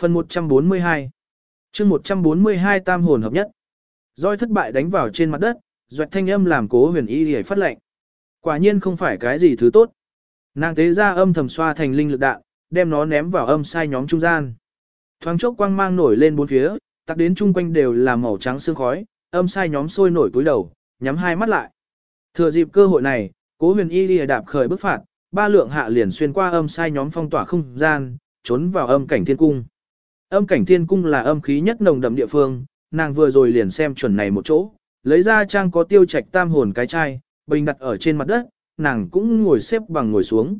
Phần 142 chương 142 tam hồn hợp nhất. Roi thất bại đánh vào trên mặt đất, doạch thanh âm làm cố huyền y hề phát lệnh. Quả nhiên không phải cái gì thứ tốt. Nàng tế ra âm thầm xoa thành linh lực đạn, đem nó ném vào âm sai nhóm trung gian. Thoáng chốc quang mang nổi lên bốn phía, tắc đến chung quanh đều là màu trắng sương khói, âm sai nhóm sôi nổi túi đầu, nhắm hai mắt lại. Thừa dịp cơ hội này, cố huyền y lìa đạp khởi bức phạt, ba lượng hạ liền xuyên qua âm sai nhóm phong tỏa không gian, trốn vào âm cảnh thiên cung. Âm cảnh thiên cung là âm khí nhất nồng đậm địa phương, nàng vừa rồi liền xem chuẩn này một chỗ, lấy ra trang có tiêu trạch tam hồn cái chai, bình đặt ở trên mặt đất, nàng cũng ngồi xếp bằng ngồi xuống.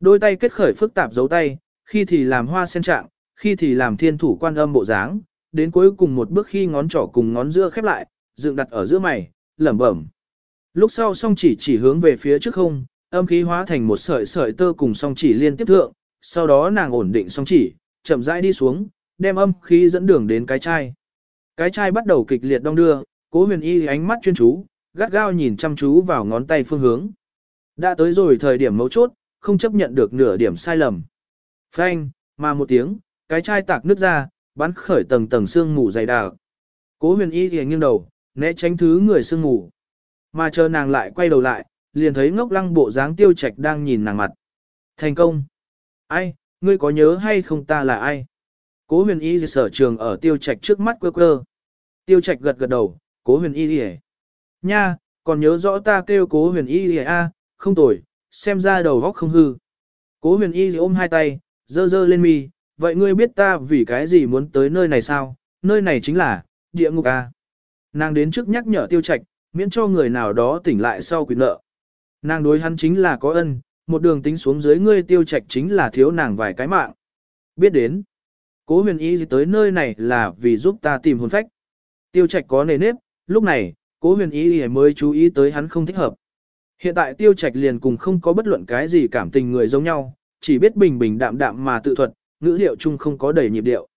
Đôi tay kết khởi phức tạp dấu tay, khi thì làm hoa sen trạng, khi thì làm thiên thủ quan âm bộ dáng, đến cuối cùng một bước khi ngón trỏ cùng ngón giữa khép lại, dựng đặt ở giữa mày, lẩm bẩm. Lúc sau song chỉ chỉ hướng về phía trước không, âm khí hóa thành một sợi sợi tơ cùng song chỉ liên tiếp thượng, sau đó nàng ổn định song chỉ, chậm rãi đi xuống, đem âm khí dẫn đường đến cái chai. Cái chai bắt đầu kịch liệt đong đưa, cố huyền y ánh mắt chuyên chú, gắt gao nhìn chăm chú vào ngón tay phương hướng. Đã tới rồi thời điểm mấu chốt, không chấp nhận được nửa điểm sai lầm. Phanh, mà một tiếng, cái chai tạc nước ra, bắn khởi tầng tầng xương mù dày đặc. Cố huyền y thì nghiêng đầu, né tránh thứ người xương mù. Mà chờ nàng lại quay đầu lại, liền thấy ngốc lăng bộ dáng tiêu trạch đang nhìn nàng mặt. Thành công. Ai, ngươi có nhớ hay không ta là ai? Cố huyền y sở trường ở tiêu trạch trước mắt quơ quơ. Tiêu trạch gật gật đầu, cố huyền y hề. Nha, còn nhớ rõ ta kêu cố huyền y hề a, không tồi, xem ra đầu góc không hư. Cố huyền y ôm hai tay, dơ dơ lên mi, vậy ngươi biết ta vì cái gì muốn tới nơi này sao? Nơi này chính là, địa ngục a. Nàng đến trước nhắc nhở tiêu trạch, miễn cho người nào đó tỉnh lại sau quyền nợ. Nàng đối hắn chính là có ân, một đường tính xuống dưới ngươi tiêu trạch chính là thiếu nàng vài cái mạng. Biết đến, cố huyền y tới nơi này là vì giúp ta tìm hồn phách. Tiêu trạch có nề nếp, lúc này, cố huyền y mới chú ý tới hắn không thích hợp. Hiện tại tiêu trạch liền cùng không có bất luận cái gì cảm tình người giống nhau, chỉ biết bình bình đạm đạm mà tự thuật, ngữ điệu chung không có đầy nhịp điệu.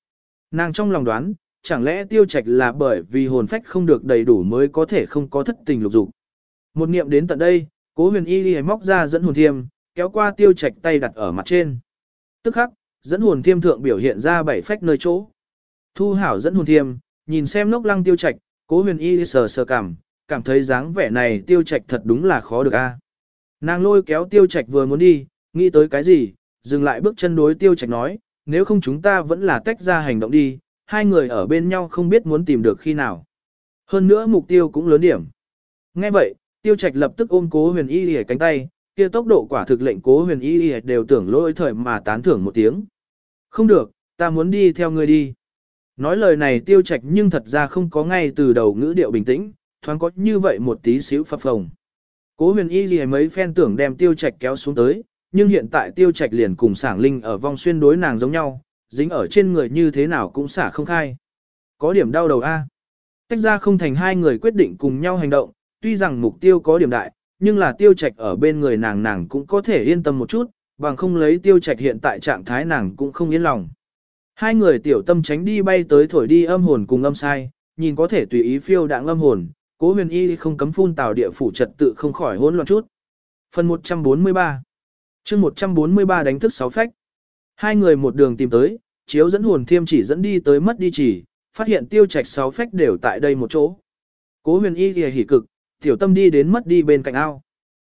Nàng trong lòng đoán, chẳng lẽ tiêu trạch là bởi vì hồn phách không được đầy đủ mới có thể không có thất tình lục dục. Một niệm đến tận đây, cố huyền y móc ra dẫn hồn thiêm, kéo qua tiêu trạch tay đặt ở mặt trên. Tức khắc, dẫn hồn thiêm thượng biểu hiện ra bảy phách nơi chỗ. Thu hảo dẫn hồn thiêm, nhìn xem lốc lăng tiêu trạch, cố huyền y sờ sờ cảm, cảm thấy dáng vẻ này tiêu trạch thật đúng là khó được a. Nàng lôi kéo tiêu trạch vừa muốn đi, nghĩ tới cái gì, dừng lại bước chân đối tiêu trạch nói, nếu không chúng ta vẫn là tách ra hành động đi, hai người ở bên nhau không biết muốn tìm được khi nào. Hơn nữa mục tiêu cũng lớn điểm. Nghe vậy, tiêu trạch lập tức ôm cố huyền y lìa cánh tay, kia tốc độ quả thực lệnh cố huyền y lìa đều tưởng lỗi thời mà tán thưởng một tiếng. Không được, ta muốn đi theo ngươi đi. Nói lời này tiêu trạch nhưng thật ra không có ngay từ đầu ngữ điệu bình tĩnh, thoáng có như vậy một tí xíu phập phồng. Cố huyền y gì mấy phen tưởng đem tiêu trạch kéo xuống tới, nhưng hiện tại tiêu trạch liền cùng sảng linh ở vong xuyên đối nàng giống nhau, dính ở trên người như thế nào cũng xả không khai. Có điểm đau đầu A. Tách ra không thành hai người quyết định cùng nhau hành động, tuy rằng mục tiêu có điểm đại, nhưng là tiêu trạch ở bên người nàng nàng cũng có thể yên tâm một chút, bằng không lấy tiêu trạch hiện tại trạng thái nàng cũng không yên lòng. Hai người tiểu tâm tránh đi bay tới thổi đi âm hồn cùng âm sai, nhìn có thể tùy ý phiêu đạng âm hồn, cố huyền y không cấm phun tào địa phủ trật tự không khỏi hỗn loạn chút. Phần 143 chương 143 đánh thức sáu phách. Hai người một đường tìm tới, chiếu dẫn hồn thiêm chỉ dẫn đi tới mất đi chỉ, phát hiện tiêu trạch sáu phách đều tại đây một chỗ. Cố huyền y thì hỉ cực, tiểu tâm đi đến mất đi bên cạnh ao.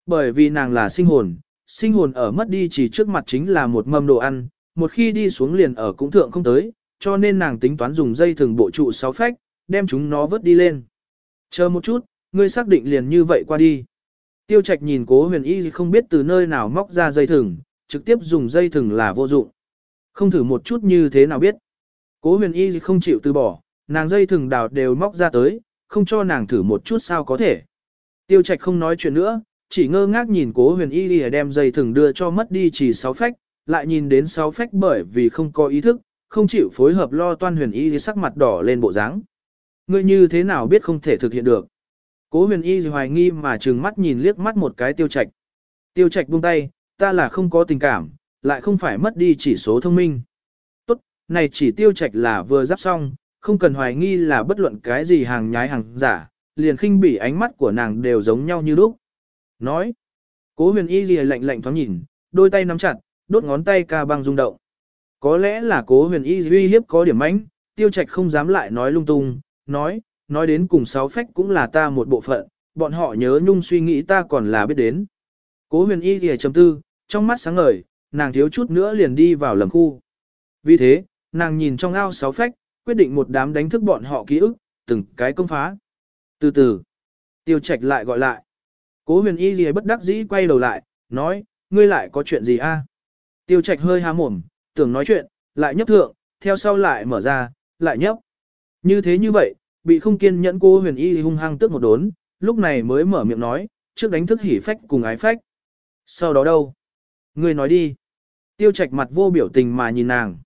Bởi vì nàng là sinh hồn, sinh hồn ở mất đi chỉ trước mặt chính là một mâm đồ ăn, một khi đi xuống liền ở cũng thượng không tới, cho nên nàng tính toán dùng dây thường bộ trụ sáu phách, đem chúng nó vớt đi lên. Chờ một chút, ngươi xác định liền như vậy qua đi. Tiêu trạch nhìn cố huyền y không biết từ nơi nào móc ra dây thừng, trực tiếp dùng dây thừng là vô dụng. Không thử một chút như thế nào biết. Cố huyền y không chịu từ bỏ, nàng dây thừng đào đều móc ra tới, không cho nàng thử một chút sao có thể. Tiêu trạch không nói chuyện nữa, chỉ ngơ ngác nhìn cố huyền y đem dây thừng đưa cho mất đi chỉ sáu phách, lại nhìn đến sáu phách bởi vì không có ý thức, không chịu phối hợp lo toan huyền y sắc mặt đỏ lên bộ dáng. Ngươi như thế nào biết không thể thực hiện được? Cố huyền y hoài nghi mà trừng mắt nhìn liếc mắt một cái tiêu trạch. Tiêu trạch buông tay, ta là không có tình cảm, lại không phải mất đi chỉ số thông minh. Tốt, này chỉ tiêu trạch là vừa giáp xong, không cần hoài nghi là bất luận cái gì hàng nhái hàng giả, liền khinh bỉ ánh mắt của nàng đều giống nhau như lúc. Nói, cố huyền y lìa lạnh lạnh thoáng nhìn, đôi tay nắm chặt, đốt ngón tay ca băng rung động. Có lẽ là cố huyền y uy hiếp có điểm mãnh, tiêu trạch không dám lại nói lung tung, nói, nói đến cùng sáu phách cũng là ta một bộ phận, bọn họ nhớ nhung suy nghĩ ta còn là biết đến. Cố huyền y lìa chấm tư, trong mắt sáng ngời, nàng thiếu chút nữa liền đi vào lầm khu. Vì thế, nàng nhìn trong ao sáu phách, quyết định một đám đánh thức bọn họ ký ức, từng cái công phá. Từ từ, tiêu trạch lại gọi lại. Cố huyền y gì bất đắc dĩ quay đầu lại, nói, ngươi lại có chuyện gì a? Tiêu trạch hơi há mồm, tưởng nói chuyện, lại nhấp thượng, theo sau lại mở ra, lại nhấp. Như thế như vậy, bị không kiên nhẫn cô huyền y hung hăng tức một đốn, lúc này mới mở miệng nói, trước đánh thức hỉ phách cùng ái phách. Sau đó đâu? Ngươi nói đi. Tiêu trạch mặt vô biểu tình mà nhìn nàng.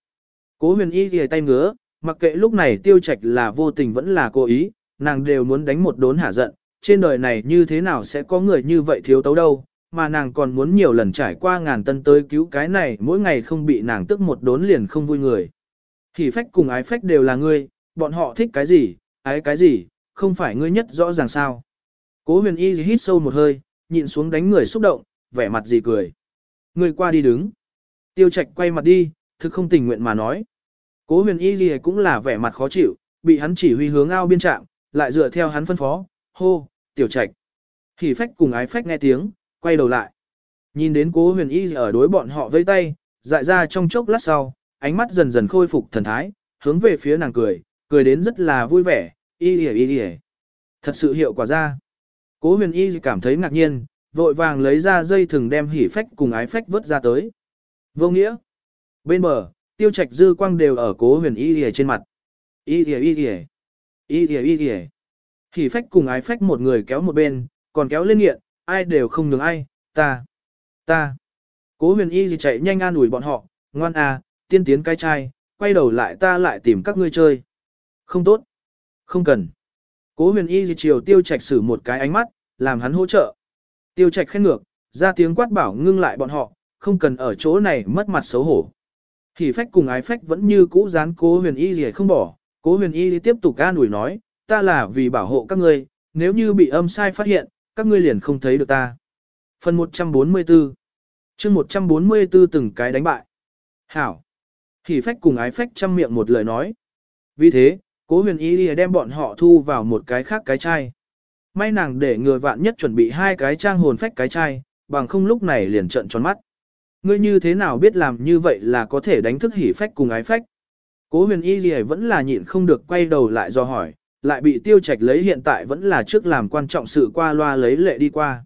Cố huyền y ghề tay ngứa, mặc kệ lúc này tiêu trạch là vô tình vẫn là cố ý, nàng đều muốn đánh một đốn hả giận. Trên đời này như thế nào sẽ có người như vậy thiếu tấu đâu, mà nàng còn muốn nhiều lần trải qua ngàn tân tới cứu cái này mỗi ngày không bị nàng tức một đốn liền không vui người. thì phách cùng ái phách đều là ngươi, bọn họ thích cái gì, ái cái gì, không phải ngươi nhất rõ ràng sao. Cố huyền y hít sâu một hơi, nhịn xuống đánh người xúc động, vẻ mặt gì cười. Ngươi qua đi đứng. Tiêu Trạch quay mặt đi, thực không tình nguyện mà nói. Cố huyền y gì cũng là vẻ mặt khó chịu, bị hắn chỉ huy hướng ao biên trạng, lại dựa theo hắn phân phó, hô, tiểu Trạch. Hỉ phách cùng ái phách nghe tiếng, quay đầu lại. Nhìn đến cố huyền y ở đối bọn họ vây tay, dại ra trong chốc lát sau, ánh mắt dần dần khôi phục thần thái, hướng về phía nàng cười, cười đến rất là vui vẻ, y y y y. Thật sự hiệu quả ra. Cố huyền y cảm thấy ngạc nhiên, vội vàng lấy ra dây thừng đem hỉ phách cùng ái phách vớt ra tới. Vô nghĩa. Bên bờ, tiêu trạch dư quang đều ở cố huyền y y trên mặt. Y y y y. Y y y y. Hỉ phách cùng ái phách một người kéo một bên, còn kéo lên nghiện, ai đều không nhường ai, ta, ta. Cố huyền y gì chạy nhanh an ủi bọn họ, ngoan à, tiên tiến cái trai, quay đầu lại ta lại tìm các ngươi chơi. Không tốt. Không cần. Cố huyền y gì chiều tiêu trạch sử một cái ánh mắt, làm hắn hỗ trợ. Tiêu trạch khen ngược, ra tiếng quát bảo ngưng lại bọn họ, không cần ở chỗ này mất mặt xấu hổ. Hỉ phách cùng ái phách vẫn như cũ dán cố huyền y gì không bỏ, cố huyền y tiếp tục an ủi nói, ta là vì bảo hộ các ngươi, nếu như bị âm sai phát hiện, các ngươi liền không thấy được ta. Phần 144 chương 144 từng cái đánh bại. Hảo. Hỉ phách cùng ái phách chăm miệng một lời nói. Vì thế, cố huyền y đem bọn họ thu vào một cái khác cái chai. May nàng để người vạn nhất chuẩn bị hai cái trang hồn phách cái chai, bằng không lúc này liền trận tròn mắt. Ngươi như thế nào biết làm như vậy là có thể đánh thức hỉ phách cùng ái phách? Cố huyền y vẫn là nhịn không được quay đầu lại do hỏi, lại bị tiêu trạch lấy hiện tại vẫn là trước làm quan trọng sự qua loa lấy lệ đi qua.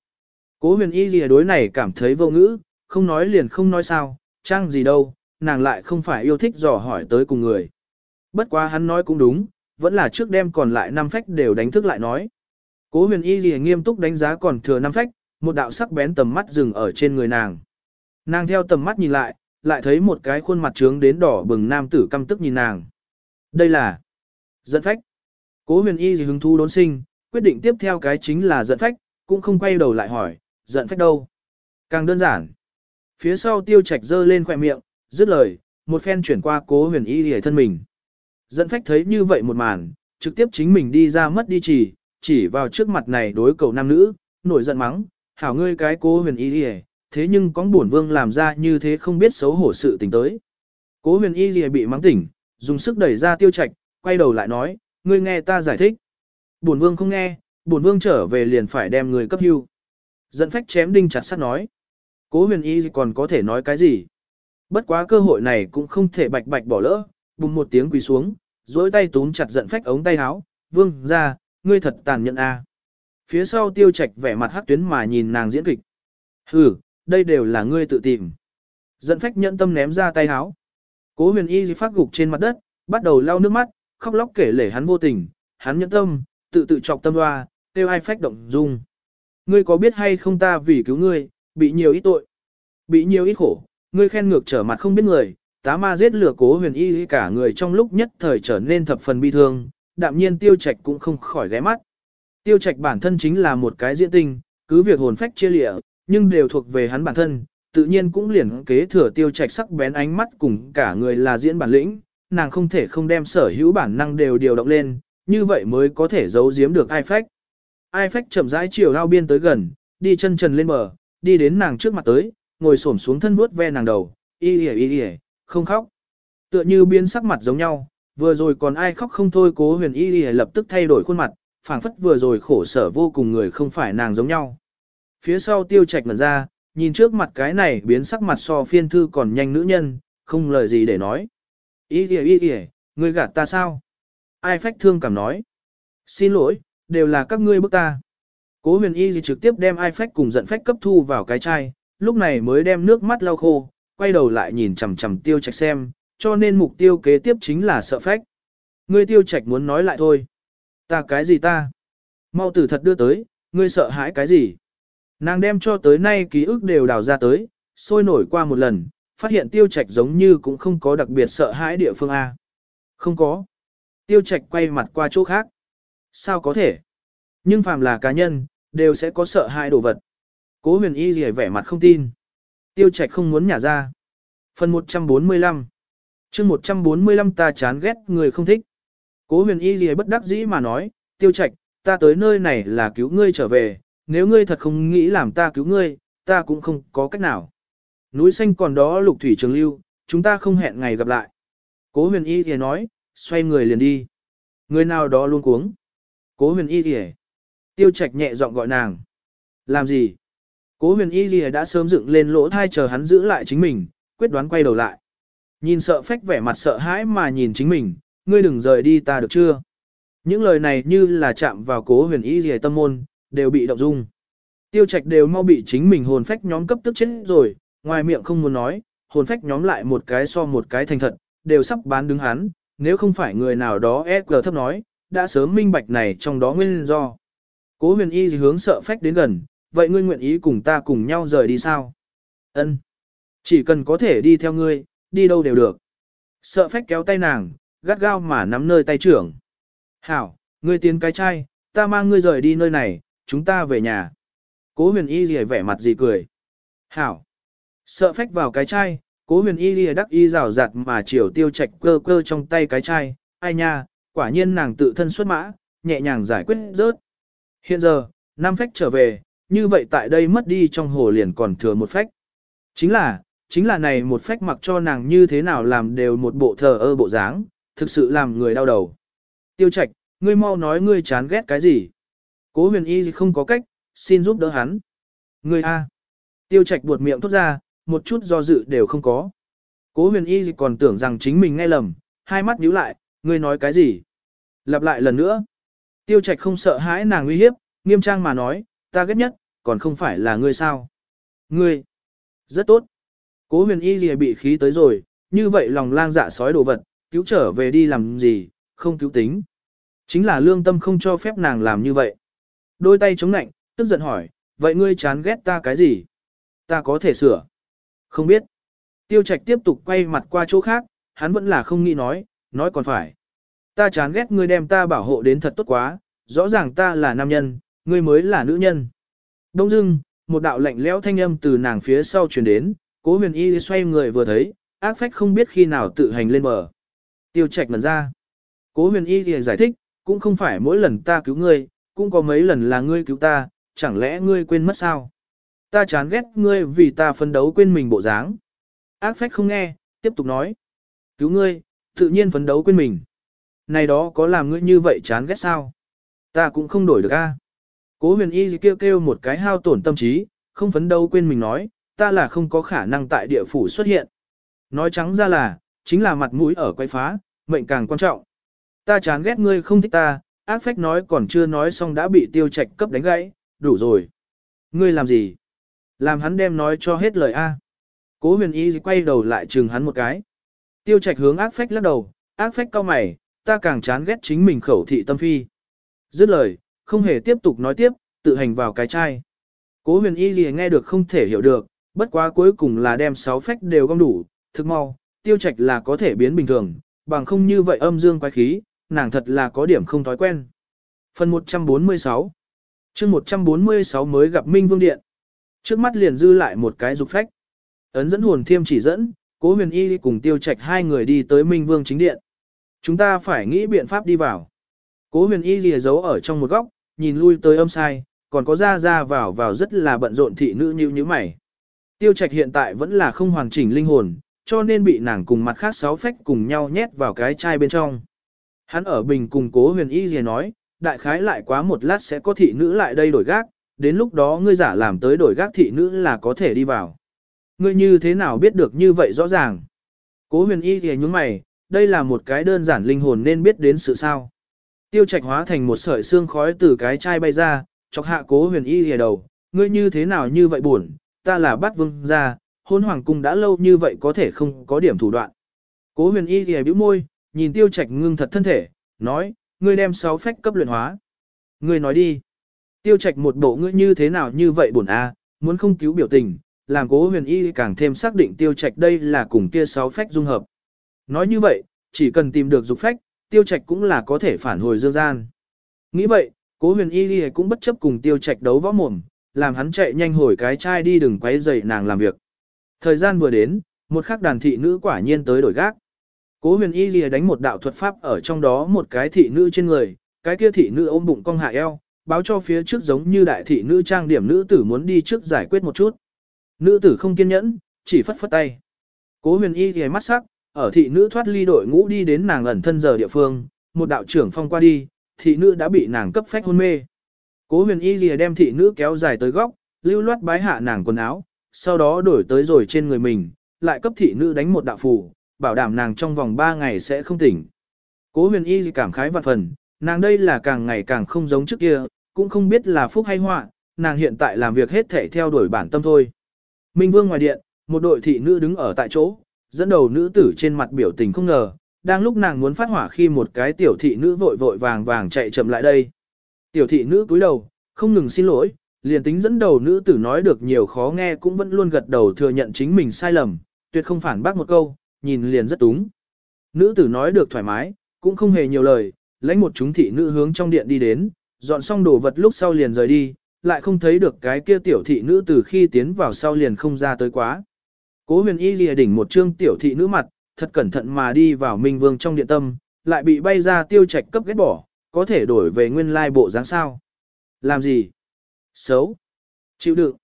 Cố huyền y gì đối này cảm thấy vô ngữ, không nói liền không nói sao, trang gì đâu, nàng lại không phải yêu thích dò hỏi tới cùng người. Bất quá hắn nói cũng đúng, vẫn là trước đêm còn lại năm phách đều đánh thức lại nói. Cố huyền y gì nghiêm túc đánh giá còn thừa năm phách, một đạo sắc bén tầm mắt dừng ở trên người nàng. Nàng theo tầm mắt nhìn lại, lại thấy một cái khuôn mặt trướng đến đỏ bừng nam tử căm tức nhìn nàng. Đây là giận phách. Cố huyền y gì hứng thú đốn sinh, quyết định tiếp theo cái chính là giận phách, cũng không quay đầu lại hỏi, giận phách đâu. Càng đơn giản. Phía sau tiêu trạch dơ lên khỏe miệng, dứt lời, một phen chuyển qua cố huyền y hề thân mình. Giận phách thấy như vậy một màn, trực tiếp chính mình đi ra mất đi chỉ, chỉ vào trước mặt này đối cầu nam nữ, nổi giận mắng, hảo ngươi cái cố huyền y hề, thế nhưng có bổn vương làm ra như thế không biết xấu hổ sự tình tới. Cố huyền y hề bị mắng tỉnh, dùng sức đẩy ra tiêu trạch, quay đầu lại nói, ngươi nghe ta giải thích. Bổn vương không nghe, bổn vương trở về liền phải đem người cấp hưu. Dẫn phách chém đinh chặt sắt nói. Cố huyền y còn có thể nói cái gì? Bất quá cơ hội này cũng không thể bạch bạch bỏ lỡ, bùng một tiếng quỳ xuống, duỗi tay túm chặt giận phách ống tay áo, vương ra, ngươi thật tàn nhẫn a. Phía sau tiêu trạch vẻ mặt hắc tuyến mà nhìn nàng diễn kịch. Hừ, đây đều là ngươi tự tìm. Giận phách nhẫn tâm ném ra tay áo. Cố huyền y phát gục trên mặt đất, bắt đầu lau nước mắt, khóc lóc kể lể hắn vô tình, hắn nhẫn tâm, tự tự chọc tâm hoa, tiêu ai phách động dung. Ngươi có biết hay không ta vì cứu ngươi, bị nhiều ít tội, bị nhiều ít khổ, ngươi khen ngược trở mặt không biết người, tá ma giết lửa cố huyền y cả người trong lúc nhất thời trở nên thập phần bi thương, đạm nhiên tiêu trạch cũng không khỏi ghé mắt. Tiêu trạch bản thân chính là một cái diễn tinh, cứ việc hồn phách chia lịa, nhưng đều thuộc về hắn bản thân, tự nhiên cũng liền kế thừa tiêu trạch sắc bén ánh mắt cùng cả người là diễn bản lĩnh, nàng không thể không đem sở hữu bản năng đều điều động lên, như vậy mới có thể giấu giếm được ai phách. Ai phách chậm rãi chiều ao biên tới gần, đi chân trần lên bờ, đi đến nàng trước mặt tới, ngồi xổm xuống thân vuốt ve nàng đầu, y y y y, không khóc. Tựa như biến sắc mặt giống nhau, vừa rồi còn ai khóc không thôi cố huyền y lập tức thay đổi khuôn mặt, phảng phất vừa rồi khổ sở vô cùng người không phải nàng giống nhau. Phía sau tiêu trạch ngẩn ra, nhìn trước mặt cái này biến sắc mặt so phiên thư còn nhanh nữ nhân, không lời gì để nói. Ý kìa ý kìa, ngươi gạt ta sao? Ai phách thương cảm nói. Xin lỗi, đều là các ngươi bức ta. Cố huyền y gì trực tiếp đem ai phách cùng giận phách cấp thu vào cái chai, lúc này mới đem nước mắt lau khô, quay đầu lại nhìn chằm chằm tiêu trạch xem, cho nên mục tiêu kế tiếp chính là sợ phách. Ngươi tiêu trạch muốn nói lại thôi. Ta cái gì ta? Mau tử thật đưa tới, ngươi sợ hãi cái gì? Nàng đem cho tới nay ký ức đều đào ra tới, sôi nổi qua một lần, phát hiện tiêu trạch giống như cũng không có đặc biệt sợ hãi địa phương A. Không có. Tiêu trạch quay mặt qua chỗ khác. Sao có thể? Nhưng phàm là cá nhân, đều sẽ có sợ hãi đồ vật. Cố huyền y gì vẻ mặt không tin. Tiêu trạch không muốn nhả ra. Phần 145 chương 145 ta chán ghét người không thích. Cố huyền y gì bất đắc dĩ mà nói, tiêu trạch, ta tới nơi này là cứu ngươi trở về, nếu ngươi thật không nghĩ làm ta cứu ngươi, ta cũng không có cách nào. Núi xanh còn đó lục thủy trường lưu, chúng ta không hẹn ngày gặp lại. Cố huyền y thì nói, xoay người liền đi. Người nào đó luôn cuống. Cố huyền y thì Tiêu trạch nhẹ giọng gọi nàng. Làm gì? Cố huyền y thì đã sớm dựng lên lỗ thai chờ hắn giữ lại chính mình, quyết đoán quay đầu lại. Nhìn sợ phách vẻ mặt sợ hãi mà nhìn chính mình, ngươi đừng rời đi ta được chưa? Những lời này như là chạm vào cố huyền y gì tâm môn, đều bị động dung. Tiêu trạch đều mau bị chính mình hồn phách nhóm cấp tức chết rồi, ngoài miệng không muốn nói, hồn phách nhóm lại một cái so một cái thành thật, đều sắp bán đứng hắn, nếu không phải người nào đó SG thấp nói, đã sớm minh bạch này trong đó nguyên do. Cố huyền y hướng sợ phách đến gần, vậy ngươi nguyện ý cùng ta cùng nhau rời đi sao? Ân, Chỉ cần có thể đi theo ngươi, đi đâu đều được. Sợ phách kéo tay nàng, gắt gao mà nắm nơi tay trưởng. Hảo, ngươi tiến cái chai, ta mang ngươi rời đi nơi này, chúng ta về nhà. Cố huyền y gì vẻ mặt gì cười. Hảo. Sợ phách vào cái chai, cố huyền y lìa đắc y rào rạt mà chiều tiêu Trạch cơ cơ trong tay cái chai. Ai nha, quả nhiên nàng tự thân xuất mã, nhẹ nhàng giải quyết rớt. Hiện giờ, năm phách trở về, như vậy tại đây mất đi trong hồ liền còn thừa một phách. Chính là, chính là này một phách mặc cho nàng như thế nào làm đều một bộ thờ ơ bộ dáng, thực sự làm người đau đầu. Tiêu Trạch, ngươi mau nói ngươi chán ghét cái gì? Cố huyền y không có cách, xin giúp đỡ hắn. Ngươi A. Tiêu Trạch buột miệng thốt ra, một chút do dự đều không có. Cố huyền y còn tưởng rằng chính mình nghe lầm, hai mắt nhíu lại, ngươi nói cái gì? Lặp lại lần nữa. Tiêu Trạch không sợ hãi nàng uy hiếp, nghiêm trang mà nói, ta ghét nhất, còn không phải là ngươi sao? Ngươi. Rất tốt. Cố huyền y gì bị khí tới rồi, như vậy lòng lang dạ sói đồ vật, cứu trở về đi làm gì, không cứu tính. Chính là lương tâm không cho phép nàng làm như vậy. Đôi tay chống nạnh, tức giận hỏi, vậy ngươi chán ghét ta cái gì? Ta có thể sửa. Không biết. Tiêu trạch tiếp tục quay mặt qua chỗ khác, hắn vẫn là không nghĩ nói, nói còn phải. Ta chán ghét ngươi đem ta bảo hộ đến thật tốt quá, rõ ràng ta là nam nhân, ngươi mới là nữ nhân. Đông dưng, một đạo lạnh lẽo thanh âm từ nàng phía sau truyền đến, cố huyền y xoay người vừa thấy, ác phách không biết khi nào tự hành lên bờ. Tiêu trạch ngần ra. Cố huyền y thì giải thích, cũng không phải mỗi lần ta cứu ngươi, cũng có mấy lần là ngươi cứu ta, chẳng lẽ ngươi quên mất sao? Ta chán ghét ngươi vì ta phấn đấu quên mình bộ dáng. Ác phách không nghe, tiếp tục nói. Cứu ngươi, tự nhiên phấn đấu quên mình. Này đó có làm ngươi như vậy chán ghét sao? Ta cũng không đổi được a. Cố huyền y kêu kêu một cái hao tổn tâm trí, không phấn đấu quên mình nói, ta là không có khả năng tại địa phủ xuất hiện. Nói trắng ra là, chính là mặt mũi ở quay phá, mệnh càng quan trọng. Ta chán ghét ngươi không thích ta, ác phách nói còn chưa nói xong đã bị tiêu trạch cấp đánh gãy, đủ rồi. Ngươi làm gì? Làm hắn đem nói cho hết lời A. Cố huyền y quay đầu lại chừng hắn một cái. Tiêu trạch hướng ác phách lắc đầu, ác phách cao mày, ta càng chán ghét chính mình khẩu thị tâm phi. Dứt lời, không hề tiếp tục nói tiếp, tự hành vào cái chai. Cố huyền y gì nghe được không thể hiểu được, bất quá cuối cùng là đem sáu phách đều gom đủ, thực mau, tiêu trạch là có thể biến bình thường, bằng không như vậy âm dương quái khí, nàng thật là có điểm không thói quen. Phần 146 chương 146 mới gặp Minh Vương Điện. Trước mắt liền dư lại một cái dục phách. Ấn dẫn hồn thiêm chỉ dẫn, cố huyền y cùng tiêu trạch hai người đi tới Minh Vương chính điện. Chúng ta phải nghĩ biện pháp đi vào. Cố huyền y lìa giấu ở trong một góc, nhìn lui tới âm sai, còn có ra ra vào vào rất là bận rộn thị nữ như như mày. Tiêu trạch hiện tại vẫn là không hoàn chỉnh linh hồn, cho nên bị nàng cùng mặt khác sáu phách cùng nhau nhét vào cái chai bên trong. Hắn ở bình cùng cố huyền y lìa nói, đại khái lại quá một lát sẽ có thị nữ lại đây đổi gác, đến lúc đó ngươi giả làm tới đổi gác thị nữ là có thể đi vào. Ngươi như thế nào biết được như vậy rõ ràng? Cố huyền y thì nhúng mày, đây là một cái đơn giản linh hồn nên biết đến sự sao. Tiêu trạch hóa thành một sợi xương khói từ cái chai bay ra, chọc hạ cố huyền y thì đầu, ngươi như thế nào như vậy buồn, ta là bát vương gia, hôn hoàng cung đã lâu như vậy có thể không có điểm thủ đoạn. Cố huyền y thì bĩu môi, nhìn tiêu trạch ngưng thật thân thể, nói, ngươi đem sáu phách cấp luyện hóa. Ngươi nói đi. Tiêu trạch một bộ ngữ như thế nào như vậy buồn a, muốn không cứu biểu tình, làm cố huyền y càng thêm xác định tiêu trạch đây là cùng kia sáu phách dung hợp. Nói như vậy, chỉ cần tìm được dục phách, tiêu trạch cũng là có thể phản hồi dương gian. Nghĩ vậy, cố huyền y cũng bất chấp cùng tiêu trạch đấu võ mồm, làm hắn chạy nhanh hồi cái chai đi đừng quấy rầy nàng làm việc. Thời gian vừa đến, một khắc đàn thị nữ quả nhiên tới đổi gác. Cố huyền y lìa đánh một đạo thuật pháp ở trong đó một cái thị nữ trên người, cái kia thị nữ ôm bụng cong hạ eo, báo cho phía trước giống như đại thị nữ trang điểm nữ tử muốn đi trước giải quyết một chút. Nữ tử không kiên nhẫn, chỉ phất phất tay. Cố huyền y lìa mắt sắc, ở thị nữ thoát ly đội ngũ đi đến nàng ẩn thân giờ địa phương, một đạo trưởng phong qua đi, thị nữ đã bị nàng cấp phách hôn mê. Cố huyền y thì đem thị nữ kéo dài tới góc, lưu loát bái hạ nàng quần áo, sau đó đổi tới rồi trên người mình, lại cấp thị nữ đánh một đạo phù, bảo đảm nàng trong vòng 3 ngày sẽ không tỉnh. Cố huyền y cảm khái vạn phần, nàng đây là càng ngày càng không giống trước kia, cũng không biết là phúc hay họa, nàng hiện tại làm việc hết thể theo đuổi bản tâm thôi. Minh Vương ngoài điện, một đội thị nữ đứng ở tại chỗ, dẫn đầu nữ tử trên mặt biểu tình không ngờ, đang lúc nàng muốn phát hỏa khi một cái tiểu thị nữ vội vội vàng vàng chạy chậm lại đây. Tiểu thị nữ cúi đầu, không ngừng xin lỗi, liền tính dẫn đầu nữ tử nói được nhiều khó nghe cũng vẫn luôn gật đầu thừa nhận chính mình sai lầm, tuyệt không phản bác một câu, nhìn liền rất túng. Nữ tử nói được thoải mái, cũng không hề nhiều lời, lãnh một chúng thị nữ hướng trong điện đi đến, dọn xong đồ vật lúc sau liền rời đi, lại không thấy được cái kia tiểu thị nữ từ khi tiến vào sau liền không ra tới quá. Cố huyền y lìa đỉnh một trương tiểu thị nữ mặt, thật cẩn thận mà đi vào Minh Vương trong điện tâm, lại bị bay ra tiêu trạch cấp ghét bỏ, có thể đổi về nguyên lai bộ dáng sao. Làm gì? Xấu. Chịu đựng.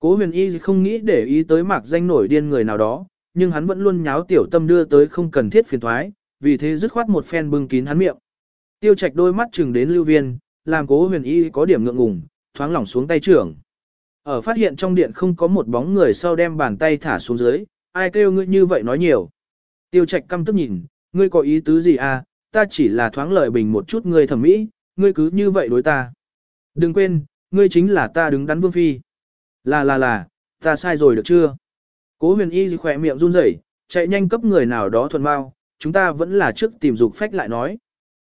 Cố huyền y không nghĩ để ý tới mạc danh nổi điên người nào đó, nhưng hắn vẫn luôn nháo tiểu tâm đưa tới không cần thiết phiền thoái, vì thế dứt khoát một phen bưng kín hắn miệng. Tiêu trạch đôi mắt chừng đến lưu viên, làm cố huyền y có điểm ngượng ngùng, thoáng lỏng xuống tay trưởng. Ở phát hiện trong điện không có một bóng người sau đem bàn tay thả xuống dưới, ai kêu ngươi như vậy nói nhiều. Tiêu trạch căm tức nhìn, ngươi có ý tứ gì à, ta chỉ là thoáng lợi bình một chút ngươi thẩm mỹ, ngươi cứ như vậy đối ta. Đừng quên, ngươi chính là ta đứng đắn vương phi. Là là là, ta sai rồi được chưa? Cố huyền y khỏe miệng run rẩy, chạy nhanh cấp người nào đó thuần mau, chúng ta vẫn là trước tìm dục phách lại nói.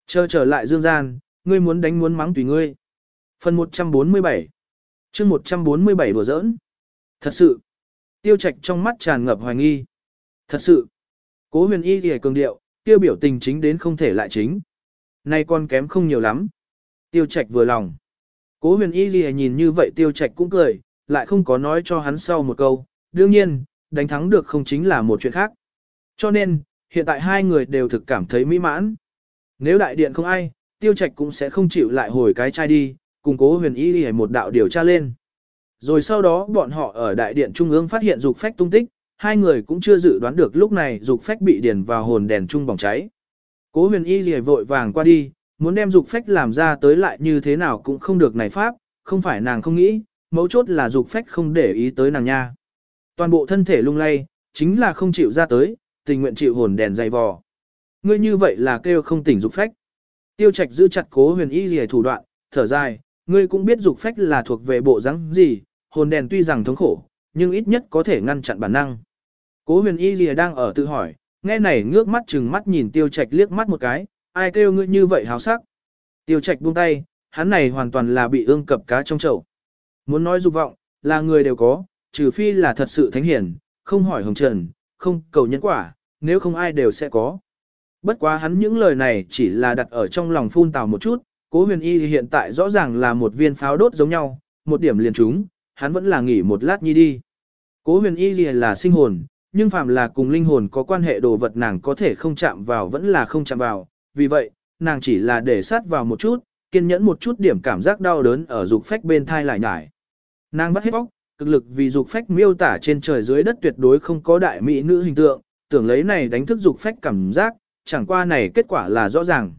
Chờ trở lại dương gian, ngươi muốn đánh muốn mắng tùy ngươi. Phần 147 chương 147 đùa giỡn. Thật sự. Tiêu trạch trong mắt tràn ngập hoài nghi. Thật sự. Cố huyền y thì cường điệu, tiêu biểu tình chính đến không thể lại chính. Nay con kém không nhiều lắm. Tiêu trạch vừa lòng. Cố huyền y thì nhìn như vậy tiêu trạch cũng cười, lại không có nói cho hắn sau một câu. Đương nhiên, đánh thắng được không chính là một chuyện khác. Cho nên, hiện tại hai người đều thực cảm thấy mỹ mãn. Nếu đại điện không ai, tiêu trạch cũng sẽ không chịu lại hồi cái chai đi, cùng cố huyền y đi một đạo điều tra lên. Rồi sau đó bọn họ ở đại điện trung ương phát hiện dục phách tung tích, hai người cũng chưa dự đoán được lúc này dục phách bị điền vào hồn đèn trung bỏng cháy. Cố huyền y gì vội vàng qua đi, muốn đem dục phách làm ra tới lại như thế nào cũng không được này pháp, không phải nàng không nghĩ, mấu chốt là dục phách không để ý tới nàng nha. Toàn bộ thân thể lung lay, chính là không chịu ra tới, tình nguyện chịu hồn đèn dày vò. Ngươi như vậy là kêu không tỉnh dục phách. Tiêu Trạch giữ chặt Cố Huyền Y liễu thủ đoạn, thở dài, ngươi cũng biết dục phách là thuộc về bộ dáng gì, hồn đèn tuy rằng thống khổ, nhưng ít nhất có thể ngăn chặn bản năng. Cố Huyền Y liễu đang ở tự hỏi, nghe này ngước mắt chừng mắt nhìn Tiêu Trạch liếc mắt một cái, ai kêu ngươi như vậy háo sắc. Tiêu Trạch buông tay, hắn này hoàn toàn là bị ương cập cá trong chậu. Muốn nói dục vọng, là người đều có, trừ phi là thật sự thánh hiển, không hỏi hồng trần, không cầu nhân quả, nếu không ai đều sẽ có. Bất quá hắn những lời này chỉ là đặt ở trong lòng phun tào một chút, cố huyền y thì hiện tại rõ ràng là một viên pháo đốt giống nhau, một điểm liền trúng, hắn vẫn là nghỉ một lát nhi đi. Cố huyền y là sinh hồn, nhưng phạm là cùng linh hồn có quan hệ đồ vật nàng có thể không chạm vào vẫn là không chạm vào, vì vậy, nàng chỉ là để sát vào một chút, kiên nhẫn một chút điểm cảm giác đau đớn ở dục phách bên thai lại nhải. Nàng bắt hết bóc, cực lực vì dục phách miêu tả trên trời dưới đất tuyệt đối không có đại mỹ nữ hình tượng, tưởng lấy này đánh thức dục phách cảm giác, chẳng qua này kết quả là rõ ràng.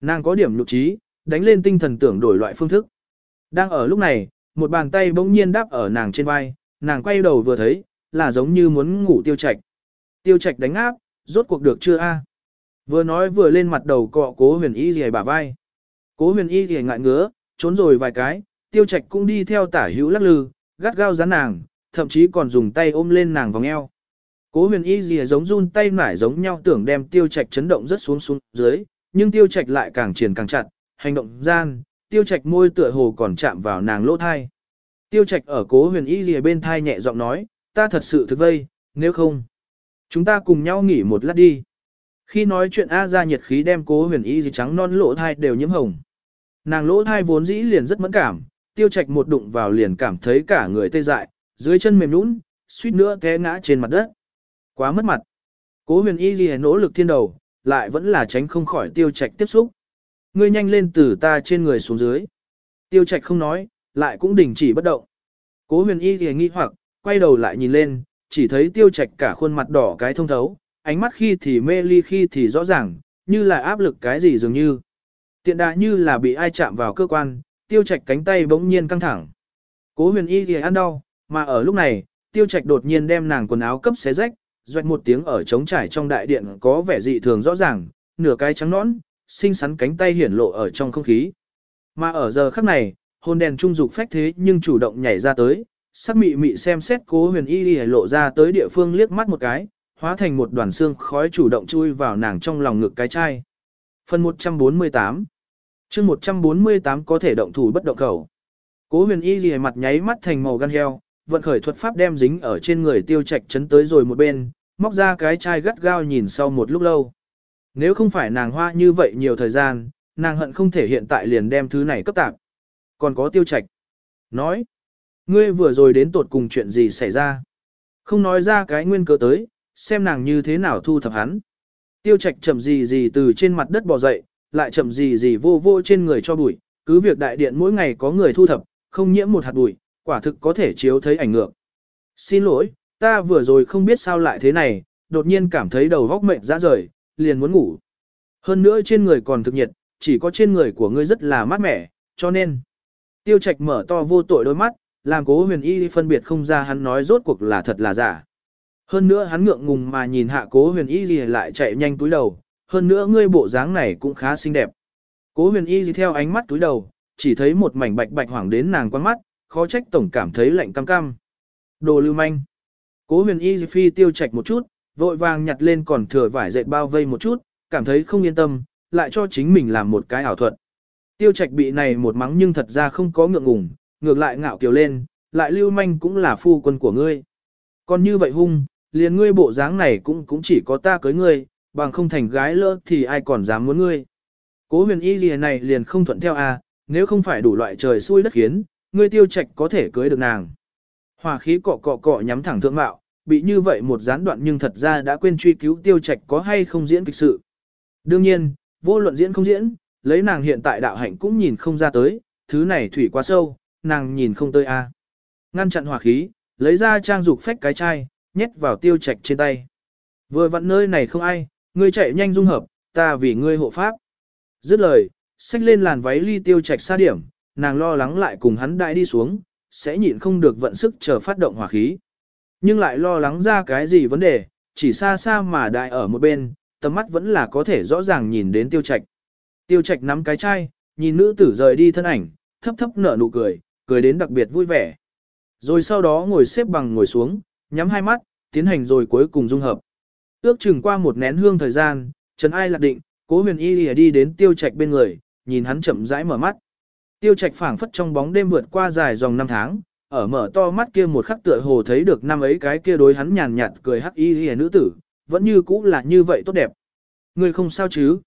Nàng có điểm nhục trí, đánh lên tinh thần tưởng đổi loại phương thức. Đang ở lúc này, một bàn tay bỗng nhiên đáp ở nàng trên vai, nàng quay đầu vừa thấy, là giống như muốn ngủ tiêu Trạch. Tiêu Trạch đánh áp, rốt cuộc được chưa a? Vừa nói vừa lên mặt đầu cọ cố huyền y gì bả vai. Cố huyền y gì ngại ngứa, trốn rồi vài cái, tiêu Trạch cũng đi theo tả hữu lắc lư, gắt gao dán nàng, thậm chí còn dùng tay ôm lên nàng vòng eo. Cố huyền y gì giống run tay nải giống nhau tưởng đem tiêu Trạch chấn động rất xuống xuống dưới, nhưng tiêu Trạch lại càng triển càng chặt, hành động gian, tiêu Trạch môi tựa hồ còn chạm vào nàng lỗ thai. Tiêu Trạch ở cố huyền y gì bên thai nhẹ giọng nói, ta thật sự thực vây, nếu không, chúng ta cùng nhau nghỉ một lát đi. Khi nói chuyện A ra nhiệt khí đem cố huyền y gì trắng non lỗ thai đều nhiễm hồng. Nàng lỗ thai vốn dĩ liền rất mẫn cảm, tiêu Trạch một đụng vào liền cảm thấy cả người tê dại, dưới chân mềm nhũn, suýt nữa té ngã trên mặt đất. Quá mất mặt. Cố huyền y gì nỗ lực thiên đầu, lại vẫn là tránh không khỏi tiêu Trạch tiếp xúc. Ngươi nhanh lên từ ta trên người xuống dưới. Tiêu Trạch không nói, lại cũng đình chỉ bất động. Cố huyền y thì nghi hoặc, quay đầu lại nhìn lên, chỉ thấy tiêu Trạch cả khuôn mặt đỏ cái thông thấu, ánh mắt khi thì mê ly khi thì rõ ràng, như là áp lực cái gì dường như. Tiện đại như là bị ai chạm vào cơ quan, tiêu Trạch cánh tay bỗng nhiên căng thẳng. Cố huyền y thì ăn đau, mà ở lúc này, tiêu Trạch đột nhiên đem nàng quần áo cấp xé rách, doạch một tiếng ở trống trải trong đại điện có vẻ dị thường rõ ràng, nửa cái trắng nõn, xinh xắn cánh tay hiển lộ ở trong không khí. Mà ở giờ khắc này, hồn đèn trung dục phách thế nhưng chủ động nhảy ra tới, sắc mị mị xem xét cố huyền y đi lộ ra tới địa phương liếc mắt một cái, hóa thành một đoàn xương khói chủ động chui vào nàng trong lòng ngực cái chai. Phần 148 chương 148 có thể động thủ bất động khẩu. Cố huyền y gì mặt nháy mắt thành màu gan heo, vận khởi thuật pháp đem dính ở trên người tiêu trạch chấn tới rồi một bên, móc ra cái chai gắt gao nhìn sau một lúc lâu. Nếu không phải nàng hoa như vậy nhiều thời gian, nàng hận không thể hiện tại liền đem thứ này cấp tạp. Còn có tiêu trạch. Nói. Ngươi vừa rồi đến tột cùng chuyện gì xảy ra. Không nói ra cái nguyên cớ tới, xem nàng như thế nào thu thập hắn. Tiêu trạch chậm gì gì từ trên mặt đất bò dậy, lại chậm gì gì vô vô trên người cho bụi, cứ việc đại điện mỗi ngày có người thu thập, không nhiễm một hạt bụi, quả thực có thể chiếu thấy ảnh ngược. Xin lỗi, ta vừa rồi không biết sao lại thế này, đột nhiên cảm thấy đầu góc mệnh ra rời, liền muốn ngủ. Hơn nữa trên người còn thực nhiệt, chỉ có trên người của ngươi rất là mát mẻ, cho nên. Tiêu Trạch mở to vô tội đôi mắt, làm cố huyền y phân biệt không ra hắn nói rốt cuộc là thật là giả. Hơn nữa hắn ngượng ngùng mà nhìn hạ cố huyền y gì lại chạy nhanh túi đầu, hơn nữa ngươi bộ dáng này cũng khá xinh đẹp. Cố huyền y gì theo ánh mắt túi đầu, chỉ thấy một mảnh bạch bạch hoảng đến nàng quan mắt, khó trách tổng cảm thấy lạnh cam cam. Đồ lưu manh. Cố huyền y phi tiêu Trạch một chút, vội vàng nhặt lên còn thừa vải dệt bao vây một chút, cảm thấy không yên tâm, lại cho chính mình làm một cái ảo thuật. Tiêu trạch bị này một mắng nhưng thật ra không có ngượng ngùng, ngược lại ngạo kiều lên, lại lưu manh cũng là phu quân của ngươi. Còn như vậy hung, liền ngươi bộ dáng này cũng cũng chỉ có ta cưới ngươi, bằng không thành gái lỡ thì ai còn dám muốn ngươi. Cố huyền y gì này liền không thuận theo a, à, nếu không phải đủ loại trời xui đất khiến, ngươi tiêu trạch có thể cưới được nàng. Hòa khí cọ cọ cọ nhắm thẳng thượng mạo, bị như vậy một gián đoạn nhưng thật ra đã quên truy cứu tiêu trạch có hay không diễn kịch sự. Đương nhiên, vô luận diễn không diễn, lấy nàng hiện tại đạo hạnh cũng nhìn không ra tới, thứ này thủy quá sâu, nàng nhìn không tới a. Ngăn chặn hỏa khí, lấy ra trang dục phách cái chai, nhét vào tiêu trạch trên tay. Vừa vặn nơi này không ai, ngươi chạy nhanh dung hợp, ta vì ngươi hộ pháp. Dứt lời, xách lên làn váy ly tiêu trạch xa điểm, nàng lo lắng lại cùng hắn đại đi xuống, sẽ nhịn không được vận sức chờ phát động hỏa khí. Nhưng lại lo lắng ra cái gì vấn đề, chỉ xa xa mà đại ở một bên, tầm mắt vẫn là có thể rõ ràng nhìn đến tiêu trạch. Tiêu trạch nắm cái chai, nhìn nữ tử rời đi thân ảnh, thấp thấp nở nụ cười, cười đến đặc biệt vui vẻ. Rồi sau đó ngồi xếp bằng ngồi xuống, nhắm hai mắt, tiến hành rồi cuối cùng dung hợp. Ước chừng qua một nén hương thời gian, Trần Ai lạc định, cố huyền y đi đến tiêu trạch bên người, nhìn hắn chậm rãi mở mắt. Tiêu trạch phảng phất trong bóng đêm vượt qua dài dòng năm tháng, ở mở to mắt kia một khắc tựa hồ thấy được năm ấy cái kia đối hắn nhàn nhạt cười hắc y hề nữ tử, vẫn như cũ là như vậy tốt đẹp. Người không sao chứ?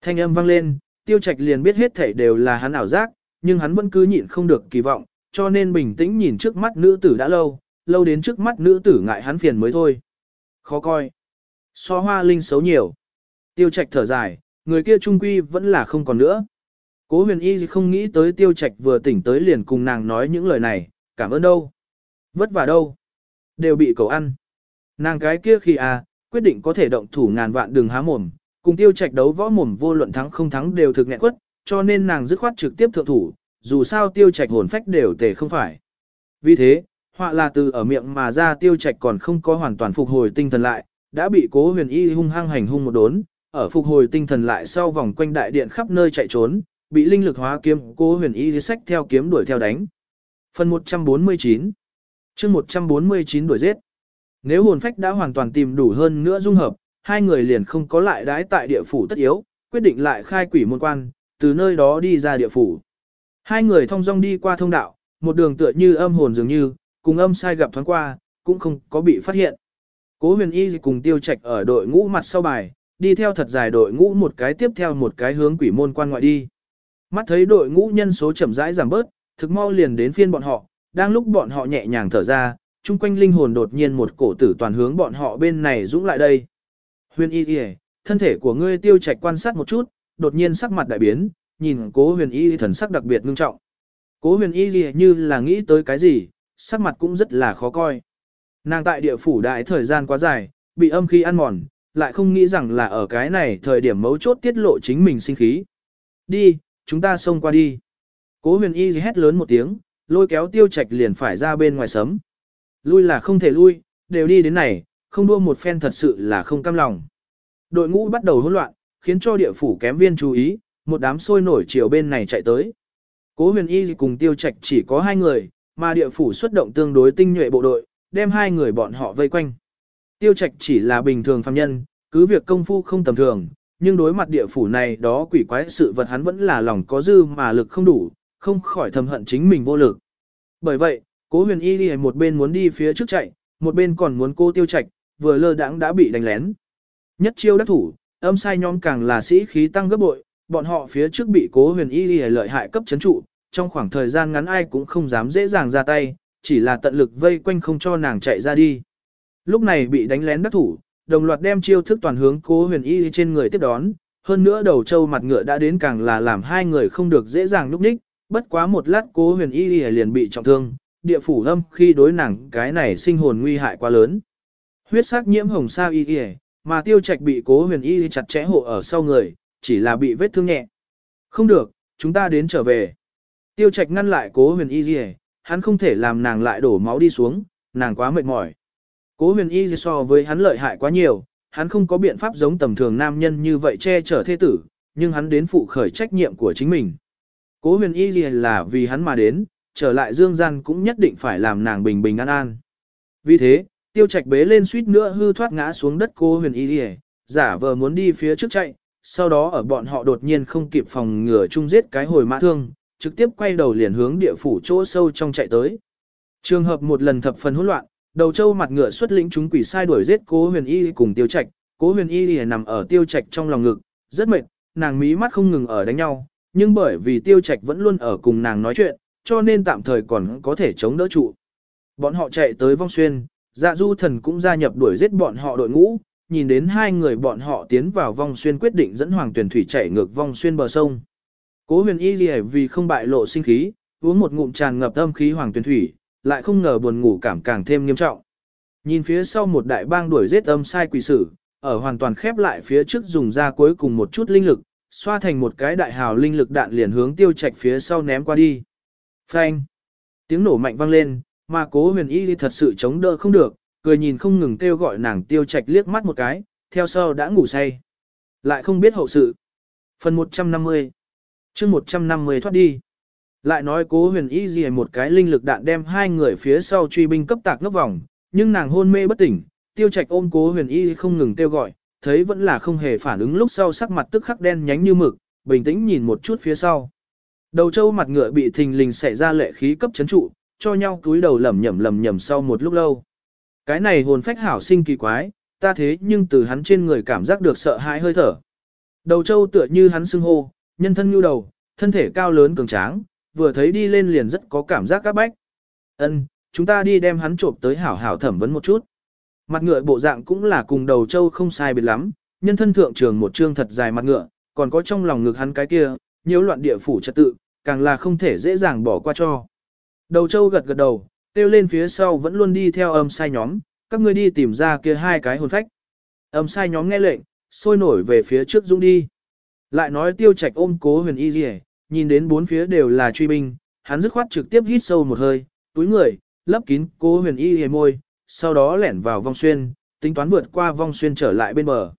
Thanh âm vang lên, tiêu trạch liền biết hết thảy đều là hắn ảo giác, nhưng hắn vẫn cứ nhịn không được kỳ vọng, cho nên bình tĩnh nhìn trước mắt nữ tử đã lâu, lâu đến trước mắt nữ tử ngại hắn phiền mới thôi. Khó coi. So hoa linh xấu nhiều. Tiêu trạch thở dài, người kia trung quy vẫn là không còn nữa. Cố huyền y không nghĩ tới tiêu trạch vừa tỉnh tới liền cùng nàng nói những lời này, cảm ơn đâu. Vất vả đâu? Đều bị cầu ăn. Nàng cái kia khi à, quyết định có thể động thủ ngàn vạn đường há mồm, cùng tiêu trạch đấu võ mồm vô luận thắng không thắng đều thực nghẹn quất, cho nên nàng dứt khoát trực tiếp thượng thủ, dù sao tiêu trạch hồn phách đều tề không phải. Vì thế, họa là từ ở miệng mà ra tiêu trạch còn không có hoàn toàn phục hồi tinh thần lại, đã bị cố huyền y hung hăng hành hung một đốn, ở phục hồi tinh thần lại sau vòng quanh đại điện khắp nơi chạy trốn, bị linh lực hóa kiếm cố huyền y sách theo kiếm đuổi theo đánh. Phần 149 chương 149 đuổi giết. Nếu hồn phách đã hoàn toàn tìm đủ hơn nữa dung hợp, hai người liền không có lại đái tại địa phủ tất yếu, quyết định lại khai quỷ môn quan, từ nơi đó đi ra địa phủ. Hai người thông dong đi qua thông đạo, một đường tựa như âm hồn dường như, cùng âm sai gặp thoáng qua, cũng không có bị phát hiện. Cố huyền y cùng tiêu trạch ở đội ngũ mặt sau bài, đi theo thật dài đội ngũ một cái tiếp theo một cái hướng quỷ môn quan ngoại đi. Mắt thấy đội ngũ nhân số chậm rãi giảm bớt, thực mau liền đến phiên bọn họ, đang lúc bọn họ nhẹ nhàng thở ra, chung quanh linh hồn đột nhiên một cổ tử toàn hướng bọn họ bên này dũng lại đây. Huyền y y, thân thể của ngươi tiêu trạch quan sát một chút, đột nhiên sắc mặt đại biến, nhìn cố huyền y thần sắc đặc biệt ngưng trọng. Cố huyền y y như là nghĩ tới cái gì, sắc mặt cũng rất là khó coi. Nàng tại địa phủ đại thời gian quá dài, bị âm khí ăn mòn, lại không nghĩ rằng là ở cái này thời điểm mấu chốt tiết lộ chính mình sinh khí. Đi, chúng ta xông qua đi. Cố huyền y hét lớn một tiếng, lôi kéo tiêu trạch liền phải ra bên ngoài sấm. Lui là không thể lui, đều đi đến này, không đua một phen thật sự là không cam lòng. Đội ngũ bắt đầu hỗn loạn, khiến cho địa phủ kém viên chú ý, một đám sôi nổi chiều bên này chạy tới. Cố huyền y cùng tiêu trạch chỉ có hai người, mà địa phủ xuất động tương đối tinh nhuệ bộ đội, đem hai người bọn họ vây quanh. Tiêu trạch chỉ là bình thường phàm nhân, cứ việc công phu không tầm thường, nhưng đối mặt địa phủ này đó quỷ quái sự vật hắn vẫn là lòng có dư mà lực không đủ, không khỏi thầm hận chính mình vô lực. Bởi vậy, cố huyền y đi một bên muốn đi phía trước chạy, một bên còn muốn cô tiêu trạch, vừa lơ đãng đã bị đánh lén. Nhất chiêu đắc thủ, âm sai nhóm càng là sĩ khí tăng gấp bội, bọn họ phía trước bị cố huyền y đi lợi hại cấp chấn trụ, trong khoảng thời gian ngắn ai cũng không dám dễ dàng ra tay, chỉ là tận lực vây quanh không cho nàng chạy ra đi. Lúc này bị đánh lén đắc thủ, đồng loạt đem chiêu thức toàn hướng cố huyền y trên người tiếp đón, hơn nữa đầu trâu mặt ngựa đã đến càng là làm hai người không được dễ dàng lúc ních, bất quá một lát cố huyền y liền bị trọng thương, địa phủ âm khi đối nàng cái này sinh hồn nguy hại quá lớn. Huyết sắc nhiễm hồng sao y y, mà tiêu trạch bị cố huyền y chặt chẽ hộ ở sau người, chỉ là bị vết thương nhẹ. Không được, chúng ta đến trở về. Tiêu trạch ngăn lại cố huyền y y, hắn không thể làm nàng lại đổ máu đi xuống, nàng quá mệt mỏi. Cố huyền y so với hắn lợi hại quá nhiều, hắn không có biện pháp giống tầm thường nam nhân như vậy che chở thế tử, nhưng hắn đến phụ khởi trách nhiệm của chính mình. Cố huyền y là vì hắn mà đến, trở lại dương gian cũng nhất định phải làm nàng bình bình an an. Vì thế, tiêu trạch bế lên suýt nữa hư thoát ngã xuống đất cô huyền y giả vờ muốn đi phía trước chạy, sau đó ở bọn họ đột nhiên không kịp phòng ngừa chung giết cái hồi mã thương, trực tiếp quay đầu liền hướng địa phủ chỗ sâu trong chạy tới. Trường hợp một lần thập phần hỗn loạn, đầu châu mặt ngựa xuất lĩnh chúng quỷ sai đuổi giết cố huyền y cùng tiêu trạch, cố huyền y nằm ở tiêu trạch trong lòng ngực, rất mệt, nàng mí mắt không ngừng ở đánh nhau, nhưng bởi vì tiêu trạch vẫn luôn ở cùng nàng nói chuyện, cho nên tạm thời còn có thể chống đỡ trụ. Bọn họ chạy tới vong xuyên, dạ du thần cũng gia nhập đuổi giết bọn họ đội ngũ, nhìn đến hai người bọn họ tiến vào vong xuyên quyết định dẫn hoàng tuyển thủy chạy ngược vong xuyên bờ sông. Cố huyền y gì vì không bại lộ sinh khí, uống một ngụm tràn ngập âm khí hoàng tuyển thủy, lại không ngờ buồn ngủ cảm càng thêm nghiêm trọng. Nhìn phía sau một đại bang đuổi giết âm sai quỷ sử, ở hoàn toàn khép lại phía trước dùng ra cuối cùng một chút linh lực, xoa thành một cái đại hào linh lực đạn liền hướng tiêu trạch phía sau ném qua đi. Phanh! Tiếng nổ mạnh vang lên, mà cố huyền y thật sự chống đỡ không được, cười nhìn không ngừng kêu gọi nàng tiêu trạch liếc mắt một cái, theo sau đã ngủ say. Lại không biết hậu sự. Phần 150 chương 150 thoát đi. Lại nói cố huyền y gì một cái linh lực đạn đem hai người phía sau truy binh cấp tạc ngốc vòng, nhưng nàng hôn mê bất tỉnh, tiêu trạch ôm cố huyền y không ngừng kêu gọi, thấy vẫn là không hề phản ứng lúc sau sắc mặt tức khắc đen nhánh như mực, bình tĩnh nhìn một chút phía sau. Đầu trâu mặt ngựa bị thình lình xảy ra lệ khí cấp chấn trụ, cho nhau túi đầu lầm nhầm lầm nhầm sau một lúc lâu. Cái này hồn phách hảo sinh kỳ quái, ta thế nhưng từ hắn trên người cảm giác được sợ hãi hơi thở. Đầu trâu tựa như hắn xưng hô, nhân thân nhu đầu, thân thể cao lớn cường tráng, vừa thấy đi lên liền rất có cảm giác các bách. Ân, chúng ta đi đem hắn trộm tới hảo hảo thẩm vấn một chút. Mặt ngựa bộ dạng cũng là cùng đầu trâu không sai biệt lắm, nhân thân thượng trường một trương thật dài mặt ngựa, còn có trong lòng ngực hắn cái kia, nhiễu loạn địa phủ trật tự, càng là không thể dễ dàng bỏ qua cho. Đầu trâu gật gật đầu, Tiêu lên phía sau vẫn luôn đi theo âm sai nhóm, các ngươi đi tìm ra kia hai cái hồn phách. Âm sai nhóm nghe lệnh, sôi nổi về phía trước dũng đi. Lại nói tiêu trạch ôm cố huyền y rìa, nhìn đến bốn phía đều là truy binh, hắn dứt khoát trực tiếp hít sâu một hơi, túi người, lấp kín cố huyền y hề môi, sau đó lẻn vào vong xuyên, tính toán vượt qua vong xuyên trở lại bên bờ.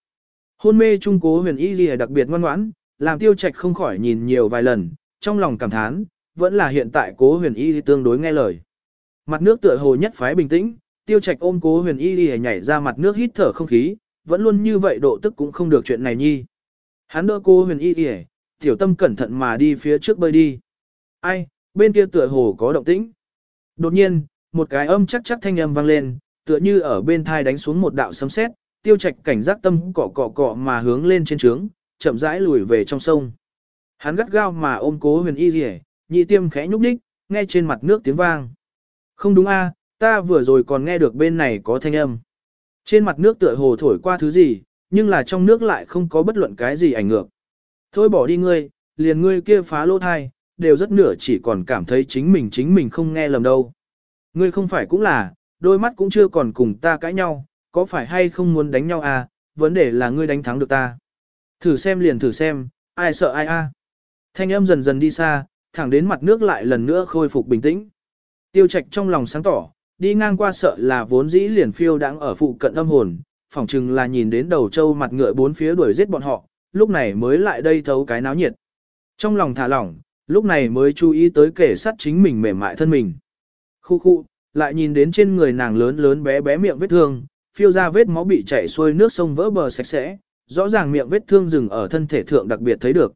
Hôn mê trung cố huyền y hề đặc biệt ngoan ngoãn, làm tiêu trạch không khỏi nhìn nhiều vài lần, trong lòng cảm thán, vẫn là hiện tại cố huyền y tương đối nghe lời. Mặt nước tựa hồ nhất phái bình tĩnh, tiêu trạch ôm cố huyền y hề nhảy ra mặt nước hít thở không khí, vẫn luôn như vậy độ tức cũng không được chuyện này nhi. Hắn đỡ cô huyền y đi tiểu tâm cẩn thận mà đi phía trước bơi đi. Ai, bên kia tựa hồ có động tĩnh. Đột nhiên, một cái âm chắc chắc thanh âm vang lên, tựa như ở bên thai đánh xuống một đạo sấm sét, tiêu trạch cảnh giác tâm cọ cọ cọ mà hướng lên trên trướng, chậm rãi lùi về trong sông. Hắn gắt gao mà ôm cố huyền y rỉ, nhị tiêm khẽ nhúc nhích, nghe trên mặt nước tiếng vang. Không đúng a, à, ta vừa rồi còn nghe được bên này có thanh âm. Trên mặt nước tựa hồ thổi qua thứ gì, nhưng là trong nước lại không có bất luận cái gì ảnh ngược. Thôi bỏ đi ngươi, liền ngươi kia phá lỗ thai, đều rất nửa chỉ còn cảm thấy chính mình chính mình không nghe lầm đâu. Ngươi không phải cũng là, đôi mắt cũng chưa còn cùng ta cãi nhau, có phải hay không muốn đánh nhau à, vấn đề là ngươi đánh thắng được ta. Thử xem liền thử xem, ai sợ ai a. Thanh âm dần dần đi xa, thẳng đến mặt nước lại lần nữa khôi phục bình tĩnh. Tiêu trạch trong lòng sáng tỏ, đi ngang qua sợ là vốn dĩ liền phiêu đang ở phụ cận âm hồn, phỏng chừng là nhìn đến đầu trâu mặt ngựa bốn phía đuổi giết bọn họ, lúc này mới lại đây thấu cái náo nhiệt. Trong lòng thả lỏng, lúc này mới chú ý tới kể sát chính mình mềm mại thân mình. Khu khu, lại nhìn đến trên người nàng lớn lớn bé bé miệng vết thương, phiêu ra vết máu bị chảy xuôi nước sông vỡ bờ sạch sẽ, rõ ràng miệng vết thương dừng ở thân thể thượng đặc biệt thấy được.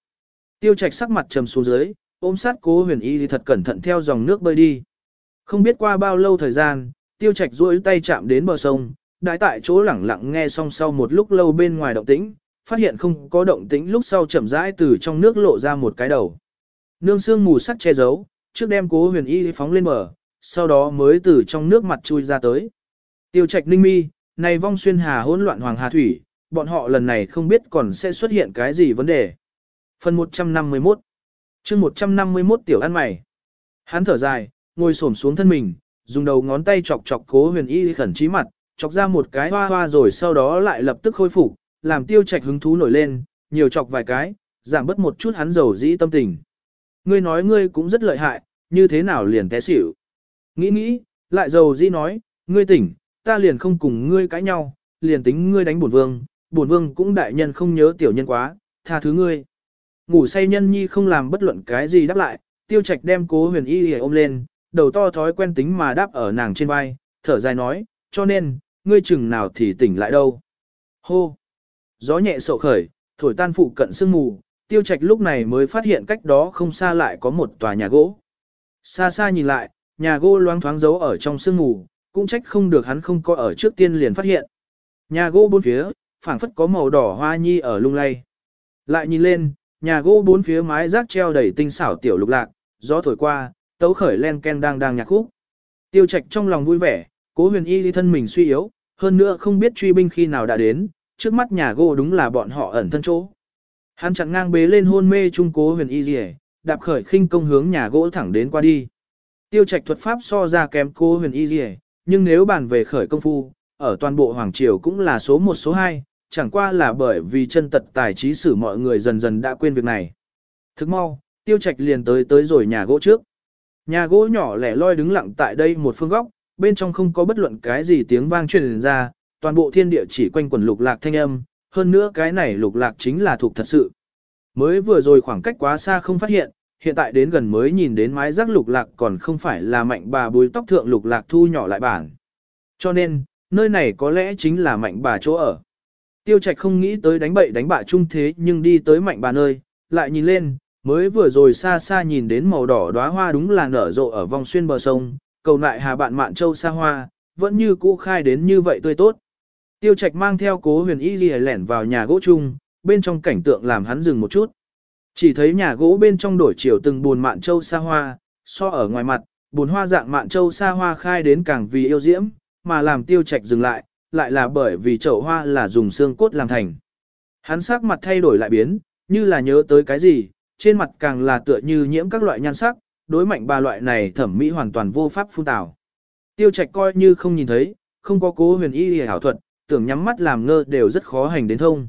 Tiêu trạch sắc mặt trầm xuống dưới, ôm sát cố huyền y thì thật cẩn thận theo dòng nước bơi đi. Không biết qua bao lâu thời gian, tiêu trạch duỗi tay chạm đến bờ sông, đại tại chỗ lẳng lặng nghe xong sau một lúc lâu bên ngoài động tĩnh, phát hiện không có động tĩnh lúc sau chậm rãi từ trong nước lộ ra một cái đầu. Nương xương mù sắc che giấu, trước đem cố huyền y phóng lên bờ, sau đó mới từ trong nước mặt chui ra tới. Tiêu trạch ninh mi, này vong xuyên hà hỗn loạn hoàng hà thủy, bọn họ lần này không biết còn sẽ xuất hiện cái gì vấn đề. Phần 151 chương 151 tiểu ăn mày. Hắn thở dài, ngồi xổm xuống thân mình, dùng đầu ngón tay chọc chọc cố huyền y khẩn trí mặt, chọc ra một cái hoa hoa rồi sau đó lại lập tức khôi phục, làm tiêu trạch hứng thú nổi lên, nhiều chọc vài cái, giảm bớt một chút hắn dầu dĩ tâm tình. Ngươi nói ngươi cũng rất lợi hại, như thế nào liền té xỉu. Nghĩ nghĩ, lại dầu dĩ nói, ngươi tỉnh, ta liền không cùng ngươi cãi nhau, liền tính ngươi đánh bổn vương, bổn vương cũng đại nhân không nhớ tiểu nhân quá, tha thứ ngươi. Ngủ say nhân nhi không làm bất luận cái gì đáp lại, tiêu trạch đem cố huyền y ôm lên, đầu to thói quen tính mà đáp ở nàng trên vai, thở dài nói, cho nên, ngươi chừng nào thì tỉnh lại đâu. Hô! Gió nhẹ sậu khởi, thổi tan phụ cận sương mù, tiêu trạch lúc này mới phát hiện cách đó không xa lại có một tòa nhà gỗ. Xa xa nhìn lại, nhà gỗ loáng thoáng giấu ở trong sương mù, cũng trách không được hắn không có ở trước tiên liền phát hiện. Nhà gỗ bốn phía, phảng phất có màu đỏ hoa nhi ở lung lay. Lại nhìn lên, nhà gỗ bốn phía mái rác treo đầy tinh xảo tiểu lục lạc, gió thổi qua, tấu khởi len ken đang đang nhạc khúc. Tiêu trạch trong lòng vui vẻ, cố huyền y thân mình suy yếu, hơn nữa không biết truy binh khi nào đã đến, trước mắt nhà gỗ đúng là bọn họ ẩn thân chỗ. Hắn chặn ngang bế lên hôn mê trung cố huyền y rìa, đạp khởi khinh công hướng nhà gỗ thẳng đến qua đi. Tiêu trạch thuật pháp so ra kém cố huyền y rìa, nhưng nếu bàn về khởi công phu, ở toàn bộ Hoàng Triều cũng là số 1 số 2, chẳng qua là bởi vì chân tật tài trí sử mọi người dần dần đã quên việc này. Thức mau, tiêu trạch liền tới tới rồi nhà gỗ trước. Nhà gỗ nhỏ lẻ loi đứng lặng tại đây một phương góc, bên trong không có bất luận cái gì tiếng vang truyền ra, toàn bộ thiên địa chỉ quanh quần lục lạc thanh âm, hơn nữa cái này lục lạc chính là thuộc thật sự. Mới vừa rồi khoảng cách quá xa không phát hiện, hiện tại đến gần mới nhìn đến mái rác lục lạc còn không phải là mạnh bà bùi tóc thượng lục lạc thu nhỏ lại bản. Cho nên, nơi này có lẽ chính là mạnh bà chỗ ở. Tiêu trạch không nghĩ tới đánh bậy đánh bạ chung thế nhưng đi tới mạnh bà nơi, lại nhìn lên, mới vừa rồi xa xa nhìn đến màu đỏ đóa hoa đúng là nở rộ ở vòng xuyên bờ sông, cầu lại hà bạn mạn châu xa hoa, vẫn như cũ khai đến như vậy tươi tốt. Tiêu trạch mang theo cố huyền y lìa lẻn vào nhà gỗ chung, bên trong cảnh tượng làm hắn dừng một chút. Chỉ thấy nhà gỗ bên trong đổi chiều từng buồn mạn châu xa hoa, so ở ngoài mặt, buồn hoa dạng mạn châu xa hoa khai đến càng vì yêu diễm, mà làm tiêu trạch dừng lại, lại là bởi vì chậu hoa là dùng xương cốt làm thành. Hắn sắc mặt thay đổi lại biến, như là nhớ tới cái gì, trên mặt càng là tựa như nhiễm các loại nhan sắc, đối mạnh ba loại này thẩm mỹ hoàn toàn vô pháp phun tào. Tiêu trạch coi như không nhìn thấy, không có cố huyền y hảo thuật, tưởng nhắm mắt làm ngơ đều rất khó hành đến thông.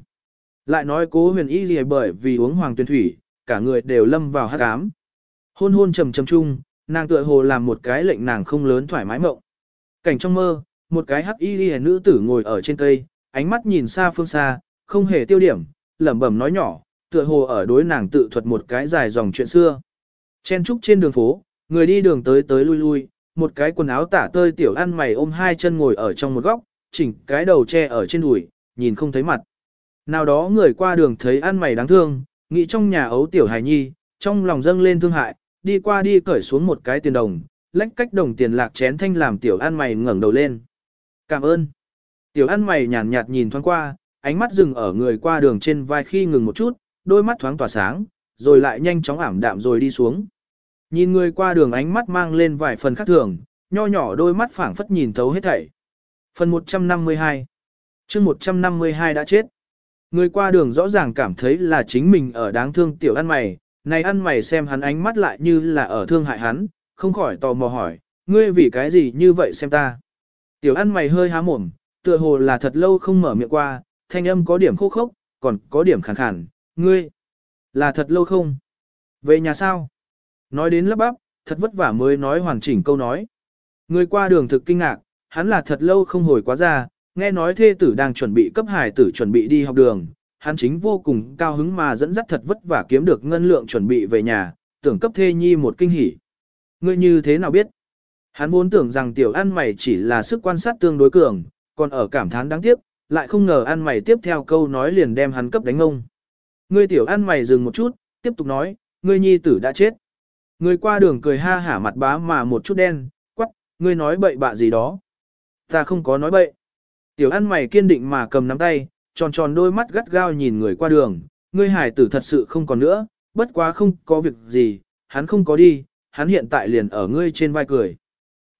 Lại nói cố huyền y gì bởi vì uống hoàng tuyển thủy, cả người đều lâm vào hát cám. Hôn hôn trầm trầm chung, nàng tựa hồ làm một cái lệnh nàng không lớn thoải mái mộng. Cảnh trong mơ, một cái hắc y ghi nữ tử ngồi ở trên cây, ánh mắt nhìn xa phương xa, không hề tiêu điểm, lẩm bẩm nói nhỏ, tựa hồ ở đối nàng tự thuật một cái dài dòng chuyện xưa. Chen trúc trên đường phố, người đi đường tới tới lui lui, một cái quần áo tả tơi tiểu ăn mày ôm hai chân ngồi ở trong một góc, chỉnh cái đầu che ở trên đùi, nhìn không thấy mặt. Nào đó người qua đường thấy ăn mày đáng thương, nghĩ trong nhà ấu tiểu hài nhi, trong lòng dâng lên thương hại, đi qua đi cởi xuống một cái tiền đồng, lách cách đồng tiền lạc chén thanh làm tiểu ăn mày ngẩng đầu lên. Cảm ơn. Tiểu ăn mày nhàn nhạt nhìn thoáng qua, ánh mắt dừng ở người qua đường trên vai khi ngừng một chút, đôi mắt thoáng tỏa sáng, rồi lại nhanh chóng ảm đạm rồi đi xuống. Nhìn người qua đường ánh mắt mang lên vài phần khác thường, nho nhỏ đôi mắt phảng phất nhìn thấu hết thảy. Phần 152 chương 152 đã chết. Người qua đường rõ ràng cảm thấy là chính mình ở đáng thương tiểu ăn mày, này ăn mày xem hắn ánh mắt lại như là ở thương hại hắn, không khỏi tò mò hỏi, ngươi vì cái gì như vậy xem ta. Tiểu ăn mày hơi há mồm, tựa hồ là thật lâu không mở miệng qua, thanh âm có điểm khô khốc, còn có điểm khàn khàn, ngươi, là thật lâu không? Về nhà sao? Nói đến lắp bắp, thật vất vả mới nói hoàn chỉnh câu nói. Người qua đường thực kinh ngạc, hắn là thật lâu không hồi quá ra, nghe nói thê tử đang chuẩn bị cấp hải tử chuẩn bị đi học đường, hắn chính vô cùng cao hứng mà dẫn dắt thật vất vả kiếm được ngân lượng chuẩn bị về nhà, tưởng cấp thê nhi một kinh hỉ. Ngươi như thế nào biết? Hắn vốn tưởng rằng tiểu ăn mày chỉ là sức quan sát tương đối cường, còn ở cảm thán đáng tiếc, lại không ngờ ăn mày tiếp theo câu nói liền đem hắn cấp đánh ông. Ngươi tiểu ăn mày dừng một chút, tiếp tục nói, ngươi nhi tử đã chết. Người qua đường cười ha hả mặt bá mà một chút đen, quắc, ngươi nói bậy bạ gì đó. Ta không có nói bậy. Tiểu ăn mày kiên định mà cầm nắm tay, tròn tròn đôi mắt gắt gao nhìn người qua đường, ngươi hải tử thật sự không còn nữa, bất quá không có việc gì, hắn không có đi, hắn hiện tại liền ở ngươi trên vai cười.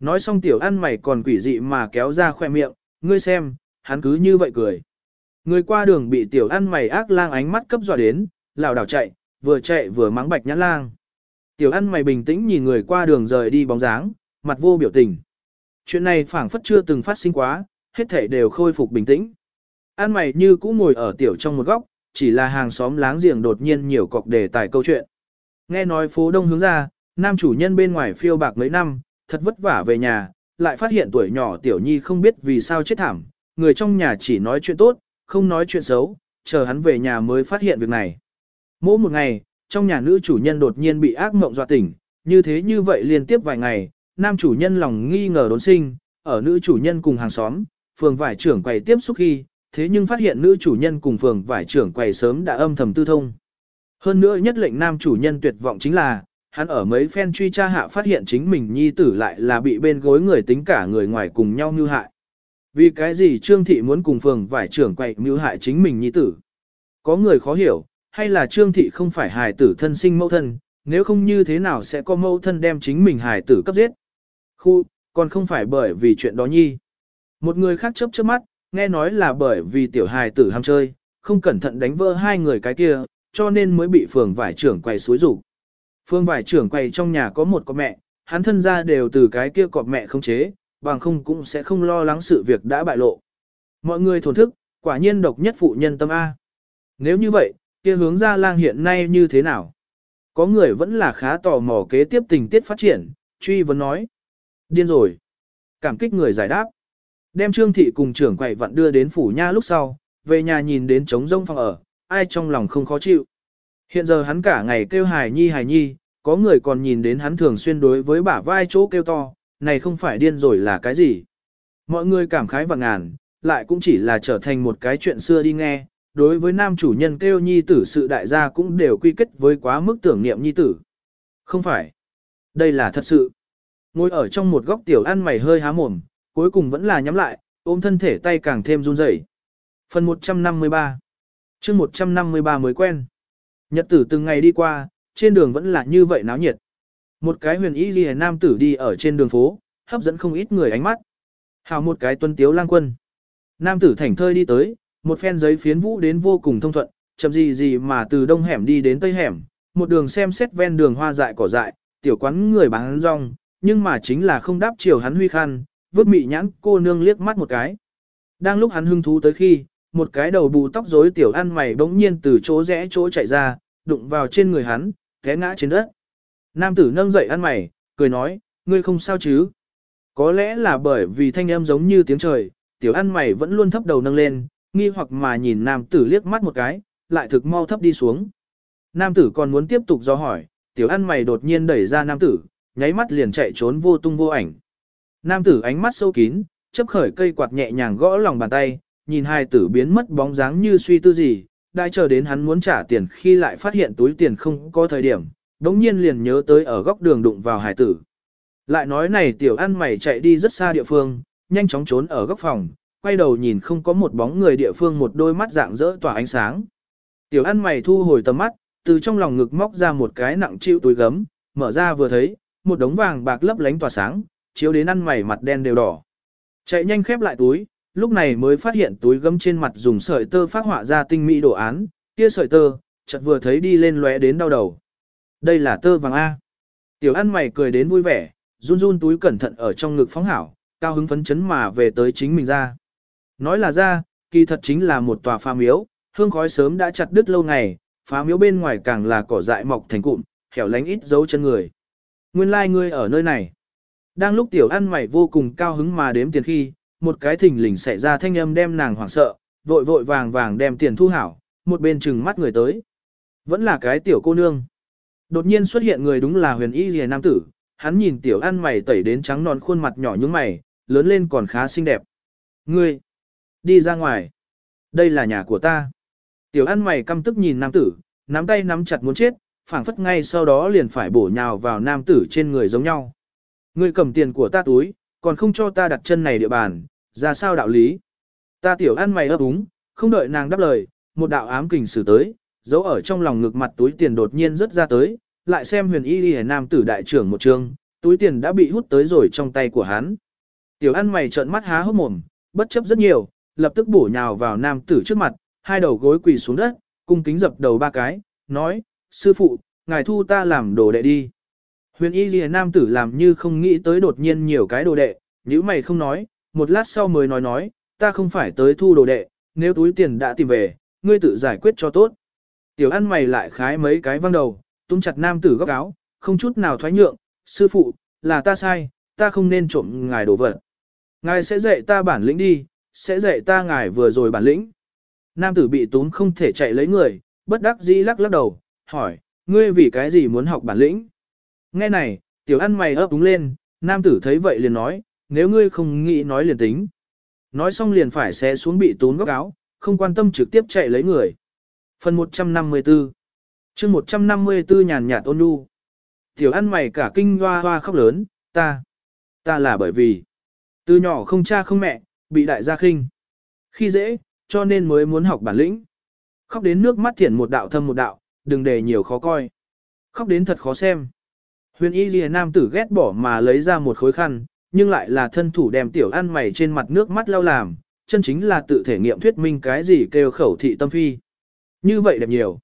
Nói xong tiểu ăn mày còn quỷ dị mà kéo ra khoe miệng, ngươi xem, hắn cứ như vậy cười. Người qua đường bị tiểu ăn mày ác lang ánh mắt cấp dọa đến, lảo đảo chạy, vừa chạy vừa mắng bạch nhãn lang. Tiểu ăn mày bình tĩnh nhìn người qua đường rời đi bóng dáng, mặt vô biểu tình. Chuyện này phảng phất chưa từng phát sinh quá, hết thảy đều khôi phục bình tĩnh. An mày như cũ ngồi ở tiểu trong một góc, chỉ là hàng xóm láng giềng đột nhiên nhiều cọc đề tài câu chuyện. Nghe nói phố đông hướng ra, nam chủ nhân bên ngoài phiêu bạc mấy năm, thật vất vả về nhà, lại phát hiện tuổi nhỏ tiểu nhi không biết vì sao chết thảm, người trong nhà chỉ nói chuyện tốt, không nói chuyện xấu, chờ hắn về nhà mới phát hiện việc này. Mỗi một ngày, trong nhà nữ chủ nhân đột nhiên bị ác mộng dọa tỉnh, như thế như vậy liên tiếp vài ngày, nam chủ nhân lòng nghi ngờ đốn sinh, ở nữ chủ nhân cùng hàng xóm, phường vải trưởng quầy tiếp xúc khi, thế nhưng phát hiện nữ chủ nhân cùng phường vải trưởng quầy sớm đã âm thầm tư thông. Hơn nữa nhất lệnh nam chủ nhân tuyệt vọng chính là, hắn ở mấy phen truy tra hạ phát hiện chính mình nhi tử lại là bị bên gối người tính cả người ngoài cùng nhau mưu hại. Vì cái gì Trương Thị muốn cùng phường vải trưởng quậy mưu hại chính mình nhi tử? Có người khó hiểu, hay là Trương Thị không phải hài tử thân sinh mẫu thân, nếu không như thế nào sẽ có mẫu thân đem chính mình hài tử cấp giết? Khu, còn không phải bởi vì chuyện đó nhi. Một người khác chớp chớp mắt, nghe nói là bởi vì tiểu hài tử ham chơi, không cẩn thận đánh vỡ hai người cái kia, cho nên mới bị phường vải trưởng quay suối rủ. Phương vải trưởng quay trong nhà có một con mẹ, hắn thân ra đều từ cái kia cọp mẹ không chế, bằng không cũng sẽ không lo lắng sự việc đã bại lộ. Mọi người thổn thức, quả nhiên độc nhất phụ nhân tâm A. Nếu như vậy, kia hướng ra lang hiện nay như thế nào? Có người vẫn là khá tò mò kế tiếp tình tiết phát triển, truy vấn nói. Điên rồi. Cảm kích người giải đáp. Đem trương thị cùng trưởng quậy vặn đưa đến phủ nha lúc sau, về nhà nhìn đến trống rông phòng ở, ai trong lòng không khó chịu. Hiện giờ hắn cả ngày kêu hài nhi hài nhi, có người còn nhìn đến hắn thường xuyên đối với bả vai chỗ kêu to, này không phải điên rồi là cái gì. Mọi người cảm khái và ngàn, lại cũng chỉ là trở thành một cái chuyện xưa đi nghe, đối với nam chủ nhân kêu nhi tử sự đại gia cũng đều quy kết với quá mức tưởng niệm nhi tử. Không phải. Đây là thật sự. Ngồi ở trong một góc tiểu ăn mày hơi há mồm, cuối cùng vẫn là nhắm lại, ôm thân thể tay càng thêm run rẩy. Phần 153 chương 153 mới quen. Nhật tử từng ngày đi qua, trên đường vẫn là như vậy náo nhiệt. Một cái huyền y ghi nam tử đi ở trên đường phố, hấp dẫn không ít người ánh mắt. Hào một cái tuân tiếu lang quân. Nam tử thảnh thơi đi tới, một phen giấy phiến vũ đến vô cùng thông thuận, chậm gì gì mà từ đông hẻm đi đến tây hẻm, một đường xem xét ven đường hoa dại cỏ dại, tiểu quán người bán rong, nhưng mà chính là không đáp chiều hắn huy khăn, vứt mị nhãn cô nương liếc mắt một cái. Đang lúc hắn hưng thú tới khi, một cái đầu bù tóc rối tiểu ăn mày bỗng nhiên từ chỗ rẽ chỗ chạy ra, đụng vào trên người hắn, té ngã trên đất. Nam tử nâng dậy ăn mày, cười nói, ngươi không sao chứ? Có lẽ là bởi vì thanh âm giống như tiếng trời, tiểu ăn mày vẫn luôn thấp đầu nâng lên, nghi hoặc mà nhìn nam tử liếc mắt một cái, lại thực mau thấp đi xuống. Nam tử còn muốn tiếp tục do hỏi, tiểu ăn mày đột nhiên đẩy ra nam tử, nháy mắt liền chạy trốn vô tung vô ảnh. Nam tử ánh mắt sâu kín, chấp khởi cây quạt nhẹ nhàng gõ lòng bàn tay, nhìn hai tử biến mất bóng dáng như suy tư gì, đại chờ đến hắn muốn trả tiền khi lại phát hiện túi tiền không có thời điểm, đống nhiên liền nhớ tới ở góc đường đụng vào hải tử. Lại nói này tiểu ăn mày chạy đi rất xa địa phương, nhanh chóng trốn ở góc phòng, quay đầu nhìn không có một bóng người địa phương một đôi mắt dạng dỡ tỏa ánh sáng. Tiểu ăn mày thu hồi tầm mắt, từ trong lòng ngực móc ra một cái nặng chịu túi gấm, mở ra vừa thấy, một đống vàng bạc lấp lánh tỏa sáng, chiếu đến ăn mày mặt đen đều đỏ. Chạy nhanh khép lại túi, lúc này mới phát hiện túi gấm trên mặt dùng sợi tơ phát họa ra tinh mỹ đồ án, kia sợi tơ, chợt vừa thấy đi lên lóe đến đau đầu. Đây là tơ vàng A. Tiểu ăn mày cười đến vui vẻ, run run túi cẩn thận ở trong ngực phóng hảo, cao hứng phấn chấn mà về tới chính mình ra. Nói là ra, kỳ thật chính là một tòa pha miếu, hương khói sớm đã chặt đứt lâu ngày, phá miếu bên ngoài càng là cỏ dại mọc thành cụm, khẻo lánh ít dấu chân người. Nguyên lai like ngươi ở nơi này. Đang lúc tiểu ăn mày vô cùng cao hứng mà đếm tiền khi, một cái thình lình xảy ra thanh âm đem nàng hoảng sợ, vội vội vàng vàng đem tiền thu hảo, một bên chừng mắt người tới. Vẫn là cái tiểu cô nương. Đột nhiên xuất hiện người đúng là huyền y rìa nam tử, hắn nhìn tiểu ăn mày tẩy đến trắng non khuôn mặt nhỏ nhướng mày, lớn lên còn khá xinh đẹp. Ngươi, đi ra ngoài. Đây là nhà của ta. Tiểu ăn mày căm tức nhìn nam tử, nắm tay nắm chặt muốn chết, phảng phất ngay sau đó liền phải bổ nhào vào nam tử trên người giống nhau. Ngươi cầm tiền của ta túi, còn không cho ta đặt chân này địa bàn, ra sao đạo lý. Ta tiểu ăn mày ấp úng, không đợi nàng đáp lời, một đạo ám kình xử tới, giấu ở trong lòng ngực mặt túi tiền đột nhiên rớt ra tới, lại xem huyền y y nam tử đại trưởng một trường, túi tiền đã bị hút tới rồi trong tay của hắn. Tiểu ăn mày trợn mắt há hốc mồm, bất chấp rất nhiều, lập tức bổ nhào vào nam tử trước mặt, hai đầu gối quỳ xuống đất, cung kính dập đầu ba cái, nói, sư phụ, ngài thu ta làm đồ đệ đi. Huyền y lìa nam tử làm như không nghĩ tới đột nhiên nhiều cái đồ đệ, nếu mày không nói, một lát sau mới nói nói, ta không phải tới thu đồ đệ, nếu túi tiền đã tìm về, ngươi tự giải quyết cho tốt. Tiểu ăn mày lại khái mấy cái văng đầu, túm chặt nam tử góc áo, không chút nào thoái nhượng, sư phụ, là ta sai, ta không nên trộm ngài đồ vật. Ngài sẽ dạy ta bản lĩnh đi, sẽ dạy ta ngài vừa rồi bản lĩnh. Nam tử bị túm không thể chạy lấy người, bất đắc dĩ lắc lắc đầu, hỏi, ngươi vì cái gì muốn học bản lĩnh? Nghe này, tiểu ăn mày ấp đúng lên, nam tử thấy vậy liền nói, nếu ngươi không nghĩ nói liền tính. Nói xong liền phải xé xuống bị tốn góc áo, không quan tâm trực tiếp chạy lấy người. Phần 154 chương 154 nhàn nhạt ôn nhu. Tiểu ăn mày cả kinh hoa hoa khóc lớn, ta, ta là bởi vì, từ nhỏ không cha không mẹ, bị đại gia khinh. Khi dễ, cho nên mới muốn học bản lĩnh. Khóc đến nước mắt thiển một đạo thâm một đạo, đừng để nhiều khó coi. Khóc đến thật khó xem. Huyền y lìa nam tử ghét bỏ mà lấy ra một khối khăn, nhưng lại là thân thủ đem tiểu ăn mày trên mặt nước mắt lau làm, chân chính là tự thể nghiệm thuyết minh cái gì kêu khẩu thị tâm phi. Như vậy đẹp nhiều.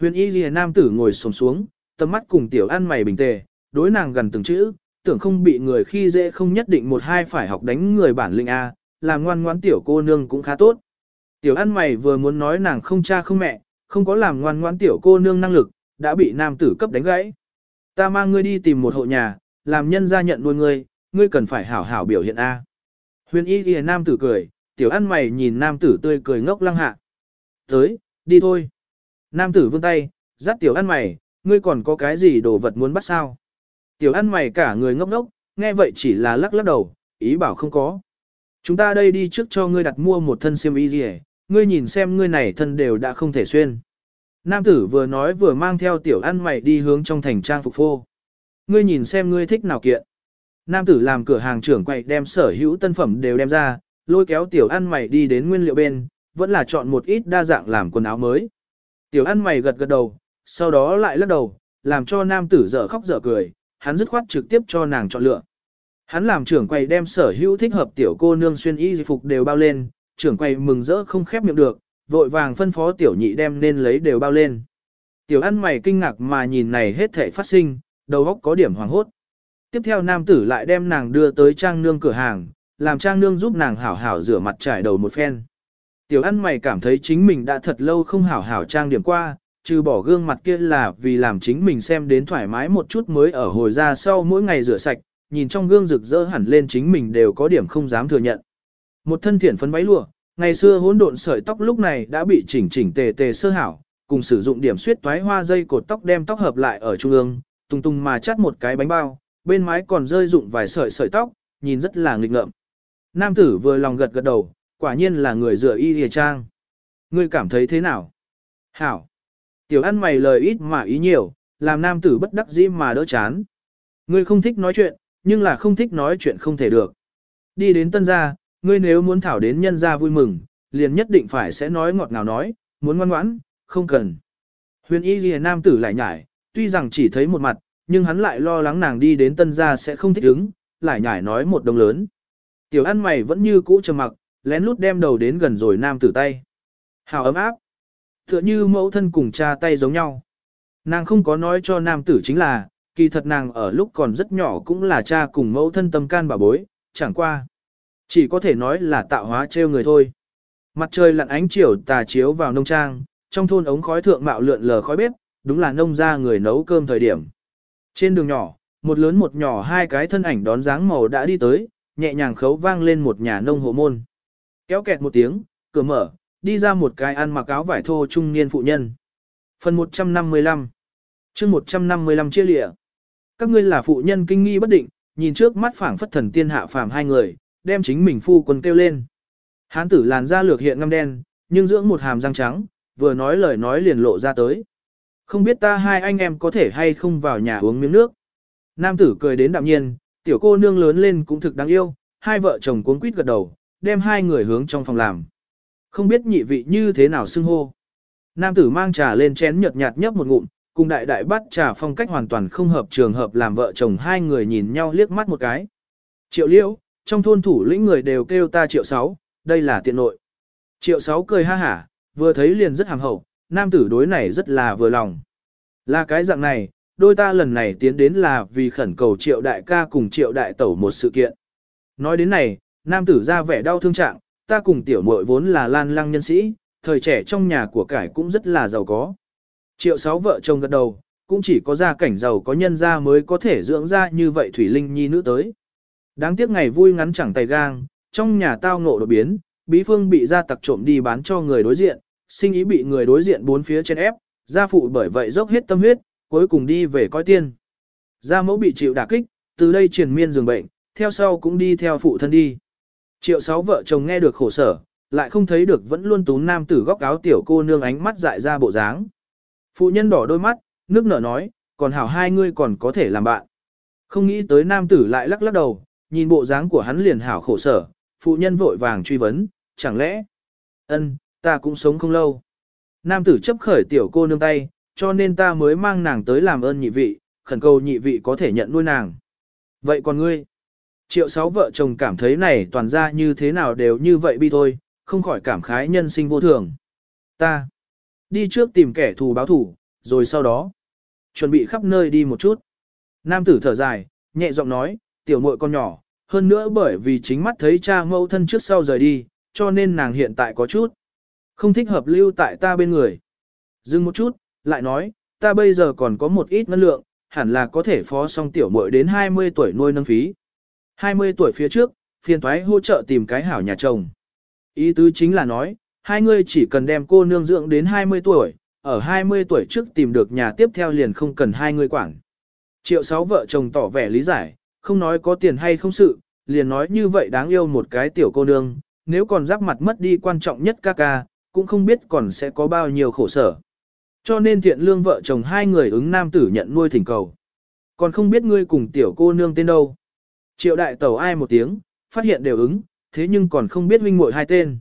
Huyền y lìa nam tử ngồi sồm xuống, tầm mắt cùng tiểu ăn mày bình tề, đối nàng gần từng chữ, tưởng không bị người khi dễ không nhất định một hai phải học đánh người bản linh A, làm ngoan ngoan tiểu cô nương cũng khá tốt. Tiểu ăn mày vừa muốn nói nàng không cha không mẹ, không có làm ngoan ngoan tiểu cô nương năng lực, đã bị nam tử cấp đánh gãy. Ta mang ngươi đi tìm một hộ nhà, làm nhân gia nhận nuôi ngươi, ngươi cần phải hảo hảo biểu hiện A. Huyền y ghi nam tử cười, tiểu ăn mày nhìn nam tử tươi cười ngốc lăng hạ. Tới, đi thôi. Nam tử vươn tay, dắt tiểu ăn mày, ngươi còn có cái gì đồ vật muốn bắt sao? Tiểu ăn mày cả người ngốc ngốc, nghe vậy chỉ là lắc lắc đầu, ý bảo không có. Chúng ta đây đi trước cho ngươi đặt mua một thân xiêm y gì ngươi nhìn xem ngươi này thân đều đã không thể xuyên. Nam tử vừa nói vừa mang theo tiểu ăn mày đi hướng trong thành trang phục phô. Ngươi nhìn xem ngươi thích nào kiện. Nam tử làm cửa hàng trưởng quậy đem sở hữu tân phẩm đều đem ra, lôi kéo tiểu ăn mày đi đến nguyên liệu bên, vẫn là chọn một ít đa dạng làm quần áo mới. Tiểu ăn mày gật gật đầu, sau đó lại lắc đầu, làm cho nam tử dở khóc dở cười, hắn dứt khoát trực tiếp cho nàng chọn lựa. Hắn làm trưởng quầy đem sở hữu thích hợp tiểu cô nương xuyên y phục đều bao lên, trưởng quầy mừng rỡ không khép miệng được, vội vàng phân phó tiểu nhị đem nên lấy đều bao lên. Tiểu ăn mày kinh ngạc mà nhìn này hết thể phát sinh, đầu óc có điểm hoàng hốt. Tiếp theo nam tử lại đem nàng đưa tới trang nương cửa hàng, làm trang nương giúp nàng hảo hảo rửa mặt trải đầu một phen. Tiểu ăn mày cảm thấy chính mình đã thật lâu không hảo hảo trang điểm qua, trừ bỏ gương mặt kia là vì làm chính mình xem đến thoải mái một chút mới ở hồi ra sau mỗi ngày rửa sạch, nhìn trong gương rực rỡ hẳn lên chính mình đều có điểm không dám thừa nhận. Một thân thiện phấn váy lụa, ngày xưa hỗn độn sợi tóc lúc này đã bị chỉnh chỉnh tề tề sơ hảo, cùng sử dụng điểm suýt toái hoa dây cột tóc đem tóc hợp lại ở trung ương, tung tung mà chắt một cái bánh bao, bên mái còn rơi dụng vài sợi sợi tóc, nhìn rất là nghịch ngợm. Nam tử vừa lòng gật gật đầu, quả nhiên là người dựa y lìa trang. Ngươi cảm thấy thế nào? Hảo. Tiểu ăn mày lời ít mà ý nhiều, làm nam tử bất đắc dĩ mà đỡ chán. Ngươi không thích nói chuyện, nhưng là không thích nói chuyện không thể được. Đi đến tân gia, ngươi nếu muốn thảo đến nhân gia vui mừng, liền nhất định phải sẽ nói ngọt ngào nói, muốn ngoan ngoãn, không cần. Huyền y ghi nam tử lại nhải, tuy rằng chỉ thấy một mặt, nhưng hắn lại lo lắng nàng đi đến tân gia sẽ không thích ứng, lại nhải nói một đồng lớn. Tiểu ăn mày vẫn như cũ trầm mặc, lén lút đem đầu đến gần rồi nam tử tay. Hào ấm áp. Tựa như mẫu thân cùng cha tay giống nhau. Nàng không có nói cho nam tử chính là, kỳ thật nàng ở lúc còn rất nhỏ cũng là cha cùng mẫu thân tâm can bà bối, chẳng qua. Chỉ có thể nói là tạo hóa trêu người thôi. Mặt trời lặn ánh chiều tà chiếu vào nông trang, trong thôn ống khói thượng mạo lượn lờ khói bếp, đúng là nông gia người nấu cơm thời điểm. Trên đường nhỏ, một lớn một nhỏ hai cái thân ảnh đón dáng màu đã đi tới, nhẹ nhàng khấu vang lên một nhà nông hộ môn. Kéo kẹt một tiếng, cửa mở, đi ra một cái ăn mặc áo vải thô trung niên phụ nhân. Phần 155 chương 155 chia lịa. Các ngươi là phụ nhân kinh nghi bất định, nhìn trước mắt phảng phất thần tiên hạ phàm hai người, đem chính mình phu quân kêu lên. Hán tử làn da lược hiện ngăm đen, nhưng dưỡng một hàm răng trắng, vừa nói lời nói liền lộ ra tới. Không biết ta hai anh em có thể hay không vào nhà uống miếng nước. Nam tử cười đến đạm nhiên, tiểu cô nương lớn lên cũng thực đáng yêu, hai vợ chồng cuốn quýt gật đầu, đem hai người hướng trong phòng làm. Không biết nhị vị như thế nào xưng hô. Nam tử mang trà lên chén nhợt nhạt nhấp một ngụm, cùng đại đại bắt trà phong cách hoàn toàn không hợp trường hợp làm vợ chồng hai người nhìn nhau liếc mắt một cái. Triệu liễu, trong thôn thủ lĩnh người đều kêu ta triệu sáu, đây là tiện nội. Triệu sáu cười ha hả, vừa thấy liền rất hàm hậu, nam tử đối này rất là vừa lòng. Là cái dạng này, đôi ta lần này tiến đến là vì khẩn cầu triệu đại ca cùng triệu đại tẩu một sự kiện. Nói đến này, nam tử ra vẻ đau thương trạng, ta cùng tiểu muội vốn là lan lăng nhân sĩ, thời trẻ trong nhà của cải cũng rất là giàu có. Triệu sáu vợ chồng gật đầu, cũng chỉ có gia cảnh giàu có nhân gia mới có thể dưỡng ra như vậy Thủy Linh Nhi nữ tới. Đáng tiếc ngày vui ngắn chẳng tay gang, trong nhà tao ngộ đột biến, bí phương bị gia tặc trộm đi bán cho người đối diện, sinh ý bị người đối diện bốn phía trên ép, gia phụ bởi vậy dốc hết tâm huyết, cuối cùng đi về coi tiên. Gia mẫu bị chịu đả kích, từ đây triền miên giường bệnh, theo sau cũng đi theo phụ thân đi. Triệu sáu vợ chồng nghe được khổ sở, lại không thấy được vẫn luôn tú nam tử góc áo tiểu cô nương ánh mắt dại ra bộ dáng. Phụ nhân đỏ đôi mắt, nước nở nói, còn hảo hai ngươi còn có thể làm bạn. Không nghĩ tới nam tử lại lắc lắc đầu, nhìn bộ dáng của hắn liền hảo khổ sở, phụ nhân vội vàng truy vấn, chẳng lẽ, ân, ta cũng sống không lâu. Nam tử chấp khởi tiểu cô nương tay, cho nên ta mới mang nàng tới làm ơn nhị vị, khẩn cầu nhị vị có thể nhận nuôi nàng. Vậy còn ngươi? Triệu sáu vợ chồng cảm thấy này toàn ra như thế nào đều như vậy bi thôi, không khỏi cảm khái nhân sinh vô thường. Ta đi trước tìm kẻ thù báo thù, rồi sau đó chuẩn bị khắp nơi đi một chút. Nam tử thở dài, nhẹ giọng nói, tiểu muội con nhỏ, hơn nữa bởi vì chính mắt thấy cha mẫu thân trước sau rời đi, cho nên nàng hiện tại có chút không thích hợp lưu tại ta bên người. Dừng một chút, lại nói, ta bây giờ còn có một ít ngân lượng, hẳn là có thể phó xong tiểu muội đến 20 tuổi nuôi nâng phí. 20 tuổi phía trước, phiền thoái hỗ trợ tìm cái hảo nhà chồng. Ý tứ chính là nói, hai người chỉ cần đem cô nương dưỡng đến 20 tuổi, ở 20 tuổi trước tìm được nhà tiếp theo liền không cần hai người quản. Triệu sáu vợ chồng tỏ vẻ lý giải, không nói có tiền hay không sự, liền nói như vậy đáng yêu một cái tiểu cô nương, nếu còn giáp mặt mất đi quan trọng nhất ca ca, cũng không biết còn sẽ có bao nhiêu khổ sở. Cho nên thiện lương vợ chồng hai người ứng nam tử nhận nuôi thỉnh cầu. Còn không biết ngươi cùng tiểu cô nương tên đâu. Triệu đại tẩu ai một tiếng, phát hiện đều ứng, thế nhưng còn không biết huynh muội hai tên.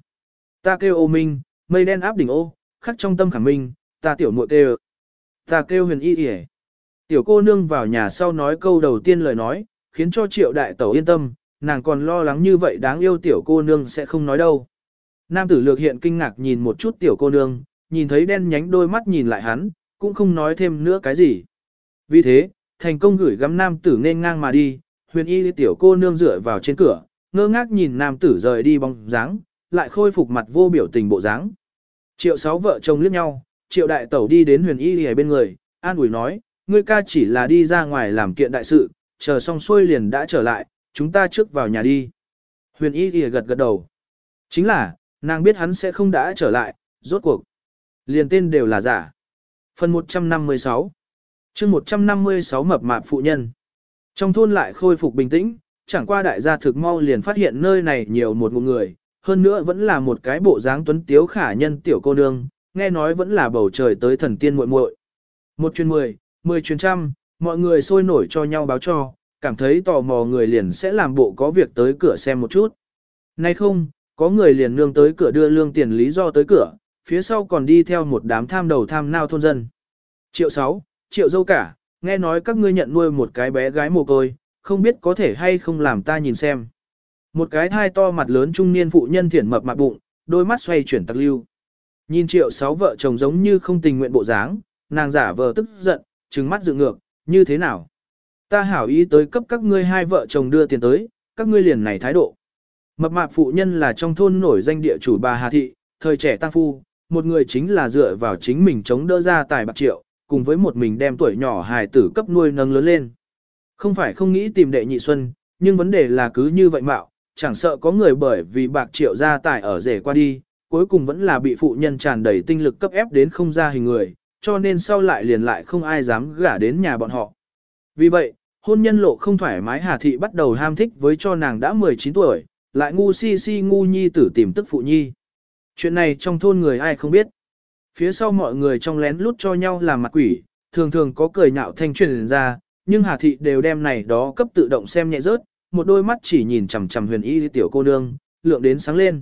Ta kêu ô minh, mây đen áp đỉnh ô, khắc trong tâm khẳng minh, ta tiểu muội kêu. Ta kêu huyền y yể. Tiểu cô nương vào nhà sau nói câu đầu tiên lời nói, khiến cho triệu đại tẩu yên tâm, nàng còn lo lắng như vậy đáng yêu tiểu cô nương sẽ không nói đâu. Nam tử lược hiện kinh ngạc nhìn một chút tiểu cô nương, nhìn thấy đen nhánh đôi mắt nhìn lại hắn, cũng không nói thêm nữa cái gì. Vì thế, thành công gửi gắm nam tử nên ngang mà đi, huyền y tiểu cô nương dựa vào trên cửa, ngơ ngác nhìn nam tử rời đi bóng dáng, lại khôi phục mặt vô biểu tình bộ dáng. Triệu sáu vợ chồng liếc nhau, triệu đại tẩu đi đến huyền y ở bên người, an ủi nói, ngươi ca chỉ là đi ra ngoài làm kiện đại sự, chờ xong xuôi liền đã trở lại, chúng ta trước vào nhà đi. Huyền y gật gật đầu. Chính là, nàng biết hắn sẽ không đã trở lại, rốt cuộc. Liền tên đều là giả. Phần 156 chương 156 mập mạp phụ nhân. Trong thôn lại khôi phục bình tĩnh, chẳng qua đại gia thực mau liền phát hiện nơi này nhiều một ngụm người, hơn nữa vẫn là một cái bộ dáng tuấn tiếu khả nhân tiểu cô nương, nghe nói vẫn là bầu trời tới thần tiên muội muội. Một chuyến mười, mười chuyến trăm, mọi người sôi nổi cho nhau báo cho, cảm thấy tò mò người liền sẽ làm bộ có việc tới cửa xem một chút. Nay không, có người liền nương tới cửa đưa lương tiền lý do tới cửa, phía sau còn đi theo một đám tham đầu tham nao thôn dân. Triệu sáu, triệu dâu cả, nghe nói các ngươi nhận nuôi một cái bé gái mồ côi, không biết có thể hay không làm ta nhìn xem. Một cái thai to mặt lớn trung niên phụ nhân thiển mập mạp bụng, đôi mắt xoay chuyển tắc lưu. Nhìn triệu sáu vợ chồng giống như không tình nguyện bộ dáng, nàng giả vờ tức giận, trừng mắt dựng ngược, như thế nào? Ta hảo ý tới cấp các ngươi hai vợ chồng đưa tiền tới, các ngươi liền này thái độ. Mập mạp phụ nhân là trong thôn nổi danh địa chủ bà Hà Thị, thời trẻ tăng phu, một người chính là dựa vào chính mình chống đỡ ra tài bạc triệu, cùng với một mình đem tuổi nhỏ hài tử cấp nuôi nâng lớn lên. Không phải không nghĩ tìm đệ nhị xuân, nhưng vấn đề là cứ như vậy mạo, chẳng sợ có người bởi vì bạc triệu ra tài ở rể qua đi, cuối cùng vẫn là bị phụ nhân tràn đầy tinh lực cấp ép đến không ra hình người, cho nên sau lại liền lại không ai dám gả đến nhà bọn họ. Vì vậy, hôn nhân lộ không thoải mái Hà Thị bắt đầu ham thích với cho nàng đã 19 tuổi, lại ngu si si ngu nhi tử tìm tức phụ nhi. Chuyện này trong thôn người ai không biết. Phía sau mọi người trong lén lút cho nhau làm mặt quỷ, thường thường có cười nhạo thanh truyền ra, nhưng Hà Thị đều đem này đó cấp tự động xem nhẹ rớt, một đôi mắt chỉ nhìn chằm chằm huyền y tiểu cô nương, lượng đến sáng lên.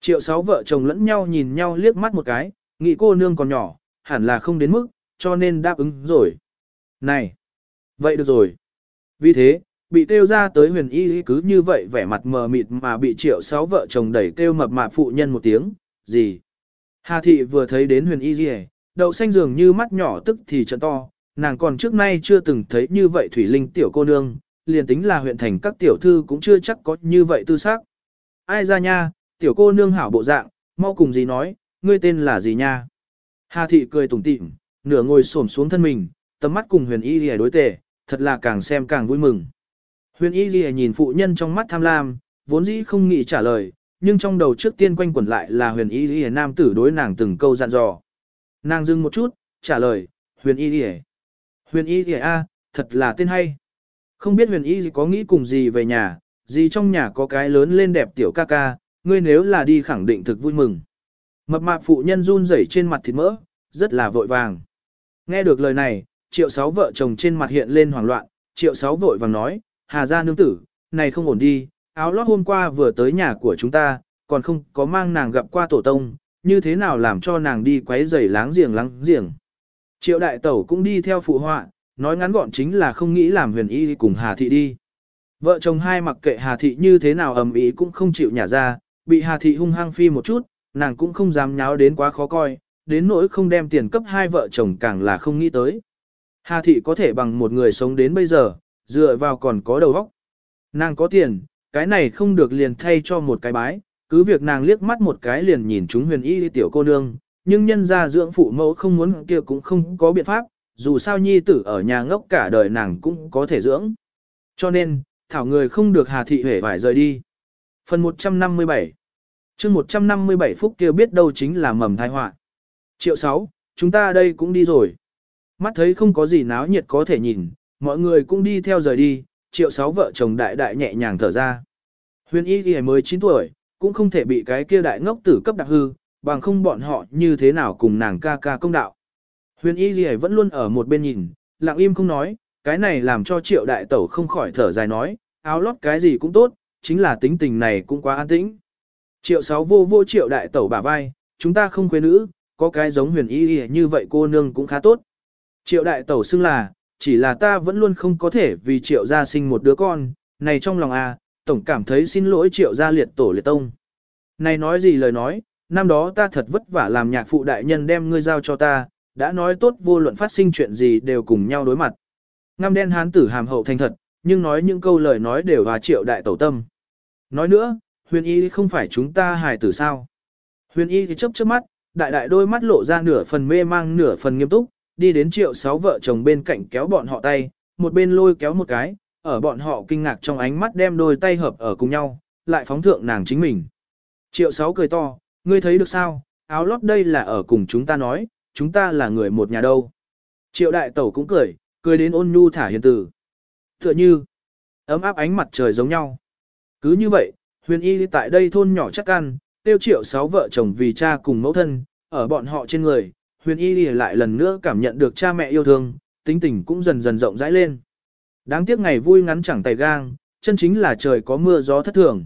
Triệu sáu vợ chồng lẫn nhau nhìn nhau liếc mắt một cái, nghĩ cô nương còn nhỏ, hẳn là không đến mức, cho nên đáp ứng rồi. Này! Vậy được rồi. Vì thế, bị kêu ra tới huyền y cứ như vậy vẻ mặt mờ mịt mà bị triệu sáu vợ chồng đẩy kêu mập mạp phụ nhân một tiếng, gì? Hà thị vừa thấy đến huyền y gì đậu xanh dường như mắt nhỏ tức thì trận to, nàng còn trước nay chưa từng thấy như vậy thủy linh tiểu cô nương, liền tính là huyện thành các tiểu thư cũng chưa chắc có như vậy tư xác. Ai ra nha, tiểu cô nương hảo bộ dạng, mau cùng gì nói, ngươi tên là gì nha? Hà thị cười tủm tỉm, nửa ngồi xổm xuống thân mình, tầm mắt cùng huyền y lìa đối tề, thật là càng xem càng vui mừng. Huyền y lìa nhìn phụ nhân trong mắt tham lam, vốn dĩ không nghĩ trả lời, nhưng trong đầu trước tiên quanh quẩn lại là huyền y lìa nam tử đối nàng từng câu dặn dò. Nàng dừng một chút, trả lời, huyền y lìa. Huyền y lìa a, thật là tên hay. Không biết huyền y có nghĩ cùng gì về nhà, gì trong nhà có cái lớn lên đẹp tiểu ca ca, ngươi nếu là đi khẳng định thực vui mừng. Mập mạp phụ nhân run rẩy trên mặt thịt mỡ, rất là vội vàng. Nghe được lời này, triệu sáu vợ chồng trên mặt hiện lên hoảng loạn, triệu sáu vội vàng nói, hà gia nương tử, này không ổn đi, áo lót hôm qua vừa tới nhà của chúng ta, còn không có mang nàng gặp qua tổ tông, như thế nào làm cho nàng đi quấy rầy láng giềng láng giềng. Triệu đại tẩu cũng đi theo phụ họa, nói ngắn gọn chính là không nghĩ làm huyền y cùng Hà Thị đi. Vợ chồng hai mặc kệ Hà Thị như thế nào ầm ĩ cũng không chịu nhả ra, bị Hà Thị hung hăng phi một chút, nàng cũng không dám nháo đến quá khó coi, đến nỗi không đem tiền cấp hai vợ chồng càng là không nghĩ tới. Hà Thị có thể bằng một người sống đến bây giờ, dựa vào còn có đầu óc. Nàng có tiền, cái này không được liền thay cho một cái bái, cứ việc nàng liếc mắt một cái liền nhìn chúng huyền y tiểu cô nương, nhưng nhân ra dưỡng phụ mẫu không muốn kia cũng không có biện pháp, dù sao nhi tử ở nhà ngốc cả đời nàng cũng có thể dưỡng. Cho nên, thảo người không được Hà Thị hể phải rời đi. Phần 157 chương 157 phút kia biết đâu chính là mầm thai họa Triệu 6, chúng ta đây cũng đi rồi. Mắt thấy không có gì náo nhiệt có thể nhìn, mọi người cũng đi theo rời đi, triệu 6 vợ chồng đại đại nhẹ nhàng thở ra. Huyền y thì mới 9 tuổi, cũng không thể bị cái kia đại ngốc tử cấp đặc hư, bằng không bọn họ như thế nào cùng nàng ca ca công đạo. Huyền y gì vẫn luôn ở một bên nhìn, lặng im không nói, cái này làm cho triệu đại tẩu không khỏi thở dài nói, áo lót cái gì cũng tốt, chính là tính tình này cũng quá an tĩnh. Triệu sáu vô vô triệu đại tẩu bả vai, chúng ta không quê nữ, có cái giống huyền y y như vậy cô nương cũng khá tốt. Triệu đại tẩu xưng là, chỉ là ta vẫn luôn không có thể vì triệu gia sinh một đứa con, này trong lòng à, tổng cảm thấy xin lỗi triệu gia liệt tổ liệt tông. Này nói gì lời nói, năm đó ta thật vất vả làm nhạc phụ đại nhân đem ngươi giao cho ta, đã nói tốt vô luận phát sinh chuyện gì đều cùng nhau đối mặt. Ngăm đen hán tử hàm hậu thành thật, nhưng nói những câu lời nói đều hòa triệu đại tẩu tâm. Nói nữa, huyền y không phải chúng ta hài tử sao. Huyền y thì chớp chớp mắt, đại đại đôi mắt lộ ra nửa phần mê mang nửa phần nghiêm túc, đi đến triệu sáu vợ chồng bên cạnh kéo bọn họ tay, một bên lôi kéo một cái, ở bọn họ kinh ngạc trong ánh mắt đem đôi tay hợp ở cùng nhau, lại phóng thượng nàng chính mình. Triệu sáu cười to, ngươi thấy được sao, áo lót đây là ở cùng chúng ta nói, chúng ta là người một nhà đâu. Triệu đại tẩu cũng cười, cười đến ôn nhu thả hiền tử. Tựa như, ấm áp ánh mặt trời giống nhau. Cứ như vậy, huyền y tại đây thôn nhỏ chắc ăn, tiêu triệu sáu vợ chồng vì cha cùng mẫu thân, ở bọn họ trên người, huyền y lại lần nữa cảm nhận được cha mẹ yêu thương, tính tình cũng dần dần rộng rãi lên. Đáng tiếc ngày vui ngắn chẳng tay gang, chân chính là trời có mưa gió thất thường.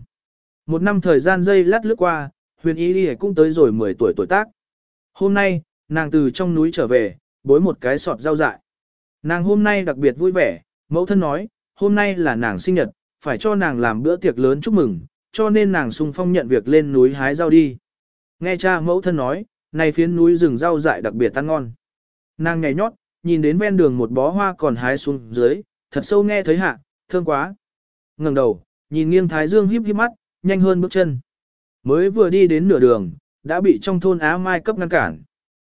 Một năm thời gian dây lát lướt qua, huyền y cũng tới rồi 10 tuổi tuổi tác. Hôm nay, nàng từ trong núi trở về, bối một cái sọt rau dại. Nàng hôm nay đặc biệt vui vẻ, mẫu thân nói, hôm nay là nàng sinh nhật, phải cho nàng làm bữa tiệc lớn chúc mừng, cho nên nàng sung phong nhận việc lên núi hái rau đi. Nghe cha mẫu thân nói, này phiến núi rừng rau dại đặc biệt ăn ngon. Nàng nhảy nhót, nhìn đến ven đường một bó hoa còn hái xuống dưới, thật sâu nghe thấy hạ, thương quá. ngẩng đầu, nhìn nghiêng thái dương híp híp mắt, nhanh hơn bước chân. Mới vừa đi đến nửa đường, đã bị trong thôn Á Mai cấp ngăn cản.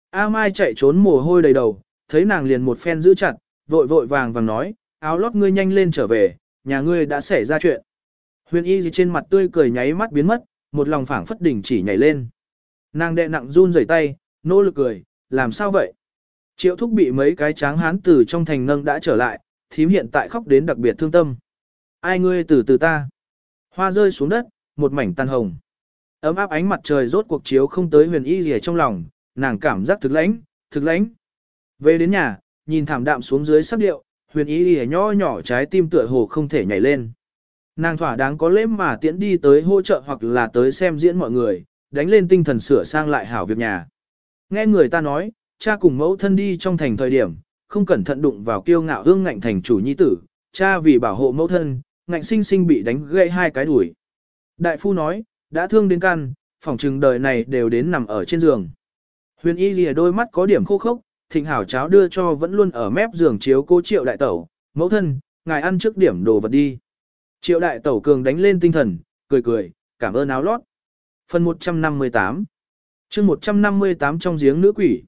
A Mai chạy trốn mồ hôi đầy đầu, thấy nàng liền một phen giữ chặt, vội vội vàng vàng nói, áo lót ngươi nhanh lên trở về, nhà ngươi đã xảy ra chuyện. Huyền y gì trên mặt tươi cười nháy mắt biến mất, một lòng phảng phất đỉnh chỉ nhảy lên. Nàng đệ nặng run rẩy tay, nỗ lực cười, làm sao vậy? Triệu thúc bị mấy cái tráng hán từ trong thành nâng đã trở lại, thím hiện tại khóc đến đặc biệt thương tâm. Ai ngươi từ từ ta? Hoa rơi xuống đất, một mảnh tan hồng. Ấm áp ánh mặt trời rốt cuộc chiếu không tới huyền y gì trong lòng, nàng cảm giác thực lãnh, thực lãnh. Về đến nhà, nhìn thảm đạm xuống dưới sắc điệu, huyền y gì nho nhỏ trái tim tựa hồ không thể nhảy lên. Nàng thỏa đáng có lễ mà tiễn đi tới hỗ trợ hoặc là tới xem diễn mọi người, đánh lên tinh thần sửa sang lại hảo việc nhà. Nghe người ta nói, cha cùng mẫu thân đi trong thành thời điểm, không cẩn thận đụng vào kiêu ngạo hương ngạnh thành chủ nhi tử, cha vì bảo hộ mẫu thân, ngạnh sinh sinh bị đánh gãy hai cái đuổi. Đại phu nói, đã thương đến căn, phòng trừng đời này đều đến nằm ở trên giường. Huyền y lìa đôi mắt có điểm khô khốc, thịnh hảo cháo đưa cho vẫn luôn ở mép giường chiếu cố triệu đại tẩu, mẫu thân, ngài ăn trước điểm đồ vật đi. Triệu đại tẩu cường đánh lên tinh thần, cười cười, cảm ơn áo lót. Phần 158 chương 158 trong giếng nữ quỷ.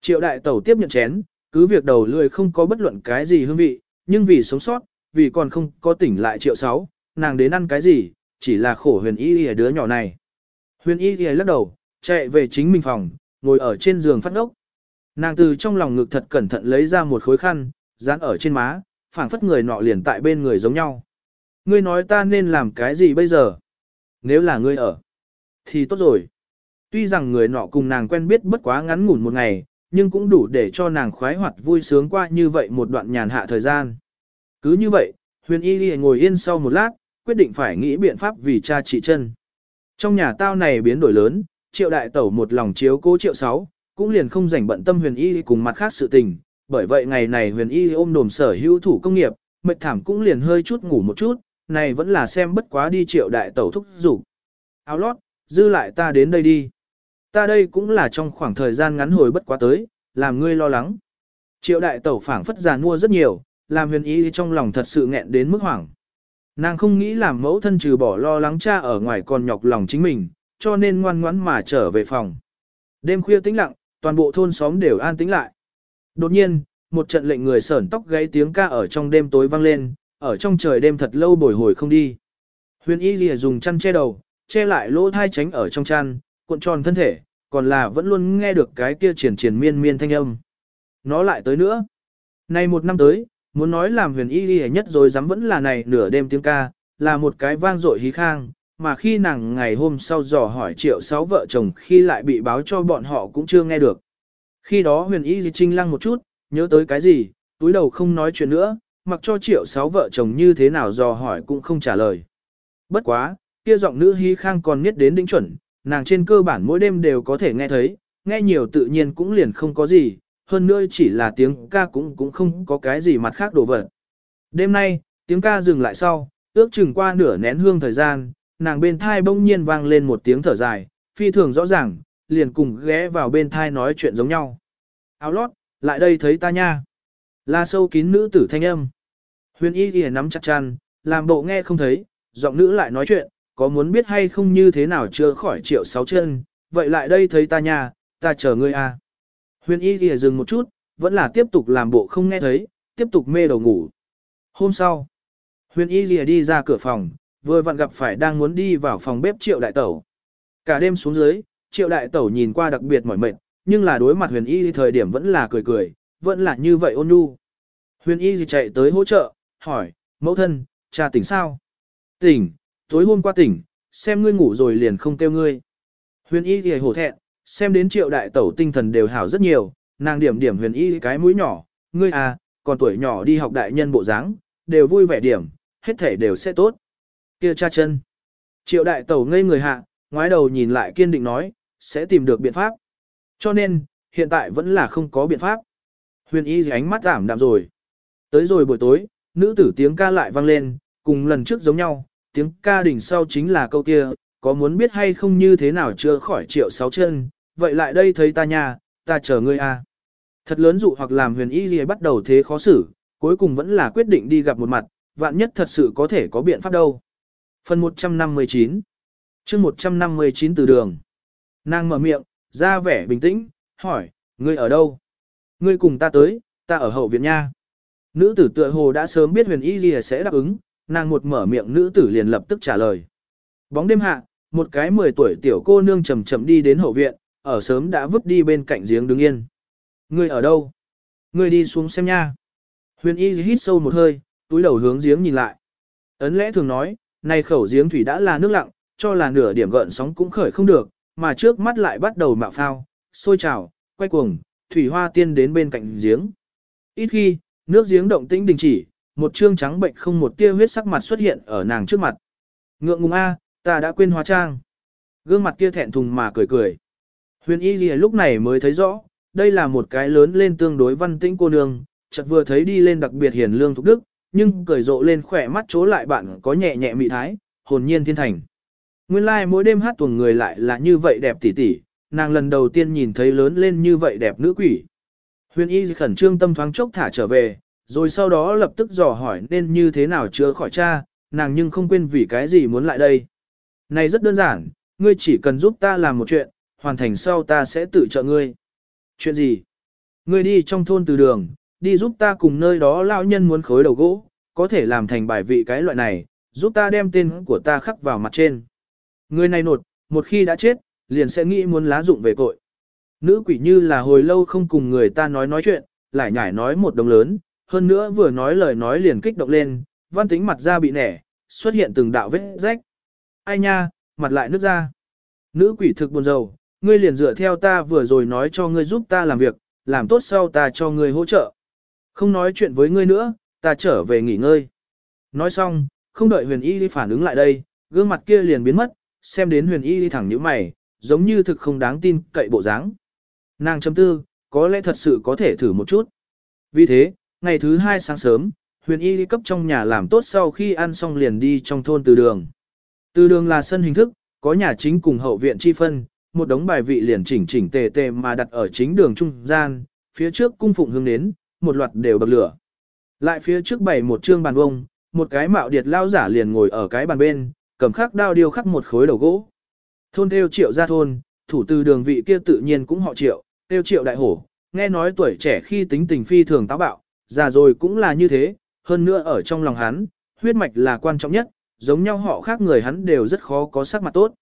Triệu đại tẩu tiếp nhận chén, cứ việc đầu lười không có bất luận cái gì hương vị, nhưng vì sống sót, vì còn không có tỉnh lại triệu sáu, nàng đến ăn cái gì, chỉ là khổ huyền y y đứa nhỏ này. Huyền y y lắc đầu, chạy về chính mình phòng, ngồi ở trên giường phát ốc. Nàng từ trong lòng ngực thật cẩn thận lấy ra một khối khăn, dán ở trên má, phảng phất người nọ liền tại bên người giống nhau. Ngươi nói ta nên làm cái gì bây giờ? Nếu là ngươi ở, thì tốt rồi. Tuy rằng người nọ cùng nàng quen biết bất quá ngắn ngủn một ngày, nhưng cũng đủ để cho nàng khoái hoạt vui sướng qua như vậy một đoạn nhàn hạ thời gian. Cứ như vậy, huyền y đi ngồi yên sau một lát, quyết định phải nghĩ biện pháp vì cha trị chân. Trong nhà tao này biến đổi lớn, triệu đại tẩu một lòng chiếu cố triệu sáu, cũng liền không rảnh bận tâm huyền y cùng mặt khác sự tình, bởi vậy ngày này huyền y ôm đồm sở hữu thủ công nghiệp, mệt thảm cũng liền hơi chút ngủ một chút, này vẫn là xem bất quá đi triệu đại tẩu thúc rủ. Áo lót, dư lại ta đến đây đi. Ta đây cũng là trong khoảng thời gian ngắn hồi bất quá tới, làm ngươi lo lắng. Triệu đại tẩu phảng phất già mua rất nhiều, làm huyền ý trong lòng thật sự nghẹn đến mức hoảng. Nàng không nghĩ làm mẫu thân trừ bỏ lo lắng cha ở ngoài còn nhọc lòng chính mình, cho nên ngoan ngoãn mà trở về phòng. Đêm khuya tĩnh lặng, toàn bộ thôn xóm đều an tĩnh lại. Đột nhiên, một trận lệnh người sởn tóc gáy tiếng ca ở trong đêm tối vang lên, ở trong trời đêm thật lâu bồi hồi không đi. Huyền y lìa dùng chăn che đầu, che lại lỗ thai tránh ở trong chăn, cuộn tròn thân thể, còn là vẫn luôn nghe được cái kia triển triển miên miên thanh âm. Nó lại tới nữa. Nay một năm tới, muốn nói làm huyền y lìa nhất rồi dám vẫn là này nửa đêm tiếng ca, là một cái vang dội hí khang, mà khi nàng ngày hôm sau dò hỏi triệu sáu vợ chồng khi lại bị báo cho bọn họ cũng chưa nghe được. Khi đó huyền y trinh lăng một chút, nhớ tới cái gì, túi đầu không nói chuyện nữa, mặc cho triệu sáu vợ chồng như thế nào dò hỏi cũng không trả lời. Bất quá, kia giọng nữ hí khang còn niết đến đỉnh chuẩn, nàng trên cơ bản mỗi đêm đều có thể nghe thấy, nghe nhiều tự nhiên cũng liền không có gì, hơn nữa chỉ là tiếng ca cũng cũng không có cái gì mặt khác đồ vật. Đêm nay, tiếng ca dừng lại sau, ước chừng qua nửa nén hương thời gian, nàng bên thai bỗng nhiên vang lên một tiếng thở dài, phi thường rõ ràng, liền cùng ghé vào bên thai nói chuyện giống nhau. Áo lót, lại đây thấy ta nha. Là sâu kín nữ tử thanh âm. Huyền y ghi nắm chặt chăn, làm bộ nghe không thấy, giọng nữ lại nói chuyện, có muốn biết hay không như thế nào chưa khỏi triệu sáu chân, vậy lại đây thấy ta nhà, ta chờ ngươi à. Huyền y ghi dừng một chút, vẫn là tiếp tục làm bộ không nghe thấy, tiếp tục mê đầu ngủ. Hôm sau, huyền y ghi đi ra cửa phòng, vừa vặn gặp phải đang muốn đi vào phòng bếp triệu đại tẩu. Cả đêm xuống dưới, triệu đại tẩu nhìn qua đặc biệt mỏi mệt, nhưng là đối mặt huyền y thời điểm vẫn là cười cười, vẫn là như vậy ôn nhu. Huyền y gì chạy tới hỗ trợ, hỏi, mẫu thân, cha tỉnh sao? Tỉnh, tối hôm qua tỉnh, xem ngươi ngủ rồi liền không kêu ngươi. Huyền y thì hổ thẹn, xem đến triệu đại tẩu tinh thần đều hảo rất nhiều, nàng điểm điểm huyền y cái mũi nhỏ, ngươi à, còn tuổi nhỏ đi học đại nhân bộ dáng, đều vui vẻ điểm, hết thể đều sẽ tốt. Kia cha chân. Triệu đại tẩu ngây người hạ, ngoái đầu nhìn lại kiên định nói, sẽ tìm được biện pháp. Cho nên, hiện tại vẫn là không có biện pháp. Huyền y thì ánh mắt giảm đạm rồi. Tới rồi buổi tối, nữ tử tiếng ca lại vang lên, cùng lần trước giống nhau, tiếng ca đỉnh sau chính là câu kia, có muốn biết hay không như thế nào chưa khỏi triệu sáu chân, vậy lại đây thấy ta nha, ta chờ ngươi a. À. Thật lớn dụ hoặc làm huyền y gì bắt đầu thế khó xử, cuối cùng vẫn là quyết định đi gặp một mặt, vạn nhất thật sự có thể có biện pháp đâu. Phần 159 chương 159 từ đường. Nàng mở miệng, ra vẻ bình tĩnh, hỏi, ngươi ở đâu? Ngươi cùng ta tới, ta ở hậu viện nha. Nữ tử tựa hồ đã sớm biết huyền y gì sẽ đáp ứng, nàng một mở miệng nữ tử liền lập tức trả lời. Bóng đêm hạ, một cái 10 tuổi tiểu cô nương chậm chậm đi đến hậu viện, ở sớm đã vứt đi bên cạnh giếng đứng yên. Ngươi ở đâu? Ngươi đi xuống xem nha. Huyền y hít sâu một hơi, túi đầu hướng giếng nhìn lại. Ấn lẽ thường nói, nay khẩu giếng thủy đã là nước lặng, cho là nửa điểm gợn sóng cũng khởi không được, mà trước mắt lại bắt đầu mạo phao, sôi trào, quay cuồng, thủy hoa tiên đến bên cạnh giếng. Ít khi, nước giếng động tĩnh đình chỉ, một trương trắng bệnh không một tia huyết sắc mặt xuất hiện ở nàng trước mặt. Ngượng ngùng a, ta đã quên hóa trang. Gương mặt kia thẹn thùng mà cười cười. Huyền y lì lúc này mới thấy rõ, đây là một cái lớn lên tương đối văn tĩnh cô nương, chợt vừa thấy đi lên đặc biệt hiền lương thục đức, nhưng cười rộ lên khỏe mắt chỗ lại bạn có nhẹ nhẹ mị thái, hồn nhiên thiên thành. Nguyên lai like mỗi đêm hát tuồng người lại là như vậy đẹp tỉ tỉ, nàng lần đầu tiên nhìn thấy lớn lên như vậy đẹp nữ quỷ. Huyền y khẩn trương tâm thoáng chốc thả trở về, rồi sau đó lập tức dò hỏi nên như thế nào chữa khỏi cha, nàng nhưng không quên vì cái gì muốn lại đây. Này rất đơn giản, ngươi chỉ cần giúp ta làm một chuyện, hoàn thành sau ta sẽ tự trợ ngươi. Chuyện gì? Ngươi đi trong thôn từ đường, đi giúp ta cùng nơi đó lão nhân muốn khối đầu gỗ, có thể làm thành bài vị cái loại này, giúp ta đem tên của ta khắc vào mặt trên. Người này nột, một khi đã chết, liền sẽ nghĩ muốn lá dụng về cội. Nữ quỷ như là hồi lâu không cùng người ta nói nói chuyện, lại nhải nói một đồng lớn, hơn nữa vừa nói lời nói liền kích động lên, văn tính mặt ra bị nẻ, xuất hiện từng đạo vết rách. Ai nha, mặt lại nước ra. Nữ quỷ thực buồn rầu, ngươi liền dựa theo ta vừa rồi nói cho ngươi giúp ta làm việc, làm tốt sau ta cho ngươi hỗ trợ. Không nói chuyện với ngươi nữa, ta trở về nghỉ ngơi. Nói xong, không đợi huyền y đi phản ứng lại đây, gương mặt kia liền biến mất, xem đến huyền y đi thẳng như mày, giống như thực không đáng tin cậy bộ dáng. Nàng chấm tư, có lẽ thật sự có thể thử một chút. Vì thế, ngày thứ hai sáng sớm, huyền y đi cấp trong nhà làm tốt sau khi ăn xong liền đi trong thôn từ đường. Từ đường là sân hình thức, có nhà chính cùng hậu viện chi phân, một đống bài vị liền chỉnh chỉnh tề tề mà đặt ở chính đường trung gian, phía trước cung phụng hương đến, một loạt đều bậc lửa. Lại phía trước bày một trương bàn vông, một cái mạo điệt lao giả liền ngồi ở cái bàn bên, cầm khắc đao điêu khắc một khối đầu gỗ. Thôn theo triệu ra thôn, thủ từ đường vị kia tự nhiên cũng họ triệu, tiêu triệu đại hổ, nghe nói tuổi trẻ khi tính tình phi thường táo bạo, già rồi cũng là như thế, hơn nữa ở trong lòng hắn, huyết mạch là quan trọng nhất, giống nhau họ khác người hắn đều rất khó có sắc mặt tốt.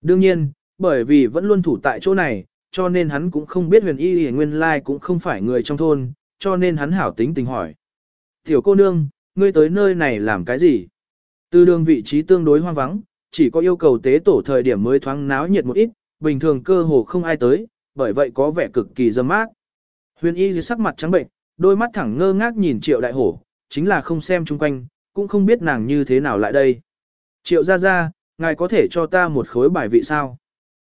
Đương nhiên, bởi vì vẫn luôn thủ tại chỗ này, cho nên hắn cũng không biết huyền y hề nguyên lai cũng không phải người trong thôn, cho nên hắn hảo tính tình hỏi. Tiểu cô nương, ngươi tới nơi này làm cái gì? Từ đường vị trí tương đối hoang vắng, chỉ có yêu cầu tế tổ thời điểm mới thoáng náo nhiệt một ít, bình thường cơ hồ không ai tới, bởi vậy có vẻ cực kỳ dâm mát. Huyền y dưới sắc mặt trắng bệnh, đôi mắt thẳng ngơ ngác nhìn triệu đại hổ, chính là không xem chung quanh, cũng không biết nàng như thế nào lại đây. Triệu ra ra, ngài có thể cho ta một khối bài vị sao?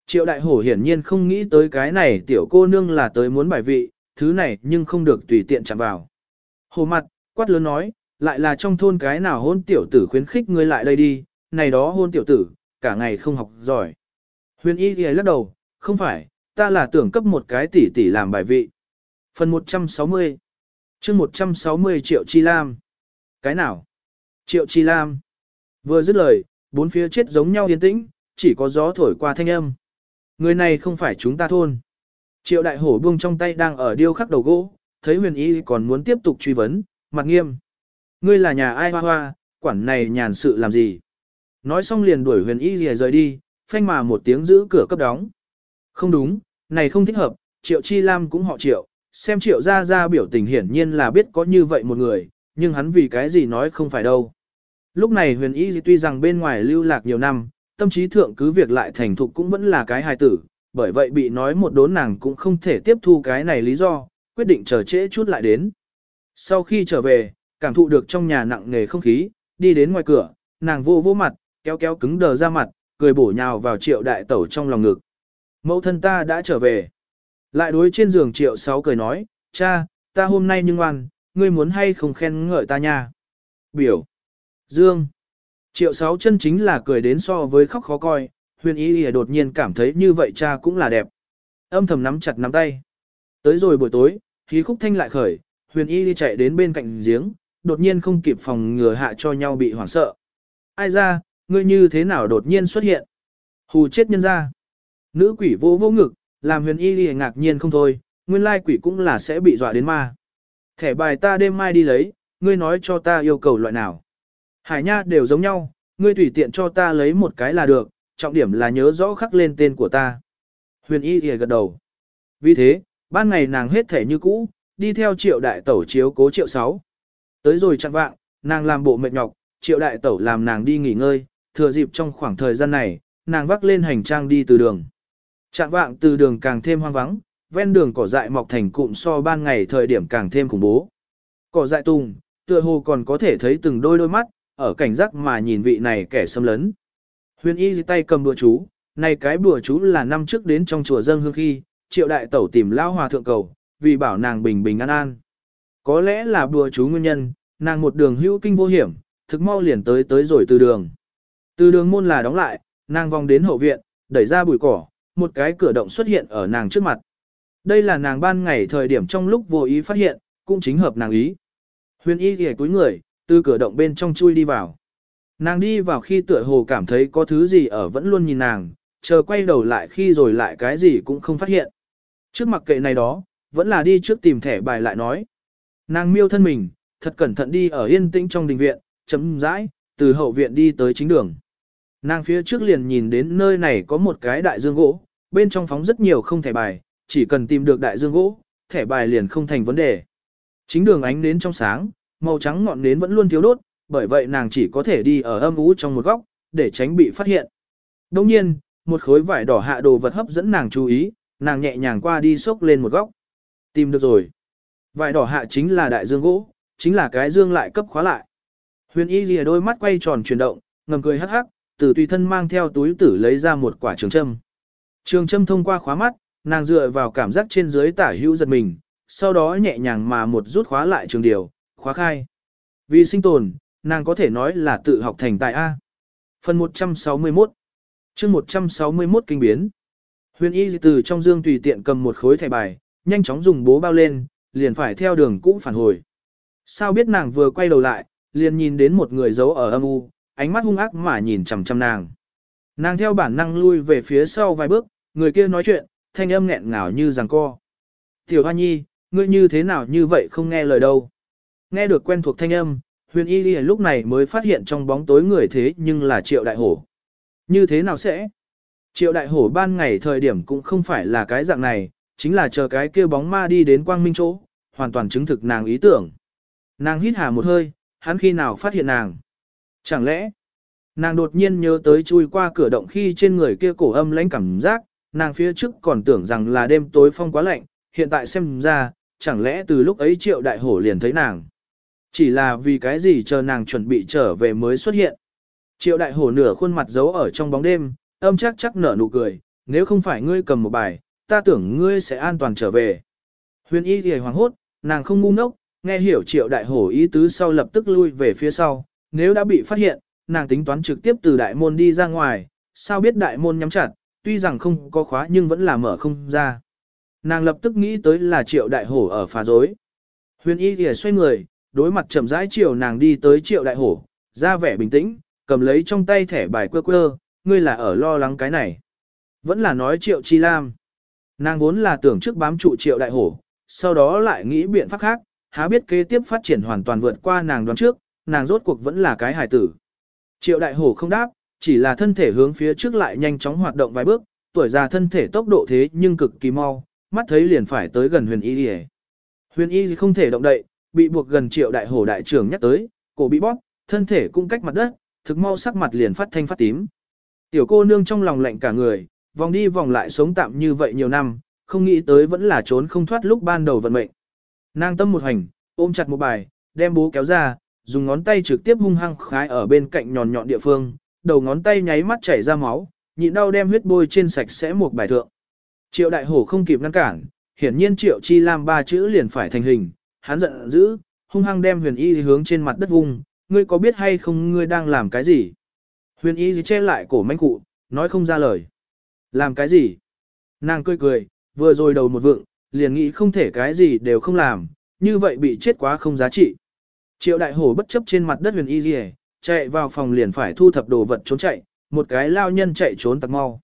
Triệu đại hổ hiển nhiên không nghĩ tới cái này tiểu cô nương là tới muốn bài vị, thứ này nhưng không được tùy tiện chạm vào. Hồ mặt, quát lớn nói, lại là trong thôn cái nào hôn tiểu tử khuyến khích ngươi lại đây đi, này đó hôn tiểu tử, cả ngày không học giỏi. Huyền y thì lắc đầu, không phải, ta là tưởng cấp một cái tỷ tỷ làm bài vị. Phần 160 chương 160 triệu chi lam. Cái nào? Triệu chi lam. Vừa dứt lời, bốn phía chết giống nhau yên tĩnh, chỉ có gió thổi qua thanh âm. Người này không phải chúng ta thôn. Triệu đại hổ buông trong tay đang ở điêu khắc đầu gỗ, thấy huyền y còn muốn tiếp tục truy vấn, mặt nghiêm. Ngươi là nhà ai hoa hoa, quản này nhàn sự làm gì? Nói xong liền đuổi huyền y rời đi, phanh mà một tiếng giữ cửa cấp đóng. Không đúng, này không thích hợp, triệu chi lam cũng họ triệu, xem triệu ra ra biểu tình hiển nhiên là biết có như vậy một người, nhưng hắn vì cái gì nói không phải đâu. Lúc này huyền y tuy rằng bên ngoài lưu lạc nhiều năm, tâm trí thượng cứ việc lại thành thục cũng vẫn là cái hài tử, bởi vậy bị nói một đốn nàng cũng không thể tiếp thu cái này lý do, quyết định chờ trễ chút lại đến. Sau khi trở về, cảm thụ được trong nhà nặng nề không khí, đi đến ngoài cửa, nàng vô vô mặt, kéo kéo cứng đờ ra mặt, cười bổ nhào vào triệu đại tẩu trong lòng ngực. Mẫu thân ta đã trở về. Lại đối trên giường triệu sáu cười nói, cha, ta hôm nay nhưng ngoan, ngươi muốn hay không khen ngợi ta nha. Biểu. Dương. Triệu sáu chân chính là cười đến so với khóc khó coi, huyền ý ỉa đột nhiên cảm thấy như vậy cha cũng là đẹp. Âm thầm nắm chặt nắm tay. Tới rồi buổi tối, khí khúc thanh lại khởi, huyền y đi chạy đến bên cạnh giếng, đột nhiên không kịp phòng ngừa hạ cho nhau bị hoảng sợ. Ai ra, ngươi như thế nào đột nhiên xuất hiện? Hù chết nhân ra. Nữ quỷ vô vô ngực, làm huyền y lìa ngạc nhiên không thôi, nguyên lai quỷ cũng là sẽ bị dọa đến ma. Thẻ bài ta đêm mai đi lấy, ngươi nói cho ta yêu cầu loại nào. Hải nha đều giống nhau, ngươi tùy tiện cho ta lấy một cái là được, trọng điểm là nhớ rõ khắc lên tên của ta. Huyền y lìa gật đầu. Vì thế, ban ngày nàng hết thể như cũ, đi theo triệu đại tẩu chiếu cố triệu sáu. Tới rồi chặn vạng, nàng làm bộ mệt nhọc, triệu đại tẩu làm nàng đi nghỉ ngơi, thừa dịp trong khoảng thời gian này, nàng vác lên hành trang đi từ đường. Trạng vạng từ đường càng thêm hoang vắng, ven đường cỏ dại mọc thành cụm so ban ngày thời điểm càng thêm khủng bố. Cỏ dại tùng, tựa hồ còn có thể thấy từng đôi đôi mắt, ở cảnh giác mà nhìn vị này kẻ xâm lấn. Huyền y tay cầm bùa chú, này cái bùa chú là năm trước đến trong chùa dân hương khi, triệu đại tẩu tìm lao hòa thượng cầu, vì bảo nàng bình bình an an. Có lẽ là bùa chú nguyên nhân, nàng một đường hữu kinh vô hiểm, thực mau liền tới tới rồi từ đường. Từ đường môn là đóng lại, nàng vòng đến hậu viện, đẩy ra bụi cỏ, một cái cửa động xuất hiện ở nàng trước mặt. Đây là nàng ban ngày thời điểm trong lúc vô ý phát hiện, cũng chính hợp nàng ý. Huyền y ghề túi người, từ cửa động bên trong chui đi vào. Nàng đi vào khi tựa hồ cảm thấy có thứ gì ở vẫn luôn nhìn nàng, chờ quay đầu lại khi rồi lại cái gì cũng không phát hiện. Trước mặt kệ này đó, vẫn là đi trước tìm thẻ bài lại nói. Nàng miêu thân mình, thật cẩn thận đi ở yên tĩnh trong đình viện, chấm rãi, từ hậu viện đi tới chính đường. Nàng phía trước liền nhìn đến nơi này có một cái đại dương gỗ, bên trong phóng rất nhiều không thẻ bài, chỉ cần tìm được đại dương gỗ, thẻ bài liền không thành vấn đề. Chính đường ánh đến trong sáng, màu trắng ngọn nến vẫn luôn thiếu đốt, bởi vậy nàng chỉ có thể đi ở âm ú trong một góc, để tránh bị phát hiện. Đồng nhiên, một khối vải đỏ hạ đồ vật hấp dẫn nàng chú ý, nàng nhẹ nhàng qua đi xốc lên một góc. Tìm được rồi. Vải đỏ hạ chính là đại dương gỗ, chính là cái dương lại cấp khóa lại. Huyền y lìa đôi mắt quay tròn chuyển động, ngầm cười hắc hắc, từ tùy thân mang theo túi tử lấy ra một quả trường châm. Trường châm thông qua khóa mắt, nàng dựa vào cảm giác trên dưới tả hữu giật mình, sau đó nhẹ nhàng mà một rút khóa lại trường điều, khóa khai. Vì sinh tồn, nàng có thể nói là tự học thành tài A. Phần 161 chương 161 kinh biến. Huyền y từ trong dương tùy tiện cầm một khối thẻ bài, nhanh chóng dùng bố bao lên, liền phải theo đường cũ phản hồi. Sao biết nàng vừa quay đầu lại, liền nhìn đến một người giấu ở âm u, ánh mắt hung ác mà nhìn chằm chằm nàng. Nàng theo bản năng lui về phía sau vài bước, người kia nói chuyện, thanh âm nghẹn ngào như rằng co. Tiểu Hoa Nhi, ngươi như thế nào như vậy không nghe lời đâu. Nghe được quen thuộc thanh âm, huyền y lúc này mới phát hiện trong bóng tối người thế nhưng là triệu đại hổ. Như thế nào sẽ? Triệu đại hổ ban ngày thời điểm cũng không phải là cái dạng này, chính là chờ cái kia bóng ma đi đến quang minh chỗ, hoàn toàn chứng thực nàng ý tưởng. Nàng hít hà một hơi, hắn khi nào phát hiện nàng? Chẳng lẽ, nàng đột nhiên nhớ tới chui qua cửa động khi trên người kia cổ âm lãnh cảm giác, nàng phía trước còn tưởng rằng là đêm tối phong quá lạnh, hiện tại xem ra, chẳng lẽ từ lúc ấy triệu đại hổ liền thấy nàng. Chỉ là vì cái gì chờ nàng chuẩn bị trở về mới xuất hiện. Triệu đại hổ nửa khuôn mặt giấu ở trong bóng đêm, âm chắc chắc nở nụ cười, nếu không phải ngươi cầm một bài, ta tưởng ngươi sẽ an toàn trở về. Huyền y thì hoàng hốt, nàng không ngu ngốc, nghe hiểu triệu đại hổ ý tứ sau lập tức lui về phía sau, nếu đã bị phát hiện, nàng tính toán trực tiếp từ đại môn đi ra ngoài, sao biết đại môn nhắm chặt, tuy rằng không có khóa nhưng vẫn là mở không ra. Nàng lập tức nghĩ tới là triệu đại hổ ở phá dối. Huyền y thì xoay người, đối mặt chậm rãi chiều nàng đi tới triệu đại hổ, ra vẻ bình tĩnh, cầm lấy trong tay thẻ bài quơ quơ, ngươi là ở lo lắng cái này. Vẫn là nói triệu chi lam. Nàng vốn là tưởng trước bám trụ triệu đại hổ, sau đó lại nghĩ biện pháp khác, há biết kế tiếp phát triển hoàn toàn vượt qua nàng đoán trước, nàng rốt cuộc vẫn là cái hài tử. Triệu đại hổ không đáp, chỉ là thân thể hướng phía trước lại nhanh chóng hoạt động vài bước, tuổi già thân thể tốc độ thế nhưng cực kỳ mau, mắt thấy liền phải tới gần huyền y Huyền y không thể động đậy, bị buộc gần triệu đại hổ đại trưởng nhắc tới, cổ bị bóp, thân thể cũng cách mặt đất, thực mau sắc mặt liền phát thanh phát tím. Tiểu cô nương trong lòng lạnh cả người, vòng đi vòng lại sống tạm như vậy nhiều năm, không nghĩ tới vẫn là trốn không thoát lúc ban đầu vận mệnh. Nàng tâm một hành, ôm chặt một bài, đem bố kéo ra, dùng ngón tay trực tiếp hung hăng khái ở bên cạnh nhọn nhọn địa phương, đầu ngón tay nháy mắt chảy ra máu, nhịn đau đem huyết bôi trên sạch sẽ một bài thượng. Triệu đại hổ không kịp ngăn cản, hiển nhiên triệu chi lam ba chữ liền phải thành hình, hắn giận dữ, hung hăng đem huyền y hướng trên mặt đất vùng, ngươi có biết hay không ngươi đang làm cái gì? Huyền y che lại cổ manh cụ, nói không ra lời. Làm cái gì? Nàng cười cười, vừa rồi đầu một vượng, liền nghĩ không thể cái gì đều không làm, như vậy bị chết quá không giá trị. Triệu đại hổ bất chấp trên mặt đất huyền y gì chạy vào phòng liền phải thu thập đồ vật trốn chạy, một cái lao nhân chạy trốn tặc mau.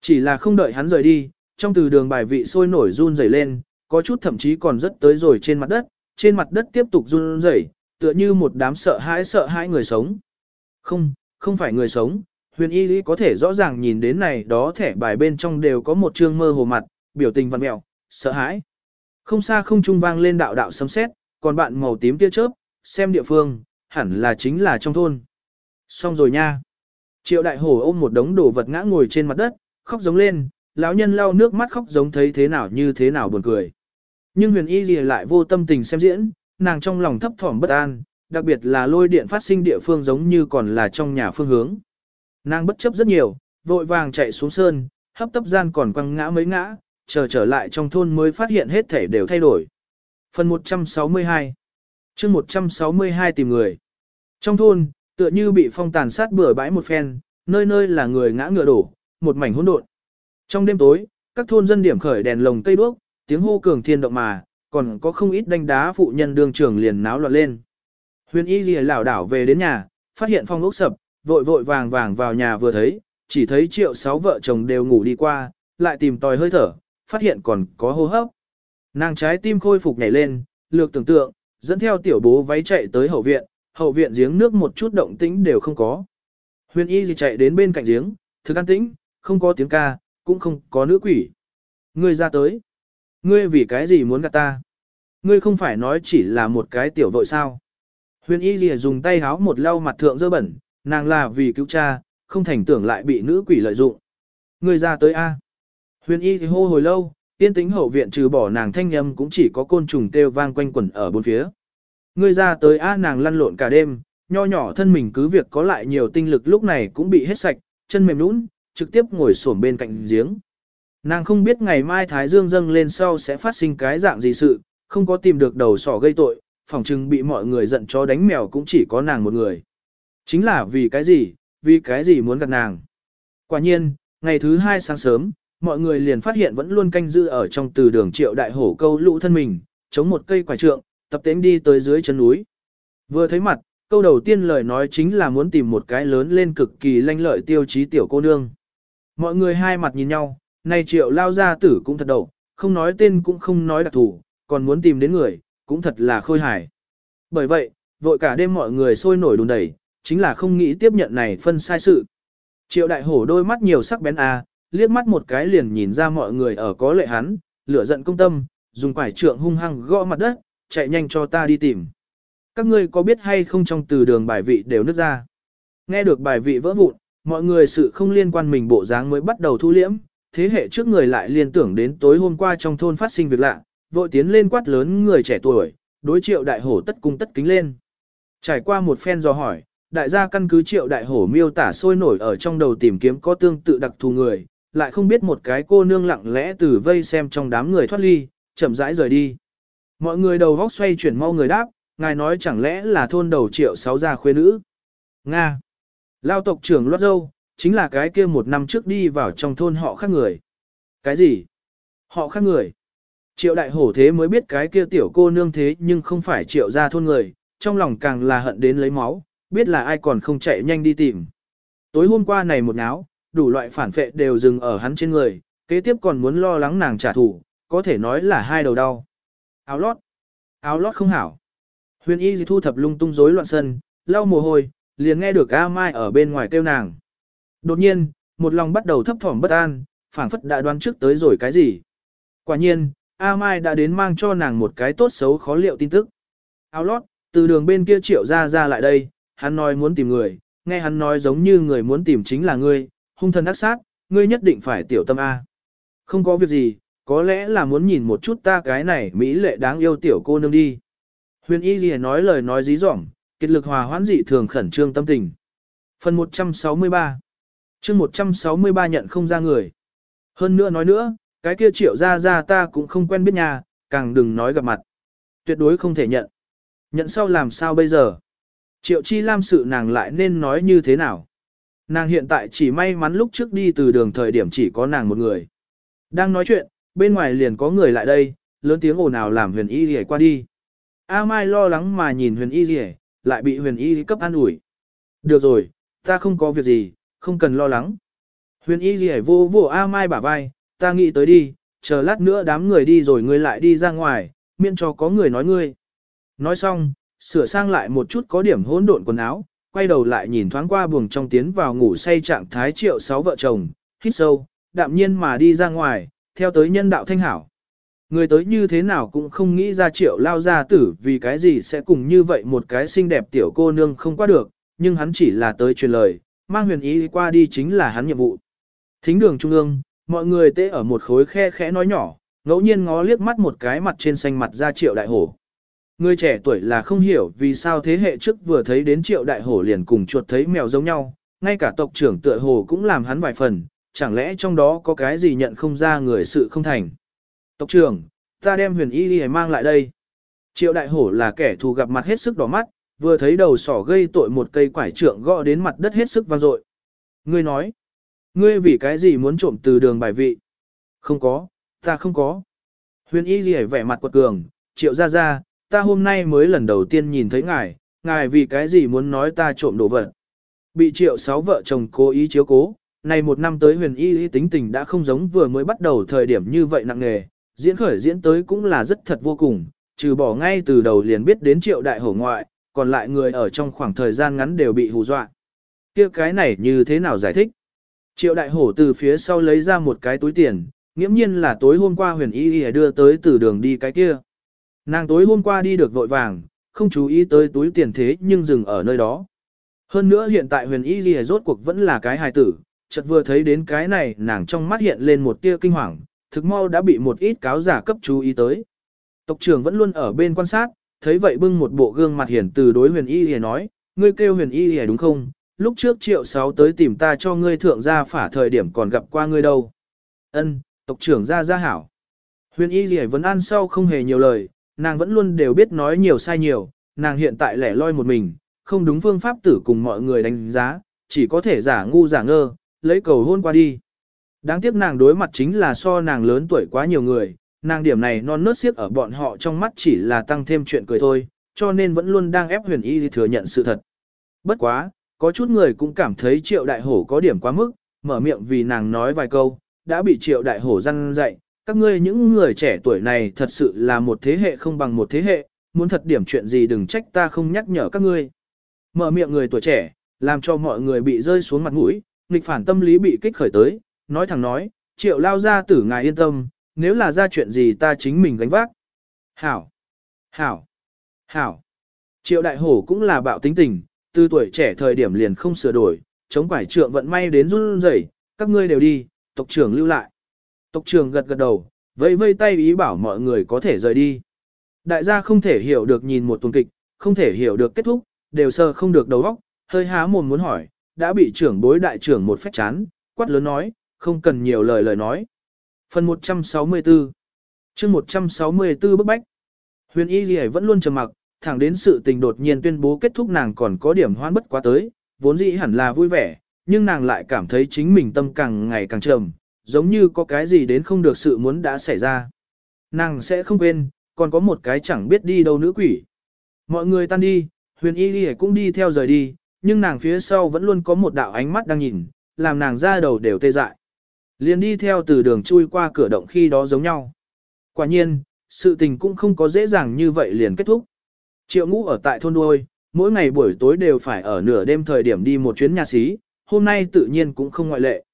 Chỉ là không đợi hắn rời đi, trong từ đường bài vị sôi nổi run rẩy lên, có chút thậm chí còn rất tới rồi trên mặt đất, trên mặt đất tiếp tục run rẩy, tựa như một đám sợ hãi sợ hãi người sống. Không, không phải người sống, huyền y lý có thể rõ ràng nhìn đến này đó thẻ bài bên trong đều có một chương mơ hồ mặt, biểu tình văn mẹo, sợ hãi. Không xa không trung vang lên đạo đạo sấm sét, còn bạn màu tím tia chớp, xem địa phương, hẳn là chính là trong thôn. Xong rồi nha. Triệu đại hổ ôm một đống đồ vật ngã ngồi trên mặt đất, khóc giống lên, lão nhân lau nước mắt khóc giống thấy thế nào như thế nào buồn cười. Nhưng huyền y gì lại vô tâm tình xem diễn, nàng trong lòng thấp thỏm bất an, đặc biệt là lôi điện phát sinh địa phương giống như còn là trong nhà phương hướng. Nàng bất chấp rất nhiều, vội vàng chạy xuống sơn, hấp tấp gian còn quăng ngã mấy ngã, chờ trở lại trong thôn mới phát hiện hết thể đều thay đổi. Phần 162 chương 162 tìm người. Trong thôn, tựa như bị phong tàn sát bừa bãi một phen, nơi nơi là người ngã ngựa đổ, một mảnh hỗn độn. Trong đêm tối, các thôn dân điểm khởi đèn lồng cây đuốc, tiếng hô cường thiên động mà, còn có không ít đánh đá phụ nhân đương trưởng liền náo loạn lên. Huyền y lìa lảo đảo về đến nhà, phát hiện phong ốc sập, vội vội vàng vàng vào nhà vừa thấy, chỉ thấy triệu sáu vợ chồng đều ngủ đi qua, lại tìm tòi hơi thở, phát hiện còn có hô hấp. Nàng trái tim khôi phục nhảy lên, lược tưởng tượng, dẫn theo tiểu bố váy chạy tới hậu viện, hậu viện giếng nước một chút động tĩnh đều không có. Huyền y gì chạy đến bên cạnh giếng, thực an tĩnh, không có tiếng ca, cũng không có nữ quỷ. Ngươi ra tới. Ngươi vì cái gì muốn gặp ta? Ngươi không phải nói chỉ là một cái tiểu vội sao? Huyền y lìa dùng tay háo một lau mặt thượng dơ bẩn, nàng là vì cứu cha, không thành tưởng lại bị nữ quỷ lợi dụng. Ngươi ra tới A. Huyền y thì hô hồi lâu, tiên tính hậu viện trừ bỏ nàng thanh nhâm cũng chỉ có côn trùng kêu vang quanh quẩn ở bốn phía. Ngươi ra tới A nàng lăn lộn cả đêm, nho nhỏ thân mình cứ việc có lại nhiều tinh lực lúc này cũng bị hết sạch, chân mềm nũng, trực tiếp ngồi xổm bên cạnh giếng. Nàng không biết ngày mai Thái Dương dâng lên sau sẽ phát sinh cái dạng gì sự, không có tìm được đầu sỏ gây tội, phòng chừng bị mọi người giận cho đánh mèo cũng chỉ có nàng một người. Chính là vì cái gì, vì cái gì muốn gặp nàng. Quả nhiên, ngày thứ hai sáng sớm, mọi người liền phát hiện vẫn luôn canh giữ ở trong từ đường triệu đại hổ câu lũ thân mình, chống một cây quả trượng, tập tễnh đi tới dưới chân núi. Vừa thấy mặt, câu đầu tiên lời nói chính là muốn tìm một cái lớn lên cực kỳ lanh lợi tiêu chí tiểu cô nương. Mọi người hai mặt nhìn nhau, này triệu lao gia tử cũng thật đầu, không nói tên cũng không nói đặc thủ, còn muốn tìm đến người, cũng thật là khôi hài. Bởi vậy, vội cả đêm mọi người sôi nổi đùn đẩy, chính là không nghĩ tiếp nhận này phân sai sự. Triệu đại hổ đôi mắt nhiều sắc bén a, à, liếc mắt một cái liền nhìn ra mọi người ở có lệ hắn, lửa giận công tâm, dùng quải trượng hung hăng gõ mặt đất, chạy nhanh cho ta đi tìm. Các ngươi có biết hay không trong từ đường bài vị đều nứt ra. Nghe được bài vị vỡ vụn, mọi người sự không liên quan mình bộ dáng mới bắt đầu thu liễm, thế hệ trước người lại liên tưởng đến tối hôm qua trong thôn phát sinh việc lạ, vội tiến lên quát lớn người trẻ tuổi, đối triệu đại hổ tất cung tất kính lên. Trải qua một phen do hỏi, đại gia căn cứ triệu đại hổ miêu tả sôi nổi ở trong đầu tìm kiếm có tương tự đặc thù người, lại không biết một cái cô nương lặng lẽ từ vây xem trong đám người thoát ly, chậm rãi rời đi. Mọi người đầu vóc xoay chuyển mau người đáp, ngài nói chẳng lẽ là thôn đầu triệu sáu gia khuê nữ. Nga. Lao tộc trưởng loát dâu, chính là cái kia một năm trước đi vào trong thôn họ khác người. Cái gì? Họ khác người. Triệu đại hổ thế mới biết cái kia tiểu cô nương thế nhưng không phải triệu gia thôn người, trong lòng càng là hận đến lấy máu, biết là ai còn không chạy nhanh đi tìm. Tối hôm qua này một áo, đủ loại phản phệ đều dừng ở hắn trên người, kế tiếp còn muốn lo lắng nàng trả thù, có thể nói là hai đầu đau. Áo lót, áo lót không hảo. Huyền y thu thập lung tung rối loạn sân, lau mồ hôi, liền nghe được A Mai ở bên ngoài kêu nàng. Đột nhiên, một lòng bắt đầu thấp thỏm bất an, phảng phất đã đoán trước tới rồi cái gì. Quả nhiên, A Mai đã đến mang cho nàng một cái tốt xấu khó liệu tin tức. Áo lót, từ đường bên kia triệu ra ra lại đây, hắn nói muốn tìm người, nghe hắn nói giống như người muốn tìm chính là ngươi, hung thần ác sát, ngươi nhất định phải tiểu tâm A. Không có việc gì, có lẽ là muốn nhìn một chút ta cái này mỹ lệ đáng yêu tiểu cô nương đi. Huyền Y Ghi nói lời nói dí dỏm, kết lực hòa hoãn dị thường khẩn trương tâm tình. Phần 163 chương 163 nhận không ra người. Hơn nữa nói nữa, cái kia triệu ra ra ta cũng không quen biết nhà, càng đừng nói gặp mặt. Tuyệt đối không thể nhận. Nhận sau làm sao bây giờ? Triệu chi lam sự nàng lại nên nói như thế nào? Nàng hiện tại chỉ may mắn lúc trước đi từ đường thời điểm chỉ có nàng một người. Đang nói chuyện, bên ngoài liền có người lại đây, lớn tiếng ồn ào làm huyền y rỉ qua đi. A Mai lo lắng mà nhìn huyền y rỉ, lại bị huyền y cấp an ủi. Được rồi, ta không có việc gì, không cần lo lắng. Huyền y rỉ vô vô A Mai bả vai, ta nghĩ tới đi, chờ lát nữa đám người đi rồi ngươi lại đi ra ngoài, miễn cho có người nói ngươi. Nói xong, sửa sang lại một chút có điểm hỗn độn quần áo, quay đầu lại nhìn thoáng qua buồng trong tiến vào ngủ say trạng thái triệu sáu vợ chồng, hít sâu, đạm nhiên mà đi ra ngoài, theo tới nhân đạo thanh hảo. Người tới như thế nào cũng không nghĩ ra triệu lao ra tử vì cái gì sẽ cùng như vậy một cái xinh đẹp tiểu cô nương không qua được, nhưng hắn chỉ là tới truyền lời, mang huyền ý qua đi chính là hắn nhiệm vụ. Thính đường trung ương, mọi người tê ở một khối khe khẽ nói nhỏ, ngẫu nhiên ngó liếc mắt một cái mặt trên xanh mặt ra triệu đại hổ. Người trẻ tuổi là không hiểu vì sao thế hệ trước vừa thấy đến triệu đại hổ liền cùng chuột thấy mèo giống nhau, ngay cả tộc trưởng tựa hồ cũng làm hắn vài phần, chẳng lẽ trong đó có cái gì nhận không ra người sự không thành. Tộc trưởng, ta đem huyền y đi mang lại đây. Triệu đại hổ là kẻ thù gặp mặt hết sức đỏ mắt, vừa thấy đầu sỏ gây tội một cây quải trượng gõ đến mặt đất hết sức vang dội. Ngươi nói, ngươi vì cái gì muốn trộm từ đường bài vị? Không có, ta không có. Huyền y gì vẻ mặt quật cường, triệu ra ra, ta hôm nay mới lần đầu tiên nhìn thấy ngài, ngài vì cái gì muốn nói ta trộm đồ vật. Bị triệu sáu vợ chồng cố ý chiếu cố, này một năm tới huyền y tính tình đã không giống vừa mới bắt đầu thời điểm như vậy nặng nghề, diễn khởi diễn tới cũng là rất thật vô cùng, trừ bỏ ngay từ đầu liền biết đến triệu đại hổ ngoại, còn lại người ở trong khoảng thời gian ngắn đều bị hù dọa. kia cái này như thế nào giải thích? Triệu đại hổ từ phía sau lấy ra một cái túi tiền, nghiễm nhiên là tối hôm qua huyền y đưa tới từ đường đi cái kia. Nàng tối hôm qua đi được vội vàng, không chú ý tới túi tiền thế nhưng dừng ở nơi đó. Hơn nữa hiện tại huyền y ghi rốt cuộc vẫn là cái hài tử, chợt vừa thấy đến cái này nàng trong mắt hiện lên một tia kinh hoàng, thực mau đã bị một ít cáo giả cấp chú ý tới. Tộc trưởng vẫn luôn ở bên quan sát, thấy vậy bưng một bộ gương mặt hiển từ đối huyền y hề nói, ngươi kêu huyền y hề đúng không? Lúc trước triệu sáu tới tìm ta cho ngươi thượng gia phả thời điểm còn gặp qua ngươi đâu. Ân, tộc trưởng ra ra hảo. Huyền y hề vẫn ăn sau không hề nhiều lời, nàng vẫn luôn đều biết nói nhiều sai nhiều, nàng hiện tại lẻ loi một mình, không đúng phương pháp tử cùng mọi người đánh giá, chỉ có thể giả ngu giả ngơ, lấy cầu hôn qua đi. Đáng tiếc nàng đối mặt chính là so nàng lớn tuổi quá nhiều người, nàng điểm này non nớt xiếc ở bọn họ trong mắt chỉ là tăng thêm chuyện cười thôi, cho nên vẫn luôn đang ép huyền y thừa nhận sự thật. Bất quá, có chút người cũng cảm thấy triệu đại hổ có điểm quá mức, mở miệng vì nàng nói vài câu, đã bị triệu đại hổ răn dạy, các ngươi những người trẻ tuổi này thật sự là một thế hệ không bằng một thế hệ, muốn thật điểm chuyện gì đừng trách ta không nhắc nhở các ngươi. Mở miệng người tuổi trẻ, làm cho mọi người bị rơi xuống mặt mũi, nghịch phản tâm lý bị kích khởi tới, nói thẳng nói, triệu lao ra tử ngài yên tâm, nếu là ra chuyện gì ta chính mình gánh vác. Hảo! Hảo! Hảo! Triệu đại hổ cũng là bạo tính tình, từ tuổi trẻ thời điểm liền không sửa đổi, chống quải trượng vận may đến run rẩy, các ngươi đều đi, tộc trưởng lưu lại. Tộc trưởng gật gật đầu, vẫy vây tay ý bảo mọi người có thể rời đi. Đại gia không thể hiểu được nhìn một tuần kịch, không thể hiểu được kết thúc, đều sơ không được đầu óc, hơi há mồm muốn hỏi, đã bị trưởng bối đại trưởng một phách chán, quát lớn nói, không cần nhiều lời lời nói. Phần 164 chương 164 bức bách Huyền Y Ghi vẫn luôn trầm mặc, thẳng đến sự tình đột nhiên tuyên bố kết thúc nàng còn có điểm hoan bất quá tới, vốn dĩ hẳn là vui vẻ, nhưng nàng lại cảm thấy chính mình tâm càng ngày càng trầm, giống như có cái gì đến không được sự muốn đã xảy ra. Nàng sẽ không quên, còn có một cái chẳng biết đi đâu nữ quỷ. Mọi người tan đi, huyền y đi cũng đi theo rời đi, nhưng nàng phía sau vẫn luôn có một đạo ánh mắt đang nhìn, làm nàng ra đầu đều tê dại. Liền đi theo từ đường chui qua cửa động khi đó giống nhau. Quả nhiên, sự tình cũng không có dễ dàng như vậy liền kết thúc. Triệu ngũ ở tại thôn đuôi, mỗi ngày buổi tối đều phải ở nửa đêm thời điểm đi một chuyến nhà xí, hôm nay tự nhiên cũng không ngoại lệ.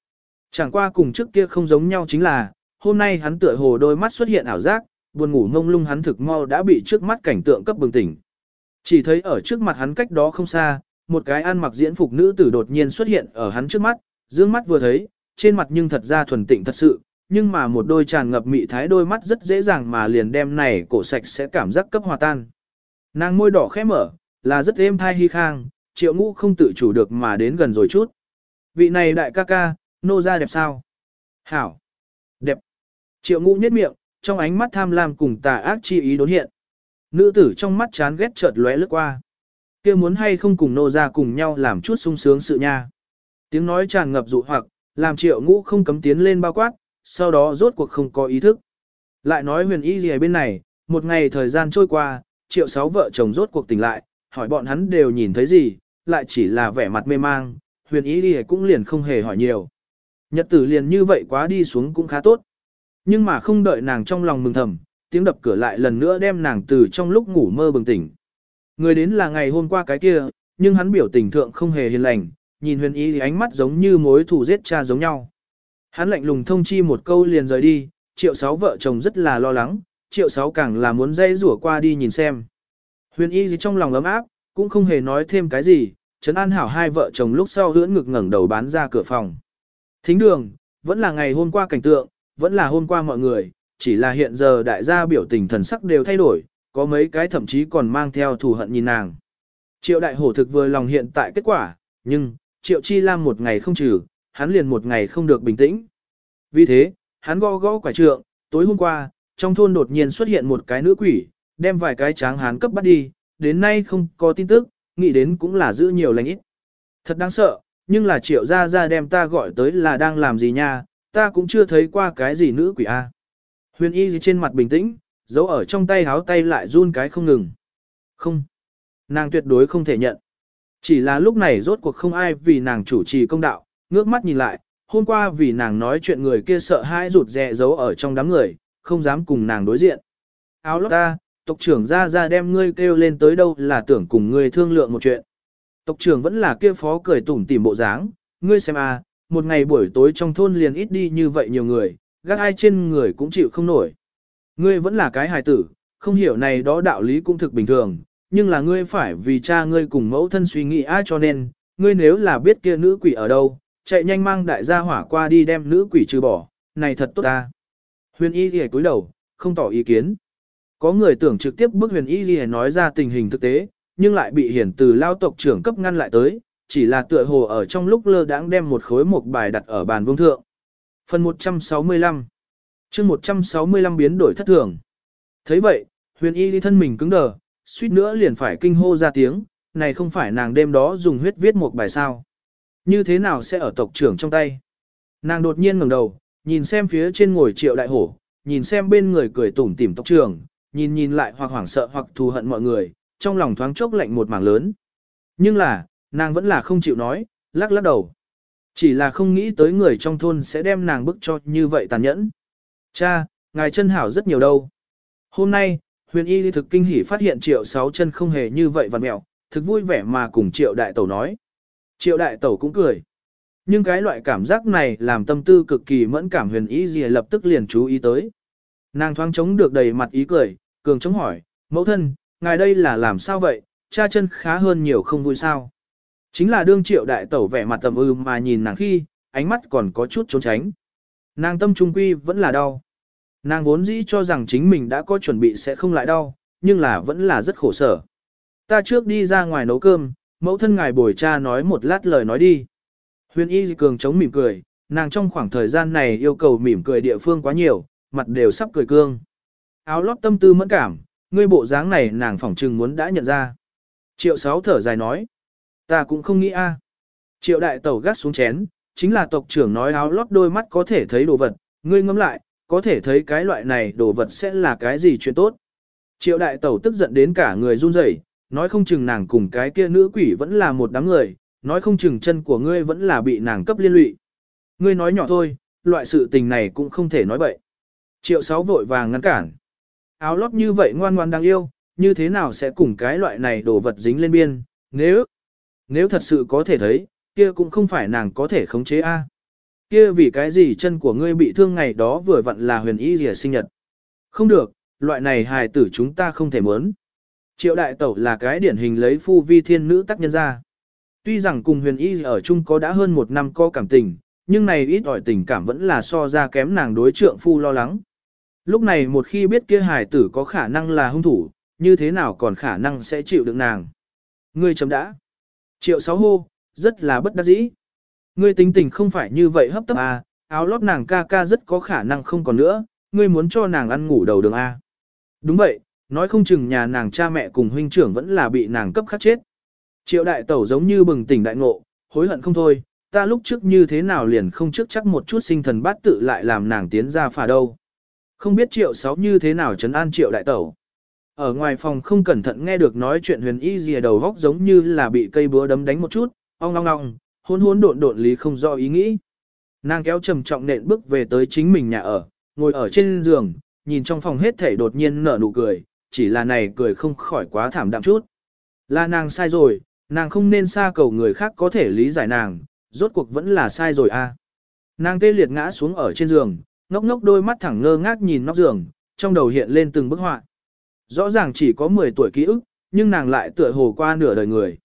Chẳng qua cùng trước kia không giống nhau chính là, hôm nay hắn tựa hồ đôi mắt xuất hiện ảo giác, buồn ngủ ngông lung hắn thực mau đã bị trước mắt cảnh tượng cấp bừng tỉnh. Chỉ thấy ở trước mặt hắn cách đó không xa, một cái ăn mặc diễn phục nữ tử đột nhiên xuất hiện ở hắn trước mắt, dương mắt vừa thấy, trên mặt nhưng thật ra thuần tịnh thật sự, nhưng mà một đôi tràn ngập mị thái đôi mắt rất dễ dàng mà liền đem này cổ sạch sẽ cảm giác cấp hòa tan. Nàng môi đỏ khẽ mở, là rất êm thai hy khang, triệu ngũ không tự chủ được mà đến gần rồi chút. Vị này đại ca ca, nô ra đẹp sao? Hảo! Đẹp! Triệu ngũ nhếch miệng, trong ánh mắt tham lam cùng tà ác chi ý đốn hiện. Nữ tử trong mắt chán ghét chợt lóe lướt qua kia muốn hay không cùng nô ra cùng nhau làm chút sung sướng sự nha. Tiếng nói tràn ngập dụ hoặc, làm triệu ngũ không cấm tiến lên bao quát, sau đó rốt cuộc không có ý thức. Lại nói huyền y gì bên này, một ngày thời gian trôi qua, triệu sáu vợ chồng rốt cuộc tỉnh lại, hỏi bọn hắn đều nhìn thấy gì, lại chỉ là vẻ mặt mê mang, huyền y gì cũng liền không hề hỏi nhiều. Nhật tử liền như vậy quá đi xuống cũng khá tốt. Nhưng mà không đợi nàng trong lòng mừng thầm, tiếng đập cửa lại lần nữa đem nàng từ trong lúc ngủ mơ bừng tỉnh. Người đến là ngày hôm qua cái kia, nhưng hắn biểu tình thượng không hề hiền lành, nhìn huyền y thì ánh mắt giống như mối thù giết cha giống nhau. Hắn lạnh lùng thông chi một câu liền rời đi, triệu sáu vợ chồng rất là lo lắng, triệu sáu càng là muốn dây rủa qua đi nhìn xem. Huyền y gì trong lòng ấm áp, cũng không hề nói thêm cái gì, Trấn An Hảo hai vợ chồng lúc sau hưỡn ngực ngẩng đầu bán ra cửa phòng. Thính đường, vẫn là ngày hôm qua cảnh tượng, vẫn là hôm qua mọi người, chỉ là hiện giờ đại gia biểu tình thần sắc đều thay đổi, có mấy cái thậm chí còn mang theo thù hận nhìn nàng. Triệu đại hổ thực vừa lòng hiện tại kết quả, nhưng, triệu chi lam một ngày không trừ, hắn liền một ngày không được bình tĩnh. Vì thế, hắn gõ gõ quả trượng, tối hôm qua, trong thôn đột nhiên xuất hiện một cái nữ quỷ, đem vài cái tráng hán cấp bắt đi, đến nay không có tin tức, nghĩ đến cũng là giữ nhiều lành ít. Thật đáng sợ, nhưng là triệu gia gia đem ta gọi tới là đang làm gì nha, ta cũng chưa thấy qua cái gì nữ quỷ a. Huyền y gì trên mặt bình tĩnh, giấu ở trong tay háo tay lại run cái không ngừng. Không, nàng tuyệt đối không thể nhận. Chỉ là lúc này rốt cuộc không ai vì nàng chủ trì công đạo, ngước mắt nhìn lại, hôm qua vì nàng nói chuyện người kia sợ hãi rụt rè giấu ở trong đám người, không dám cùng nàng đối diện. Áo lót ta, tộc trưởng ra ra đem ngươi kêu lên tới đâu là tưởng cùng ngươi thương lượng một chuyện. Tộc trưởng vẫn là kia phó cười tủm tỉm bộ dáng, ngươi xem à, một ngày buổi tối trong thôn liền ít đi như vậy nhiều người, gác ai trên người cũng chịu không nổi. Ngươi vẫn là cái hài tử, không hiểu này đó đạo lý cũng thực bình thường, nhưng là ngươi phải vì cha ngươi cùng mẫu thân suy nghĩ ai cho nên, ngươi nếu là biết kia nữ quỷ ở đâu, chạy nhanh mang đại gia hỏa qua đi đem nữ quỷ trừ bỏ, này thật tốt ta. Huyền y ghi cúi đầu, không tỏ ý kiến. Có người tưởng trực tiếp bức huyền y ghi nói ra tình hình thực tế, nhưng lại bị hiển từ lao tộc trưởng cấp ngăn lại tới, chỉ là tựa hồ ở trong lúc lơ đãng đem một khối một bài đặt ở bàn vương thượng. Phần 165 chương 165 biến đổi thất thường. thấy vậy, huyền y đi thân mình cứng đờ, suýt nữa liền phải kinh hô ra tiếng, này không phải nàng đêm đó dùng huyết viết một bài sao. Như thế nào sẽ ở tộc trưởng trong tay? Nàng đột nhiên ngẩng đầu, nhìn xem phía trên ngồi triệu đại hổ, nhìn xem bên người cười tủm tỉm tộc trưởng, nhìn nhìn lại hoặc hoảng sợ hoặc thù hận mọi người, trong lòng thoáng chốc lạnh một mảng lớn. Nhưng là, nàng vẫn là không chịu nói, lắc lắc đầu. Chỉ là không nghĩ tới người trong thôn sẽ đem nàng bức cho như vậy tàn nhẫn. Cha, ngài chân hảo rất nhiều đâu. Hôm nay, huyền y thực kinh hỉ phát hiện triệu sáu chân không hề như vậy vằn mẹo, thực vui vẻ mà cùng triệu đại tẩu nói. Triệu đại tẩu cũng cười. Nhưng cái loại cảm giác này làm tâm tư cực kỳ mẫn cảm huyền y gì lập tức liền chú ý tới. Nàng thoáng chống được đầy mặt ý cười, cường chống hỏi, mẫu thân, ngài đây là làm sao vậy, cha chân khá hơn nhiều không vui sao. Chính là đương triệu đại tẩu vẻ mặt tầm ư mà nhìn nàng khi, ánh mắt còn có chút trốn tránh. Nàng tâm trung quy vẫn là đau. Nàng vốn dĩ cho rằng chính mình đã có chuẩn bị sẽ không lại đau, nhưng là vẫn là rất khổ sở. Ta trước đi ra ngoài nấu cơm, mẫu thân ngài bồi cha nói một lát lời nói đi. Huyền y cường chống mỉm cười, nàng trong khoảng thời gian này yêu cầu mỉm cười địa phương quá nhiều, mặt đều sắp cười cương. Áo lót tâm tư mẫn cảm, ngươi bộ dáng này nàng phỏng trừng muốn đã nhận ra. Triệu sáu thở dài nói. Ta cũng không nghĩ a. Triệu đại tẩu gắt xuống chén, chính là tộc trưởng nói áo lót đôi mắt có thể thấy đồ vật, ngươi ngẫm lại, có thể thấy cái loại này đồ vật sẽ là cái gì chuyện tốt. Triệu đại tẩu tức giận đến cả người run rẩy, nói không chừng nàng cùng cái kia nữ quỷ vẫn là một đám người, nói không chừng chân của ngươi vẫn là bị nàng cấp liên lụy. Ngươi nói nhỏ thôi, loại sự tình này cũng không thể nói bậy. Triệu sáu vội vàng ngăn cản. Áo lót như vậy ngoan ngoan đáng yêu, như thế nào sẽ cùng cái loại này đồ vật dính lên biên, nếu, nếu thật sự có thể thấy, kia cũng không phải nàng có thể khống chế a. Kia vì cái gì chân của ngươi bị thương ngày đó vừa vặn là huyền y rìa sinh nhật. Không được, loại này hài tử chúng ta không thể muốn. Triệu đại tẩu là cái điển hình lấy phu vi thiên nữ tác nhân ra. Tuy rằng cùng huyền y ở chung có đã hơn một năm có cảm tình, nhưng này ít ỏi tình cảm vẫn là so ra kém nàng đối trượng phu lo lắng. Lúc này một khi biết kia hài tử có khả năng là hung thủ, như thế nào còn khả năng sẽ chịu được nàng. Ngươi chấm đã. Triệu sáu hô, rất là bất đắc dĩ. Ngươi tính tình không phải như vậy hấp tấp à, áo lót nàng ca ca rất có khả năng không còn nữa, ngươi muốn cho nàng ăn ngủ đầu đường à? Đúng vậy, nói không chừng nhà nàng cha mẹ cùng huynh trưởng vẫn là bị nàng cấp khắc chết. Triệu đại tẩu giống như bừng tỉnh đại ngộ, hối hận không thôi, ta lúc trước như thế nào liền không trước chắc một chút sinh thần bát tự lại làm nàng tiến ra phà đâu. Không biết triệu sáu như thế nào chấn an triệu đại tẩu. Ở ngoài phòng không cẩn thận nghe được nói chuyện huyền y dìa đầu góc giống như là bị cây búa đấm đánh một chút, ong ong ong, hôn hôn độn độn lý không do ý nghĩ. Nàng kéo trầm trọng nện bước về tới chính mình nhà ở, ngồi ở trên giường, nhìn trong phòng hết thể đột nhiên nở nụ cười, chỉ là này cười không khỏi quá thảm đạm chút. Là nàng sai rồi, nàng không nên xa cầu người khác có thể lý giải nàng, rốt cuộc vẫn là sai rồi a. À. Nàng tê liệt ngã xuống ở trên giường, ngốc ngốc đôi mắt thẳng ngơ ngác nhìn nóc giường, trong đầu hiện lên từng bức họa. Rõ ràng chỉ có 10 tuổi ký ức, nhưng nàng lại tựa hồ qua nửa đời người.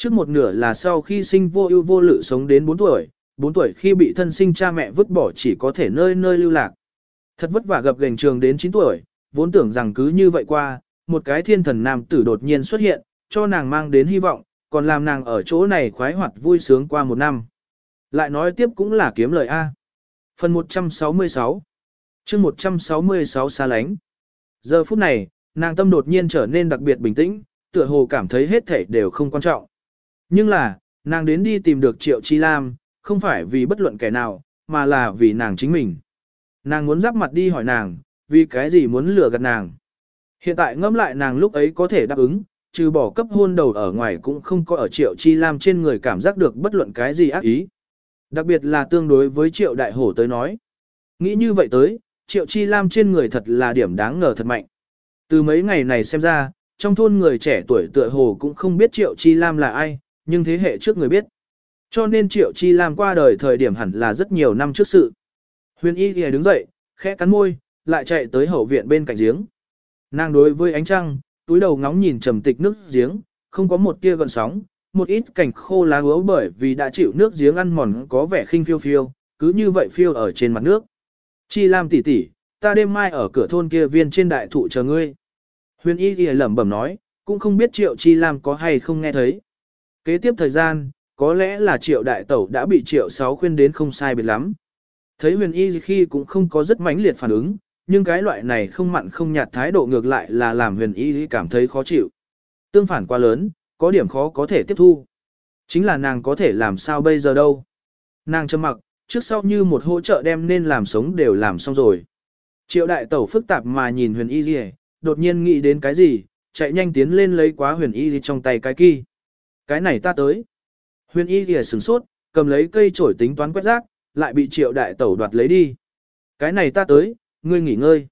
Trước một nửa là sau khi sinh vô ưu vô lự sống đến 4 tuổi, 4 tuổi khi bị thân sinh cha mẹ vứt bỏ chỉ có thể nơi nơi lưu lạc. Thật vất vả gặp gành trường đến 9 tuổi, vốn tưởng rằng cứ như vậy qua, một cái thiên thần nam tử đột nhiên xuất hiện, cho nàng mang đến hy vọng, còn làm nàng ở chỗ này khoái hoạt vui sướng qua một năm. Lại nói tiếp cũng là kiếm lời A. Phần 166 chương 166 xa lánh. Giờ phút này, nàng tâm đột nhiên trở nên đặc biệt bình tĩnh, tựa hồ cảm thấy hết thảy đều không quan trọng. Nhưng là, nàng đến đi tìm được Triệu Chi Lam, không phải vì bất luận kẻ nào, mà là vì nàng chính mình. Nàng muốn giáp mặt đi hỏi nàng, vì cái gì muốn lừa gạt nàng. Hiện tại ngẫm lại nàng lúc ấy có thể đáp ứng, trừ bỏ cấp hôn đầu ở ngoài cũng không có ở Triệu Chi Lam trên người cảm giác được bất luận cái gì ác ý. Đặc biệt là tương đối với Triệu Đại Hổ tới nói. Nghĩ như vậy tới, Triệu Chi Lam trên người thật là điểm đáng ngờ thật mạnh. Từ mấy ngày này xem ra, trong thôn người trẻ tuổi tựa hồ cũng không biết Triệu Chi Lam là ai, nhưng thế hệ trước người biết. Cho nên Triệu Chi Lam qua đời thời điểm hẳn là rất nhiều năm trước sự. Huyền Y thì đứng dậy, khẽ cắn môi, lại chạy tới hậu viện bên cạnh giếng. Nàng đối với ánh trăng, túi đầu ngóng nhìn trầm tịch nước giếng, không có một tia gợn sóng, một ít cảnh khô lá úa bởi vì đã chịu nước giếng ăn mòn có vẻ khinh phiêu phiêu, cứ như vậy phiêu ở trên mặt nước. Chi Lam tỷ tỷ, ta đêm mai ở cửa thôn kia viên trên đại thụ chờ ngươi. Huyền Y thì lẩm bẩm nói, cũng không biết Triệu Chi Lam có hay không nghe thấy. Kế tiếp thời gian, có lẽ là Triệu Đại Tẩu đã bị Triệu Sáu khuyên đến không sai biệt lắm. Thấy Huyền Y khi cũng không có rất mãnh liệt phản ứng, nhưng cái loại này không mặn không nhạt thái độ ngược lại là làm Huyền Y cảm thấy khó chịu. Tương phản quá lớn, có điểm khó có thể tiếp thu. Chính là nàng có thể làm sao bây giờ đâu. Nàng trầm mặc, trước sau như một hỗ trợ đem nên làm sống đều làm xong rồi. Triệu đại tẩu phức tạp mà nhìn huyền y gì, đột nhiên nghĩ đến cái gì, chạy nhanh tiến lên lấy quá huyền y gì trong tay cái kỳ. Cái này ta tới. Huyền y gì sửng sốt, cầm lấy cây chổi tính toán quét rác, lại bị triệu đại tẩu đoạt lấy đi. Cái này ta tới, ngươi nghỉ ngơi.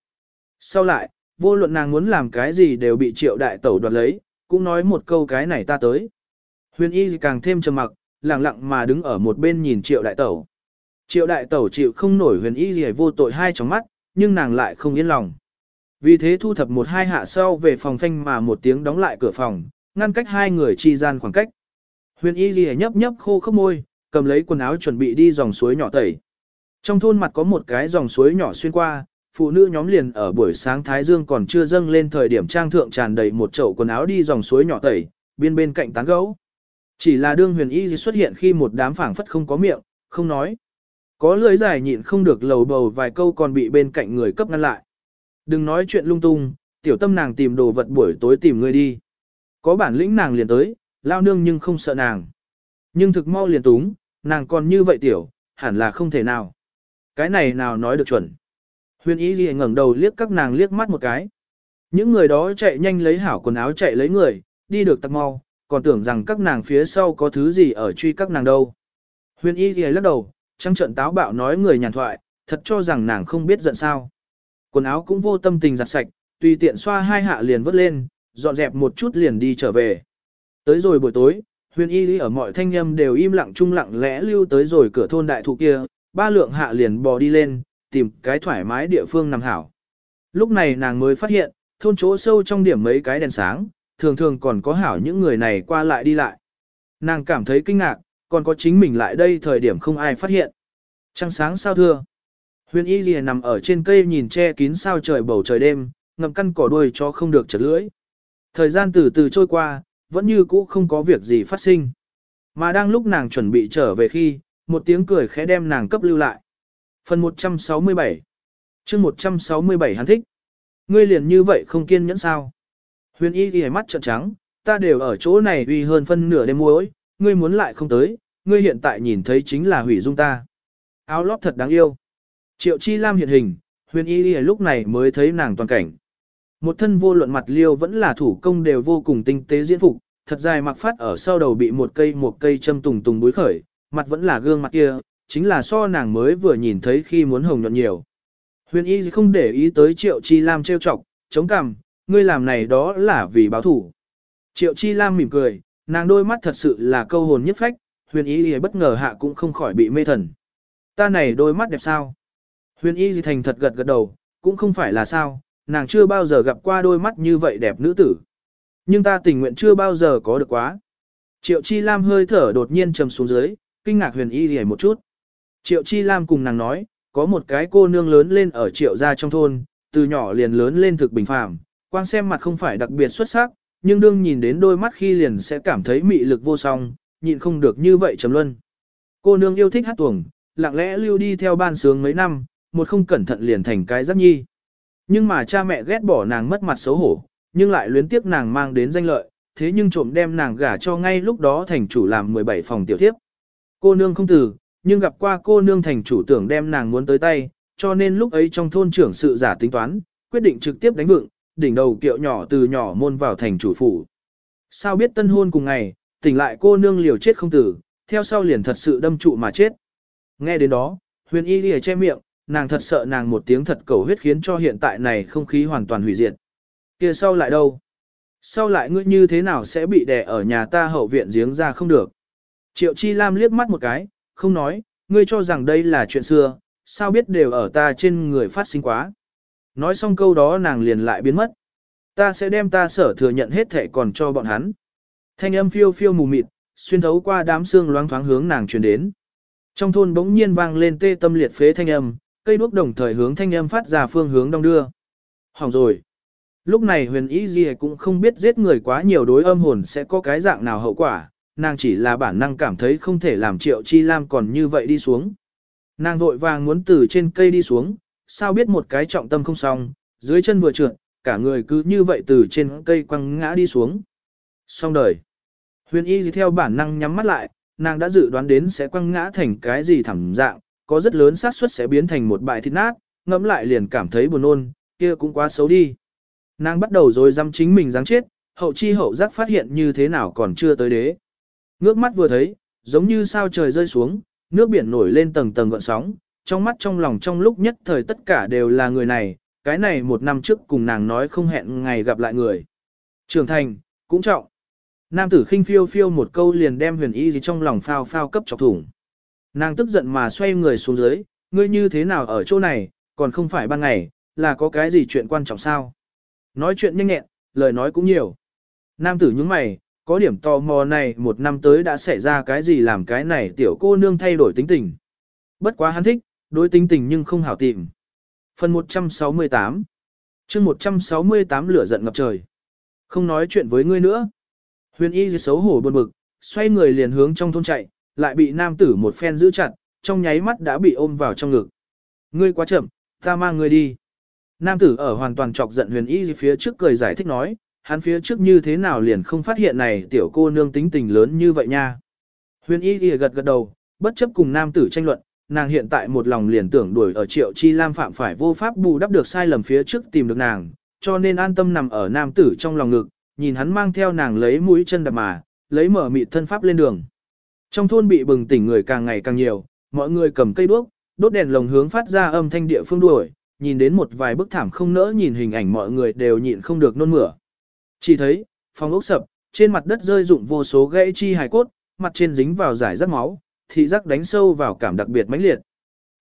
Sau lại, vô luận nàng muốn làm cái gì đều bị triệu đại tẩu đoạt lấy, cũng nói một câu cái này ta tới. Huyền y càng thêm trầm mặc, lặng lặng mà đứng ở một bên nhìn triệu đại tẩu. Triệu đại tẩu chịu không nổi huyền y gì vô tội hai trong mắt, nhưng nàng lại không yên lòng. Vì thế thu thập một hai hạ sau về phòng phanh mà một tiếng đóng lại cửa phòng, ngăn cách hai người chi gian khoảng cách. Huyền y ghi nhấp nhấp khô khốc môi, cầm lấy quần áo chuẩn bị đi dòng suối nhỏ tẩy. Trong thôn mặt có một cái dòng suối nhỏ xuyên qua, phụ nữ nhóm liền ở buổi sáng Thái Dương còn chưa dâng lên thời điểm trang thượng tràn đầy một chậu quần áo đi dòng suối nhỏ tẩy, biên bên cạnh tán gấu. Chỉ là đương huyền y xuất hiện khi một đám phảng phất không có miệng, không nói. Có lưỡi dài nhịn không được lầu bầu vài câu còn bị bên cạnh người cấp ngăn lại. Đừng nói chuyện lung tung, tiểu tâm nàng tìm đồ vật buổi tối tìm người đi. Có bản lĩnh nàng liền tới, lao nương nhưng không sợ nàng. Nhưng thực mau liền túng, nàng còn như vậy tiểu, hẳn là không thể nào. Cái này nào nói được chuẩn. Huyền ý gì ngẩng đầu liếc các nàng liếc mắt một cái. Những người đó chạy nhanh lấy hảo quần áo chạy lấy người, đi được tặc mau, còn tưởng rằng các nàng phía sau có thứ gì ở truy các nàng đâu. Huyền y thì lắc đầu, trăng trận táo bạo nói người nhàn thoại, thật cho rằng nàng không biết giận sao. Quần áo cũng vô tâm tình giặt sạch, tùy tiện xoa hai hạ liền vớt lên, dọn dẹp một chút liền đi trở về. Tới rồi buổi tối, huyền y lý ở mọi thanh âm đều im lặng trung lặng lẽ lưu tới rồi cửa thôn đại thụ kia, ba lượng hạ liền bò đi lên, tìm cái thoải mái địa phương nằm hảo. Lúc này nàng mới phát hiện, thôn chỗ sâu trong điểm mấy cái đèn sáng, thường thường còn có hảo những người này qua lại đi lại. Nàng cảm thấy kinh ngạc, còn có chính mình lại đây thời điểm không ai phát hiện. Trăng sáng sao thưa. Huyền y lìa nằm ở trên cây nhìn che kín sao trời bầu trời đêm, ngậm căn cỏ đuôi cho không được chật lưỡi. Thời gian từ từ trôi qua, vẫn như cũ không có việc gì phát sinh. Mà đang lúc nàng chuẩn bị trở về khi, một tiếng cười khẽ đem nàng cấp lưu lại. Phần 167 chương 167 hắn thích. Ngươi liền như vậy không kiên nhẫn sao? Huyền y ghi mắt trợn trắng, ta đều ở chỗ này uy hơn phân nửa đêm muối, ngươi muốn lại không tới, ngươi hiện tại nhìn thấy chính là hủy dung ta. Áo lót thật đáng yêu. Triệu Chi Lam hiện hình, huyền y ghi lúc này mới thấy nàng toàn cảnh. Một thân vô luận mặt liêu vẫn là thủ công đều vô cùng tinh tế diễn phục, thật dài mặc phát ở sau đầu bị một cây một cây châm tùng tùng búi khởi, mặt vẫn là gương mặt kia, chính là so nàng mới vừa nhìn thấy khi muốn hồng nhuận nhiều. Huyền y không để ý tới triệu chi lam trêu chọc, chống cằm, ngươi làm này đó là vì báo thủ. Triệu chi lam mỉm cười, nàng đôi mắt thật sự là câu hồn nhất phách, huyền y bất ngờ hạ cũng không khỏi bị mê thần. Ta này đôi mắt đẹp sao? Huyền y thành thật gật gật đầu, cũng không phải là sao, nàng chưa bao giờ gặp qua đôi mắt như vậy đẹp nữ tử. Nhưng ta tình nguyện chưa bao giờ có được quá. Triệu Chi Lam hơi thở đột nhiên trầm xuống dưới, kinh ngạc huyền y hề một chút. Triệu Chi Lam cùng nàng nói, có một cái cô nương lớn lên ở triệu gia trong thôn, từ nhỏ liền lớn lên thực bình phàm, quan xem mặt không phải đặc biệt xuất sắc, nhưng đương nhìn đến đôi mắt khi liền sẽ cảm thấy mị lực vô song, nhịn không được như vậy trầm luân. Cô nương yêu thích hát tuồng, lặng lẽ lưu đi theo ban sướng mấy năm, một không cẩn thận liền thành cái giáp nhi. Nhưng mà cha mẹ ghét bỏ nàng mất mặt xấu hổ, nhưng lại luyến tiếc nàng mang đến danh lợi, thế nhưng trộm đem nàng gả cho ngay lúc đó thành chủ làm 17 phòng tiểu thiếp. Cô nương không từ, nhưng gặp qua cô nương thành chủ tưởng đem nàng muốn tới tay, cho nên lúc ấy trong thôn trưởng sự giả tính toán, quyết định trực tiếp đánh vựng, đỉnh đầu kiệu nhỏ từ nhỏ môn vào thành chủ phủ. Sao biết tân hôn cùng ngày, tỉnh lại cô nương liều chết không tử, theo sau liền thật sự đâm trụ mà chết. Nghe đến đó, huyền y lìa che miệng, nàng thật sợ nàng một tiếng thật cầu huyết khiến cho hiện tại này không khí hoàn toàn hủy diệt. kia sau lại đâu? Sau lại ngươi như thế nào sẽ bị đè ở nhà ta hậu viện giếng ra không được? Triệu Chi Lam liếc mắt một cái, không nói, ngươi cho rằng đây là chuyện xưa, sao biết đều ở ta trên người phát sinh quá. Nói xong câu đó nàng liền lại biến mất. Ta sẽ đem ta sở thừa nhận hết thẻ còn cho bọn hắn. Thanh âm phiêu phiêu mù mịt, xuyên thấu qua đám xương loáng thoáng hướng nàng truyền đến. Trong thôn bỗng nhiên vang lên tê tâm liệt phế thanh âm, cây đuốc đồng thời hướng thanh âm phát ra phương hướng đông đưa. Hỏng rồi. Lúc này huyền ý gì cũng không biết giết người quá nhiều đối âm hồn sẽ có cái dạng nào hậu quả, nàng chỉ là bản năng cảm thấy không thể làm triệu chi lam còn như vậy đi xuống. Nàng vội vàng muốn từ trên cây đi xuống, sao biết một cái trọng tâm không xong, dưới chân vừa trượt, cả người cứ như vậy từ trên cây quăng ngã đi xuống. Xong đời. Huyền y theo bản năng nhắm mắt lại, nàng đã dự đoán đến sẽ quăng ngã thành cái gì thẳng dạng, có rất lớn xác suất sẽ biến thành một bại thịt nát, ngẫm lại liền cảm thấy buồn nôn, kia cũng quá xấu đi. Nàng bắt đầu rồi dám chính mình dáng chết, hậu chi hậu giác phát hiện như thế nào còn chưa tới đế. Ngước mắt vừa thấy, giống như sao trời rơi xuống, nước biển nổi lên tầng tầng gợn sóng, trong mắt trong lòng trong lúc nhất thời tất cả đều là người này, cái này một năm trước cùng nàng nói không hẹn ngày gặp lại người. Trưởng thành, cũng trọng. Nam tử khinh phiêu phiêu một câu liền đem huyền y gì trong lòng phao phao cấp chọc thủng. Nàng tức giận mà xoay người xuống dưới, ngươi như thế nào ở chỗ này, còn không phải ban ngày, là có cái gì chuyện quan trọng sao? Nói chuyện nhanh nhẹn, lời nói cũng nhiều. Nam tử nhướng mày, có điểm tò mò này một năm tới đã xảy ra cái gì làm cái này tiểu cô nương thay đổi tính tình. Bất quá hắn thích, đối tính tình nhưng không hảo tìm. Phần 168 chương 168 lửa giận ngập trời. Không nói chuyện với ngươi nữa. Huyền y xấu hổ buồn bực, xoay người liền hướng trong thôn chạy, lại bị nam tử một phen giữ chặt, trong nháy mắt đã bị ôm vào trong ngực. Ngươi quá chậm, ta mang ngươi đi. Nam tử ở hoàn toàn chọc giận huyền y phía trước cười giải thích nói, hắn phía trước như thế nào liền không phát hiện này tiểu cô nương tính tình lớn như vậy nha. Huyền y gật gật đầu, bất chấp cùng nam tử tranh luận, nàng hiện tại một lòng liền tưởng đuổi ở triệu chi lam phạm phải vô pháp bù đắp được sai lầm phía trước tìm được nàng, cho nên an tâm nằm ở nam tử trong lòng ngực, nhìn hắn mang theo nàng lấy mũi chân đạp mà, lấy mở mịt thân pháp lên đường. Trong thôn bị bừng tỉnh người càng ngày càng nhiều, mọi người cầm cây đuốc, đốt đèn lồng hướng phát ra âm thanh địa phương đuổi, nhìn đến một vài bức thảm không nỡ nhìn hình ảnh mọi người đều nhịn không được nôn mửa. Chỉ thấy, phòng ốc sập, trên mặt đất rơi rụng vô số gãy chi hài cốt, mặt trên dính vào giải rác máu, thị giác đánh sâu vào cảm đặc biệt mãnh liệt.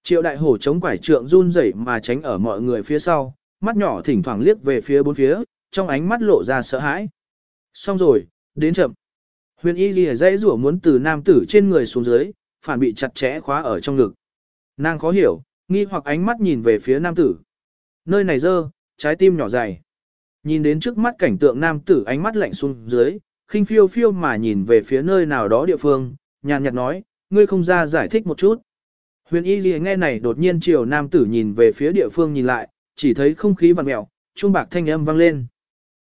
Triệu đại hổ chống quải trượng run rẩy mà tránh ở mọi người phía sau, mắt nhỏ thỉnh thoảng liếc về phía bốn phía, trong ánh mắt lộ ra sợ hãi. Xong rồi, đến chậm. Huyền y ghi dãy rủa muốn từ nam tử trên người xuống dưới, phản bị chặt chẽ khóa ở trong ngực. Nàng khó hiểu, nghi hoặc ánh mắt nhìn về phía nam tử. Nơi này dơ, trái tim nhỏ dày. Nhìn đến trước mắt cảnh tượng nam tử ánh mắt lạnh xuống dưới, khinh phiêu phiêu mà nhìn về phía nơi nào đó địa phương, nhàn nhạt nói, ngươi không ra giải thích một chút. Huyền y ghi nghe này đột nhiên chiều nam tử nhìn về phía địa phương nhìn lại, chỉ thấy không khí vằn mẹo, chuông bạc thanh âm vang lên.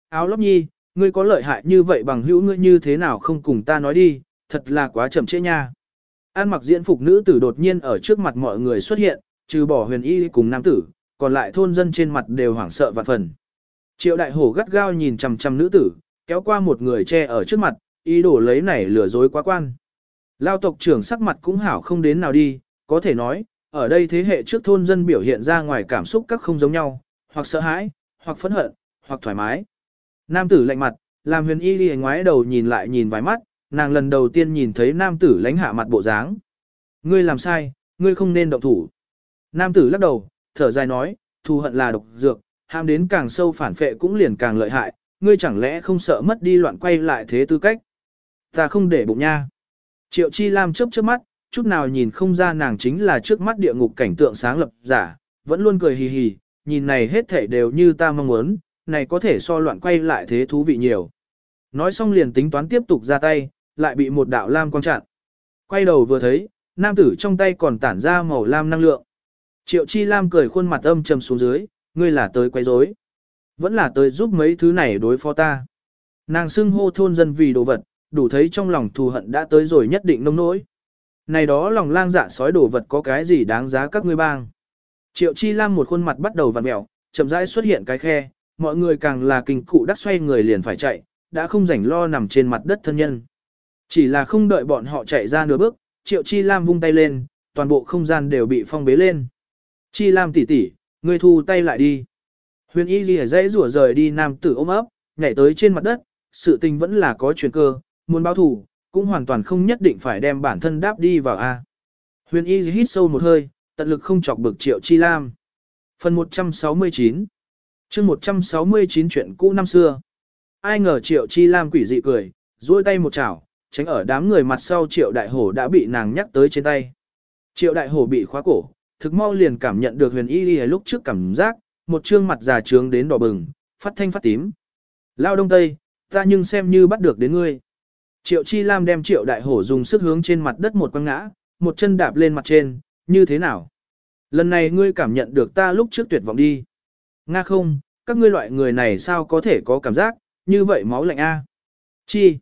Áo lóc nhi, ngươi có lợi hại như vậy bằng hữu ngươi như thế nào không cùng ta nói đi, thật là quá chậm trễ nha. An mặc diễn phục nữ tử đột nhiên ở trước mặt mọi người xuất hiện, trừ bỏ huyền y cùng nam tử, còn lại thôn dân trên mặt đều hoảng sợ vạn phần. Triệu đại hổ gắt gao nhìn chằm chằm nữ tử, kéo qua một người che ở trước mặt, ý đồ lấy này lừa dối quá quan. Lao tộc trưởng sắc mặt cũng hảo không đến nào đi, có thể nói, ở đây thế hệ trước thôn dân biểu hiện ra ngoài cảm xúc các không giống nhau, hoặc sợ hãi, hoặc phẫn hận, hoặc thoải mái. Nam tử lạnh mặt, làm huyền y đi ngoái đầu nhìn lại nhìn vài mắt, nàng lần đầu tiên nhìn thấy nam tử lãnh hạ mặt bộ dáng. Ngươi làm sai, ngươi không nên động thủ. Nam tử lắc đầu, thở dài nói, thù hận là độc dược, ham đến càng sâu phản phệ cũng liền càng lợi hại, ngươi chẳng lẽ không sợ mất đi loạn quay lại thế tư cách. Ta không để bụng nha. Triệu Chi Lam chớp chớp mắt, chút nào nhìn không ra nàng chính là trước mắt địa ngục cảnh tượng sáng lập giả, vẫn luôn cười hì hì, nhìn này hết thảy đều như ta mong muốn, này có thể so loạn quay lại thế thú vị nhiều. Nói xong liền tính toán tiếp tục ra tay, lại bị một đạo lam quang chặn. Quay đầu vừa thấy, nam tử trong tay còn tản ra màu lam năng lượng. Triệu Chi Lam cười khuôn mặt âm trầm xuống dưới, ngươi là tới quay rối, vẫn là tới giúp mấy thứ này đối phó ta. Nàng xưng hô thôn dân vì đồ vật, đủ thấy trong lòng thù hận đã tới rồi nhất định nông nỗi. Này đó lòng lang dạ sói đồ vật có cái gì đáng giá các ngươi bang. Triệu Chi Lam một khuôn mặt bắt đầu vặn mẹo, chậm rãi xuất hiện cái khe, mọi người càng là kinh cụ đắc xoay người liền phải chạy, đã không rảnh lo nằm trên mặt đất thân nhân. Chỉ là không đợi bọn họ chạy ra nửa bước, Triệu Chi Lam vung tay lên, toàn bộ không gian đều bị phong bế lên. Chi Lam tỷ tỷ, ngươi thu tay lại đi. Huyền Y Lìa dãy rủa rời đi nam tử ôm ấp, nhảy tới trên mặt đất, sự tình vẫn là có chuyển cơ, muốn báo thủ, cũng hoàn toàn không nhất định phải đem bản thân đáp đi vào A. Huyền Y hít sâu một hơi, tận lực không chọc bực Triệu Chi Lam. Phần 169 chương 169 chuyện cũ năm xưa. Ai ngờ Triệu Chi Lam quỷ dị cười, duỗi tay một chảo, tránh ở đám người mặt sau Triệu Đại Hổ đã bị nàng nhắc tới trên tay. Triệu Đại Hổ bị khóa cổ, thực mau liền cảm nhận được huyền y lúc trước cảm giác, một trương mặt già trướng đến đỏ bừng, phát thanh phát tím. Lao đông tây, ta nhưng xem như bắt được đến ngươi. Triệu Chi Lam đem Triệu Đại Hổ dùng sức hướng trên mặt đất một quăng ngã, một chân đạp lên mặt trên, như thế nào? Lần này ngươi cảm nhận được ta lúc trước tuyệt vọng đi. Nga không, các ngươi loại người này sao có thể có cảm giác, như vậy máu lạnh a. Chi?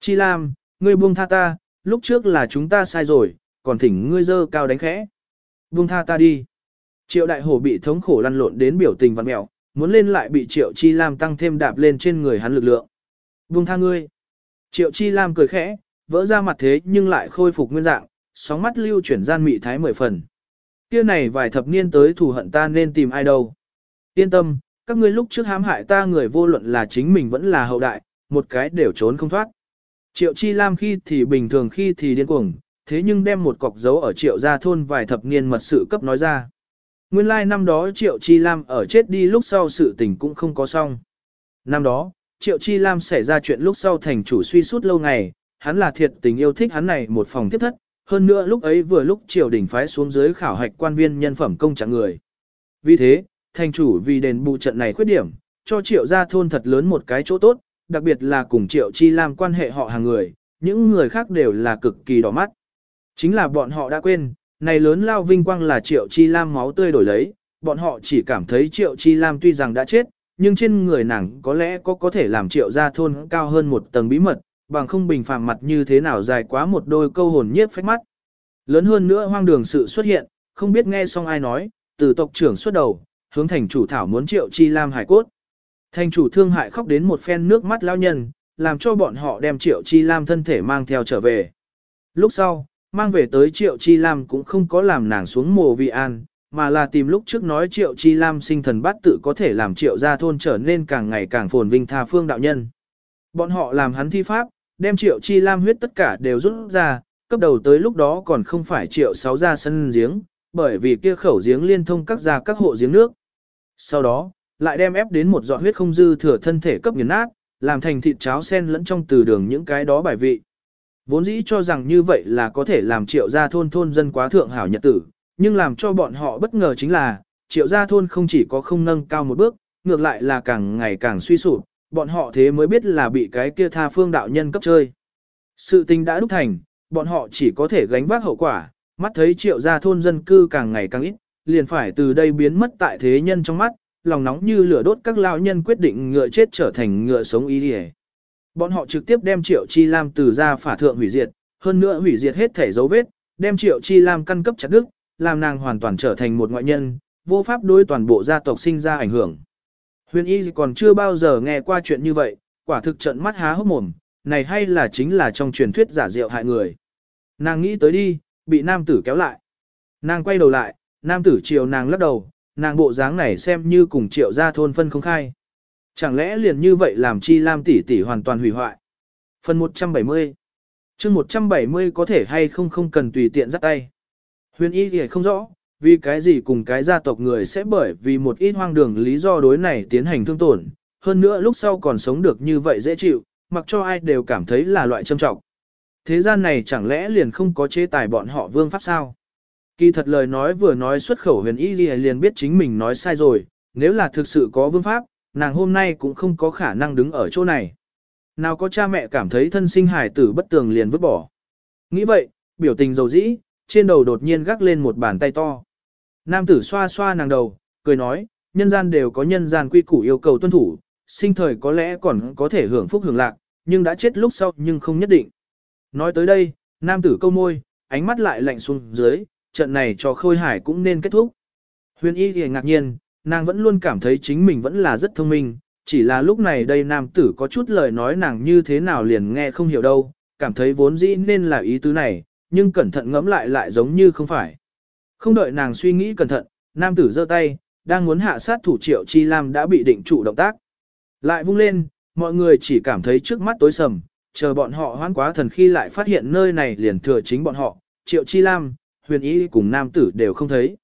Chi Lam, ngươi buông tha ta, lúc trước là chúng ta sai rồi, còn thỉnh ngươi dơ cao đánh khẽ. Buông tha ta đi. Triệu đại hổ bị thống khổ lăn lộn đến biểu tình văn mẹo, muốn lên lại bị Triệu Chi Lam tăng thêm đạp lên trên người hắn lực lượng. Buông tha ngươi. Triệu Chi Lam cười khẽ, vỡ ra mặt thế nhưng lại khôi phục nguyên dạng, sóng mắt lưu chuyển gian mị thái mười phần. Kia này vài thập niên tới thù hận ta nên tìm ai đâu. Yên tâm, các ngươi lúc trước hãm hại ta người vô luận là chính mình vẫn là hậu đại, một cái đều trốn không thoát. Triệu Chi Lam khi thì bình thường khi thì điên cuồng, thế nhưng đem một cọc dấu ở triệu gia thôn vài thập niên mật sự cấp nói ra. Nguyên lai like năm đó triệu chi lam ở chết đi lúc sau sự tình cũng không có xong. Năm đó, triệu chi lam xảy ra chuyện lúc sau thành chủ suy suốt lâu ngày, hắn là thiệt tình yêu thích hắn này một phòng tiếp thất, hơn nữa lúc ấy vừa lúc triều đình phái xuống dưới khảo hạch quan viên nhân phẩm công trạng người. Vì thế, thành chủ vì đền bù trận này khuyết điểm, cho triệu gia thôn thật lớn một cái chỗ tốt, đặc biệt là cùng triệu chi lam quan hệ họ hàng người, những người khác đều là cực kỳ đỏ mắt. Chính là bọn họ đã quên, này lớn lao vinh quang là triệu chi lam máu tươi đổi lấy, bọn họ chỉ cảm thấy triệu chi lam tuy rằng đã chết, nhưng trên người nàng có lẽ có có thể làm triệu gia thôn cao hơn một tầng bí mật, bằng không bình phàm mặt như thế nào dài quá một đôi câu hồn nhiếp phách mắt. Lớn hơn nữa hoang đường sự xuất hiện, không biết nghe xong ai nói, từ tộc trưởng xuất đầu, hướng thành chủ thảo muốn triệu chi lam hải cốt. Thành chủ thương hại khóc đến một phen nước mắt lao nhân, làm cho bọn họ đem triệu chi lam thân thể mang theo trở về. Lúc sau, mang về tới triệu chi lam cũng không có làm nàng xuống mồ vì an, mà là tìm lúc trước nói triệu chi lam sinh thần bát tự có thể làm triệu gia thôn trở nên càng ngày càng phồn vinh tha phương đạo nhân. Bọn họ làm hắn thi pháp, đem triệu chi lam huyết tất cả đều rút ra, cấp đầu tới lúc đó còn không phải triệu sáu gia sân giếng, bởi vì kia khẩu giếng liên thông các gia các hộ giếng nước. Sau đó, lại đem ép đến một giọt huyết không dư thừa thân thể cấp nghiền nát, làm thành thịt cháo sen lẫn trong từ đường những cái đó bài vị. Vốn dĩ cho rằng như vậy là có thể làm triệu gia thôn thôn dân quá thượng hảo nhật tử, nhưng làm cho bọn họ bất ngờ chính là, triệu gia thôn không chỉ có không nâng cao một bước, ngược lại là càng ngày càng suy sụp, bọn họ thế mới biết là bị cái kia tha phương đạo nhân cấp chơi. Sự tình đã đúc thành, bọn họ chỉ có thể gánh vác hậu quả, mắt thấy triệu gia thôn dân cư càng ngày càng ít, liền phải từ đây biến mất tại thế nhân trong mắt, lòng nóng như lửa đốt các lão nhân quyết định ngựa chết trở thành ngựa sống ý đi Bọn họ trực tiếp đem triệu chi lam từ ra phả thượng hủy diệt, hơn nữa hủy diệt hết thể dấu vết, đem triệu chi lam căn cấp chặt đức, làm nàng hoàn toàn trở thành một ngoại nhân, vô pháp đối toàn bộ gia tộc sinh ra ảnh hưởng. Huyền y còn chưa bao giờ nghe qua chuyện như vậy, quả thực trận mắt há hốc mồm, này hay là chính là trong truyền thuyết giả diệu hại người. Nàng nghĩ tới đi, bị nam tử kéo lại. Nàng quay đầu lại, nam tử triều nàng lắc đầu, nàng bộ dáng này xem như cùng triệu gia thôn phân không khai. Chẳng lẽ liền như vậy làm chi lam tỷ tỷ hoàn toàn hủy hoại. Phần 170 chương 170 có thể hay không không cần tùy tiện dắt tay. Huyền y thì không rõ, vì cái gì cùng cái gia tộc người sẽ bởi vì một ít hoang đường lý do đối này tiến hành thương tổn, hơn nữa lúc sau còn sống được như vậy dễ chịu, mặc cho ai đều cảm thấy là loại châm trọng. Thế gian này chẳng lẽ liền không có chế tài bọn họ vương pháp sao? Kỳ thật lời nói vừa nói xuất khẩu huyền y liền biết chính mình nói sai rồi, nếu là thực sự có vương pháp, nàng hôm nay cũng không có khả năng đứng ở chỗ này. Nào có cha mẹ cảm thấy thân sinh hài tử bất tường liền vứt bỏ. Nghĩ vậy, biểu tình dầu dĩ, trên đầu đột nhiên gác lên một bàn tay to. Nam tử xoa xoa nàng đầu, cười nói, nhân gian đều có nhân gian quy củ yêu cầu tuân thủ, sinh thời có lẽ còn có thể hưởng phúc hưởng lạc, nhưng đã chết lúc sau nhưng không nhất định. Nói tới đây, nam tử câu môi, ánh mắt lại lạnh xuống dưới, trận này cho khôi hải cũng nên kết thúc. Huyền y thì ngạc nhiên, nàng vẫn luôn cảm thấy chính mình vẫn là rất thông minh, chỉ là lúc này đây nam tử có chút lời nói nàng như thế nào liền nghe không hiểu đâu, cảm thấy vốn dĩ nên là ý tứ này, nhưng cẩn thận ngẫm lại lại giống như không phải. Không đợi nàng suy nghĩ cẩn thận, nam tử giơ tay, đang muốn hạ sát thủ triệu chi lam đã bị định trụ động tác. Lại vung lên, mọi người chỉ cảm thấy trước mắt tối sầm, chờ bọn họ hoán quá thần khi lại phát hiện nơi này liền thừa chính bọn họ, triệu chi lam, huyền Y cùng nam tử đều không thấy.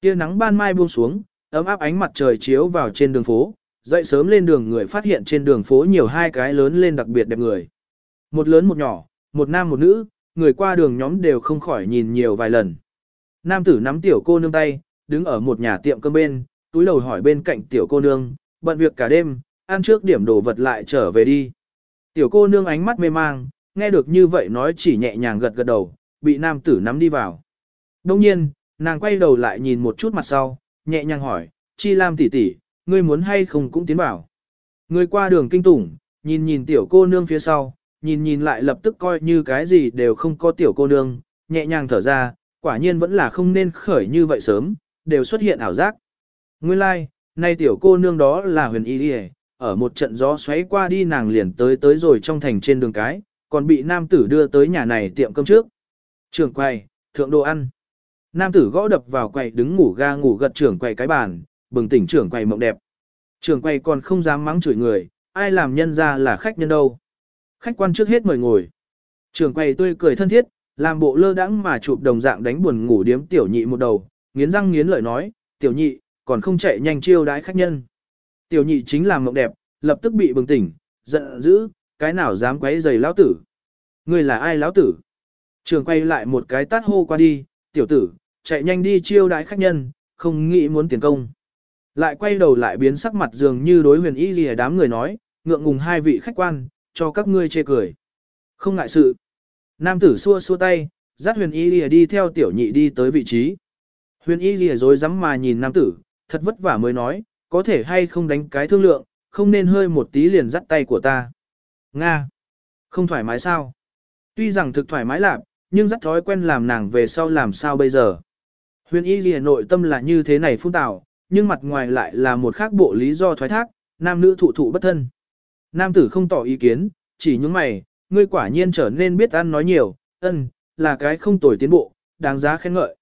Tia nắng ban mai buông xuống, ấm áp ánh mặt trời chiếu vào trên đường phố, dậy sớm lên đường người phát hiện trên đường phố nhiều hai cái lớn lên đặc biệt đẹp người. Một lớn một nhỏ, một nam một nữ, người qua đường nhóm đều không khỏi nhìn nhiều vài lần. Nam tử nắm tiểu cô nương tay, đứng ở một nhà tiệm cơm bên, túi đầu hỏi bên cạnh tiểu cô nương, bận việc cả đêm, ăn trước điểm đồ vật lại trở về đi. Tiểu cô nương ánh mắt mê mang, nghe được như vậy nói chỉ nhẹ nhàng gật gật đầu, bị nam tử nắm đi vào. Đông nhiên, nàng quay đầu lại nhìn một chút mặt sau, nhẹ nhàng hỏi, Chi Lam tỷ tỷ, ngươi muốn hay không cũng tiến bảo. Người qua đường kinh tủng, nhìn nhìn tiểu cô nương phía sau, nhìn nhìn lại lập tức coi như cái gì đều không có tiểu cô nương, nhẹ nhàng thở ra, quả nhiên vẫn là không nên khởi như vậy sớm, đều xuất hiện ảo giác. Nguyên lai, like, nay tiểu cô nương đó là huyền y đi ở một trận gió xoáy qua đi nàng liền tới tới rồi trong thành trên đường cái, còn bị nam tử đưa tới nhà này tiệm cơm trước. Trường quầy, thượng đồ ăn. Nam tử gõ đập vào quầy đứng ngủ ga ngủ gật trưởng quầy cái bàn, bừng tỉnh trưởng quầy mộng đẹp. Trưởng quầy còn không dám mắng chửi người, ai làm nhân ra là khách nhân đâu. Khách quan trước hết mời ngồi. Trưởng quầy tươi cười thân thiết, làm bộ lơ đãng mà chụp đồng dạng đánh buồn ngủ điếm tiểu nhị một đầu, nghiến răng nghiến lợi nói, tiểu nhị, còn không chạy nhanh chiêu đái khách nhân. Tiểu nhị chính là mộng đẹp, lập tức bị bừng tỉnh, giận dữ, cái nào dám quấy giày lão tử. Người là ai lão tử? Trường quay lại một cái tát hô qua đi, tiểu tử, chạy nhanh đi chiêu đái khách nhân, không nghĩ muốn tiền công. Lại quay đầu lại biến sắc mặt dường như đối huyền y gì đám người nói, ngượng ngùng hai vị khách quan, cho các ngươi chê cười. Không ngại sự. Nam tử xua xua tay, dắt huyền y lìa đi theo tiểu nhị đi tới vị trí. Huyền y lìa dối rắm mà nhìn nam tử, thật vất vả mới nói, có thể hay không đánh cái thương lượng, không nên hơi một tí liền dắt tay của ta. Nga! Không thoải mái sao? Tuy rằng thực thoải mái lạc, nhưng dắt thói quen làm nàng về sau làm sao bây giờ. Huyền y lìa nội tâm là như thế này phun tạo, nhưng mặt ngoài lại là một khác bộ lý do thoái thác, nam nữ thụ thụ bất thân. Nam tử không tỏ ý kiến, chỉ những mày, ngươi quả nhiên trở nên biết ăn nói nhiều, ân, là cái không tồi tiến bộ, đáng giá khen ngợi.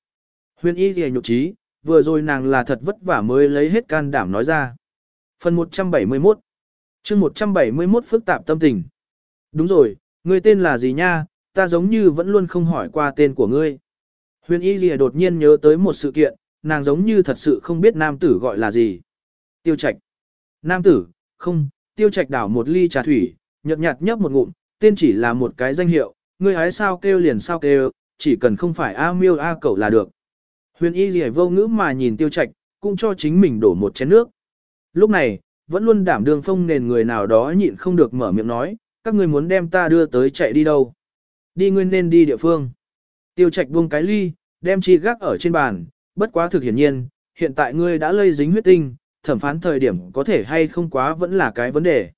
Huyền y lìa nhục trí, vừa rồi nàng là thật vất vả mới lấy hết can đảm nói ra. Phần 171 chương 171 phức tạp tâm tình. Đúng rồi, ngươi tên là gì nha, ta giống như vẫn luôn không hỏi qua tên của ngươi. Huyền y lìa đột nhiên nhớ tới một sự kiện, nàng giống như thật sự không biết nam tử gọi là gì. Tiêu Trạch. Nam tử, không, tiêu Trạch đảo một ly trà thủy, nhợt nhạt nhấp một ngụm, tên chỉ là một cái danh hiệu, ngươi hái sao kêu liền sao kêu, chỉ cần không phải A miêu A cậu là được. Huyền y lìa vô ngữ mà nhìn tiêu Trạch, cũng cho chính mình đổ một chén nước. Lúc này, vẫn luôn đảm đương phong nền người nào đó nhịn không được mở miệng nói, các ngươi muốn đem ta đưa tới chạy đi đâu. Đi nguyên nên đi địa phương. Tiêu Trạch buông cái ly, đem chi gác ở trên bàn, bất quá thực hiển nhiên, hiện tại ngươi đã lây dính huyết tinh, thẩm phán thời điểm có thể hay không quá vẫn là cái vấn đề.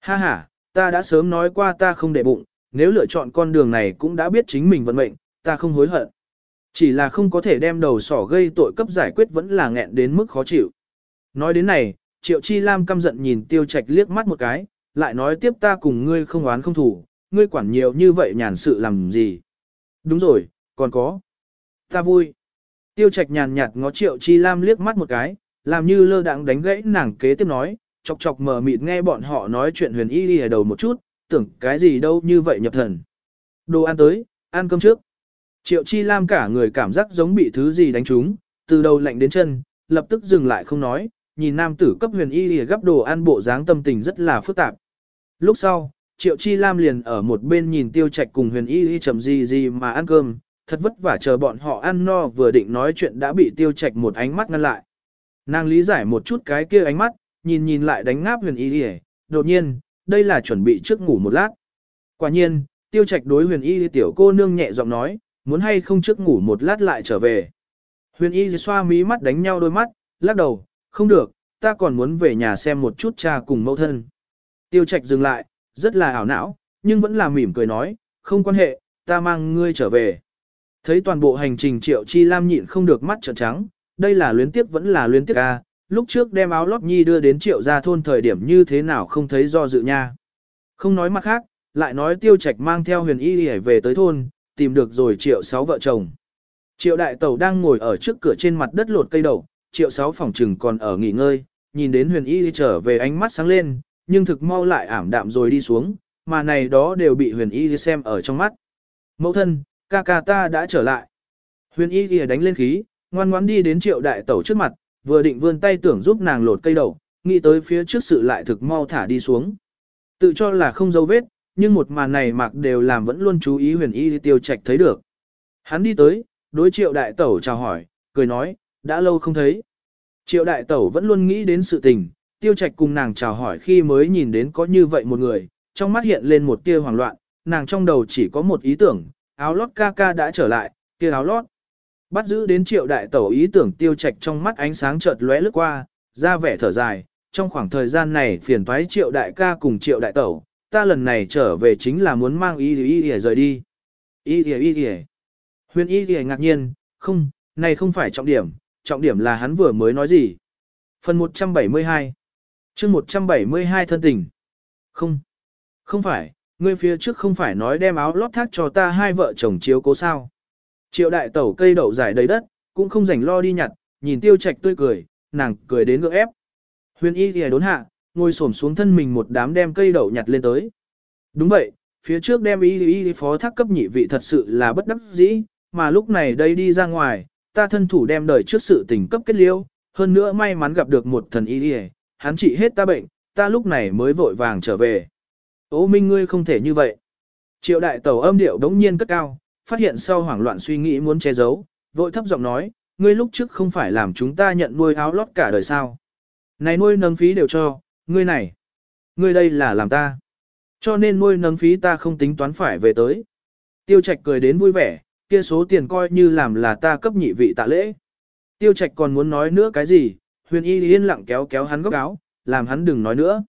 Ha ha, ta đã sớm nói qua ta không để bụng, nếu lựa chọn con đường này cũng đã biết chính mình vận mệnh, ta không hối hận. Chỉ là không có thể đem đầu sỏ gây tội cấp giải quyết vẫn là nghẹn đến mức khó chịu. Nói đến này, Triệu Chi Lam căm giận nhìn Tiêu Trạch liếc mắt một cái, lại nói tiếp ta cùng ngươi không oán không thủ, ngươi quản nhiều như vậy nhàn sự làm gì. Đúng rồi, còn có. Ta vui. Tiêu Trạch nhàn nhạt ngó Triệu Chi Lam liếc mắt một cái, làm như lơ đãng đánh gãy nàng kế tiếp nói, chọc chọc mờ mịt nghe bọn họ nói chuyện huyền y đi ở đầu một chút, tưởng cái gì đâu như vậy nhập thần. Đồ ăn tới, ăn cơm trước. Triệu Chi Lam cả người cảm giác giống bị thứ gì đánh trúng, từ đầu lạnh đến chân, lập tức dừng lại không nói, nhìn nam tử cấp huyền y lìa gấp đồ ăn bộ dáng tâm tình rất là phức tạp. Lúc sau, Triệu Chi Lam liền ở một bên nhìn tiêu trạch cùng huyền y Y chậm gì gì mà ăn cơm, thật vất vả chờ bọn họ ăn no vừa định nói chuyện đã bị tiêu trạch một ánh mắt ngăn lại. Nàng lý giải một chút cái kia ánh mắt, nhìn nhìn lại đánh ngáp huyền y Y, đột nhiên, đây là chuẩn bị trước ngủ một lát. Quả nhiên, tiêu trạch đối huyền y tiểu cô nương nhẹ giọng nói, muốn hay không trước ngủ một lát lại trở về. Huyền y xoa mí mắt đánh nhau đôi mắt, lắc đầu, không được, ta còn muốn về nhà xem một chút cha cùng mẫu thân. Tiêu Trạch dừng lại, rất là ảo não, nhưng vẫn là mỉm cười nói, không quan hệ, ta mang ngươi trở về. Thấy toàn bộ hành trình Triệu Chi Lam nhịn không được mắt trợn trắng, đây là luyến tiếc vẫn là luyến tiếc a. lúc trước đem áo lót nhi đưa đến Triệu gia thôn thời điểm như thế nào không thấy do dự nha. Không nói mặt khác, lại nói Tiêu Trạch mang theo huyền y đi về tới thôn, tìm được rồi Triệu sáu vợ chồng. Triệu đại tẩu đang ngồi ở trước cửa trên mặt đất lột cây đậu, triệu sáu phòng trừng còn ở nghỉ ngơi, nhìn đến huyền y trở về ánh mắt sáng lên, nhưng thực mau lại ảm đạm rồi đi xuống, mà này đó đều bị huyền y xem ở trong mắt. Mẫu thân, ca ca ta đã trở lại. Huyền y thì đánh lên khí, ngoan ngoãn đi đến triệu đại tẩu trước mặt, vừa định vươn tay tưởng giúp nàng lột cây đầu, nghĩ tới phía trước sự lại thực mau thả đi xuống. Tự cho là không dấu vết, nhưng một màn này mặc đều làm vẫn luôn chú ý huyền y tiêu trạch thấy được. Hắn đi tới, đối triệu đại tẩu chào hỏi, cười nói, đã lâu không thấy. Triệu đại tẩu vẫn luôn nghĩ đến sự tình, tiêu trạch cùng nàng chào hỏi khi mới nhìn đến có như vậy một người, trong mắt hiện lên một tia hoảng loạn, nàng trong đầu chỉ có một ý tưởng, áo lót ca ca đã trở lại, kia áo lót. Bắt giữ đến triệu đại tẩu ý tưởng tiêu trạch trong mắt ánh sáng chợt lóe lướt qua, ra vẻ thở dài, trong khoảng thời gian này phiền toái triệu đại ca cùng triệu đại tẩu, ta lần này trở về chính là muốn mang ý ý ý rời đi. Ý ý ý ý. Huyền ý ý ngạc nhiên, không, này không phải trọng điểm, trọng điểm là hắn vừa mới nói gì. Phần 172 chương 172 thân tình. Không, không phải, ngươi phía trước không phải nói đem áo lót thác cho ta hai vợ chồng chiếu cố sao. Triệu đại tẩu cây đậu dài đầy đất, cũng không rảnh lo đi nhặt, nhìn tiêu trạch tươi cười, nàng cười đến gượng ép. Huyền y thì đốn hạ, ngồi xổm xuống thân mình một đám đem cây đậu nhặt lên tới. Đúng vậy, phía trước đem y y phó thác cấp nhị vị thật sự là bất đắc dĩ, mà lúc này đây đi ra ngoài, ta thân thủ đem đời trước sự tình cấp kết liêu, hơn nữa may mắn gặp được một thần y y, hắn trị hết ta bệnh, ta lúc này mới vội vàng trở về. Ô minh ngươi không thể như vậy. Triệu đại tẩu âm điệu đống nhiên cất cao, phát hiện sau hoảng loạn suy nghĩ muốn che giấu, vội thấp giọng nói, ngươi lúc trước không phải làm chúng ta nhận nuôi áo lót cả đời sao. Này nuôi nâng phí đều cho, ngươi này. Ngươi đây là làm ta. Cho nên nuôi nâng phí ta không tính toán phải về tới. Tiêu trạch cười đến vui vẻ, kia số tiền coi như làm là ta cấp nhị vị tạ lễ. Tiêu Trạch còn muốn nói nữa cái gì, huyền y yên lặng kéo kéo hắn góc áo, làm hắn đừng nói nữa.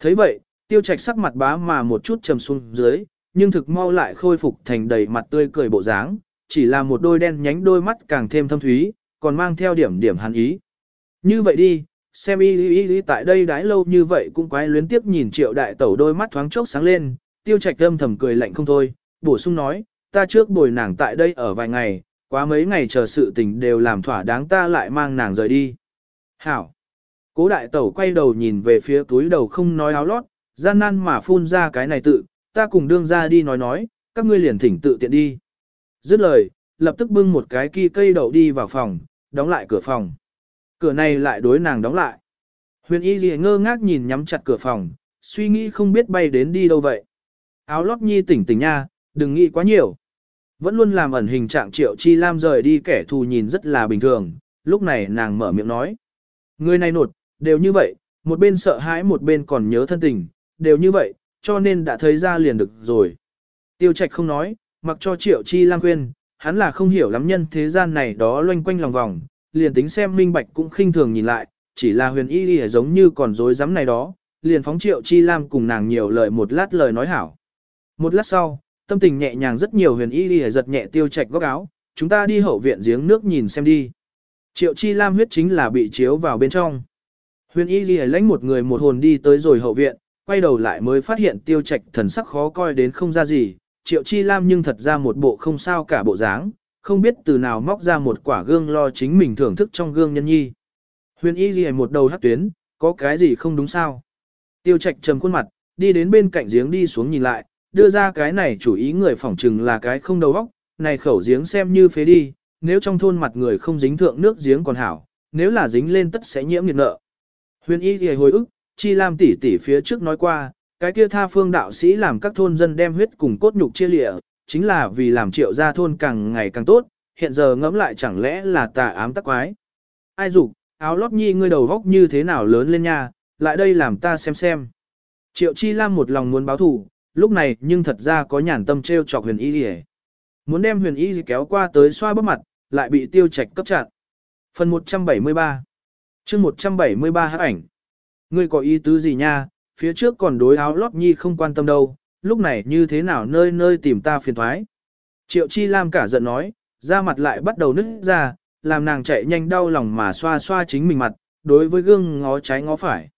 thấy vậy, tiêu Trạch sắc mặt bá mà một chút trầm xuống dưới, nhưng thực mau lại khôi phục thành đầy mặt tươi cười bộ dáng, chỉ là một đôi đen nhánh đôi mắt càng thêm thâm thúy, còn mang theo điểm điểm hắn ý. Như vậy đi, xem y y y tại đây đái lâu như vậy cũng quái luyến tiếp nhìn triệu đại tẩu đôi mắt thoáng chốc sáng lên, tiêu trạch âm thầm cười lạnh không thôi, bổ sung nói, ta trước bồi nàng tại đây ở vài ngày, quá mấy ngày chờ sự tình đều làm thỏa đáng ta lại mang nàng rời đi. Hảo! Cố đại tẩu quay đầu nhìn về phía túi đầu không nói áo lót, gian nan mà phun ra cái này tự, ta cùng đương ra đi nói nói, các ngươi liền thỉnh tự tiện đi. Dứt lời, lập tức bưng một cái kỳ cây đậu đi vào phòng, đóng lại cửa phòng. Cửa này lại đối nàng đóng lại. Huyền y gì ngơ ngác nhìn nhắm chặt cửa phòng, suy nghĩ không biết bay đến đi đâu vậy. Áo lót nhi tỉnh tỉnh nha, đừng nghĩ quá nhiều. Vẫn luôn làm ẩn hình trạng triệu chi lam rời đi kẻ thù nhìn rất là bình thường, lúc này nàng mở miệng nói. Người này nột, đều như vậy, một bên sợ hãi một bên còn nhớ thân tình, đều như vậy, cho nên đã thấy ra liền được rồi. Tiêu trạch không nói, mặc cho triệu chi lang khuyên, hắn là không hiểu lắm nhân thế gian này đó loanh quanh lòng vòng, liền tính xem minh bạch cũng khinh thường nhìn lại, chỉ là huyền y y giống như còn dối rắm này đó, liền phóng triệu chi lam cùng nàng nhiều lời một lát lời nói hảo. Một lát sau, tâm tình nhẹ nhàng rất nhiều huyền y y giật nhẹ tiêu trạch góc áo, chúng ta đi hậu viện giếng nước nhìn xem đi. Triệu chi lam huyết chính là bị chiếu vào bên trong. Huyền y Ghi lãnh một người một hồn đi tới rồi hậu viện, quay đầu lại mới phát hiện tiêu trạch thần sắc khó coi đến không ra gì, triệu chi lam nhưng thật ra một bộ không sao cả bộ dáng, không biết từ nào móc ra một quả gương lo chính mình thưởng thức trong gương nhân nhi. Huyền y ghi một đầu hắc tuyến, có cái gì không đúng sao? Tiêu trạch trầm khuôn mặt, đi đến bên cạnh giếng đi xuống nhìn lại, đưa ra cái này chủ ý người phỏng trừng là cái không đầu óc, này khẩu giếng xem như phế đi, nếu trong thôn mặt người không dính thượng nước giếng còn hảo, nếu là dính lên tất sẽ nhiễm nghiệt nợ. Huyền y thì hồi ức, chi lam tỷ tỷ phía trước nói qua, cái kia tha phương đạo sĩ làm các thôn dân đem huyết cùng cốt nhục chia lịa, chính là vì làm triệu gia thôn càng ngày càng tốt, hiện giờ ngẫm lại chẳng lẽ là tà ám tắc quái. Ai dục áo lót nhi ngươi đầu góc như thế nào lớn lên nha, lại đây làm ta xem xem. Triệu Chi Lam một lòng muốn báo thù, lúc này nhưng thật ra có nhàn tâm treo chọc huyền y gì Muốn đem huyền y kéo qua tới xoa bắp mặt, lại bị tiêu trạch cấp chặn. Phần 173 chương 173 hát ảnh. Ngươi có ý tứ gì nha, phía trước còn đối áo lót nhi không quan tâm đâu, lúc này như thế nào nơi nơi tìm ta phiền thoái. Triệu Chi Lam cả giận nói, da mặt lại bắt đầu nứt ra, làm nàng chạy nhanh đau lòng mà xoa xoa chính mình mặt, đối với gương ngó trái ngó phải.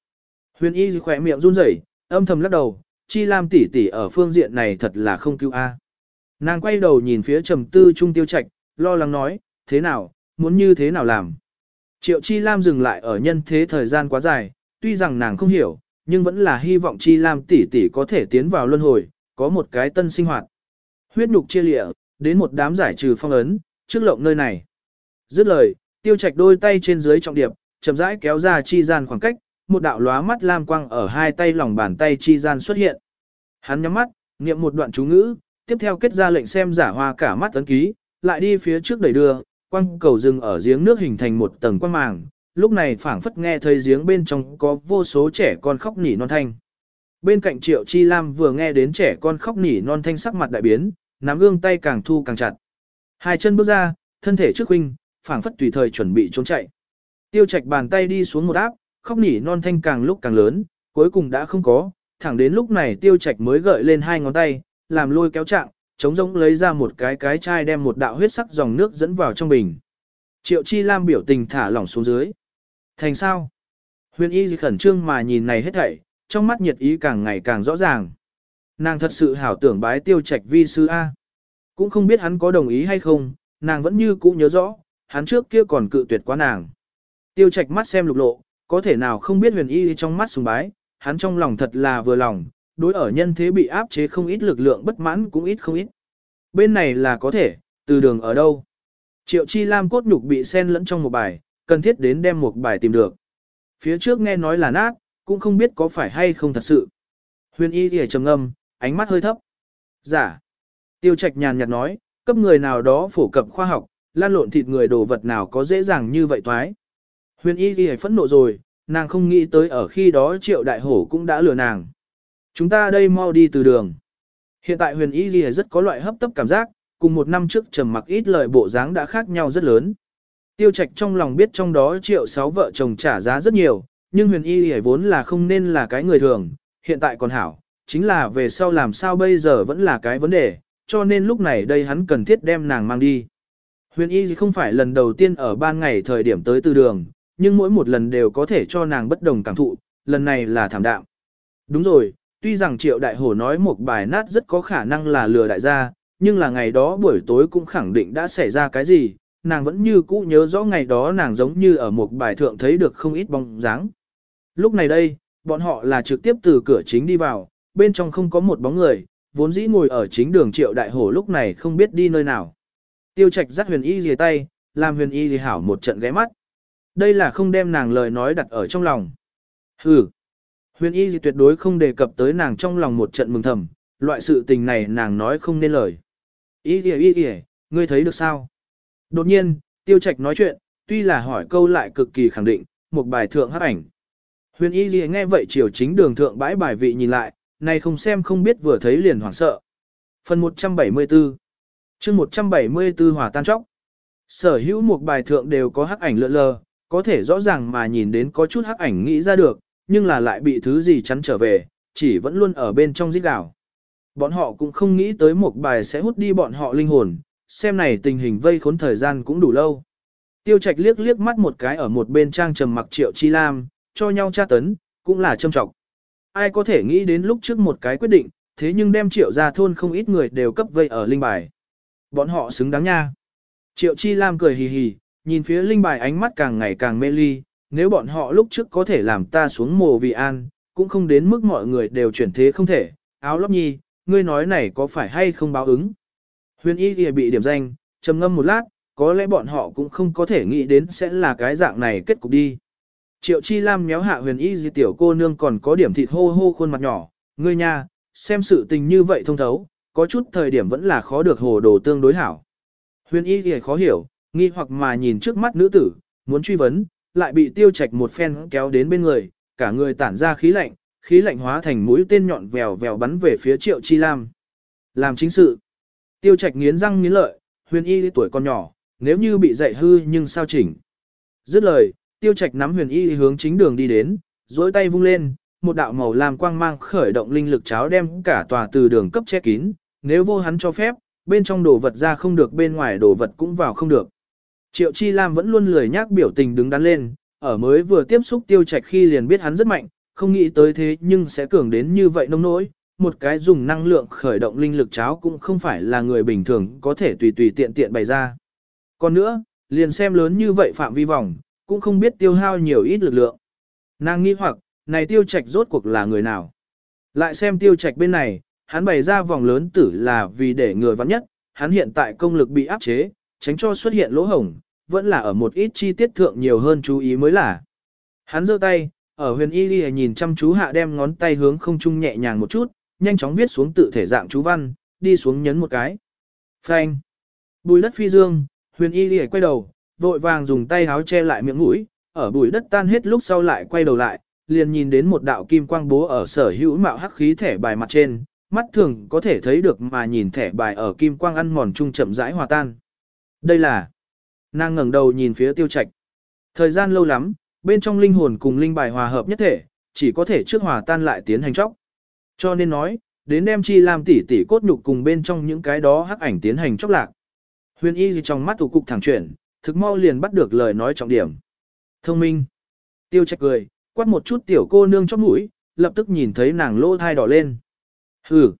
Huyền y khỏe miệng run rẩy, âm thầm lắc đầu, Chi Lam tỷ tỷ ở phương diện này thật là không cứu a. Nàng quay đầu nhìn phía trầm tư trung tiêu trạch, lo lắng nói, thế nào, muốn như thế nào làm. Triệu Chi Lam dừng lại ở nhân thế thời gian quá dài, tuy rằng nàng không hiểu, nhưng vẫn là hy vọng Chi Lam tỷ tỷ có thể tiến vào luân hồi, có một cái tân sinh hoạt. Huyết nhục chia lịa, đến một đám giải trừ phong ấn, trước lộng nơi này. Dứt lời, tiêu trạch đôi tay trên dưới trọng điệp, chậm rãi kéo ra chi gian khoảng cách, một đạo lóa mắt lam quang ở hai tay lòng bàn tay chi gian xuất hiện. Hắn nhắm mắt, niệm một đoạn chú ngữ, tiếp theo kết ra lệnh xem giả hoa cả mắt ấn ký, lại đi phía trước đẩy đưa, quang cầu rừng ở giếng nước hình thành một tầng quang màng, lúc này phảng phất nghe thấy giếng bên trong có vô số trẻ con khóc nỉ non thanh. Bên cạnh Triệu Chi Lam vừa nghe đến trẻ con khóc nỉ non thanh sắc mặt đại biến, nắm gương tay càng thu càng chặt. Hai chân bước ra, thân thể trước huynh, phảng phất tùy thời chuẩn bị trốn chạy. Tiêu Trạch bàn tay đi xuống một áp, khóc nỉ non thanh càng lúc càng lớn, cuối cùng đã không có, thẳng đến lúc này Tiêu Trạch mới gợi lên hai ngón tay, làm lôi kéo trạng, chống rỗng lấy ra một cái cái chai đem một đạo huyết sắc dòng nước dẫn vào trong bình. Triệu Chi Lam biểu tình thả lỏng xuống dưới. Thành sao? Huyền y khẩn trương mà nhìn này hết thảy, trong mắt nhiệt ý càng ngày càng rõ ràng. Nàng thật sự hảo tưởng bái tiêu trạch vi sư A. Cũng không biết hắn có đồng ý hay không, nàng vẫn như cũ nhớ rõ, hắn trước kia còn cự tuyệt quá nàng. Tiêu trạch mắt xem lục lộ, có thể nào không biết huyền y trong mắt sùng bái, hắn trong lòng thật là vừa lòng, đối ở nhân thế bị áp chế không ít lực lượng bất mãn cũng ít không ít. Bên này là có thể, từ đường ở đâu. Triệu Chi Lam cốt nhục bị xen lẫn trong một bài, cần thiết đến đem một bài tìm được. Phía trước nghe nói là nát, cũng không biết có phải hay không thật sự. Huyền y thì trầm ngâm, ánh mắt hơi thấp. Giả. Dạ. Tiêu trạch nhàn nhạt nói, cấp người nào đó phổ cập khoa học, lan lộn thịt người đồ vật nào có dễ dàng như vậy toái Huyền y thì phẫn nộ rồi, nàng không nghĩ tới ở khi đó triệu đại hổ cũng đã lừa nàng. Chúng ta đây mau đi từ đường. Hiện tại huyền y gì rất có loại hấp tấp cảm giác, cùng một năm trước trầm mặc ít lời bộ dáng đã khác nhau rất lớn. Tiêu trạch trong lòng biết trong đó triệu sáu vợ chồng trả giá rất nhiều, nhưng huyền y hề vốn là không nên là cái người thường, hiện tại còn hảo, chính là về sau làm sao bây giờ vẫn là cái vấn đề, cho nên lúc này đây hắn cần thiết đem nàng mang đi. Huyền y không phải lần đầu tiên ở ban ngày thời điểm tới từ đường, nhưng mỗi một lần đều có thể cho nàng bất đồng cảm thụ, lần này là thảm đạm. Đúng rồi, tuy rằng triệu đại hổ nói một bài nát rất có khả năng là lừa đại gia, nhưng là ngày đó buổi tối cũng khẳng định đã xảy ra cái gì, nàng vẫn như cũ nhớ rõ ngày đó nàng giống như ở một bài thượng thấy được không ít bóng dáng. Lúc này đây, bọn họ là trực tiếp từ cửa chính đi vào, bên trong không có một bóng người, vốn dĩ ngồi ở chính đường triệu đại hổ lúc này không biết đi nơi nào. Tiêu trạch dắt huyền y dìa tay, làm huyền y dì hảo một trận ghé mắt. Đây là không đem nàng lời nói đặt ở trong lòng. Hừ. Huyền y gì tuyệt đối không đề cập tới nàng trong lòng một trận mừng thầm, loại sự tình này nàng nói không nên lời. Y kìa y kìa, ngươi thấy được sao? Đột nhiên, tiêu trạch nói chuyện, tuy là hỏi câu lại cực kỳ khẳng định, một bài thượng hát ảnh. Huyền y gì nghe vậy chiều chính đường thượng bãi bài vị nhìn lại, này không xem không biết vừa thấy liền hoảng sợ. Phần 174 chương 174 hòa tan chóc. Sở hữu một bài thượng đều có hắc ảnh lượn lờ, có thể rõ ràng mà nhìn đến có chút hắc ảnh nghĩ ra được, nhưng là lại bị thứ gì chắn trở về, chỉ vẫn luôn ở bên trong giết đảo. Bọn họ cũng không nghĩ tới một bài sẽ hút đi bọn họ linh hồn, xem này tình hình vây khốn thời gian cũng đủ lâu. Tiêu Trạch liếc liếc mắt một cái ở một bên trang trầm mặc Triệu Chi Lam, cho nhau tra tấn, cũng là châm trọng. Ai có thể nghĩ đến lúc trước một cái quyết định, thế nhưng đem Triệu ra thôn không ít người đều cấp vây ở linh bài. Bọn họ xứng đáng nha. Triệu Chi Lam cười hì hì, nhìn phía linh bài ánh mắt càng ngày càng mê ly, nếu bọn họ lúc trước có thể làm ta xuống mồ vì an, cũng không đến mức mọi người đều chuyển thế không thể. Áo lóc nhi, ngươi nói này có phải hay không báo ứng? Huyền y thì bị điểm danh, trầm ngâm một lát, có lẽ bọn họ cũng không có thể nghĩ đến sẽ là cái dạng này kết cục đi. Triệu Chi Lam méo hạ huyền y di tiểu cô nương còn có điểm thịt hô hô khuôn mặt nhỏ, ngươi nha, xem sự tình như vậy thông thấu, có chút thời điểm vẫn là khó được hồ đồ tương đối hảo. Huyền y thì khó hiểu, nghi hoặc mà nhìn trước mắt nữ tử, muốn truy vấn, lại bị tiêu trạch một phen kéo đến bên người, cả người tản ra khí lạnh, khí lạnh hóa thành mũi tên nhọn vèo vèo bắn về phía triệu chi lam. Làm chính sự. Tiêu trạch nghiến răng nghiến lợi, huyền y tuổi còn nhỏ, nếu như bị dạy hư nhưng sao chỉnh. Dứt lời, tiêu trạch nắm huyền y hướng chính đường đi đến, dối tay vung lên, một đạo màu lam quang mang khởi động linh lực cháo đem cả tòa từ đường cấp che kín, nếu vô hắn cho phép, bên trong đồ vật ra không được bên ngoài đồ vật cũng vào không được. Triệu Chi Lam vẫn luôn lười nhác biểu tình đứng đắn lên, ở mới vừa tiếp xúc tiêu trạch khi liền biết hắn rất mạnh, không nghĩ tới thế nhưng sẽ cường đến như vậy nông nỗi, một cái dùng năng lượng khởi động linh lực cháo cũng không phải là người bình thường có thể tùy tùy tiện tiện bày ra. Còn nữa, liền xem lớn như vậy phạm vi vòng, cũng không biết tiêu hao nhiều ít lực lượng. Nàng nghi hoặc, này tiêu trạch rốt cuộc là người nào? Lại xem tiêu trạch bên này, hắn bày ra vòng lớn tử là vì để người vắng nhất, hắn hiện tại công lực bị áp chế, tránh cho xuất hiện lỗ hổng, vẫn là ở một ít chi tiết thượng nhiều hơn chú ý mới là. Hắn giơ tay, ở huyền y ghi nhìn chăm chú hạ đem ngón tay hướng không trung nhẹ nhàng một chút, nhanh chóng viết xuống tự thể dạng chú văn, đi xuống nhấn một cái. Phanh. Bùi đất phi dương, huyền y ghi quay đầu, vội vàng dùng tay háo che lại miệng mũi, ở bùi đất tan hết lúc sau lại quay đầu lại, liền nhìn đến một đạo kim quang bố ở sở hữu mạo hắc khí thẻ bài mặt trên, mắt thường có thể thấy được mà nhìn thẻ bài ở kim quang ăn mòn trung chậm rãi hòa tan. Đây là Nàng ngẩng đầu nhìn phía tiêu trạch. Thời gian lâu lắm, bên trong linh hồn cùng linh bài hòa hợp nhất thể, chỉ có thể trước hòa tan lại tiến hành chóc. Cho nên nói, đến đem chi làm tỉ tỉ cốt nhục cùng bên trong những cái đó hắc ảnh tiến hành chóc lạc. Huyền y gì trong mắt thủ cục thẳng chuyển, thực mau liền bắt được lời nói trọng điểm. Thông minh. Tiêu trạch cười, quát một chút tiểu cô nương chóp mũi, lập tức nhìn thấy nàng lỗ thai đỏ lên. Hừ.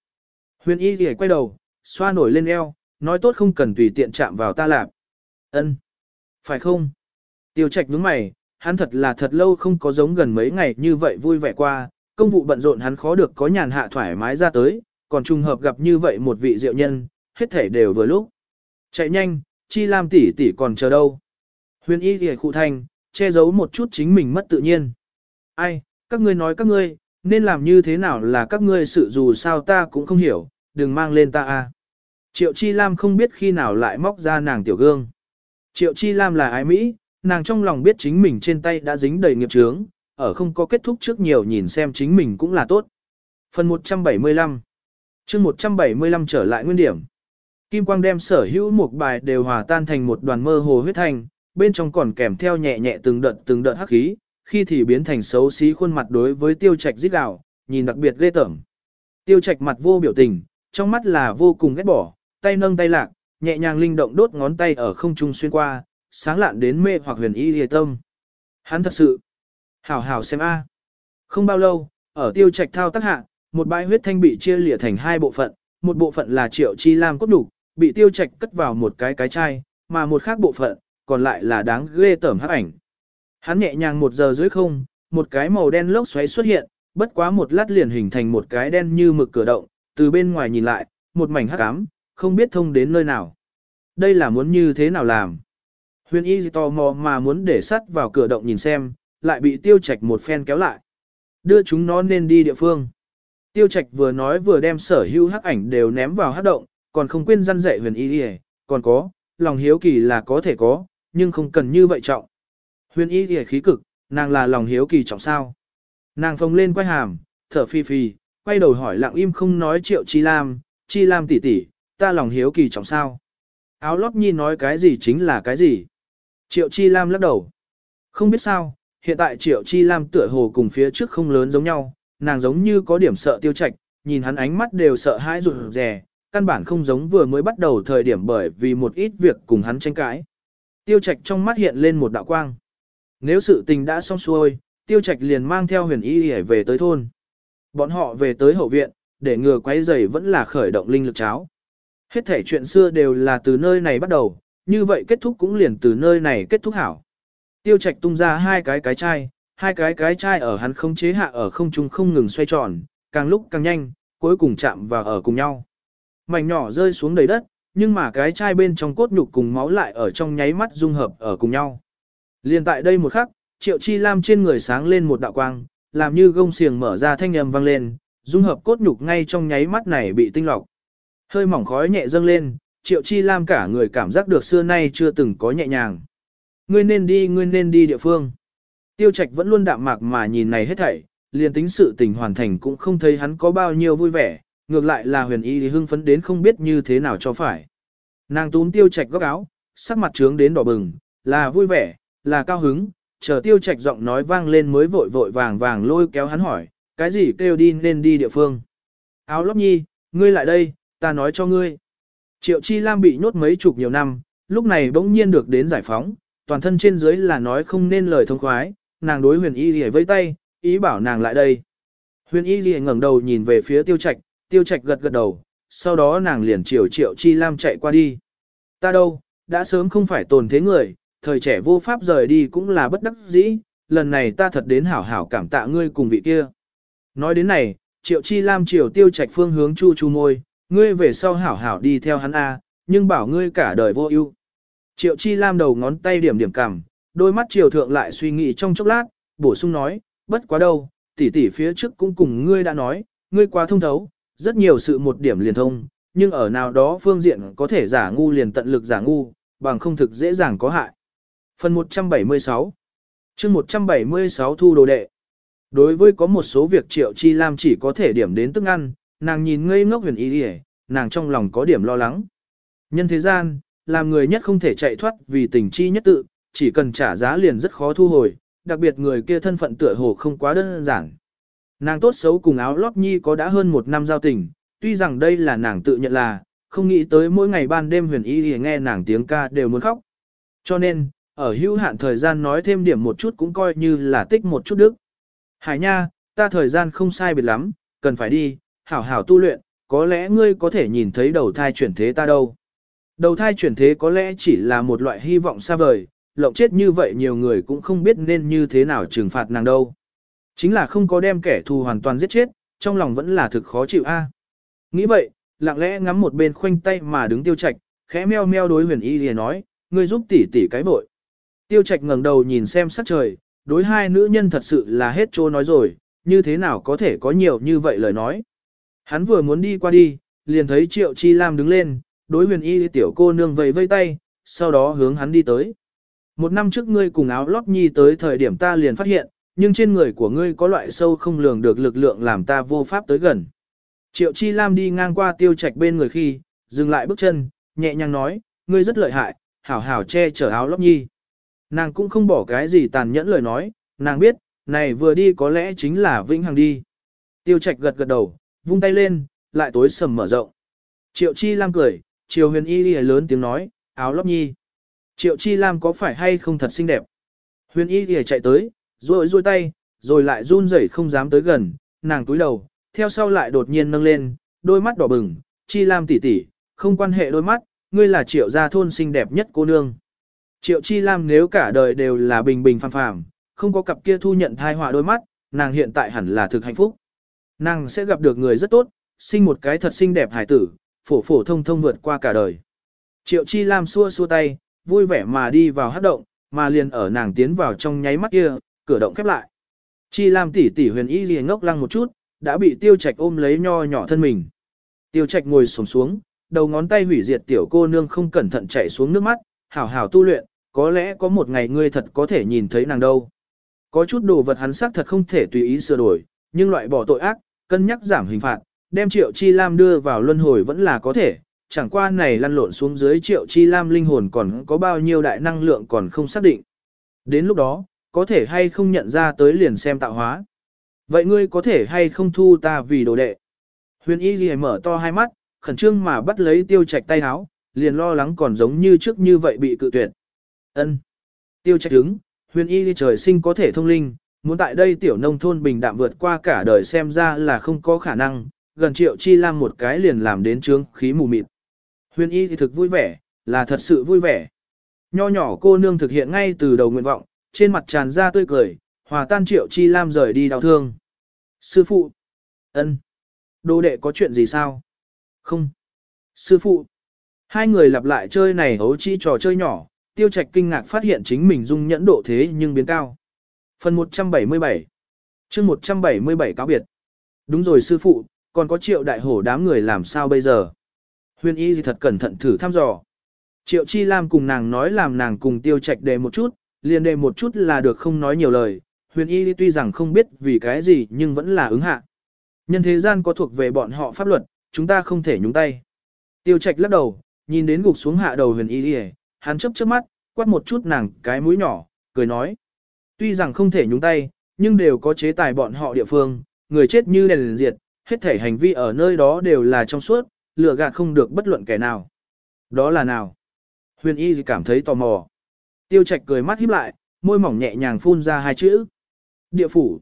Huyền y gì quay đầu, xoa nổi lên eo, nói tốt không cần tùy tiện chạm vào ta lạp. Ân, Phải không? Tiêu trạch nhướng mày, hắn thật là thật lâu không có giống gần mấy ngày như vậy vui vẻ qua, công vụ bận rộn hắn khó được có nhàn hạ thoải mái ra tới, còn trùng hợp gặp như vậy một vị diệu nhân, hết thể đều vừa lúc. Chạy nhanh, chi lam tỷ tỷ còn chờ đâu. Huyền y thì khụ thanh, che giấu một chút chính mình mất tự nhiên. Ai, các ngươi nói các ngươi, nên làm như thế nào là các ngươi sự dù sao ta cũng không hiểu, đừng mang lên ta a. Triệu Chi Lam không biết khi nào lại móc ra nàng tiểu gương. Triệu Chi Lam là ái Mỹ, nàng trong lòng biết chính mình trên tay đã dính đầy nghiệp chướng, ở không có kết thúc trước nhiều nhìn xem chính mình cũng là tốt. Phần 175 chương 175 trở lại nguyên điểm. Kim quang đem sở hữu một bài đều hòa tan thành một đoàn mơ hồ huyết thanh, bên trong còn kèm theo nhẹ nhẹ từng đợt từng đợt hắc khí, khi thì biến thành xấu xí khuôn mặt đối với tiêu trạch giết gạo, nhìn đặc biệt ghê tởm. Tiêu trạch mặt vô biểu tình, trong mắt là vô cùng ghét bỏ, tay nâng tay lạc, nhẹ nhàng linh động đốt ngón tay ở không trung xuyên qua, sáng lạn đến mê hoặc huyền y hề tâm. Hắn thật sự, hảo hảo xem a. Không bao lâu, ở tiêu trạch thao tác hạ, một bãi huyết thanh bị chia lìa thành hai bộ phận, một bộ phận là triệu chi lam cốt đủ, bị tiêu trạch cất vào một cái cái chai, mà một khác bộ phận, còn lại là đáng ghê tởm hắc ảnh. Hắn nhẹ nhàng một giờ dưới không, một cái màu đen lốc xoáy xuất hiện, bất quá một lát liền hình thành một cái đen như mực cửa động, từ bên ngoài nhìn lại, một mảnh hắc ám, không biết thông đến nơi nào. Đây là muốn như thế nào làm? Huyền y tò mò mà muốn để sắt vào cửa động nhìn xem, lại bị tiêu trạch một phen kéo lại. Đưa chúng nó nên đi địa phương. Tiêu trạch vừa nói vừa đem sở hữu hắc ảnh đều ném vào hắc động, còn không quên răn dạy huyền y còn có, lòng hiếu kỳ là có thể có, nhưng không cần như vậy trọng. Huyền y thì khí cực, nàng là lòng hiếu kỳ trọng sao. Nàng phồng lên quay hàm, thở phi phi, quay đầu hỏi lặng im không nói triệu chi lam, chi lam tỷ tỷ, ta lòng hiếu kỳ trọng sao. Áo lót nhi nói cái gì chính là cái gì. Triệu chi lam lắc đầu. Không biết sao, hiện tại triệu chi lam tựa hồ cùng phía trước không lớn giống nhau, nàng giống như có điểm sợ tiêu trạch, nhìn hắn ánh mắt đều sợ hãi rụt rè, căn bản không giống vừa mới bắt đầu thời điểm bởi vì một ít việc cùng hắn tranh cãi. Tiêu trạch trong mắt hiện lên một đạo quang. Nếu sự tình đã xong xuôi, tiêu trạch liền mang theo huyền y để về tới thôn. Bọn họ về tới hậu viện, để ngừa quấy giày vẫn là khởi động linh lực cháo. Hết thể chuyện xưa đều là từ nơi này bắt đầu, như vậy kết thúc cũng liền từ nơi này kết thúc hảo. Tiêu trạch tung ra hai cái cái chai, hai cái cái chai ở hắn không chế hạ ở không trung không ngừng xoay tròn, càng lúc càng nhanh, cuối cùng chạm vào ở cùng nhau. Mảnh nhỏ rơi xuống đầy đất, nhưng mà cái chai bên trong cốt nhục cùng máu lại ở trong nháy mắt dung hợp ở cùng nhau. Liên tại đây một khắc, triệu chi lam trên người sáng lên một đạo quang, làm như gông xiềng mở ra thanh âm vang lên, dung hợp cốt nhục ngay trong nháy mắt này bị tinh lọc. Hơi mỏng khói nhẹ dâng lên, triệu chi lam cả người cảm giác được xưa nay chưa từng có nhẹ nhàng. Ngươi nên đi, ngươi nên đi địa phương. Tiêu trạch vẫn luôn đạm mạc mà nhìn này hết thảy, liền tính sự tình hoàn thành cũng không thấy hắn có bao nhiêu vui vẻ, ngược lại là huyền y thì hưng phấn đến không biết như thế nào cho phải. Nàng túm tiêu trạch góc áo, sắc mặt trướng đến đỏ bừng, là vui vẻ, là cao hứng, chờ tiêu trạch giọng nói vang lên mới vội vội vàng vàng lôi kéo hắn hỏi, cái gì kêu đi nên đi địa phương. Áo lóc nhi, ngươi lại đây, ta nói cho ngươi. Triệu Chi Lam bị nhốt mấy chục nhiều năm, lúc này bỗng nhiên được đến giải phóng, toàn thân trên dưới là nói không nên lời thông khoái, nàng đối huyền y rỉa vây tay, ý bảo nàng lại đây. Huyền y rỉa ngẩng đầu nhìn về phía tiêu trạch, tiêu trạch gật gật đầu, sau đó nàng liền chiều triệu chi lam chạy qua đi. Ta đâu, đã sớm không phải tồn thế người, thời trẻ vô pháp rời đi cũng là bất đắc dĩ, lần này ta thật đến hảo hảo cảm tạ ngươi cùng vị kia. Nói đến này, triệu chi lam chiều tiêu trạch phương hướng chu chu môi, ngươi về sau hảo hảo đi theo hắn A, nhưng bảo ngươi cả đời vô ưu. Triệu chi lam đầu ngón tay điểm điểm cằm, đôi mắt triều thượng lại suy nghĩ trong chốc lát, bổ sung nói, bất quá đâu, tỷ tỷ phía trước cũng cùng ngươi đã nói, ngươi quá thông thấu, rất nhiều sự một điểm liền thông, nhưng ở nào đó phương diện có thể giả ngu liền tận lực giả ngu, bằng không thực dễ dàng có hại. Phần 176 chương 176 thu đồ đệ Đối với có một số việc Triệu Chi Lam chỉ có thể điểm đến tức ăn, nàng nhìn ngây ngốc huyền ý ỉa nàng trong lòng có điểm lo lắng. Nhân thế gian, làm người nhất không thể chạy thoát vì tình chi nhất tự, chỉ cần trả giá liền rất khó thu hồi, đặc biệt người kia thân phận tựa hồ không quá đơn giản. Nàng tốt xấu cùng áo lót nhi có đã hơn một năm giao tình, tuy rằng đây là nàng tự nhận là, không nghĩ tới mỗi ngày ban đêm huyền y thì nghe nàng tiếng ca đều muốn khóc. Cho nên, ở hữu hạn thời gian nói thêm điểm một chút cũng coi như là tích một chút đức. Hải nha, ta thời gian không sai biệt lắm, cần phải đi, hảo hảo tu luyện, có lẽ ngươi có thể nhìn thấy đầu thai chuyển thế ta đâu. Đầu thai chuyển thế có lẽ chỉ là một loại hy vọng xa vời, lộng chết như vậy nhiều người cũng không biết nên như thế nào trừng phạt nàng đâu. Chính là không có đem kẻ thù hoàn toàn giết chết, trong lòng vẫn là thực khó chịu a. Nghĩ vậy, lặng lẽ ngắm một bên khoanh tay mà đứng tiêu trạch, khẽ meo meo đối huyền y liền nói, ngươi giúp tỷ tỷ cái vội. Tiêu trạch ngẩng đầu nhìn xem sắc trời, đối hai nữ nhân thật sự là hết trô nói rồi, như thế nào có thể có nhiều như vậy lời nói. Hắn vừa muốn đi qua đi, liền thấy triệu chi lam đứng lên, đối huyền y tiểu cô nương vẫy vây tay, sau đó hướng hắn đi tới. Một năm trước ngươi cùng áo lót nhi tới thời điểm ta liền phát hiện, nhưng trên người của ngươi có loại sâu không lường được lực lượng làm ta vô pháp tới gần. Triệu Chi Lam đi ngang qua tiêu trạch bên người khi, dừng lại bước chân, nhẹ nhàng nói, ngươi rất lợi hại, hảo hảo che chở áo lót nhi. Nàng cũng không bỏ cái gì tàn nhẫn lời nói, nàng biết, này vừa đi có lẽ chính là vĩnh hằng đi. Tiêu trạch gật gật đầu, vung tay lên, lại tối sầm mở rộng. Triệu Chi Lam cười, Triều huyền y lìa lớn tiếng nói, áo lót nhi. Triệu Chi Lam có phải hay không thật xinh đẹp? Huyền y lìa chạy tới, rồi duỗi tay, rồi lại run rẩy không dám tới gần, nàng túi đầu, theo sau lại đột nhiên nâng lên, đôi mắt đỏ bừng, Chi Lam tỷ tỷ, không quan hệ đôi mắt, ngươi là triệu gia thôn xinh đẹp nhất cô nương. Triệu Chi Lam nếu cả đời đều là bình bình phàm phàm, không có cặp kia thu nhận thai họa đôi mắt, nàng hiện tại hẳn là thực hạnh phúc. Nàng sẽ gặp được người rất tốt, sinh một cái thật xinh đẹp hải tử, phổ phổ thông thông vượt qua cả đời. Triệu Chi Lam xua xua tay, vui vẻ mà đi vào hát động, mà liền ở nàng tiến vào trong nháy mắt kia, cửa động khép lại. Chi Lam tỷ tỷ huyền y liền ngốc lăng một chút, đã bị tiêu trạch ôm lấy nho nhỏ thân mình. Tiêu trạch ngồi xổm xuống, đầu ngón tay hủy diệt tiểu cô nương không cẩn thận chảy xuống nước mắt, hảo hảo tu luyện, có lẽ có một ngày ngươi thật có thể nhìn thấy nàng đâu. Có chút đồ vật hắn xác thật không thể tùy ý sửa đổi, nhưng loại bỏ tội ác, cân nhắc giảm hình phạt, đem triệu chi lam đưa vào luân hồi vẫn là có thể, chẳng qua này lăn lộn xuống dưới triệu chi lam linh hồn còn có bao nhiêu đại năng lượng còn không xác định. Đến lúc đó, có thể hay không nhận ra tới liền xem tạo hóa. Vậy ngươi có thể hay không thu ta vì đồ đệ? Huyền y ghi mở to hai mắt, khẩn trương mà bắt lấy tiêu trạch tay áo, liền lo lắng còn giống như trước như vậy bị cự tuyệt. ân Tiêu trạch đứng, huyền y trời sinh có thể thông linh, muốn tại đây tiểu nông thôn bình đạm vượt qua cả đời xem ra là không có khả năng, gần triệu chi lam một cái liền làm đến trướng khí mù mịt. Huyền y thì thực vui vẻ, là thật sự vui vẻ. Nho nhỏ cô nương thực hiện ngay từ đầu nguyện vọng, trên mặt tràn ra tươi cười, hòa tan triệu chi lam rời đi đau thương. Sư phụ. ân, đô đệ có chuyện gì sao? Không. Sư phụ. Hai người lặp lại chơi này hấu chi trò chơi nhỏ, tiêu trạch kinh ngạc phát hiện chính mình dung nhẫn độ thế nhưng biến cao. Phần 177 chương 177 cáo biệt. Đúng rồi sư phụ, còn có triệu đại hổ đám người làm sao bây giờ? Huyền y gì thật cẩn thận thử thăm dò. Triệu Chi Lam cùng nàng nói làm nàng cùng tiêu trạch đề một chút, liền đề một chút là được không nói nhiều lời. Huyền y tuy rằng không biết vì cái gì nhưng vẫn là ứng hạ. Nhân thế gian có thuộc về bọn họ pháp luật, chúng ta không thể nhúng tay. Tiêu trạch lắc đầu, nhìn đến gục xuống hạ đầu huyền y hắn chấp chớp mắt, quát một chút nàng cái mũi nhỏ, cười nói. Tuy rằng không thể nhúng tay, nhưng đều có chế tài bọn họ địa phương, người chết như đèn liền diệt, hết thể hành vi ở nơi đó đều là trong suốt, lừa gạt không được bất luận kẻ nào. Đó là nào? Huyền y cảm thấy tò mò. Tiêu trạch cười mắt híp lại, môi mỏng nhẹ nhàng phun ra hai chữ. Địa phủ.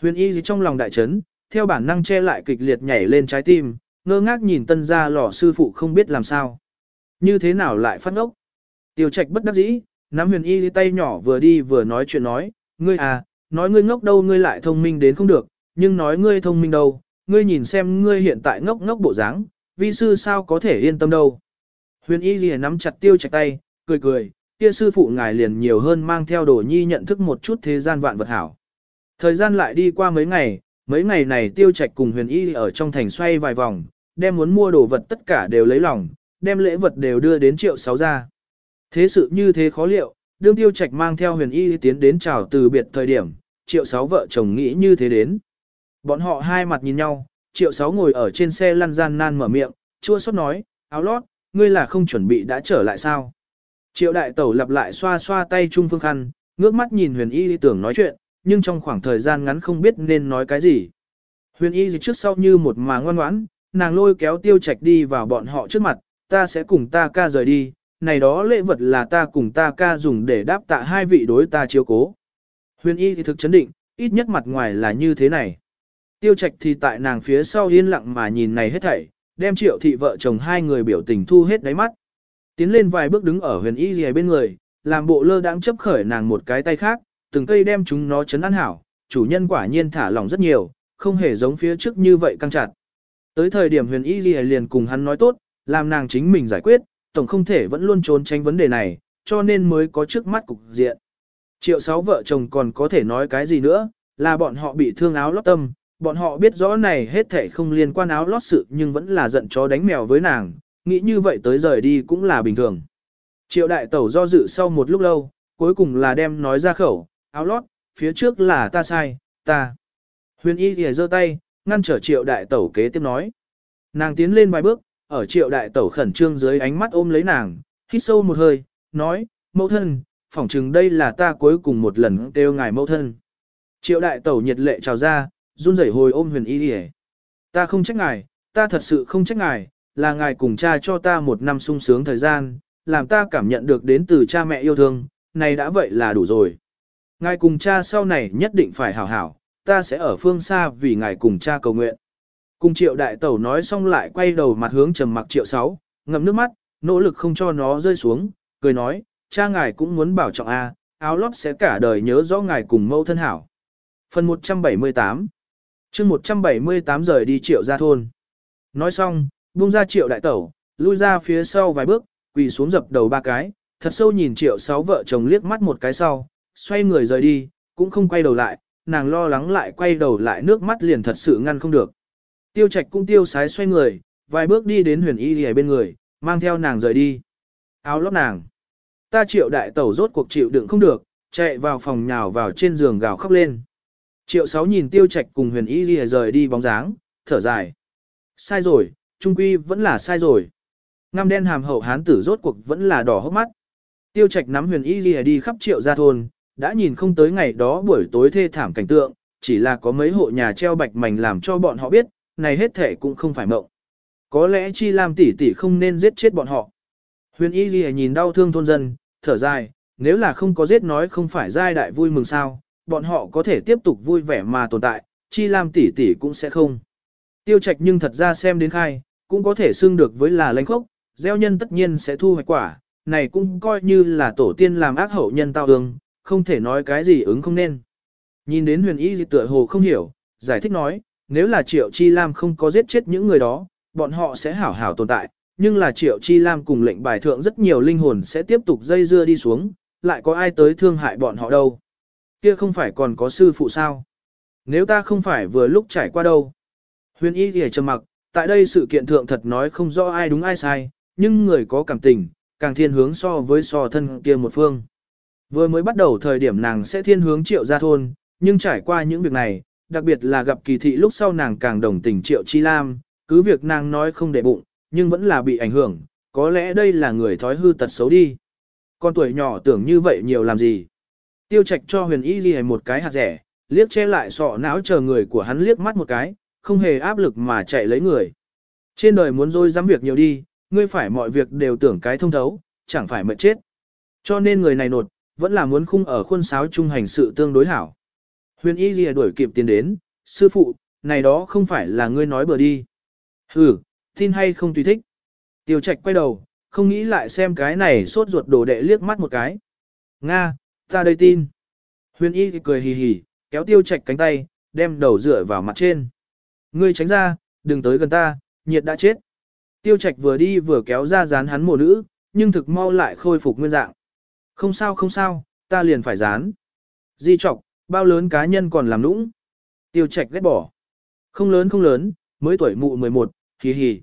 Huyền y trong lòng đại chấn, theo bản năng che lại kịch liệt nhảy lên trái tim, ngơ ngác nhìn tân gia lò sư phụ không biết làm sao. Như thế nào lại phát ngốc? Tiêu trạch bất đắc dĩ, nắm huyền y tay nhỏ vừa đi vừa nói chuyện nói, ngươi à, nói ngươi ngốc đâu ngươi lại thông minh đến không được, nhưng nói ngươi thông minh đâu, ngươi nhìn xem ngươi hiện tại ngốc ngốc bộ dáng, vi sư sao có thể yên tâm đâu. Huyền y liền nắm chặt tiêu trạch tay, cười cười, kia sư phụ ngài liền nhiều hơn mang theo đồ nhi nhận thức một chút thế gian vạn vật hảo. Thời gian lại đi qua mấy ngày, mấy ngày này tiêu trạch cùng huyền y ở trong thành xoay vài vòng, đem muốn mua đồ vật tất cả đều lấy lòng, đem lễ vật đều đưa đến triệu sáu ra. Thế sự như thế khó liệu, đương tiêu trạch mang theo huyền y tiến đến chào từ biệt thời điểm, triệu sáu vợ chồng nghĩ như thế đến. Bọn họ hai mặt nhìn nhau, triệu sáu ngồi ở trên xe lăn gian nan mở miệng, chua xót nói, áo lót, ngươi là không chuẩn bị đã trở lại sao. Triệu đại tẩu lặp lại xoa xoa tay trung phương khăn, ngước mắt nhìn huyền y tưởng nói chuyện, nhưng trong khoảng thời gian ngắn không biết nên nói cái gì. Huyền y gì trước sau như một mà ngoan ngoãn, nàng lôi kéo tiêu trạch đi vào bọn họ trước mặt, ta sẽ cùng ta ca rời đi, này đó lễ vật là ta cùng ta ca dùng để đáp tạ hai vị đối ta chiếu cố. Huyền y thì thực chấn định, ít nhất mặt ngoài là như thế này. Tiêu trạch thì tại nàng phía sau yên lặng mà nhìn này hết thảy, đem triệu thị vợ chồng hai người biểu tình thu hết đáy mắt. Tiến lên vài bước đứng ở huyền y gì bên người, làm bộ lơ đãng chấp khởi nàng một cái tay khác, từng cây đem chúng nó chấn an hảo, chủ nhân quả nhiên thả lỏng rất nhiều, không hề giống phía trước như vậy căng chặt. Tới thời điểm huyền y gì liền cùng hắn nói tốt, làm nàng chính mình giải quyết, tổng không thể vẫn luôn trốn tránh vấn đề này, cho nên mới có trước mắt cục diện. Triệu sáu vợ chồng còn có thể nói cái gì nữa, là bọn họ bị thương áo lót tâm, bọn họ biết rõ này hết thể không liên quan áo lót sự nhưng vẫn là giận chó đánh mèo với nàng, nghĩ như vậy tới rời đi cũng là bình thường. Triệu đại tẩu do dự sau một lúc lâu, cuối cùng là đem nói ra khẩu, áo lót, phía trước là ta sai, ta. Huyền y thì giơ tay, ngăn trở triệu đại tẩu kế tiếp nói. Nàng tiến lên vài bước, ở triệu đại tẩu khẩn trương dưới ánh mắt ôm lấy nàng, hít sâu một hơi, nói, mẫu thân, phỏng chừng đây là ta cuối cùng một lần kêu ngài mẫu thân. Triệu đại tẩu nhiệt lệ trào ra, run rẩy hồi ôm huyền y đi Ta không trách ngài, ta thật sự không trách ngài, là ngài cùng cha cho ta một năm sung sướng thời gian, làm ta cảm nhận được đến từ cha mẹ yêu thương, này đã vậy là đủ rồi. Ngài cùng cha sau này nhất định phải hảo hảo, ta sẽ ở phương xa vì ngài cùng cha cầu nguyện. Cùng triệu đại tẩu nói xong lại quay đầu mặt hướng trầm mặc triệu sáu, ngậm nước mắt, nỗ lực không cho nó rơi xuống, cười nói, cha ngài cũng muốn bảo trọng a, áo lót sẽ cả đời nhớ rõ ngài cùng mẫu thân hảo. Phần 178 chương 178 rời đi triệu ra thôn. Nói xong, buông ra triệu đại tẩu, lui ra phía sau vài bước, quỳ xuống dập đầu ba cái, thật sâu nhìn triệu sáu vợ chồng liếc mắt một cái sau, xoay người rời đi, cũng không quay đầu lại, nàng lo lắng lại quay đầu lại nước mắt liền thật sự ngăn không được. Tiêu trạch cũng tiêu sái xoay người, vài bước đi đến huyền y Lìa bên người, mang theo nàng rời đi. Áo lót nàng. Ta triệu đại tẩu rốt cuộc chịu đựng không được, chạy vào phòng nhào vào trên giường gào khóc lên. Triệu sáu nhìn tiêu trạch cùng huyền y Lìa rời đi bóng dáng, thở dài. Sai rồi, trung quy vẫn là sai rồi. Ngăm đen hàm hậu hán tử rốt cuộc vẫn là đỏ hốc mắt. Tiêu trạch nắm huyền y Lìa đi khắp triệu gia thôn, đã nhìn không tới ngày đó buổi tối thê thảm cảnh tượng, chỉ là có mấy hộ nhà treo bạch mảnh làm cho bọn họ biết, này hết thể cũng không phải mộng. Có lẽ Chi Lam tỷ tỷ không nên giết chết bọn họ. Huyền Y Ghi nhìn đau thương thôn dân, thở dài, nếu là không có giết nói không phải giai đại vui mừng sao, bọn họ có thể tiếp tục vui vẻ mà tồn tại, Chi Lam tỷ tỷ cũng sẽ không. Tiêu Trạch nhưng thật ra xem đến khai, cũng có thể xưng được với là lãnh khốc, gieo nhân tất nhiên sẽ thu hoạch quả, này cũng coi như là tổ tiên làm ác hậu nhân tao ương, không thể nói cái gì ứng không nên. Nhìn đến huyền y tựa hồ không hiểu, giải thích nói, nếu là Triệu Chi Lam không có giết chết những người đó, bọn họ sẽ hảo hảo tồn tại, nhưng là Triệu Chi Lam cùng lệnh bài thượng rất nhiều linh hồn sẽ tiếp tục dây dưa đi xuống, lại có ai tới thương hại bọn họ đâu. Kia không phải còn có sư phụ sao? Nếu ta không phải vừa lúc trải qua đâu. Huyền y thì trầm mặc, tại đây sự kiện thượng thật nói không rõ ai đúng ai sai, nhưng người có cảm tình, càng thiên hướng so với so thân kia một phương. Vừa mới bắt đầu thời điểm nàng sẽ thiên hướng triệu gia thôn, nhưng trải qua những việc này, đặc biệt là gặp kỳ thị lúc sau nàng càng đồng tình triệu chi lam, cứ việc nàng nói không để bụng, nhưng vẫn là bị ảnh hưởng, có lẽ đây là người thói hư tật xấu đi. Con tuổi nhỏ tưởng như vậy nhiều làm gì. Tiêu trạch cho huyền y ghi một cái hạt rẻ, liếc che lại sọ não chờ người của hắn liếc mắt một cái, không hề áp lực mà chạy lấy người. Trên đời muốn dôi dám việc nhiều đi, ngươi phải mọi việc đều tưởng cái thông thấu, chẳng phải mệt chết. Cho nên người này nột, vẫn là muốn khung ở khuôn sáo trung hành sự tương đối hảo. Huyền y lìa đuổi kịp tiến đến, sư phụ, này đó không phải là ngươi nói bừa đi. Ừ, tin hay không tùy thích. Tiêu trạch quay đầu, không nghĩ lại xem cái này sốt ruột đổ đệ liếc mắt một cái. Nga, ta đây tin. Huyền y thì cười hì hì, kéo tiêu trạch cánh tay, đem đầu dựa vào mặt trên. Ngươi tránh ra, đừng tới gần ta, nhiệt đã chết. Tiêu trạch vừa đi vừa kéo ra dán hắn mồ nữ, nhưng thực mau lại khôi phục nguyên dạng. Không sao không sao, ta liền phải dán. Di trọc, bao lớn cá nhân còn làm nũng. Tiêu trạch ghét bỏ. Không lớn không lớn, mới tuổi mụ 11, hì hì.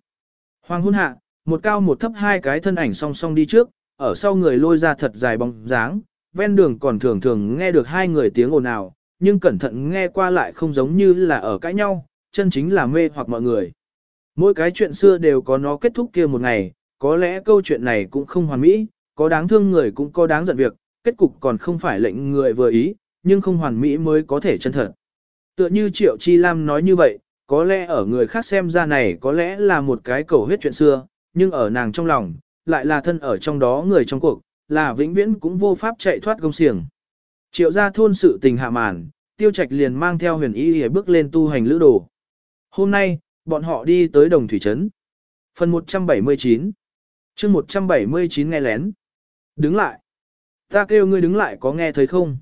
Hoàng hôn hạ, một cao một thấp hai cái thân ảnh song song đi trước, ở sau người lôi ra thật dài bóng dáng, ven đường còn thường thường nghe được hai người tiếng ồn ào, nhưng cẩn thận nghe qua lại không giống như là ở cãi nhau, chân chính là mê hoặc mọi người. Mỗi cái chuyện xưa đều có nó kết thúc kia một ngày, có lẽ câu chuyện này cũng không hoàn mỹ, có đáng thương người cũng có đáng giận việc, kết cục còn không phải lệnh người vừa ý, nhưng không hoàn mỹ mới có thể chân thật. Tựa như Triệu Chi Lam nói như vậy, có lẽ ở người khác xem ra này có lẽ là một cái cầu huyết chuyện xưa, nhưng ở nàng trong lòng, lại là thân ở trong đó người trong cuộc, là vĩnh viễn cũng vô pháp chạy thoát công xiềng. Triệu gia thôn sự tình hạ màn, tiêu trạch liền mang theo huyền y bước lên tu hành lữ đồ. Hôm nay, bọn họ đi tới đồng thủy trấn. Phần 179 chương 179 nghe lén. Đứng lại. Ta kêu ngươi đứng lại có nghe thấy không?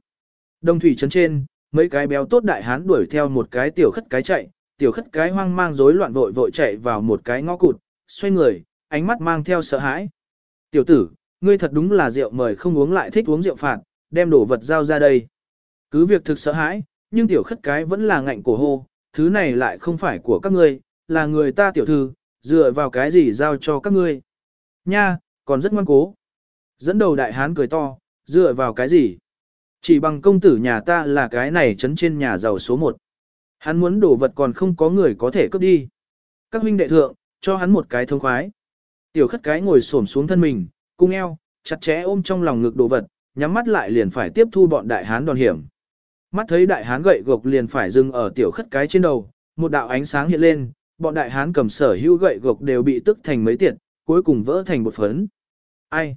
Đồng thủy trấn trên, mấy cái béo tốt đại hán đuổi theo một cái tiểu khất cái chạy, tiểu khất cái hoang mang rối loạn vội vội chạy vào một cái ngõ cụt, xoay người, ánh mắt mang theo sợ hãi. Tiểu tử, ngươi thật đúng là rượu mời không uống lại thích uống rượu phạt, đem đồ vật giao ra đây. Cứ việc thực sợ hãi, nhưng tiểu khất cái vẫn là ngạnh cổ hô, thứ này lại không phải của các ngươi, là người ta tiểu thư, dựa vào cái gì giao cho các ngươi. Nha, còn rất ngoan cố. Dẫn đầu đại hán cười to, dựa vào cái gì? Chỉ bằng công tử nhà ta là cái này chấn trên nhà giàu số một. Hắn muốn đổ vật còn không có người có thể cướp đi. Các huynh đệ thượng, cho hắn một cái thông khoái. Tiểu khất cái ngồi xổm xuống thân mình, cung eo, chặt chẽ ôm trong lòng ngực đồ vật, nhắm mắt lại liền phải tiếp thu bọn đại hán đòn hiểm. Mắt thấy đại hán gậy gộc liền phải dừng ở tiểu khất cái trên đầu, một đạo ánh sáng hiện lên, bọn đại hán cầm sở hữu gậy gộc đều bị tức thành mấy tiệt, cuối cùng vỡ thành một phấn. Ai?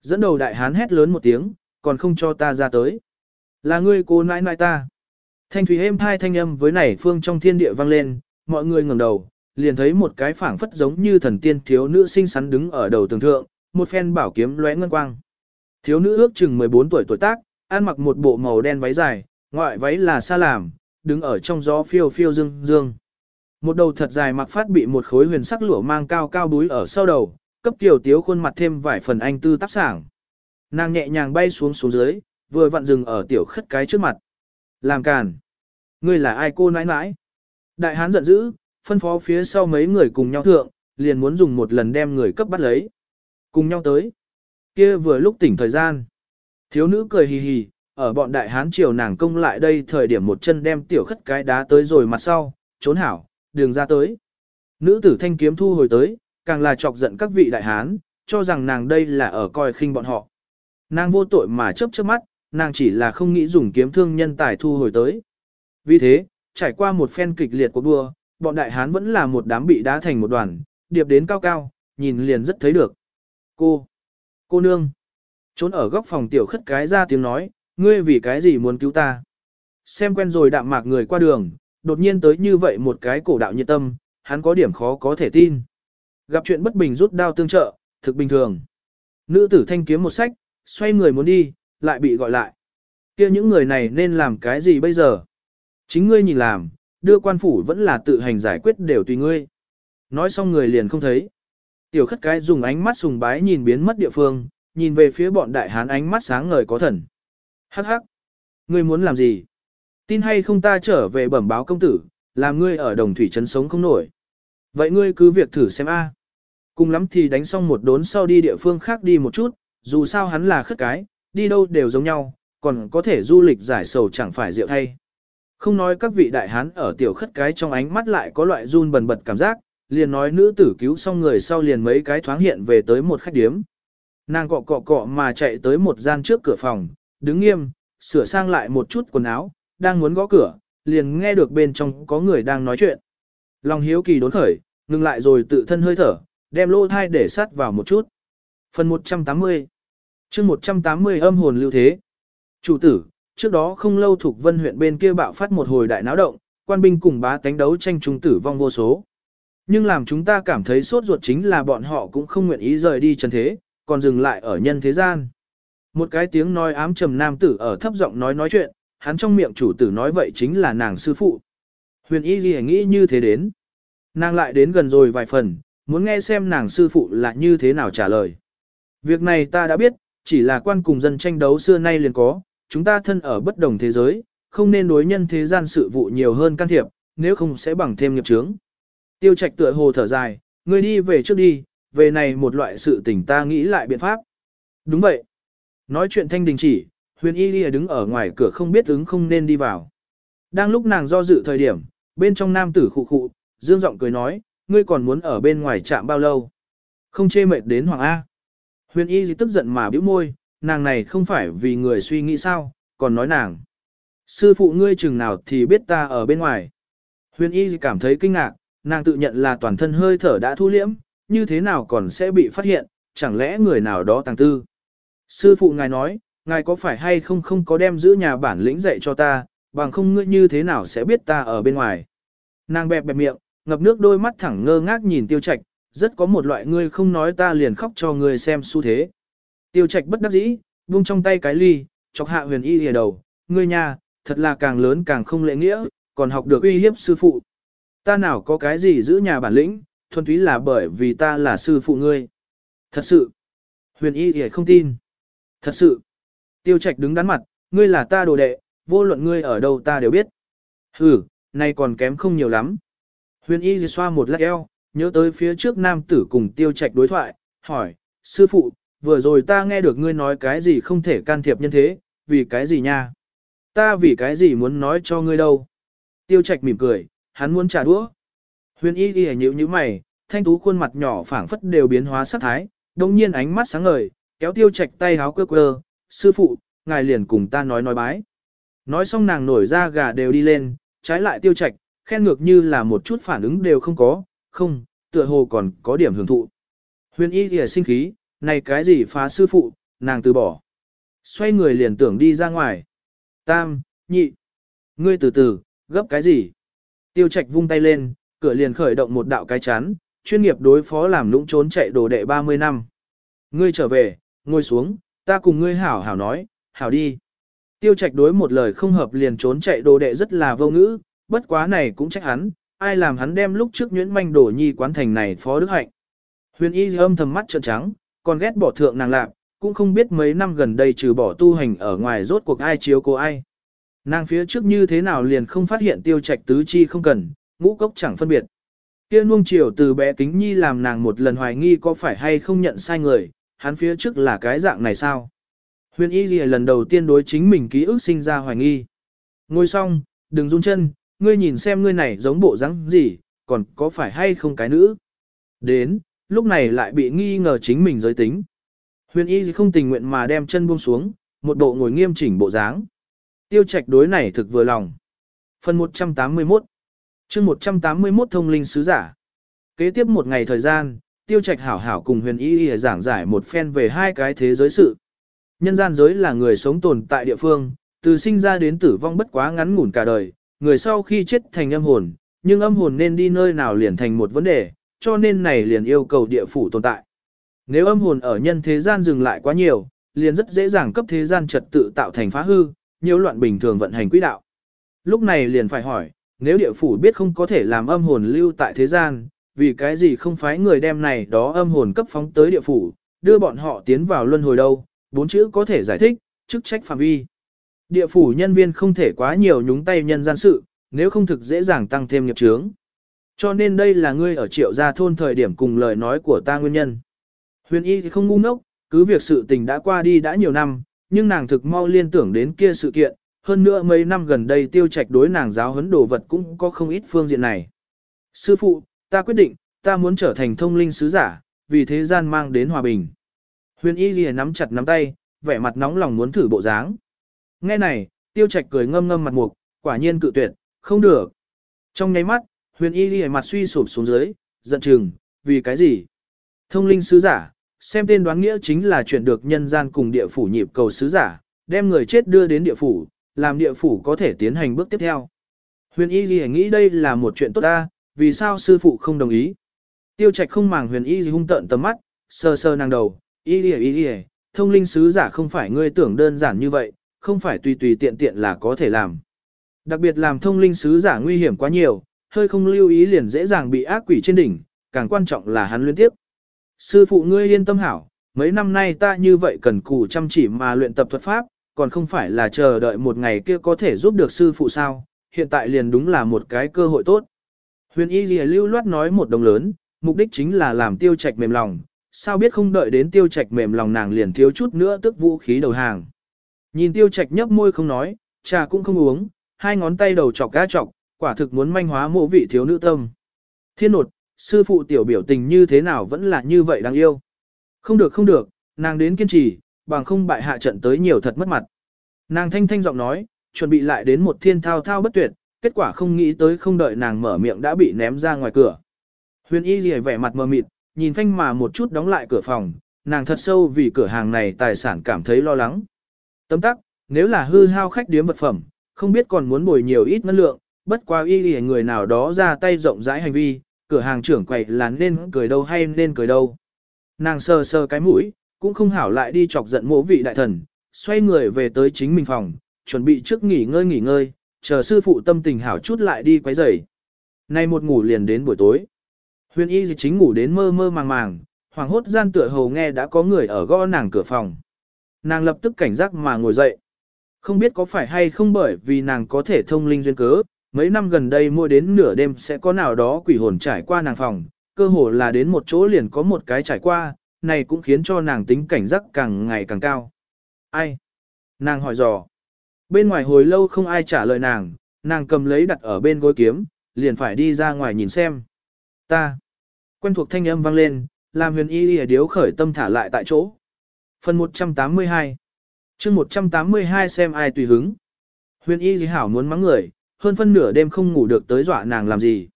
Dẫn đầu đại hán hét lớn một tiếng, còn không cho ta ra tới. Là ngươi cố nãi nãi ta. Thanh thủy êm hai thanh âm với nảy phương trong thiên địa vang lên, mọi người ngẩng đầu, liền thấy một cái phảng phất giống như thần tiên thiếu nữ xinh xắn đứng ở đầu tường thượng, một phen bảo kiếm lóe ngân quang. Thiếu nữ ước chừng 14 tuổi tuổi tác, ăn mặc một bộ màu đen váy dài, ngoại váy là sa làm, đứng ở trong gió phiêu phiêu dương dương. Một đầu thật dài mặc phát bị một khối huyền sắc lụa mang cao cao búi ở sau đầu, cấp tiểu tiếu khuôn mặt thêm vài phần anh tư tác sảng. Nàng nhẹ nhàng bay xuống xuống dưới, vừa vặn dừng ở tiểu khất cái trước mặt. Làm càn. Ngươi là ai cô nãi nãi? Đại hán giận dữ, phân phó phía sau mấy người cùng nhau thượng, liền muốn dùng một lần đem người cấp bắt lấy. Cùng nhau tới. Kia vừa lúc tỉnh thời gian. Thiếu nữ cười hì hì, ở bọn đại hán triều nàng công lại đây thời điểm một chân đem tiểu khất cái đá tới rồi mặt sau, trốn hảo, đường ra tới. Nữ tử thanh kiếm thu hồi tới, càng là chọc giận các vị đại hán, cho rằng nàng đây là ở coi khinh bọn họ. Nàng vô tội mà chớp chớp mắt, nàng chỉ là không nghĩ dùng kiếm thương nhân tài thu hồi tới. Vì thế, trải qua một phen kịch liệt của đua, bọn đại hán vẫn là một đám bị đá thành một đoàn, điệp đến cao cao, nhìn liền rất thấy được. Cô, cô nương, trốn ở góc phòng tiểu khất cái ra tiếng nói, ngươi vì cái gì muốn cứu ta. Xem quen rồi đạm mạc người qua đường, đột nhiên tới như vậy một cái cổ đạo nhiệt tâm, hắn có điểm khó có thể tin. Gặp chuyện bất bình rút đao tương trợ, thực bình thường. Nữ tử thanh kiếm một sách, xoay người muốn đi, lại bị gọi lại. kia những người này nên làm cái gì bây giờ? Chính ngươi nhìn làm, đưa quan phủ vẫn là tự hành giải quyết đều tùy ngươi. Nói xong người liền không thấy. Tiểu khất cái dùng ánh mắt sùng bái nhìn biến mất địa phương, nhìn về phía bọn đại hán ánh mắt sáng ngời có thần. Hắc hắc. Ngươi muốn làm gì? Tin hay không ta trở về bẩm báo công tử, làm ngươi ở đồng thủy trấn sống không nổi. Vậy ngươi cứ việc thử xem a. Cùng lắm thì đánh xong một đốn sau đi địa phương khác đi một chút, dù sao hắn là khất cái, đi đâu đều giống nhau, còn có thể du lịch giải sầu chẳng phải rượu thay. Không nói các vị đại hán ở tiểu khất cái trong ánh mắt lại có loại run bần bật cảm giác, liền nói nữ tử cứu xong người sau liền mấy cái thoáng hiện về tới một khách điếm. Nàng cọ cọ cọ mà chạy tới một gian trước cửa phòng, đứng nghiêm, sửa sang lại một chút quần áo, đang muốn gõ cửa, liền nghe được bên trong có người đang nói chuyện. Lòng hiếu kỳ đốn khởi, ngừng lại rồi tự thân hơi thở, đem lô thai để sát vào một chút. Phần 180 chương 180 âm hồn lưu thế. Chủ tử, trước đó không lâu thuộc vân huyện bên kia bạo phát một hồi đại náo động, quan binh cùng bá tánh đấu tranh trung tử vong vô số. Nhưng làm chúng ta cảm thấy sốt ruột chính là bọn họ cũng không nguyện ý rời đi trần thế, còn dừng lại ở nhân thế gian. Một cái tiếng nói ám trầm nam tử ở thấp giọng nói nói chuyện, hắn trong miệng chủ tử nói vậy chính là nàng sư phụ. Huyền y gì nghĩ như thế đến. Nàng lại đến gần rồi vài phần, muốn nghe xem nàng sư phụ là như thế nào trả lời. Việc này ta đã biết, chỉ là quan cùng dân tranh đấu xưa nay liền có, chúng ta thân ở bất đồng thế giới, không nên đối nhân thế gian sự vụ nhiều hơn can thiệp, nếu không sẽ bằng thêm nghiệp chướng. Tiêu trạch tựa hồ thở dài, ngươi đi về trước đi, về này một loại sự tình ta nghĩ lại biện pháp. Đúng vậy. Nói chuyện thanh đình chỉ, huyền y lìa đứng ở ngoài cửa không biết ứng không nên đi vào. Đang lúc nàng do dự thời điểm, bên trong nam tử khụ khụ, dương giọng cười nói, ngươi còn muốn ở bên ngoài chạm bao lâu? Không chê mệt đến Hoàng A. Huyền y gì tức giận mà bĩu môi, nàng này không phải vì người suy nghĩ sao, còn nói nàng. Sư phụ ngươi chừng nào thì biết ta ở bên ngoài. Huyền y gì cảm thấy kinh ngạc, nàng tự nhận là toàn thân hơi thở đã thu liễm, như thế nào còn sẽ bị phát hiện, chẳng lẽ người nào đó tàng tư. Sư phụ ngài nói, ngài có phải hay không không có đem giữ nhà bản lĩnh dạy cho ta, bằng không ngươi như thế nào sẽ biết ta ở bên ngoài. Nàng bẹp bẹp miệng, ngập nước đôi mắt thẳng ngơ ngác nhìn tiêu trạch, rất có một loại ngươi không nói ta liền khóc cho ngươi xem xu thế. Tiêu trạch bất đắc dĩ, buông trong tay cái ly, chọc hạ huyền y lìa đầu, ngươi nhà, thật là càng lớn càng không lễ nghĩa, còn học được uy hiếp sư phụ. Ta nào có cái gì giữ nhà bản lĩnh, thuần túy là bởi vì ta là sư phụ ngươi. Thật sự. Huyền y lìa không tin. Thật sự. Tiêu trạch đứng đắn mặt, ngươi là ta đồ đệ, vô luận ngươi ở đâu ta đều biết. Hừ, nay còn kém không nhiều lắm. Huyền y xoa một lát eo, nhớ tới phía trước nam tử cùng tiêu trạch đối thoại, hỏi, sư phụ, vừa rồi ta nghe được ngươi nói cái gì không thể can thiệp nhân thế, vì cái gì nha? Ta vì cái gì muốn nói cho ngươi đâu? Tiêu trạch mỉm cười, hắn muốn trả đũa. Huyền y ghi nhíu như mày, thanh tú khuôn mặt nhỏ phảng phất đều biến hóa sắc thái, đồng nhiên ánh mắt sáng ngời, kéo tiêu trạch tay háo cơ cơ, sư phụ, ngài liền cùng ta nói nói bái. Nói xong nàng nổi ra gà đều đi lên, trái lại tiêu trạch, khen ngược như là một chút phản ứng đều không có, không, tựa hồ còn có điểm hưởng thụ. Huyền y thì sinh khí, này cái gì phá sư phụ, nàng từ bỏ. Xoay người liền tưởng đi ra ngoài. Tam, nhị, ngươi từ từ, gấp cái gì? Tiêu Trạch vung tay lên, cửa liền khởi động một đạo cái chắn, chuyên nghiệp đối phó làm lũng trốn chạy đồ đệ 30 năm. Ngươi trở về, ngồi xuống, ta cùng ngươi hảo hảo nói, hảo đi. Tiêu Trạch đối một lời không hợp liền trốn chạy đồ đệ rất là vô ngữ, bất quá này cũng trách hắn, ai làm hắn đem lúc trước nhuyễn manh đổ nhi quán thành này phó đức hạnh. Huyền y âm thầm mắt trợn trắng, còn ghét bỏ thượng nàng lạc, cũng không biết mấy năm gần đây trừ bỏ tu hành ở ngoài rốt cuộc ai chiếu cô ai. Nàng phía trước như thế nào liền không phát hiện tiêu trạch tứ chi không cần, ngũ cốc chẳng phân biệt. Kia nuông chiều từ bé kính nhi làm nàng một lần hoài nghi có phải hay không nhận sai người, hắn phía trước là cái dạng này sao? Huyền y gì lần đầu tiên đối chính mình ký ức sinh ra hoài nghi. Ngồi xong, đừng run chân, ngươi nhìn xem ngươi này giống bộ dáng gì, còn có phải hay không cái nữ. Đến, lúc này lại bị nghi ngờ chính mình giới tính. Huyền y không tình nguyện mà đem chân buông xuống, một bộ ngồi nghiêm chỉnh bộ dáng. Tiêu trạch đối này thực vừa lòng. Phần 181 chương 181 thông linh sứ giả. Kế tiếp một ngày thời gian, tiêu trạch hảo hảo cùng huyền y y giảng giải một phen về hai cái thế giới sự. Nhân gian giới là người sống tồn tại địa phương, từ sinh ra đến tử vong bất quá ngắn ngủn cả đời, người sau khi chết thành âm hồn, nhưng âm hồn nên đi nơi nào liền thành một vấn đề, cho nên này liền yêu cầu địa phủ tồn tại. Nếu âm hồn ở nhân thế gian dừng lại quá nhiều, liền rất dễ dàng cấp thế gian trật tự tạo thành phá hư, nhiều loạn bình thường vận hành quỹ đạo. Lúc này liền phải hỏi, nếu địa phủ biết không có thể làm âm hồn lưu tại thế gian, vì cái gì không phái người đem này đó âm hồn cấp phóng tới địa phủ, đưa bọn họ tiến vào luân hồi đâu, bốn chữ có thể giải thích, chức trách phạm vi. Địa phủ nhân viên không thể quá nhiều nhúng tay nhân gian sự, nếu không thực dễ dàng tăng thêm nghiệp chướng. Cho nên đây là ngươi ở triệu gia thôn thời điểm cùng lời nói của ta nguyên nhân. Huyền y thì không ngu ngốc, cứ việc sự tình đã qua đi đã nhiều năm, nhưng nàng thực mau liên tưởng đến kia sự kiện, hơn nữa mấy năm gần đây tiêu trạch đối nàng giáo huấn đồ vật cũng có không ít phương diện này. Sư phụ, ta quyết định, ta muốn trở thành thông linh sứ giả, vì thế gian mang đến hòa bình. Huyền y ghi nắm chặt nắm tay, vẻ mặt nóng lòng muốn thử bộ dáng. Nghe này, tiêu trạch cười ngâm ngâm mặt mục, quả nhiên cự tuyệt, không được. Trong nháy mắt, huyền y đi mặt suy sụp xuống dưới, giận chừng, vì cái gì? Thông linh sứ giả, xem tên đoán nghĩa chính là chuyển được nhân gian cùng địa phủ nhịp cầu sứ giả, đem người chết đưa đến địa phủ, làm địa phủ có thể tiến hành bước tiếp theo. Huyền y gì nghĩ đây là một chuyện tốt ta, vì sao sư phụ không đồng ý? Tiêu trạch không màng huyền y gì hung tợn tầm mắt, sơ sơ nàng đầu, y gì y gì, thông linh sứ giả không phải ngươi tưởng đơn giản như vậy, không phải tùy tùy tiện tiện là có thể làm. Đặc biệt làm thông linh sứ giả nguy hiểm quá nhiều, hơi không lưu ý liền dễ dàng bị ác quỷ trên đỉnh, càng quan trọng là hắn liên tiếp. Sư phụ ngươi yên tâm hảo, mấy năm nay ta như vậy cần cù chăm chỉ mà luyện tập thuật pháp, còn không phải là chờ đợi một ngày kia có thể giúp được sư phụ sao, hiện tại liền đúng là một cái cơ hội tốt. Huyền y ghi lưu loát nói một đồng lớn, mục đích chính là làm tiêu trạch mềm lòng, sao biết không đợi đến tiêu trạch mềm lòng nàng liền thiếu chút nữa tức vũ khí đầu hàng. Nhìn tiêu trạch nhấp môi không nói, trà cũng không uống, hai ngón tay đầu chọc cá chọc, quả thực muốn manh hóa mộ vị thiếu nữ tâm. Thiên nột, sư phụ tiểu biểu tình như thế nào vẫn là như vậy đáng yêu. Không được không được, nàng đến kiên trì, bằng không bại hạ trận tới nhiều thật mất mặt. Nàng thanh thanh giọng nói, chuẩn bị lại đến một thiên thao thao bất tuyệt, kết quả không nghĩ tới không đợi nàng mở miệng đã bị ném ra ngoài cửa. Huyền y gì vẻ mặt mờ mịt, nhìn phanh mà một chút đóng lại cửa phòng, nàng thật sâu vì cửa hàng này tài sản cảm thấy lo lắng. Tấm tắc, nếu là hư hao khách điếm vật phẩm, không biết còn muốn bồi nhiều ít ngân lượng, bất qua y gì người nào đó ra tay rộng rãi hành vi, cửa hàng trưởng quầy là nên cười đâu hay nên cười đâu. Nàng sờ sờ cái mũi, cũng không hảo lại đi chọc giận mỗ vị đại thần, xoay người về tới chính mình phòng, chuẩn bị trước nghỉ ngơi nghỉ ngơi, chờ sư phụ tâm tình hảo chút lại đi quấy rầy. Nay một ngủ liền đến buổi tối. Huyền y chính ngủ đến mơ mơ màng màng, hoàng hốt gian tựa hầu nghe đã có người ở gõ nàng cửa phòng. Nàng lập tức cảnh giác mà ngồi dậy. Không biết có phải hay không bởi vì nàng có thể thông linh duyên cớ, mấy năm gần đây mỗi đến nửa đêm sẽ có nào đó quỷ hồn trải qua nàng phòng, cơ hồ là đến một chỗ liền có một cái trải qua, này cũng khiến cho nàng tính cảnh giác càng ngày càng cao. Ai? Nàng hỏi dò. Bên ngoài hồi lâu không ai trả lời nàng, nàng cầm lấy đặt ở bên gối kiếm, liền phải đi ra ngoài nhìn xem. Ta. Quen thuộc thanh âm vang lên, làm huyền y lìa điếu khởi tâm thả lại tại chỗ. Phần 182 chương 182 xem ai tùy hứng. Huyền y dì hảo muốn mắng người, hơn phân nửa đêm không ngủ được tới dọa nàng làm gì.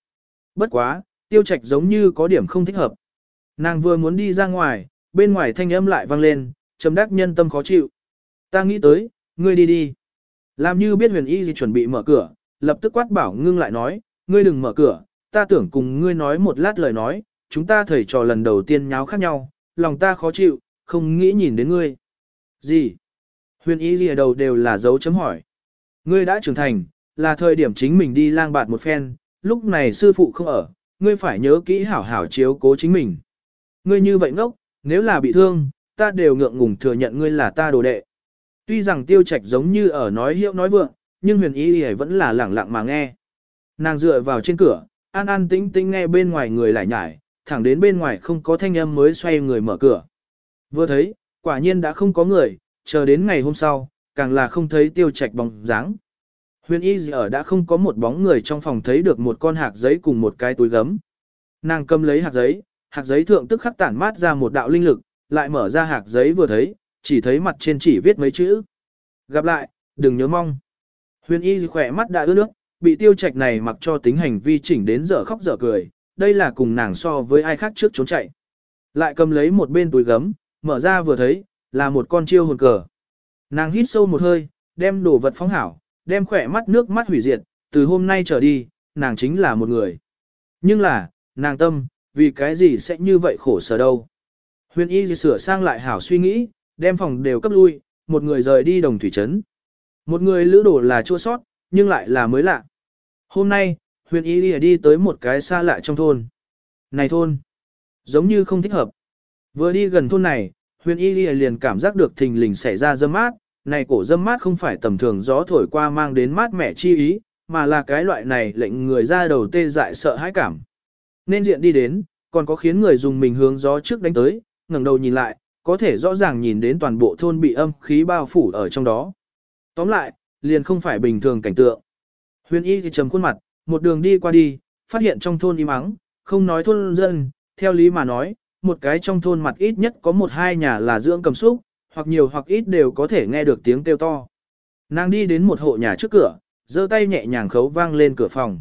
Bất quá, tiêu trạch giống như có điểm không thích hợp. Nàng vừa muốn đi ra ngoài, bên ngoài thanh âm lại vang lên, chấm đắc nhân tâm khó chịu. Ta nghĩ tới, ngươi đi đi. Làm như biết huyền y gì chuẩn bị mở cửa, lập tức quát bảo ngưng lại nói, ngươi đừng mở cửa, ta tưởng cùng ngươi nói một lát lời nói, chúng ta thầy trò lần đầu tiên nháo khác nhau, lòng ta khó chịu, không nghĩ nhìn đến ngươi. Gì? Huyền ý gì đầu đều là dấu chấm hỏi. Ngươi đã trưởng thành, là thời điểm chính mình đi lang bạt một phen, lúc này sư phụ không ở, ngươi phải nhớ kỹ hảo hảo chiếu cố chính mình. Ngươi như vậy ngốc, nếu là bị thương, ta đều ngượng ngùng thừa nhận ngươi là ta đồ đệ. Tuy rằng tiêu trạch giống như ở nói hiệu nói vượng, nhưng huyền ý gì vẫn là lẳng lặng mà nghe. Nàng dựa vào trên cửa, an an tĩnh tĩnh nghe bên ngoài người lại nhải, thẳng đến bên ngoài không có thanh âm mới xoay người mở cửa. Vừa thấy, quả nhiên đã không có người, chờ đến ngày hôm sau, càng là không thấy tiêu trạch bóng dáng. Huyền y gì ở đã không có một bóng người trong phòng thấy được một con hạt giấy cùng một cái túi gấm. Nàng cầm lấy hạt giấy, hạt giấy thượng tức khắc tản mát ra một đạo linh lực, lại mở ra hạt giấy vừa thấy, chỉ thấy mặt trên chỉ viết mấy chữ. Gặp lại, đừng nhớ mong. Huyền y khỏe mắt đã ướt nước, bị tiêu trạch này mặc cho tính hành vi chỉnh đến giờ khóc giờ cười, đây là cùng nàng so với ai khác trước trốn chạy. Lại cầm lấy một bên túi gấm, mở ra vừa thấy, là một con chiêu hồn cờ. Nàng hít sâu một hơi, đem đồ vật phóng hảo, đem khỏe mắt nước mắt hủy diệt, từ hôm nay trở đi, nàng chính là một người. Nhưng là, nàng tâm, vì cái gì sẽ như vậy khổ sở đâu. Huyền y sửa sang lại hảo suy nghĩ, đem phòng đều cấp lui, một người rời đi đồng thủy trấn. Một người lữ đổ là chua sót, nhưng lại là mới lạ. Hôm nay, huyền y đi tới một cái xa lạ trong thôn. Này thôn, giống như không thích hợp. Vừa đi gần thôn này, huyền y liền cảm giác được thình lình xảy ra dâm mát, này cổ dâm mát không phải tầm thường gió thổi qua mang đến mát mẻ chi ý, mà là cái loại này lệnh người ra đầu tê dại sợ hãi cảm. Nên diện đi đến, còn có khiến người dùng mình hướng gió trước đánh tới, ngẩng đầu nhìn lại, có thể rõ ràng nhìn đến toàn bộ thôn bị âm khí bao phủ ở trong đó. Tóm lại, liền không phải bình thường cảnh tượng. Huyền y thì trầm khuôn mặt, một đường đi qua đi, phát hiện trong thôn im ắng, không nói thôn dân, theo lý mà nói, một cái trong thôn mặt ít nhất có một hai nhà là dưỡng cầm súc, hoặc nhiều hoặc ít đều có thể nghe được tiếng kêu to. Nàng đi đến một hộ nhà trước cửa, giơ tay nhẹ nhàng khấu vang lên cửa phòng.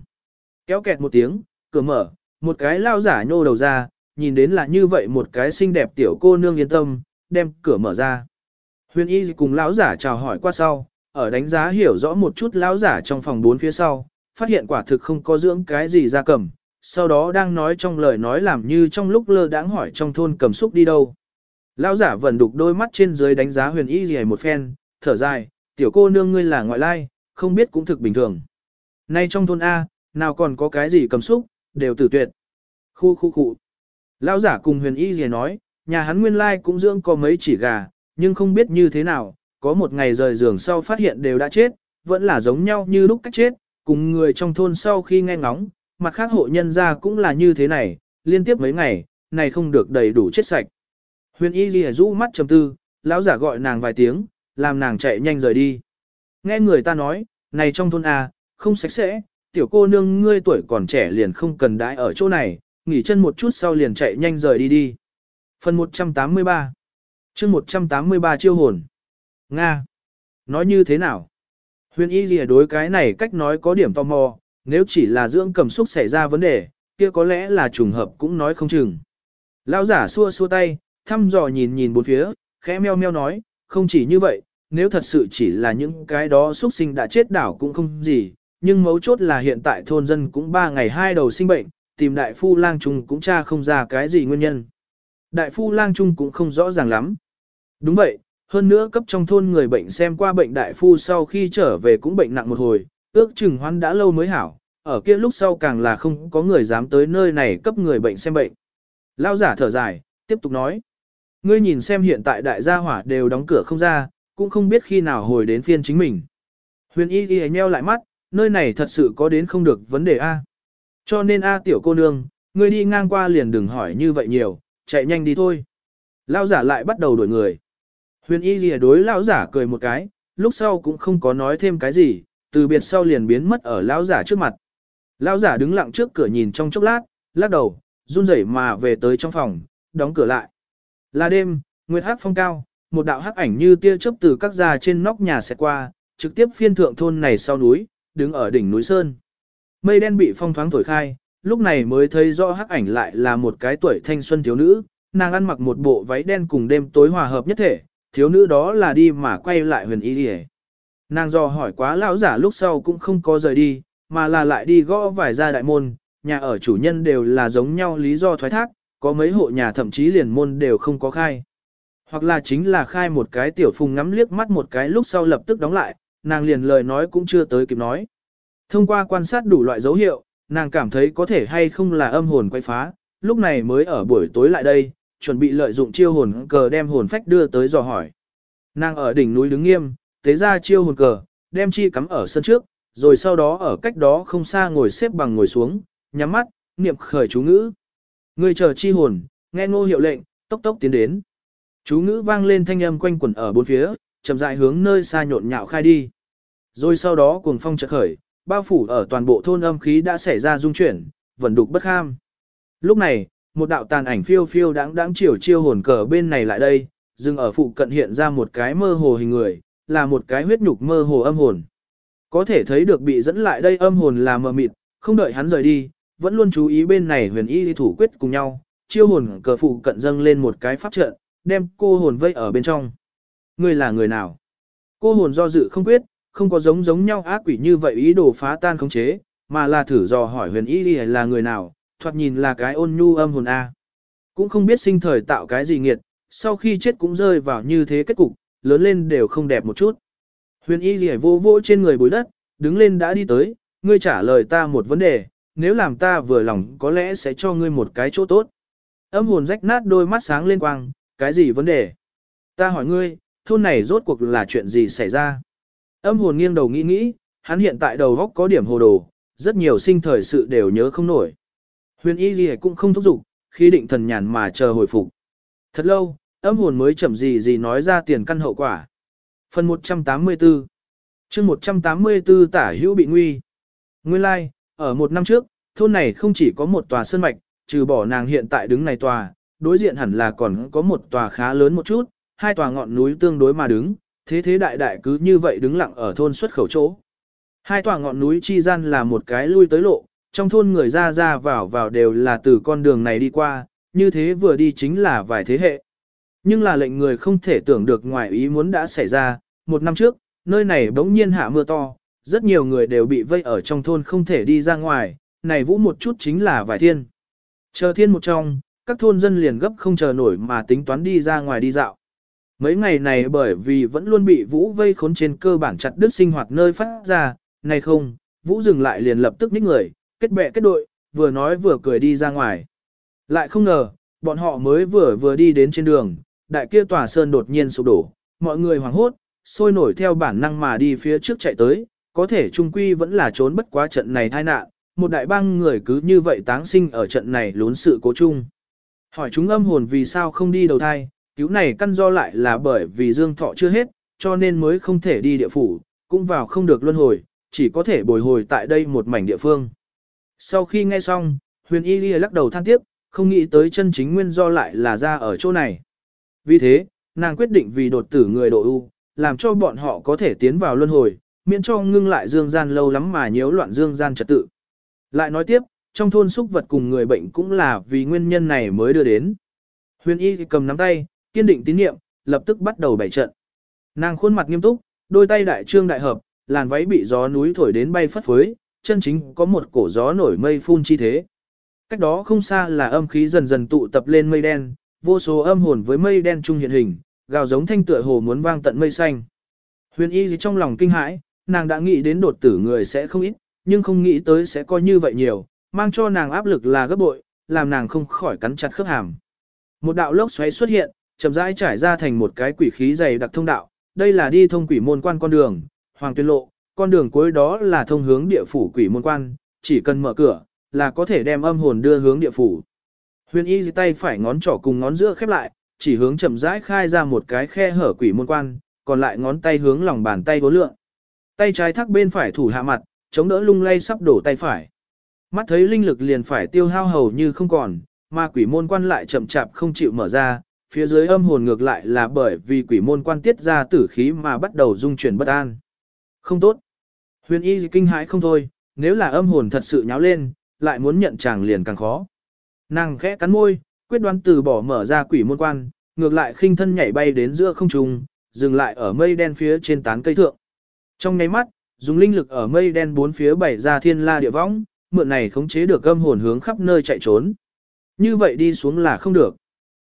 Kéo kẹt một tiếng, cửa mở, một cái lao giả nhô đầu ra, nhìn đến là như vậy một cái xinh đẹp tiểu cô nương yên tâm, đem cửa mở ra. Huyền y cùng lão giả chào hỏi qua sau, ở đánh giá hiểu rõ một chút lão giả trong phòng bốn phía sau, phát hiện quả thực không có dưỡng cái gì ra cầm, sau đó đang nói trong lời nói làm như trong lúc lơ đãng hỏi trong thôn cầm xúc đi đâu. Lão giả vẫn đục đôi mắt trên dưới đánh giá huyền y gì một phen, thở dài, tiểu cô nương ngươi là ngoại lai, không biết cũng thực bình thường. Nay trong thôn A, nào còn có cái gì cầm xúc, đều tử tuyệt. Khu khu khu. Lão giả cùng huyền y gì nói, nhà hắn nguyên lai cũng dưỡng có mấy chỉ gà, nhưng không biết như thế nào, có một ngày rời giường sau phát hiện đều đã chết, vẫn là giống nhau như lúc cách chết, cùng người trong thôn sau khi nghe ngóng, mặt khác hộ nhân ra cũng là như thế này, liên tiếp mấy ngày, này không được đầy đủ chết sạch. Huyền y ghi rũ mắt trầm tư, lão giả gọi nàng vài tiếng, làm nàng chạy nhanh rời đi. Nghe người ta nói, này trong thôn A, không sạch sẽ, tiểu cô nương ngươi tuổi còn trẻ liền không cần đãi ở chỗ này, nghỉ chân một chút sau liền chạy nhanh rời đi đi. Phần 183 chương 183 chiêu hồn Nga Nói như thế nào? Huyền y lìa đối cái này cách nói có điểm tò mò, nếu chỉ là dưỡng cầm xúc xảy ra vấn đề, kia có lẽ là trùng hợp cũng nói không chừng. Lão giả xua xua tay, thăm dò nhìn nhìn bốn phía, khẽ meo meo nói, không chỉ như vậy, nếu thật sự chỉ là những cái đó xuất sinh đã chết đảo cũng không gì, nhưng mấu chốt là hiện tại thôn dân cũng ba ngày hai đầu sinh bệnh, tìm đại phu lang trung cũng tra không ra cái gì nguyên nhân. Đại phu lang trung cũng không rõ ràng lắm. Đúng vậy, hơn nữa cấp trong thôn người bệnh xem qua bệnh đại phu sau khi trở về cũng bệnh nặng một hồi, ước chừng hoan đã lâu mới hảo, ở kia lúc sau càng là không có người dám tới nơi này cấp người bệnh xem bệnh. Lao giả thở dài, tiếp tục nói. Ngươi nhìn xem hiện tại đại gia hỏa đều đóng cửa không ra, cũng không biết khi nào hồi đến phiên chính mình. Huyền y y nheo lại mắt, nơi này thật sự có đến không được vấn đề A. Cho nên A tiểu cô nương, ngươi đi ngang qua liền đừng hỏi như vậy nhiều, chạy nhanh đi thôi. Lao giả lại bắt đầu đuổi người. Huyền y lìa đối lão giả cười một cái, lúc sau cũng không có nói thêm cái gì, từ biệt sau liền biến mất ở lão giả trước mặt. Lão giả đứng lặng trước cửa nhìn trong chốc lát, lắc đầu, run rẩy mà về tới trong phòng, đóng cửa lại. Là đêm, nguyệt hắc phong cao, một đạo hắc ảnh như tia chớp từ các già trên nóc nhà sẽ qua, trực tiếp phiên thượng thôn này sau núi, đứng ở đỉnh núi Sơn. Mây đen bị phong thoáng thổi khai, lúc này mới thấy rõ hắc ảnh lại là một cái tuổi thanh xuân thiếu nữ, nàng ăn mặc một bộ váy đen cùng đêm tối hòa hợp nhất thể, thiếu nữ đó là đi mà quay lại huyền y đi Nàng do hỏi quá lão giả lúc sau cũng không có rời đi, mà là lại đi gõ vài gia đại môn, nhà ở chủ nhân đều là giống nhau lý do thoái thác, có mấy hộ nhà thậm chí liền môn đều không có khai. Hoặc là chính là khai một cái tiểu phùng ngắm liếc mắt một cái lúc sau lập tức đóng lại, nàng liền lời nói cũng chưa tới kịp nói. Thông qua quan sát đủ loại dấu hiệu, nàng cảm thấy có thể hay không là âm hồn quay phá, lúc này mới ở buổi tối lại đây, chuẩn bị lợi dụng chiêu hồn cờ đem hồn phách đưa tới dò hỏi. Nàng ở đỉnh núi đứng nghiêm, tế ra chiêu hồn cờ, đem chi cắm ở sân trước, rồi sau đó ở cách đó không xa ngồi xếp bằng ngồi xuống, nhắm mắt, niệm khởi chú ngữ. Người chờ chi hồn, nghe ngô hiệu lệnh, tốc tốc tiến đến. Chú ngữ vang lên thanh âm quanh quẩn ở bốn phía, chậm rãi hướng nơi xa nhộn nhạo khai đi. Rồi sau đó cuồng phong chợt khởi, bao phủ ở toàn bộ thôn âm khí đã xảy ra dung chuyển, vẫn đục bất ham Lúc này, một đạo tàn ảnh phiêu phiêu đáng đáng chiều chiêu hồn cờ bên này lại đây, dừng ở phụ cận hiện ra một cái mơ hồ hình người, là một cái huyết nhục mơ hồ âm hồn. Có thể thấy được bị dẫn lại đây âm hồn là mờ mịt, không đợi hắn rời đi, vẫn luôn chú ý bên này huyền y thủ quyết cùng nhau, chiêu hồn cờ phụ cận dâng lên một cái pháp trận, đem cô hồn vây ở bên trong. Người là người nào? Cô hồn do dự không quyết, không có giống giống nhau ác quỷ như vậy ý đồ phá tan khống chế, mà là thử dò hỏi huyền y là người nào, thoạt nhìn là cái ôn nhu âm hồn A. Cũng không biết sinh thời tạo cái gì nghiệt, sau khi chết cũng rơi vào như thế kết cục, lớn lên đều không đẹp một chút. Huyền y gì vô vô trên người bối đất, đứng lên đã đi tới, ngươi trả lời ta một vấn đề, nếu làm ta vừa lòng có lẽ sẽ cho ngươi một cái chỗ tốt. Âm hồn rách nát đôi mắt sáng lên quang, cái gì vấn đề? Ta hỏi ngươi, thôn này rốt cuộc là chuyện gì xảy ra? Âm hồn nghiêng đầu nghĩ nghĩ, hắn hiện tại đầu góc có điểm hồ đồ, rất nhiều sinh thời sự đều nhớ không nổi. Huyền y gì cũng không thúc giục, khi định thần nhàn mà chờ hồi phục. Thật lâu, âm hồn mới chậm gì gì nói ra tiền căn hậu quả. Phần 184 chương 184 tả hữu bị nguy. Nguyên lai, like, ở một năm trước, thôn này không chỉ có một tòa sơn mạch, trừ bỏ nàng hiện tại đứng này tòa, đối diện hẳn là còn có một tòa khá lớn một chút, hai tòa ngọn núi tương đối mà đứng, thế thế đại đại cứ như vậy đứng lặng ở thôn xuất khẩu chỗ. Hai tòa ngọn núi chi gian là một cái lui tới lộ, trong thôn người ra ra vào vào đều là từ con đường này đi qua, như thế vừa đi chính là vài thế hệ. Nhưng là lệnh người không thể tưởng được ngoài ý muốn đã xảy ra, một năm trước, nơi này bỗng nhiên hạ mưa to, rất nhiều người đều bị vây ở trong thôn không thể đi ra ngoài, này vũ một chút chính là vài thiên. Chờ thiên một trong, các thôn dân liền gấp không chờ nổi mà tính toán đi ra ngoài đi dạo. Mấy ngày này bởi vì vẫn luôn bị vũ vây khốn trên cơ bản chặt đứt sinh hoạt nơi phát ra, này không, vũ dừng lại liền lập tức ních người, kết bè kết đội, vừa nói vừa cười đi ra ngoài. Lại không ngờ, bọn họ mới vừa vừa đi đến trên đường, đại kia tòa sơn đột nhiên sụp đổ, mọi người hoảng hốt, sôi nổi theo bản năng mà đi phía trước chạy tới, có thể trung quy vẫn là trốn bất quá trận này tai nạn, một đại bang người cứ như vậy táng sinh ở trận này lún sự cố chung. Hỏi chúng âm hồn vì sao không đi đầu thai, cứu này căn do lại là bởi vì dương thọ chưa hết, cho nên mới không thể đi địa phủ, cũng vào không được luân hồi, chỉ có thể bồi hồi tại đây một mảnh địa phương. Sau khi nghe xong, huyền y lắc đầu than tiếc, không nghĩ tới chân chính nguyên do lại là ra ở chỗ này. Vì thế, nàng quyết định vì đột tử người độ ưu, làm cho bọn họ có thể tiến vào luân hồi, miễn cho ngưng lại dương gian lâu lắm mà nhiễu loạn dương gian trật tự. Lại nói tiếp, trong thôn xúc vật cùng người bệnh cũng là vì nguyên nhân này mới đưa đến. Huyền y cầm nắm tay, kiên định tín nhiệm, lập tức bắt đầu bày trận. Nàng khuôn mặt nghiêm túc, đôi tay đại trương đại hợp, làn váy bị gió núi thổi đến bay phất phới, chân chính có một cổ gió nổi mây phun chi thế. Cách đó không xa là âm khí dần dần tụ tập lên mây đen, vô số âm hồn với mây đen trung hiện hình, gào giống thanh tựa hồ muốn vang tận mây xanh. Huyền y gì trong lòng kinh hãi, nàng đã nghĩ đến đột tử người sẽ không ít, nhưng không nghĩ tới sẽ có như vậy nhiều, mang cho nàng áp lực là gấp bội, làm nàng không khỏi cắn chặt khớp hàm. Một đạo lốc xoáy xuất hiện, chậm rãi trải ra thành một cái quỷ khí dày đặc thông đạo, đây là đi thông quỷ môn quan con đường, hoàng tuyên lộ, con đường cuối đó là thông hướng địa phủ quỷ môn quan, chỉ cần mở cửa, là có thể đem âm hồn đưa hướng địa phủ. Huyền y tay phải ngón trỏ cùng ngón giữa khép lại, chỉ hướng chậm rãi khai ra một cái khe hở quỷ môn quan, còn lại ngón tay hướng lòng bàn tay vô lượng. Tay trái thắt bên phải thủ hạ mặt, chống đỡ lung lay sắp đổ tay phải. Mắt thấy linh lực liền phải tiêu hao hầu như không còn, mà quỷ môn quan lại chậm chạp không chịu mở ra, phía dưới âm hồn ngược lại là bởi vì quỷ môn quan tiết ra tử khí mà bắt đầu dung chuyển bất an. Không tốt. Huyền y kinh hãi không thôi, nếu là âm hồn thật sự nháo lên, lại muốn nhận chàng liền càng khó. Nàng khẽ cắn môi, quyết đoán từ bỏ mở ra quỷ môn quan, ngược lại khinh thân nhảy bay đến giữa không trung, dừng lại ở mây đen phía trên tán cây thượng. Trong nháy mắt, dùng linh lực ở mây đen bốn phía bảy ra thiên la địa võng, mượn này khống chế được âm hồn hướng khắp nơi chạy trốn. Như vậy đi xuống là không được.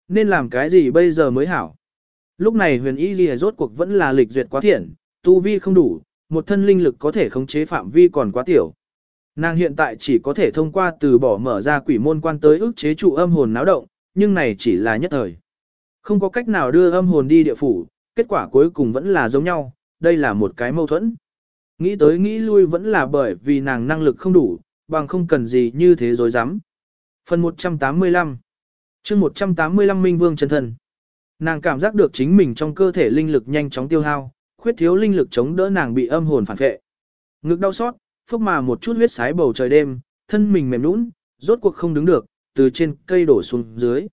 Nên làm cái gì bây giờ mới hảo? Lúc này huyền y ghi rốt cuộc vẫn là lịch duyệt quá thiện, tu vi không đủ, một thân linh lực có thể khống chế phạm vi còn quá tiểu. Nàng hiện tại chỉ có thể thông qua từ bỏ mở ra quỷ môn quan tới ức chế trụ âm hồn náo động, nhưng này chỉ là nhất thời. Không có cách nào đưa âm hồn đi địa phủ, kết quả cuối cùng vẫn là giống nhau, đây là một cái mâu thuẫn. Nghĩ tới nghĩ lui vẫn là bởi vì nàng năng lực không đủ, bằng không cần gì như thế dối dám. Phần 185 chương 185 Minh Vương chân thần. Nàng cảm giác được chính mình trong cơ thể linh lực nhanh chóng tiêu hao, khuyết thiếu linh lực chống đỡ nàng bị âm hồn phản vệ. Ngực đau xót, phốc mà một chút huyết sái bầu trời đêm, thân mình mềm nũng, rốt cuộc không đứng được, từ trên cây đổ xuống dưới.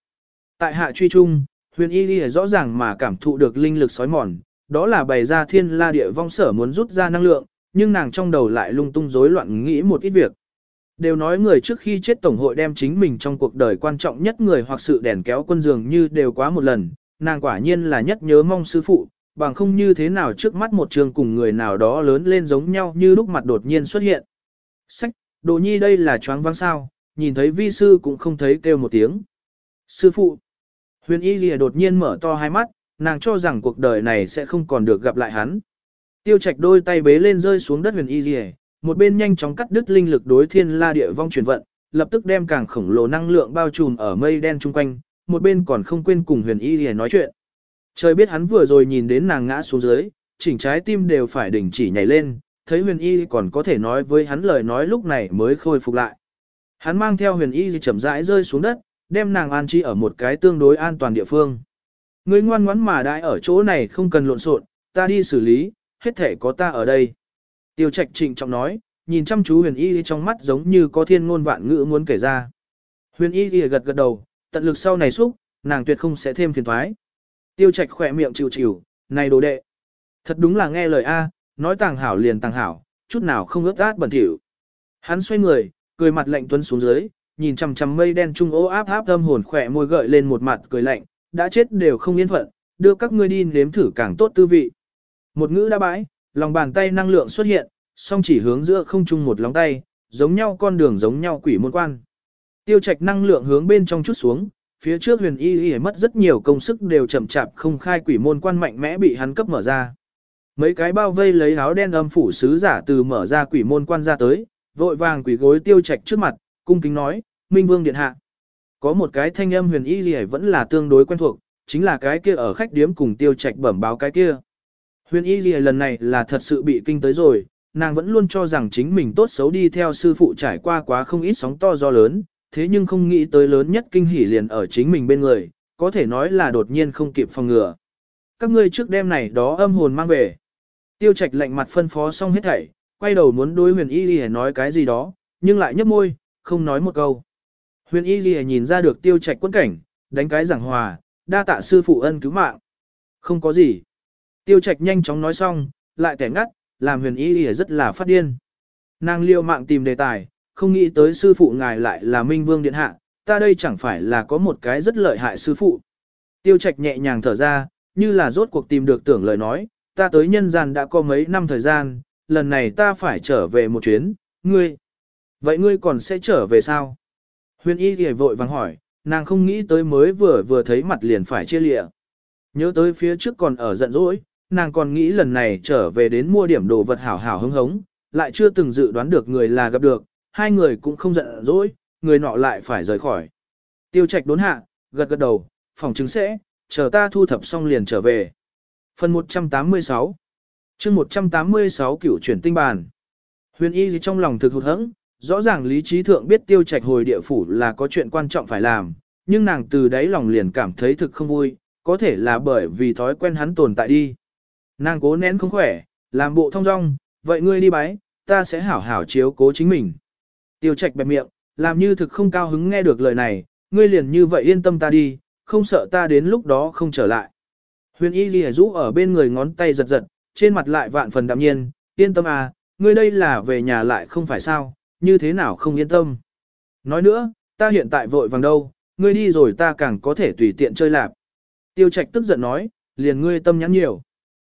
Tại hạ truy trung, huyền y đi rõ ràng mà cảm thụ được linh lực sói mòn, đó là bày ra thiên la địa vong sở muốn rút ra năng lượng, nhưng nàng trong đầu lại lung tung rối loạn nghĩ một ít việc. Đều nói người trước khi chết tổng hội đem chính mình trong cuộc đời quan trọng nhất người hoặc sự đèn kéo quân dường như đều quá một lần, nàng quả nhiên là nhất nhớ mong sư phụ, bằng không như thế nào trước mắt một trường cùng người nào đó lớn lên giống nhau như lúc mặt đột nhiên xuất hiện. Sách, đồ nhi đây là choáng váng sao, nhìn thấy vi sư cũng không thấy kêu một tiếng. Sư phụ, huyền y lìa đột nhiên mở to hai mắt, nàng cho rằng cuộc đời này sẽ không còn được gặp lại hắn. Tiêu Trạch đôi tay bế lên rơi xuống đất huyền y lìa, một bên nhanh chóng cắt đứt linh lực đối thiên la địa vong chuyển vận, lập tức đem càng khổng lồ năng lượng bao trùm ở mây đen chung quanh, một bên còn không quên cùng huyền y lìa nói chuyện. Trời biết hắn vừa rồi nhìn đến nàng ngã xuống dưới, chỉnh trái tim đều phải đình chỉ nhảy lên, thấy huyền y còn có thể nói với hắn lời nói lúc này mới khôi phục lại. Hắn mang theo huyền y chậm rãi rơi xuống đất, đem nàng an trí ở một cái tương đối an toàn địa phương. Ngươi ngoan ngoãn mà đãi ở chỗ này không cần lộn xộn, ta đi xử lý, hết thể có ta ở đây. Tiêu trạch trịnh trọng nói, nhìn chăm chú huyền y trong mắt giống như có thiên ngôn vạn ngữ muốn kể ra. Huyền y gật gật đầu, tận lực sau này xúc, nàng tuyệt không sẽ thêm phiền thoái. Tiêu trạch khỏe miệng chịu chịu, này đồ đệ. Thật đúng là nghe lời A, nói tàng hảo liền tàng hảo, chút nào không ướt át bẩn thỉu. Hắn xoay người, cười mặt lạnh tuấn xuống dưới, nhìn chằm chằm mây đen trung ố áp áp âm hồn khỏe môi gợi lên một mặt cười lạnh, đã chết đều không yên phận, đưa các ngươi đi nếm thử càng tốt tư vị. Một ngữ đã bãi, lòng bàn tay năng lượng xuất hiện, song chỉ hướng giữa không trung một lóng tay, giống nhau con đường giống nhau quỷ môn quan. Tiêu trạch năng lượng hướng bên trong chút xuống, phía trước huyền y y mất rất nhiều công sức đều chậm chạp không khai quỷ môn quan mạnh mẽ bị hắn cấp mở ra. Mấy cái bao vây lấy áo đen âm phủ sứ giả từ mở ra quỷ môn quan ra tới, vội vàng quỷ gối tiêu trạch trước mặt, cung kính nói, Minh Vương Điện Hạ. Có một cái thanh âm huyền y gì vẫn là tương đối quen thuộc, chính là cái kia ở khách điếm cùng tiêu trạch bẩm báo cái kia. Huyền y gì lần này là thật sự bị kinh tới rồi, nàng vẫn luôn cho rằng chính mình tốt xấu đi theo sư phụ trải qua quá không ít sóng to do lớn, thế nhưng không nghĩ tới lớn nhất kinh hỉ liền ở chính mình bên người, có thể nói là đột nhiên không kịp phòng ngừa. Các ngươi trước đêm này đó âm hồn mang về. Tiêu trạch lạnh mặt phân phó xong hết thảy, quay đầu muốn đối huyền y lìa nói cái gì đó, nhưng lại nhấp môi, không nói một câu. Huyền y lìa nhìn ra được tiêu trạch quân cảnh, đánh cái giảng hòa, đa tạ sư phụ ân cứu mạng. Không có gì. Tiêu trạch nhanh chóng nói xong, lại kẻ ngắt, làm huyền y lìa rất là phát điên. Nàng liều mạng tìm đề tài, không nghĩ tới sư phụ ngài lại là Minh Vương Điện Hạ, ta đây chẳng phải là có một cái rất lợi hại sư phụ. Tiêu Trạch nhẹ nhàng thở ra, như là rốt cuộc tìm được tưởng lời nói, ta tới nhân gian đã có mấy năm thời gian, lần này ta phải trở về một chuyến, ngươi. Vậy ngươi còn sẽ trở về sao? Huyền y thì vội vàng hỏi, nàng không nghĩ tới mới vừa vừa thấy mặt liền phải chia lịa. Nhớ tới phía trước còn ở giận dỗi, nàng còn nghĩ lần này trở về đến mua điểm đồ vật hảo hảo hứng hống, lại chưa từng dự đoán được người là gặp được, hai người cũng không giận dỗi, người nọ lại phải rời khỏi. Tiêu trạch đốn hạ, gật gật đầu, phòng chứng sẽ, chờ ta thu thập xong liền trở về. Phần 186 chương 186 cửu chuyển tinh bàn. Huyền y gì trong lòng thực hụt hẫng, rõ ràng lý trí thượng biết tiêu trạch hồi địa phủ là có chuyện quan trọng phải làm, nhưng nàng từ đáy lòng liền cảm thấy thực không vui, có thể là bởi vì thói quen hắn tồn tại đi. Nàng cố nén không khỏe, làm bộ thông dong, vậy ngươi đi bái, ta sẽ hảo hảo chiếu cố chính mình. Tiêu trạch bẹp miệng, làm như thực không cao hứng nghe được lời này, ngươi liền như vậy yên tâm ta đi, không sợ ta đến lúc đó không trở lại. Huyền y ghi rũ ở bên người ngón tay giật giật, trên mặt lại vạn phần đạm nhiên, yên tâm à, ngươi đây là về nhà lại không phải sao, như thế nào không yên tâm. Nói nữa, ta hiện tại vội vàng đâu, ngươi đi rồi ta càng có thể tùy tiện chơi lạp. Tiêu Trạch tức giận nói, liền ngươi tâm nhắn nhiều.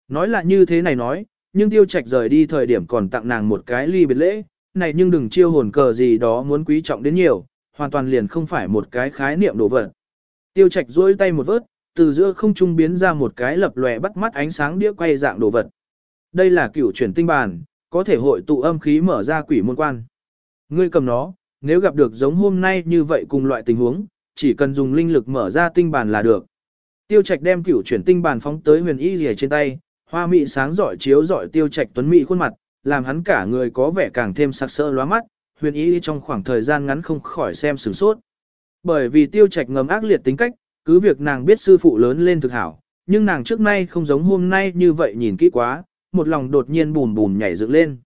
Nói là như thế này nói, nhưng Tiêu Trạch rời đi thời điểm còn tặng nàng một cái ly biệt lễ, này nhưng đừng chiêu hồn cờ gì đó muốn quý trọng đến nhiều, hoàn toàn liền không phải một cái khái niệm đồ vật. Tiêu Trạch duỗi tay một vớt, từ giữa không trung biến ra một cái lập lòe bắt mắt ánh sáng đĩa quay dạng đồ vật. Đây là cửu chuyển tinh bàn, có thể hội tụ âm khí mở ra quỷ môn quan. Ngươi cầm nó, nếu gặp được giống hôm nay như vậy cùng loại tình huống, chỉ cần dùng linh lực mở ra tinh bàn là được. Tiêu Trạch đem cửu chuyển tinh bàn phóng tới huyền y rìa trên tay, hoa mị sáng rọi chiếu rọi Tiêu Trạch tuấn mỹ khuôn mặt, làm hắn cả người có vẻ càng thêm sặc sỡ lóa mắt, huyền y trong khoảng thời gian ngắn không khỏi xem sửng sốt. Bởi vì Tiêu Trạch ngầm ác liệt tính cách, cứ việc nàng biết sư phụ lớn lên thực hảo, nhưng nàng trước nay không giống hôm nay như vậy nhìn kỹ quá, một lòng đột nhiên bùn bùn nhảy dựng lên.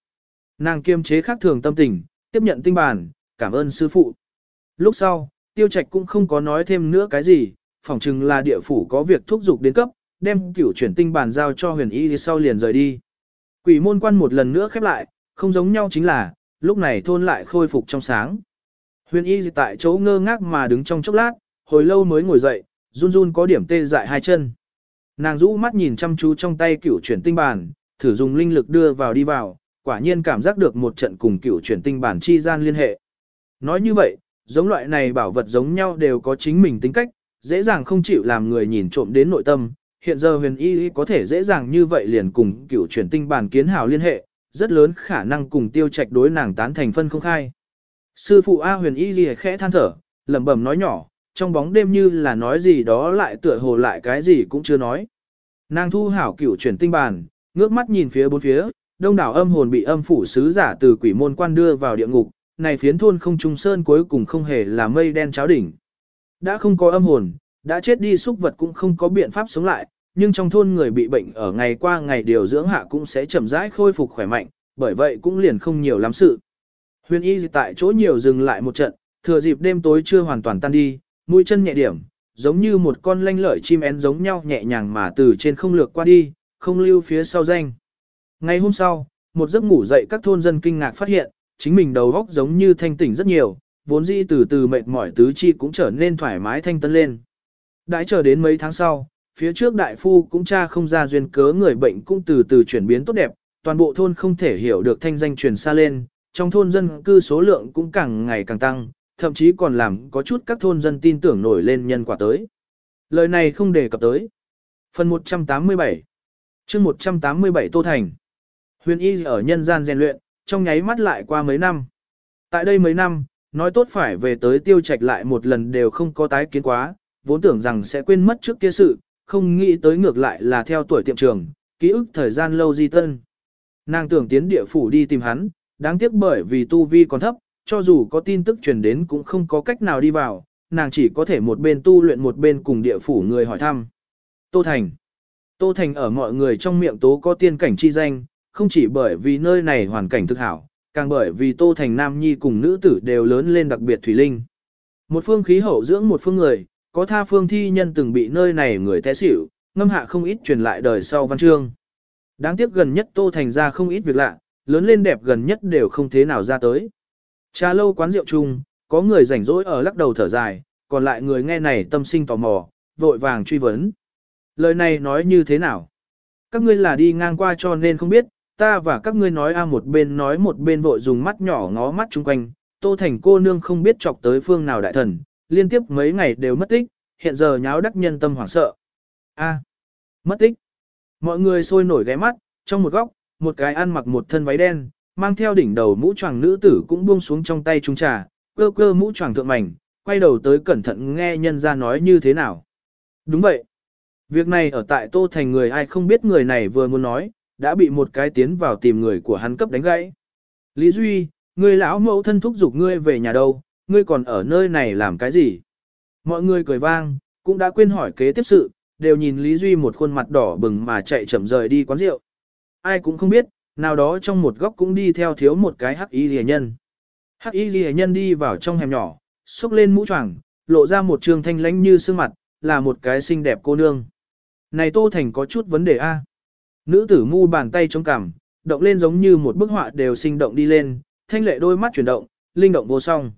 Nàng kiềm chế khác thường tâm tình, tiếp nhận tinh bản, cảm ơn sư phụ. Lúc sau, tiêu trạch cũng không có nói thêm nữa cái gì, phỏng chừng là địa phủ có việc thúc giục đến cấp, đem cửu chuyển tinh bản giao cho huyền y sau liền rời đi. Quỷ môn quan một lần nữa khép lại, không giống nhau chính là, lúc này thôn lại khôi phục trong sáng. Huyền y tại chỗ ngơ ngác mà đứng trong chốc lát, hồi lâu mới ngồi dậy, run run có điểm tê dại hai chân. Nàng rũ mắt nhìn chăm chú trong tay cửu chuyển tinh bản, thử dùng linh lực đưa vào đi vào, quả nhiên cảm giác được một trận cùng cửu chuyển tinh bản chi gian liên hệ. Nói như vậy, giống loại này bảo vật giống nhau đều có chính mình tính cách, dễ dàng không chịu làm người nhìn trộm đến nội tâm. Hiện giờ huyền y có thể dễ dàng như vậy liền cùng cựu chuyển tinh bản kiến hào liên hệ, rất lớn khả năng cùng tiêu trạch đối nàng tán thành phân không khai. Sư phụ A huyền y ghi khẽ than thở, lẩm bẩm nói nhỏ, trong bóng đêm như là nói gì đó lại tựa hồ lại cái gì cũng chưa nói. Nàng thu hảo cựu chuyển tinh bản, ngước mắt nhìn phía bốn phía, đông đảo âm hồn bị âm phủ sứ giả từ quỷ môn quan đưa vào địa ngục, này phiến thôn không trung sơn cuối cùng không hề là mây đen cháo đỉnh. Đã không có âm hồn, đã chết đi xúc vật cũng không có biện pháp sống lại, nhưng trong thôn người bị bệnh ở ngày qua ngày điều dưỡng hạ cũng sẽ chậm rãi khôi phục khỏe mạnh, bởi vậy cũng liền không nhiều lắm sự. Huyền y tại chỗ nhiều dừng lại một trận, thừa dịp đêm tối chưa hoàn toàn tan đi, mũi chân nhẹ điểm, giống như một con lanh lợi chim én giống nhau nhẹ nhàng mà từ trên không lược qua đi, không lưu phía sau danh. Ngày hôm sau, một giấc ngủ dậy các thôn dân kinh ngạc phát hiện, chính mình đầu óc giống như thanh tỉnh rất nhiều, vốn dĩ từ từ mệt mỏi tứ chi cũng trở nên thoải mái thanh tân lên. Đãi chờ đến mấy tháng sau, phía trước đại phu cũng tra không ra duyên cớ người bệnh cũng từ từ chuyển biến tốt đẹp, toàn bộ thôn không thể hiểu được thanh danh truyền xa lên, trong thôn dân cư số lượng cũng càng ngày càng tăng, thậm chí còn làm có chút các thôn dân tin tưởng nổi lên nhân quả tới. Lời này không đề cập tới. Phần 187 chương 187 Tô Thành Huyền y ở nhân gian rèn luyện, trong nháy mắt lại qua mấy năm. Tại đây mấy năm, nói tốt phải về tới tiêu trạch lại một lần đều không có tái kiến quá, vốn tưởng rằng sẽ quên mất trước kia sự, không nghĩ tới ngược lại là theo tuổi tiệm trường, ký ức thời gian lâu di tân. Nàng tưởng tiến địa phủ đi tìm hắn, đáng tiếc bởi vì tu vi còn thấp, cho dù có tin tức truyền đến cũng không có cách nào đi vào, nàng chỉ có thể một bên tu luyện một bên cùng địa phủ người hỏi thăm. Tô Thành Tô Thành ở mọi người trong miệng tố có tiên cảnh chi danh, không chỉ bởi vì nơi này hoàn cảnh thực hảo, càng bởi vì Tô Thành nam nhi cùng nữ tử đều lớn lên đặc biệt thủy linh. Một phương khí hậu dưỡng một phương người, có tha phương thi nhân từng bị nơi này người té xỉu, ngâm hạ không ít truyền lại đời sau văn chương. Đáng tiếc gần nhất Tô Thành ra không ít việc lạ, lớn lên đẹp gần nhất đều không thế nào ra tới. Trà lâu quán rượu chung, có người rảnh rỗi ở lắc đầu thở dài, còn lại người nghe này tâm sinh tò mò, vội vàng truy vấn. Lời này nói như thế nào? Các ngươi là đi ngang qua cho nên không biết, ta và các ngươi nói a một bên nói một bên vội dùng mắt nhỏ ngó mắt chung quanh, Tô Thành cô nương không biết chọc tới phương nào đại thần, liên tiếp mấy ngày đều mất tích, hiện giờ nháo đắc nhân tâm hoảng sợ. A, mất tích. Mọi người sôi nổi ghé mắt, trong một góc, một cái ăn mặc một thân váy đen, mang theo đỉnh đầu mũ choàng nữ tử cũng buông xuống trong tay trung trà, cơ cơ mũ choàng thượng mảnh, quay đầu tới cẩn thận nghe nhân ra nói như thế nào. Đúng vậy. Việc này ở tại Tô Thành người ai không biết người này vừa muốn nói, đã bị một cái tiến vào tìm người của hắn cấp đánh gãy. Lý Duy, người lão mẫu thân thúc giục ngươi về nhà đâu, ngươi còn ở nơi này làm cái gì? Mọi người cười vang, cũng đã quên hỏi kế tiếp sự, đều nhìn Lý Duy một khuôn mặt đỏ bừng mà chạy chậm rời đi quán rượu. Ai cũng không biết, nào đó trong một góc cũng đi theo thiếu một cái hắc y rìa nhân. Hắc y rìa nhân đi vào trong hẻm nhỏ, xúc lên mũ choàng, lộ ra một trường thanh lãnh như sương mặt, là một cái xinh đẹp cô nương. Này Tô Thành có chút vấn đề a. Nữ tử mu bàn tay trong cằm, động lên giống như một bức họa đều sinh động đi lên, thanh lệ đôi mắt chuyển động, linh động vô song.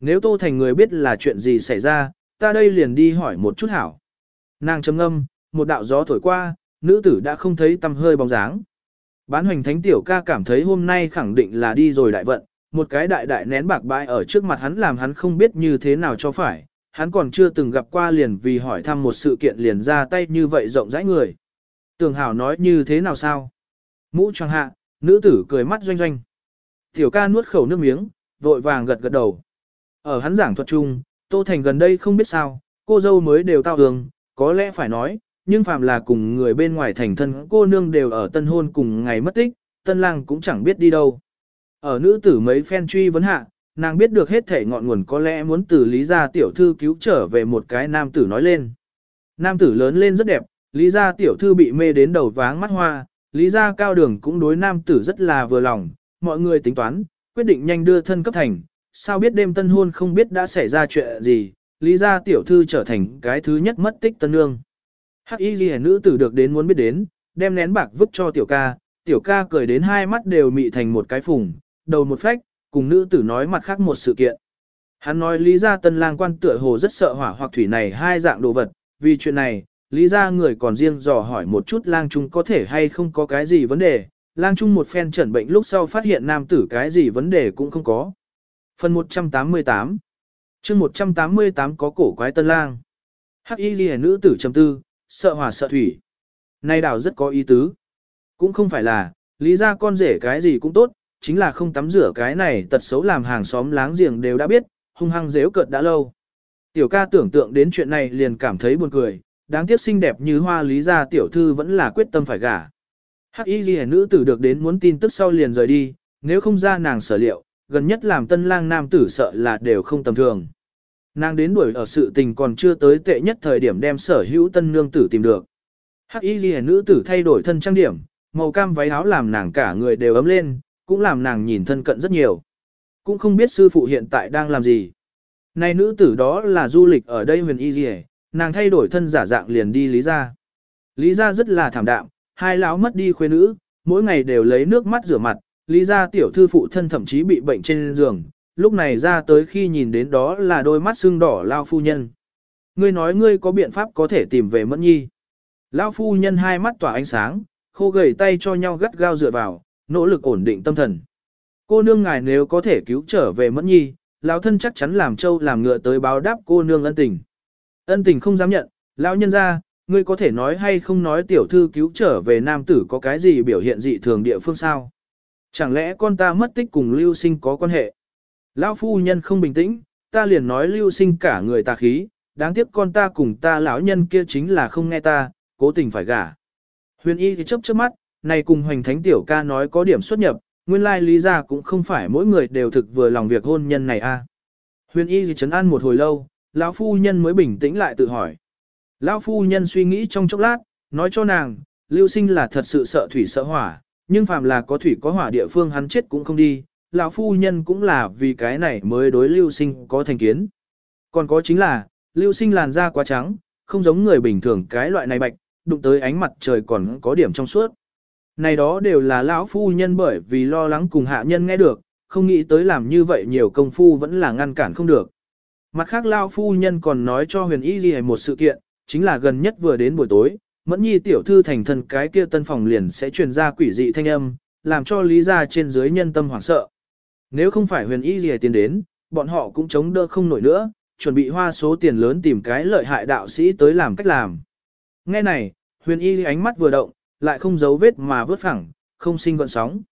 Nếu Tô Thành người biết là chuyện gì xảy ra, ta đây liền đi hỏi một chút hảo. Nàng trầm ngâm, một đạo gió thổi qua, nữ tử đã không thấy tăm hơi bóng dáng. Bán hoành thánh tiểu ca cảm thấy hôm nay khẳng định là đi rồi đại vận, một cái đại đại nén bạc bãi ở trước mặt hắn làm hắn không biết như thế nào cho phải, hắn còn chưa từng gặp qua liền vì hỏi thăm một sự kiện liền ra tay như vậy rộng rãi người. Tường hảo nói như thế nào sao? Mũ choàng hạ, nữ tử cười mắt doanh doanh. Tiểu ca nuốt khẩu nước miếng, vội vàng gật gật đầu. Ở hắn giảng thuật chung, Tô Thành gần đây không biết sao, cô dâu mới đều tao hương, có lẽ phải nói, nhưng phàm là cùng người bên ngoài thành thân cô nương đều ở tân hôn cùng ngày mất tích, tân lang cũng chẳng biết đi đâu. Ở nữ tử mấy phen truy vấn hạ, nàng biết được hết thể ngọn nguồn có lẽ muốn từ lý gia tiểu thư cứu trở về một cái nam tử nói lên. Nam tử lớn lên rất đẹp, lý gia tiểu thư bị mê đến đầu váng mắt hoa, lý gia cao đường cũng đối nam tử rất là vừa lòng, mọi người tính toán, quyết định nhanh đưa thân cấp thành, sao biết đêm tân hôn không biết đã xảy ra chuyện gì, lý gia tiểu thư trở thành cái thứ nhất mất tích tân nương. Hắc y ghi nữ tử được đến muốn biết đến, đem nén bạc vứt cho tiểu ca, tiểu ca cười đến hai mắt đều mị thành một cái phùng, đầu một phách, cùng nữ tử nói mặt khác một sự kiện. Hắn nói lý gia tân lang quan tựa hồ rất sợ hỏa hoặc thủy này hai dạng đồ vật, vì chuyện này, lý gia người còn riêng dò hỏi một chút lang trung có thể hay không có cái gì vấn đề, lang trung một phen chẩn bệnh lúc sau phát hiện nam tử cái gì vấn đề cũng không có. Phần 188 chương 188 có cổ quái tân lang. Hắc y ghi nữ tử trầm tư, sợ hỏa sợ thủy. Này đảo rất có ý tứ. Cũng không phải là, lý ra con rể cái gì cũng tốt, chính là không tắm rửa cái này tật xấu làm hàng xóm láng giềng đều đã biết, hung hăng dễu cợt đã lâu. Tiểu ca tưởng tượng đến chuyện này liền cảm thấy buồn cười, đáng tiếc xinh đẹp như hoa lý gia tiểu thư vẫn là quyết tâm phải gả. Hắc y ghi nữ tử được đến muốn tin tức sau liền rời đi, nếu không ra nàng sở liệu, gần nhất làm tân lang nam tử sợ là đều không tầm thường. Nàng đến đuổi ở sự tình còn chưa tới tệ nhất thời điểm đem sở hữu tân nương tử tìm được. Hắc y ghi nữ tử thay đổi thân trang điểm, màu cam váy áo làm nàng cả người đều ấm lên, cũng làm nàng nhìn thân cận rất nhiều. Cũng không biết sư phụ hiện tại đang làm gì. Này nữ tử đó là du lịch ở đây huyền y ghi nàng thay đổi thân giả dạng liền đi lý ra. Lý ra rất là thảm đạm, hai lão mất đi khuê nữ, mỗi ngày đều lấy nước mắt rửa mặt, lý gia tiểu thư phụ thân thậm chí bị bệnh trên giường, lúc này ra tới khi nhìn đến đó là đôi mắt sưng đỏ lao phu nhân. Ngươi nói ngươi có biện pháp có thể tìm về mẫn nhi. Lao phu nhân hai mắt tỏa ánh sáng, khô gầy tay cho nhau gắt gao dựa vào, nỗ lực ổn định tâm thần. Cô nương ngài nếu có thể cứu trở về mẫn nhi, lão thân chắc chắn làm châu làm ngựa tới báo đáp cô nương ân tình. Ân tình không dám nhận, lão nhân ra, ngươi có thể nói hay không nói tiểu thư cứu trở về nam tử có cái gì biểu hiện dị thường địa phương sao? Chẳng lẽ con ta mất tích cùng lưu sinh có quan hệ? Lão phu nhân không bình tĩnh, ta liền nói lưu sinh cả người tà khí, đáng tiếc con ta cùng ta lão nhân kia chính là không nghe ta, cố tình phải gả. Huyền y thì chớp chớp mắt, này cùng hoành thánh tiểu ca nói có điểm xuất nhập, nguyên lai lý ra cũng không phải mỗi người đều thực vừa lòng việc hôn nhân này a. Huyền y thì chấn an một hồi lâu, lão phu nhân mới bình tĩnh lại tự hỏi. Lão phu nhân suy nghĩ trong chốc lát, nói cho nàng, lưu sinh là thật sự sợ thủy sợ hỏa, nhưng phàm là có thủy có hỏa địa phương hắn chết cũng không đi, lão phu nhân cũng là vì cái này mới đối lưu sinh có thành kiến. Còn có chính là, lưu sinh làn da quá trắng, không giống người bình thường cái loại này bạch, đụng tới ánh mặt trời còn có điểm trong suốt. Này đó đều là lão phu nhân bởi vì lo lắng cùng hạ nhân nghe được, không nghĩ tới làm như vậy nhiều công phu vẫn là ngăn cản không được. Mặt khác lão phu nhân còn nói cho huyền y gì một sự kiện, chính là gần nhất vừa đến buổi tối, mẫn nhi tiểu thư thành thân cái kia tân phòng liền sẽ truyền ra quỷ dị thanh âm, làm cho lý gia trên dưới nhân tâm hoảng sợ. Nếu không phải huyền y gì tiến đến, bọn họ cũng chống đỡ không nổi nữa, chuẩn bị hoa số tiền lớn tìm cái lợi hại đạo sĩ tới làm cách làm. Nghe này, huyền y ánh mắt vừa động, lại không giấu vết mà vớt phẳng, không sinh gọn sóng.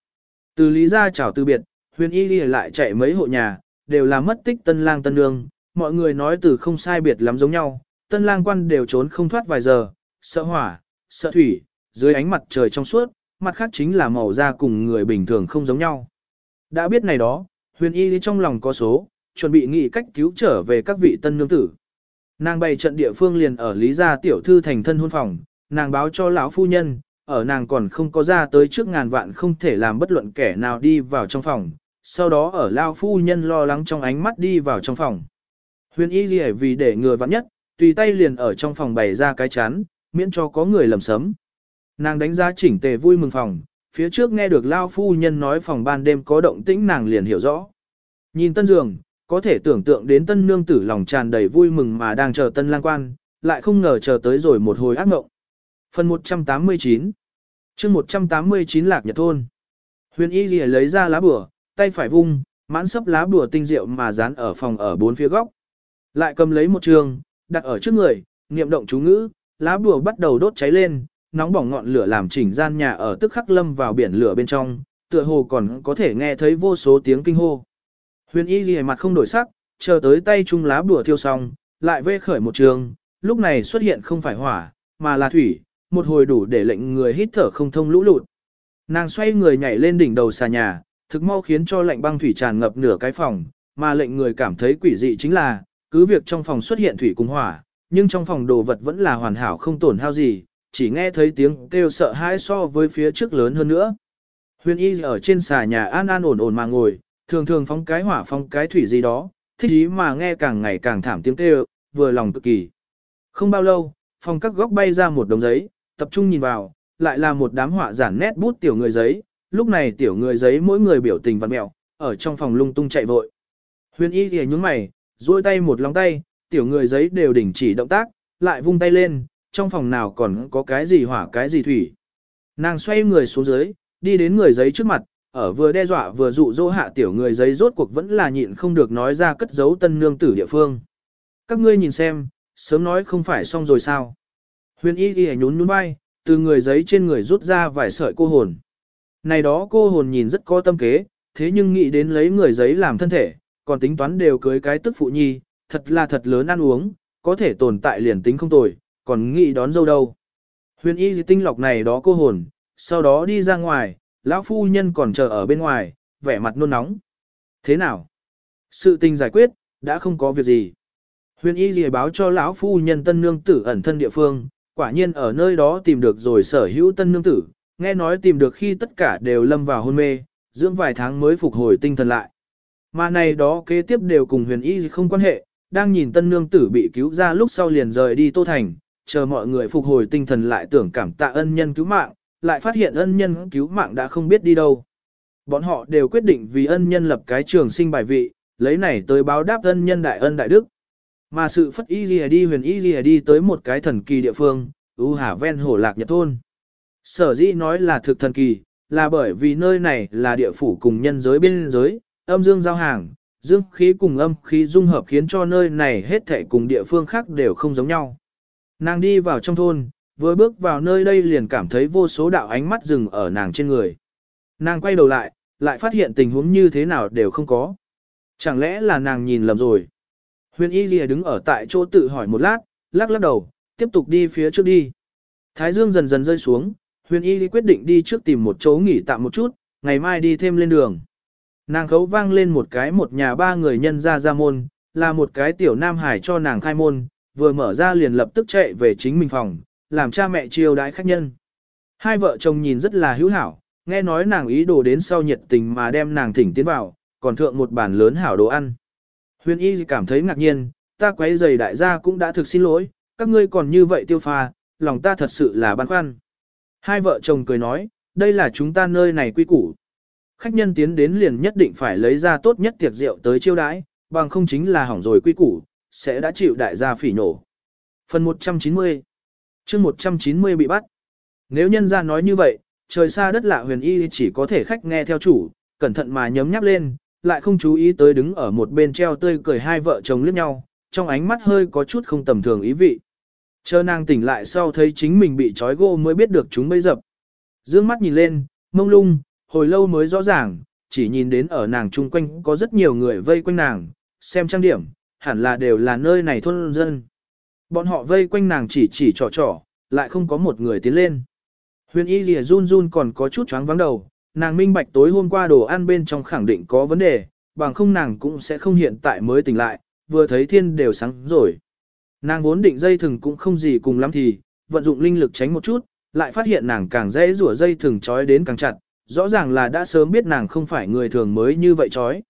Từ lý ra chào từ biệt, huyền y lại chạy mấy hộ nhà, đều là mất tích tân lang tân nương, mọi người nói từ không sai biệt lắm giống nhau, tân lang quan đều trốn không thoát vài giờ, sợ hỏa, sợ thủy, dưới ánh mặt trời trong suốt, mặt khác chính là màu da cùng người bình thường không giống nhau. Đã biết này đó, huyền y trong lòng có số, chuẩn bị nghĩ cách cứu trở về các vị tân nương tử. Nàng bày trận địa phương liền ở Lý Gia tiểu thư thành thân hôn phòng, nàng báo cho lão phu nhân, ở nàng còn không có ra tới trước ngàn vạn không thể làm bất luận kẻ nào đi vào trong phòng, sau đó ở lão phu nhân lo lắng trong ánh mắt đi vào trong phòng. Huyền y gì vì để ngừa vặn nhất, tùy tay liền ở trong phòng bày ra cái chán, miễn cho có người lầm sấm. Nàng đánh giá chỉnh tề vui mừng phòng, phía trước nghe được Lao phu nhân nói phòng ban đêm có động tĩnh nàng liền hiểu rõ. Nhìn tân giường, có thể tưởng tượng đến tân nương tử lòng tràn đầy vui mừng mà đang chờ tân lang quan, lại không ngờ chờ tới rồi một hồi ác mộng. Phần 189 chương 189 Lạc Nhật Thôn Huyền Y Lìa lấy ra lá bùa, tay phải vung, mãn sấp lá bùa tinh diệu mà dán ở phòng ở bốn phía góc. Lại cầm lấy một trường, đặt ở trước người, niệm động chú ngữ, lá bùa bắt đầu đốt cháy lên, nóng bỏng ngọn lửa làm chỉnh gian nhà ở tức khắc lâm vào biển lửa bên trong, tựa hồ còn có thể nghe thấy vô số tiếng kinh hô. Huyền Y Lìa mặt không đổi sắc, chờ tới tay chung lá bùa thiêu xong, lại vê khởi một trường, lúc này xuất hiện không phải hỏa, mà là thủy, một hồi đủ để lệnh người hít thở không thông lũ lụt. Nàng xoay người nhảy lên đỉnh đầu xà nhà, thực mau khiến cho lạnh băng thủy tràn ngập nửa cái phòng, mà lệnh người cảm thấy quỷ dị chính là, cứ việc trong phòng xuất hiện thủy cùng hỏa, nhưng trong phòng đồ vật vẫn là hoàn hảo không tổn hao gì, chỉ nghe thấy tiếng kêu sợ hãi so với phía trước lớn hơn nữa. Huyền y ở trên xà nhà an an ổn ổn mà ngồi, thường thường phóng cái hỏa phóng cái thủy gì đó, thích ý mà nghe càng ngày càng thảm tiếng kêu, vừa lòng cực kỳ. Không bao lâu, phòng các góc bay ra một đống giấy, tập trung nhìn vào, lại là một đám họa giản nét bút tiểu người giấy, lúc này tiểu người giấy mỗi người biểu tình văn mẹo, ở trong phòng lung tung chạy vội. Huyền y thì nhúng mày, duỗi tay một lòng tay, tiểu người giấy đều đình chỉ động tác, lại vung tay lên, trong phòng nào còn có cái gì hỏa cái gì thủy. Nàng xoay người xuống dưới, đi đến người giấy trước mặt, ở vừa đe dọa vừa dụ dỗ hạ tiểu người giấy rốt cuộc vẫn là nhịn không được nói ra cất giấu tân nương tử địa phương. Các ngươi nhìn xem, sớm nói không phải xong rồi sao. Huyền y ghi nhún nhún vai, từ người giấy trên người rút ra vài sợi cô hồn. Này đó cô hồn nhìn rất có tâm kế, thế nhưng nghĩ đến lấy người giấy làm thân thể, còn tính toán đều cưới cái tức phụ nhi, thật là thật lớn ăn uống, có thể tồn tại liền tính không tồi, còn nghĩ đón dâu đâu. Huyền y Dị tinh lọc này đó cô hồn, sau đó đi ra ngoài, lão phu nhân còn chờ ở bên ngoài, vẻ mặt nôn nóng. Thế nào? Sự tình giải quyết, đã không có việc gì. Huyền y Dị báo cho lão phu nhân tân nương tử ẩn thân địa phương, quả nhiên ở nơi đó tìm được rồi sở hữu tân nương tử, nghe nói tìm được khi tất cả đều lâm vào hôn mê, dưỡng vài tháng mới phục hồi tinh thần lại. Mà này đó kế tiếp đều cùng huyền y không quan hệ, đang nhìn tân nương tử bị cứu ra lúc sau liền rời đi Tô Thành, chờ mọi người phục hồi tinh thần lại tưởng cảm tạ ân nhân cứu mạng, lại phát hiện ân nhân cứu mạng đã không biết đi đâu. Bọn họ đều quyết định vì ân nhân lập cái trường sinh bài vị, lấy này tới báo đáp ân nhân đại ân đại đức. Mà sự phất y lìa đi huyền y lìa đi tới một cái thần kỳ địa phương, U Hà ven hồ lạc nhật thôn. Sở dĩ nói là thực thần kỳ, là bởi vì nơi này là địa phủ cùng nhân giới biên giới, âm dương giao hàng, dương khí cùng âm khí dung hợp khiến cho nơi này hết thảy cùng địa phương khác đều không giống nhau. Nàng đi vào trong thôn, vừa bước vào nơi đây liền cảm thấy vô số đạo ánh mắt dừng ở nàng trên người. Nàng quay đầu lại, lại phát hiện tình huống như thế nào đều không có. Chẳng lẽ là nàng nhìn lầm rồi? Huyền Y Lìa đứng ở tại chỗ tự hỏi một lát, lắc lắc đầu, tiếp tục đi phía trước đi. Thái dương dần dần rơi xuống, Huyền Y quyết định đi trước tìm một chỗ nghỉ tạm một chút, ngày mai đi thêm lên đường. Nàng khấu vang lên một cái một nhà ba người nhân ra ra môn, là một cái tiểu nam hải cho nàng khai môn, vừa mở ra liền lập tức chạy về chính mình phòng, làm cha mẹ chiêu đãi khách nhân. Hai vợ chồng nhìn rất là hữu hảo, nghe nói nàng ý đồ đến sau nhiệt tình mà đem nàng thỉnh tiến vào, còn thượng một bàn lớn hảo đồ ăn. Huyền y cảm thấy ngạc nhiên, ta quấy giày đại gia cũng đã thực xin lỗi, các ngươi còn như vậy tiêu pha, lòng ta thật sự là băn khoăn. Hai vợ chồng cười nói, đây là chúng ta nơi này quy củ. Khách nhân tiến đến liền nhất định phải lấy ra tốt nhất tiệc rượu tới chiêu đãi, bằng không chính là hỏng rồi quy củ, sẽ đã chịu đại gia phỉ nổ. Phần 190 chương 190 bị bắt. Nếu nhân gia nói như vậy, trời xa đất lạ huyền y chỉ có thể khách nghe theo chủ, cẩn thận mà nhấm nháp lên, lại không chú ý tới đứng ở một bên treo tươi cười hai vợ chồng liếc nhau, trong ánh mắt hơi có chút không tầm thường ý vị. Chờ nàng tỉnh lại sau thấy chính mình bị trói gô mới biết được chúng bây dập. Dương mắt nhìn lên, mông lung, hồi lâu mới rõ ràng, chỉ nhìn đến ở nàng chung quanh có rất nhiều người vây quanh nàng, xem trang điểm, hẳn là đều là nơi này thôn dân. Bọn họ vây quanh nàng chỉ chỉ trò trò, lại không có một người tiến lên. Huyền y lìa run run còn có chút choáng vắng đầu, nàng minh bạch tối hôm qua đồ ăn bên trong khẳng định có vấn đề, bằng không nàng cũng sẽ không hiện tại mới tỉnh lại, vừa thấy thiên đều sáng rồi. Nàng vốn định dây thừng cũng không gì cùng lắm thì, vận dụng linh lực tránh một chút, lại phát hiện nàng càng dễ rủa dây thừng trói đến càng chặt, rõ ràng là đã sớm biết nàng không phải người thường mới như vậy chói.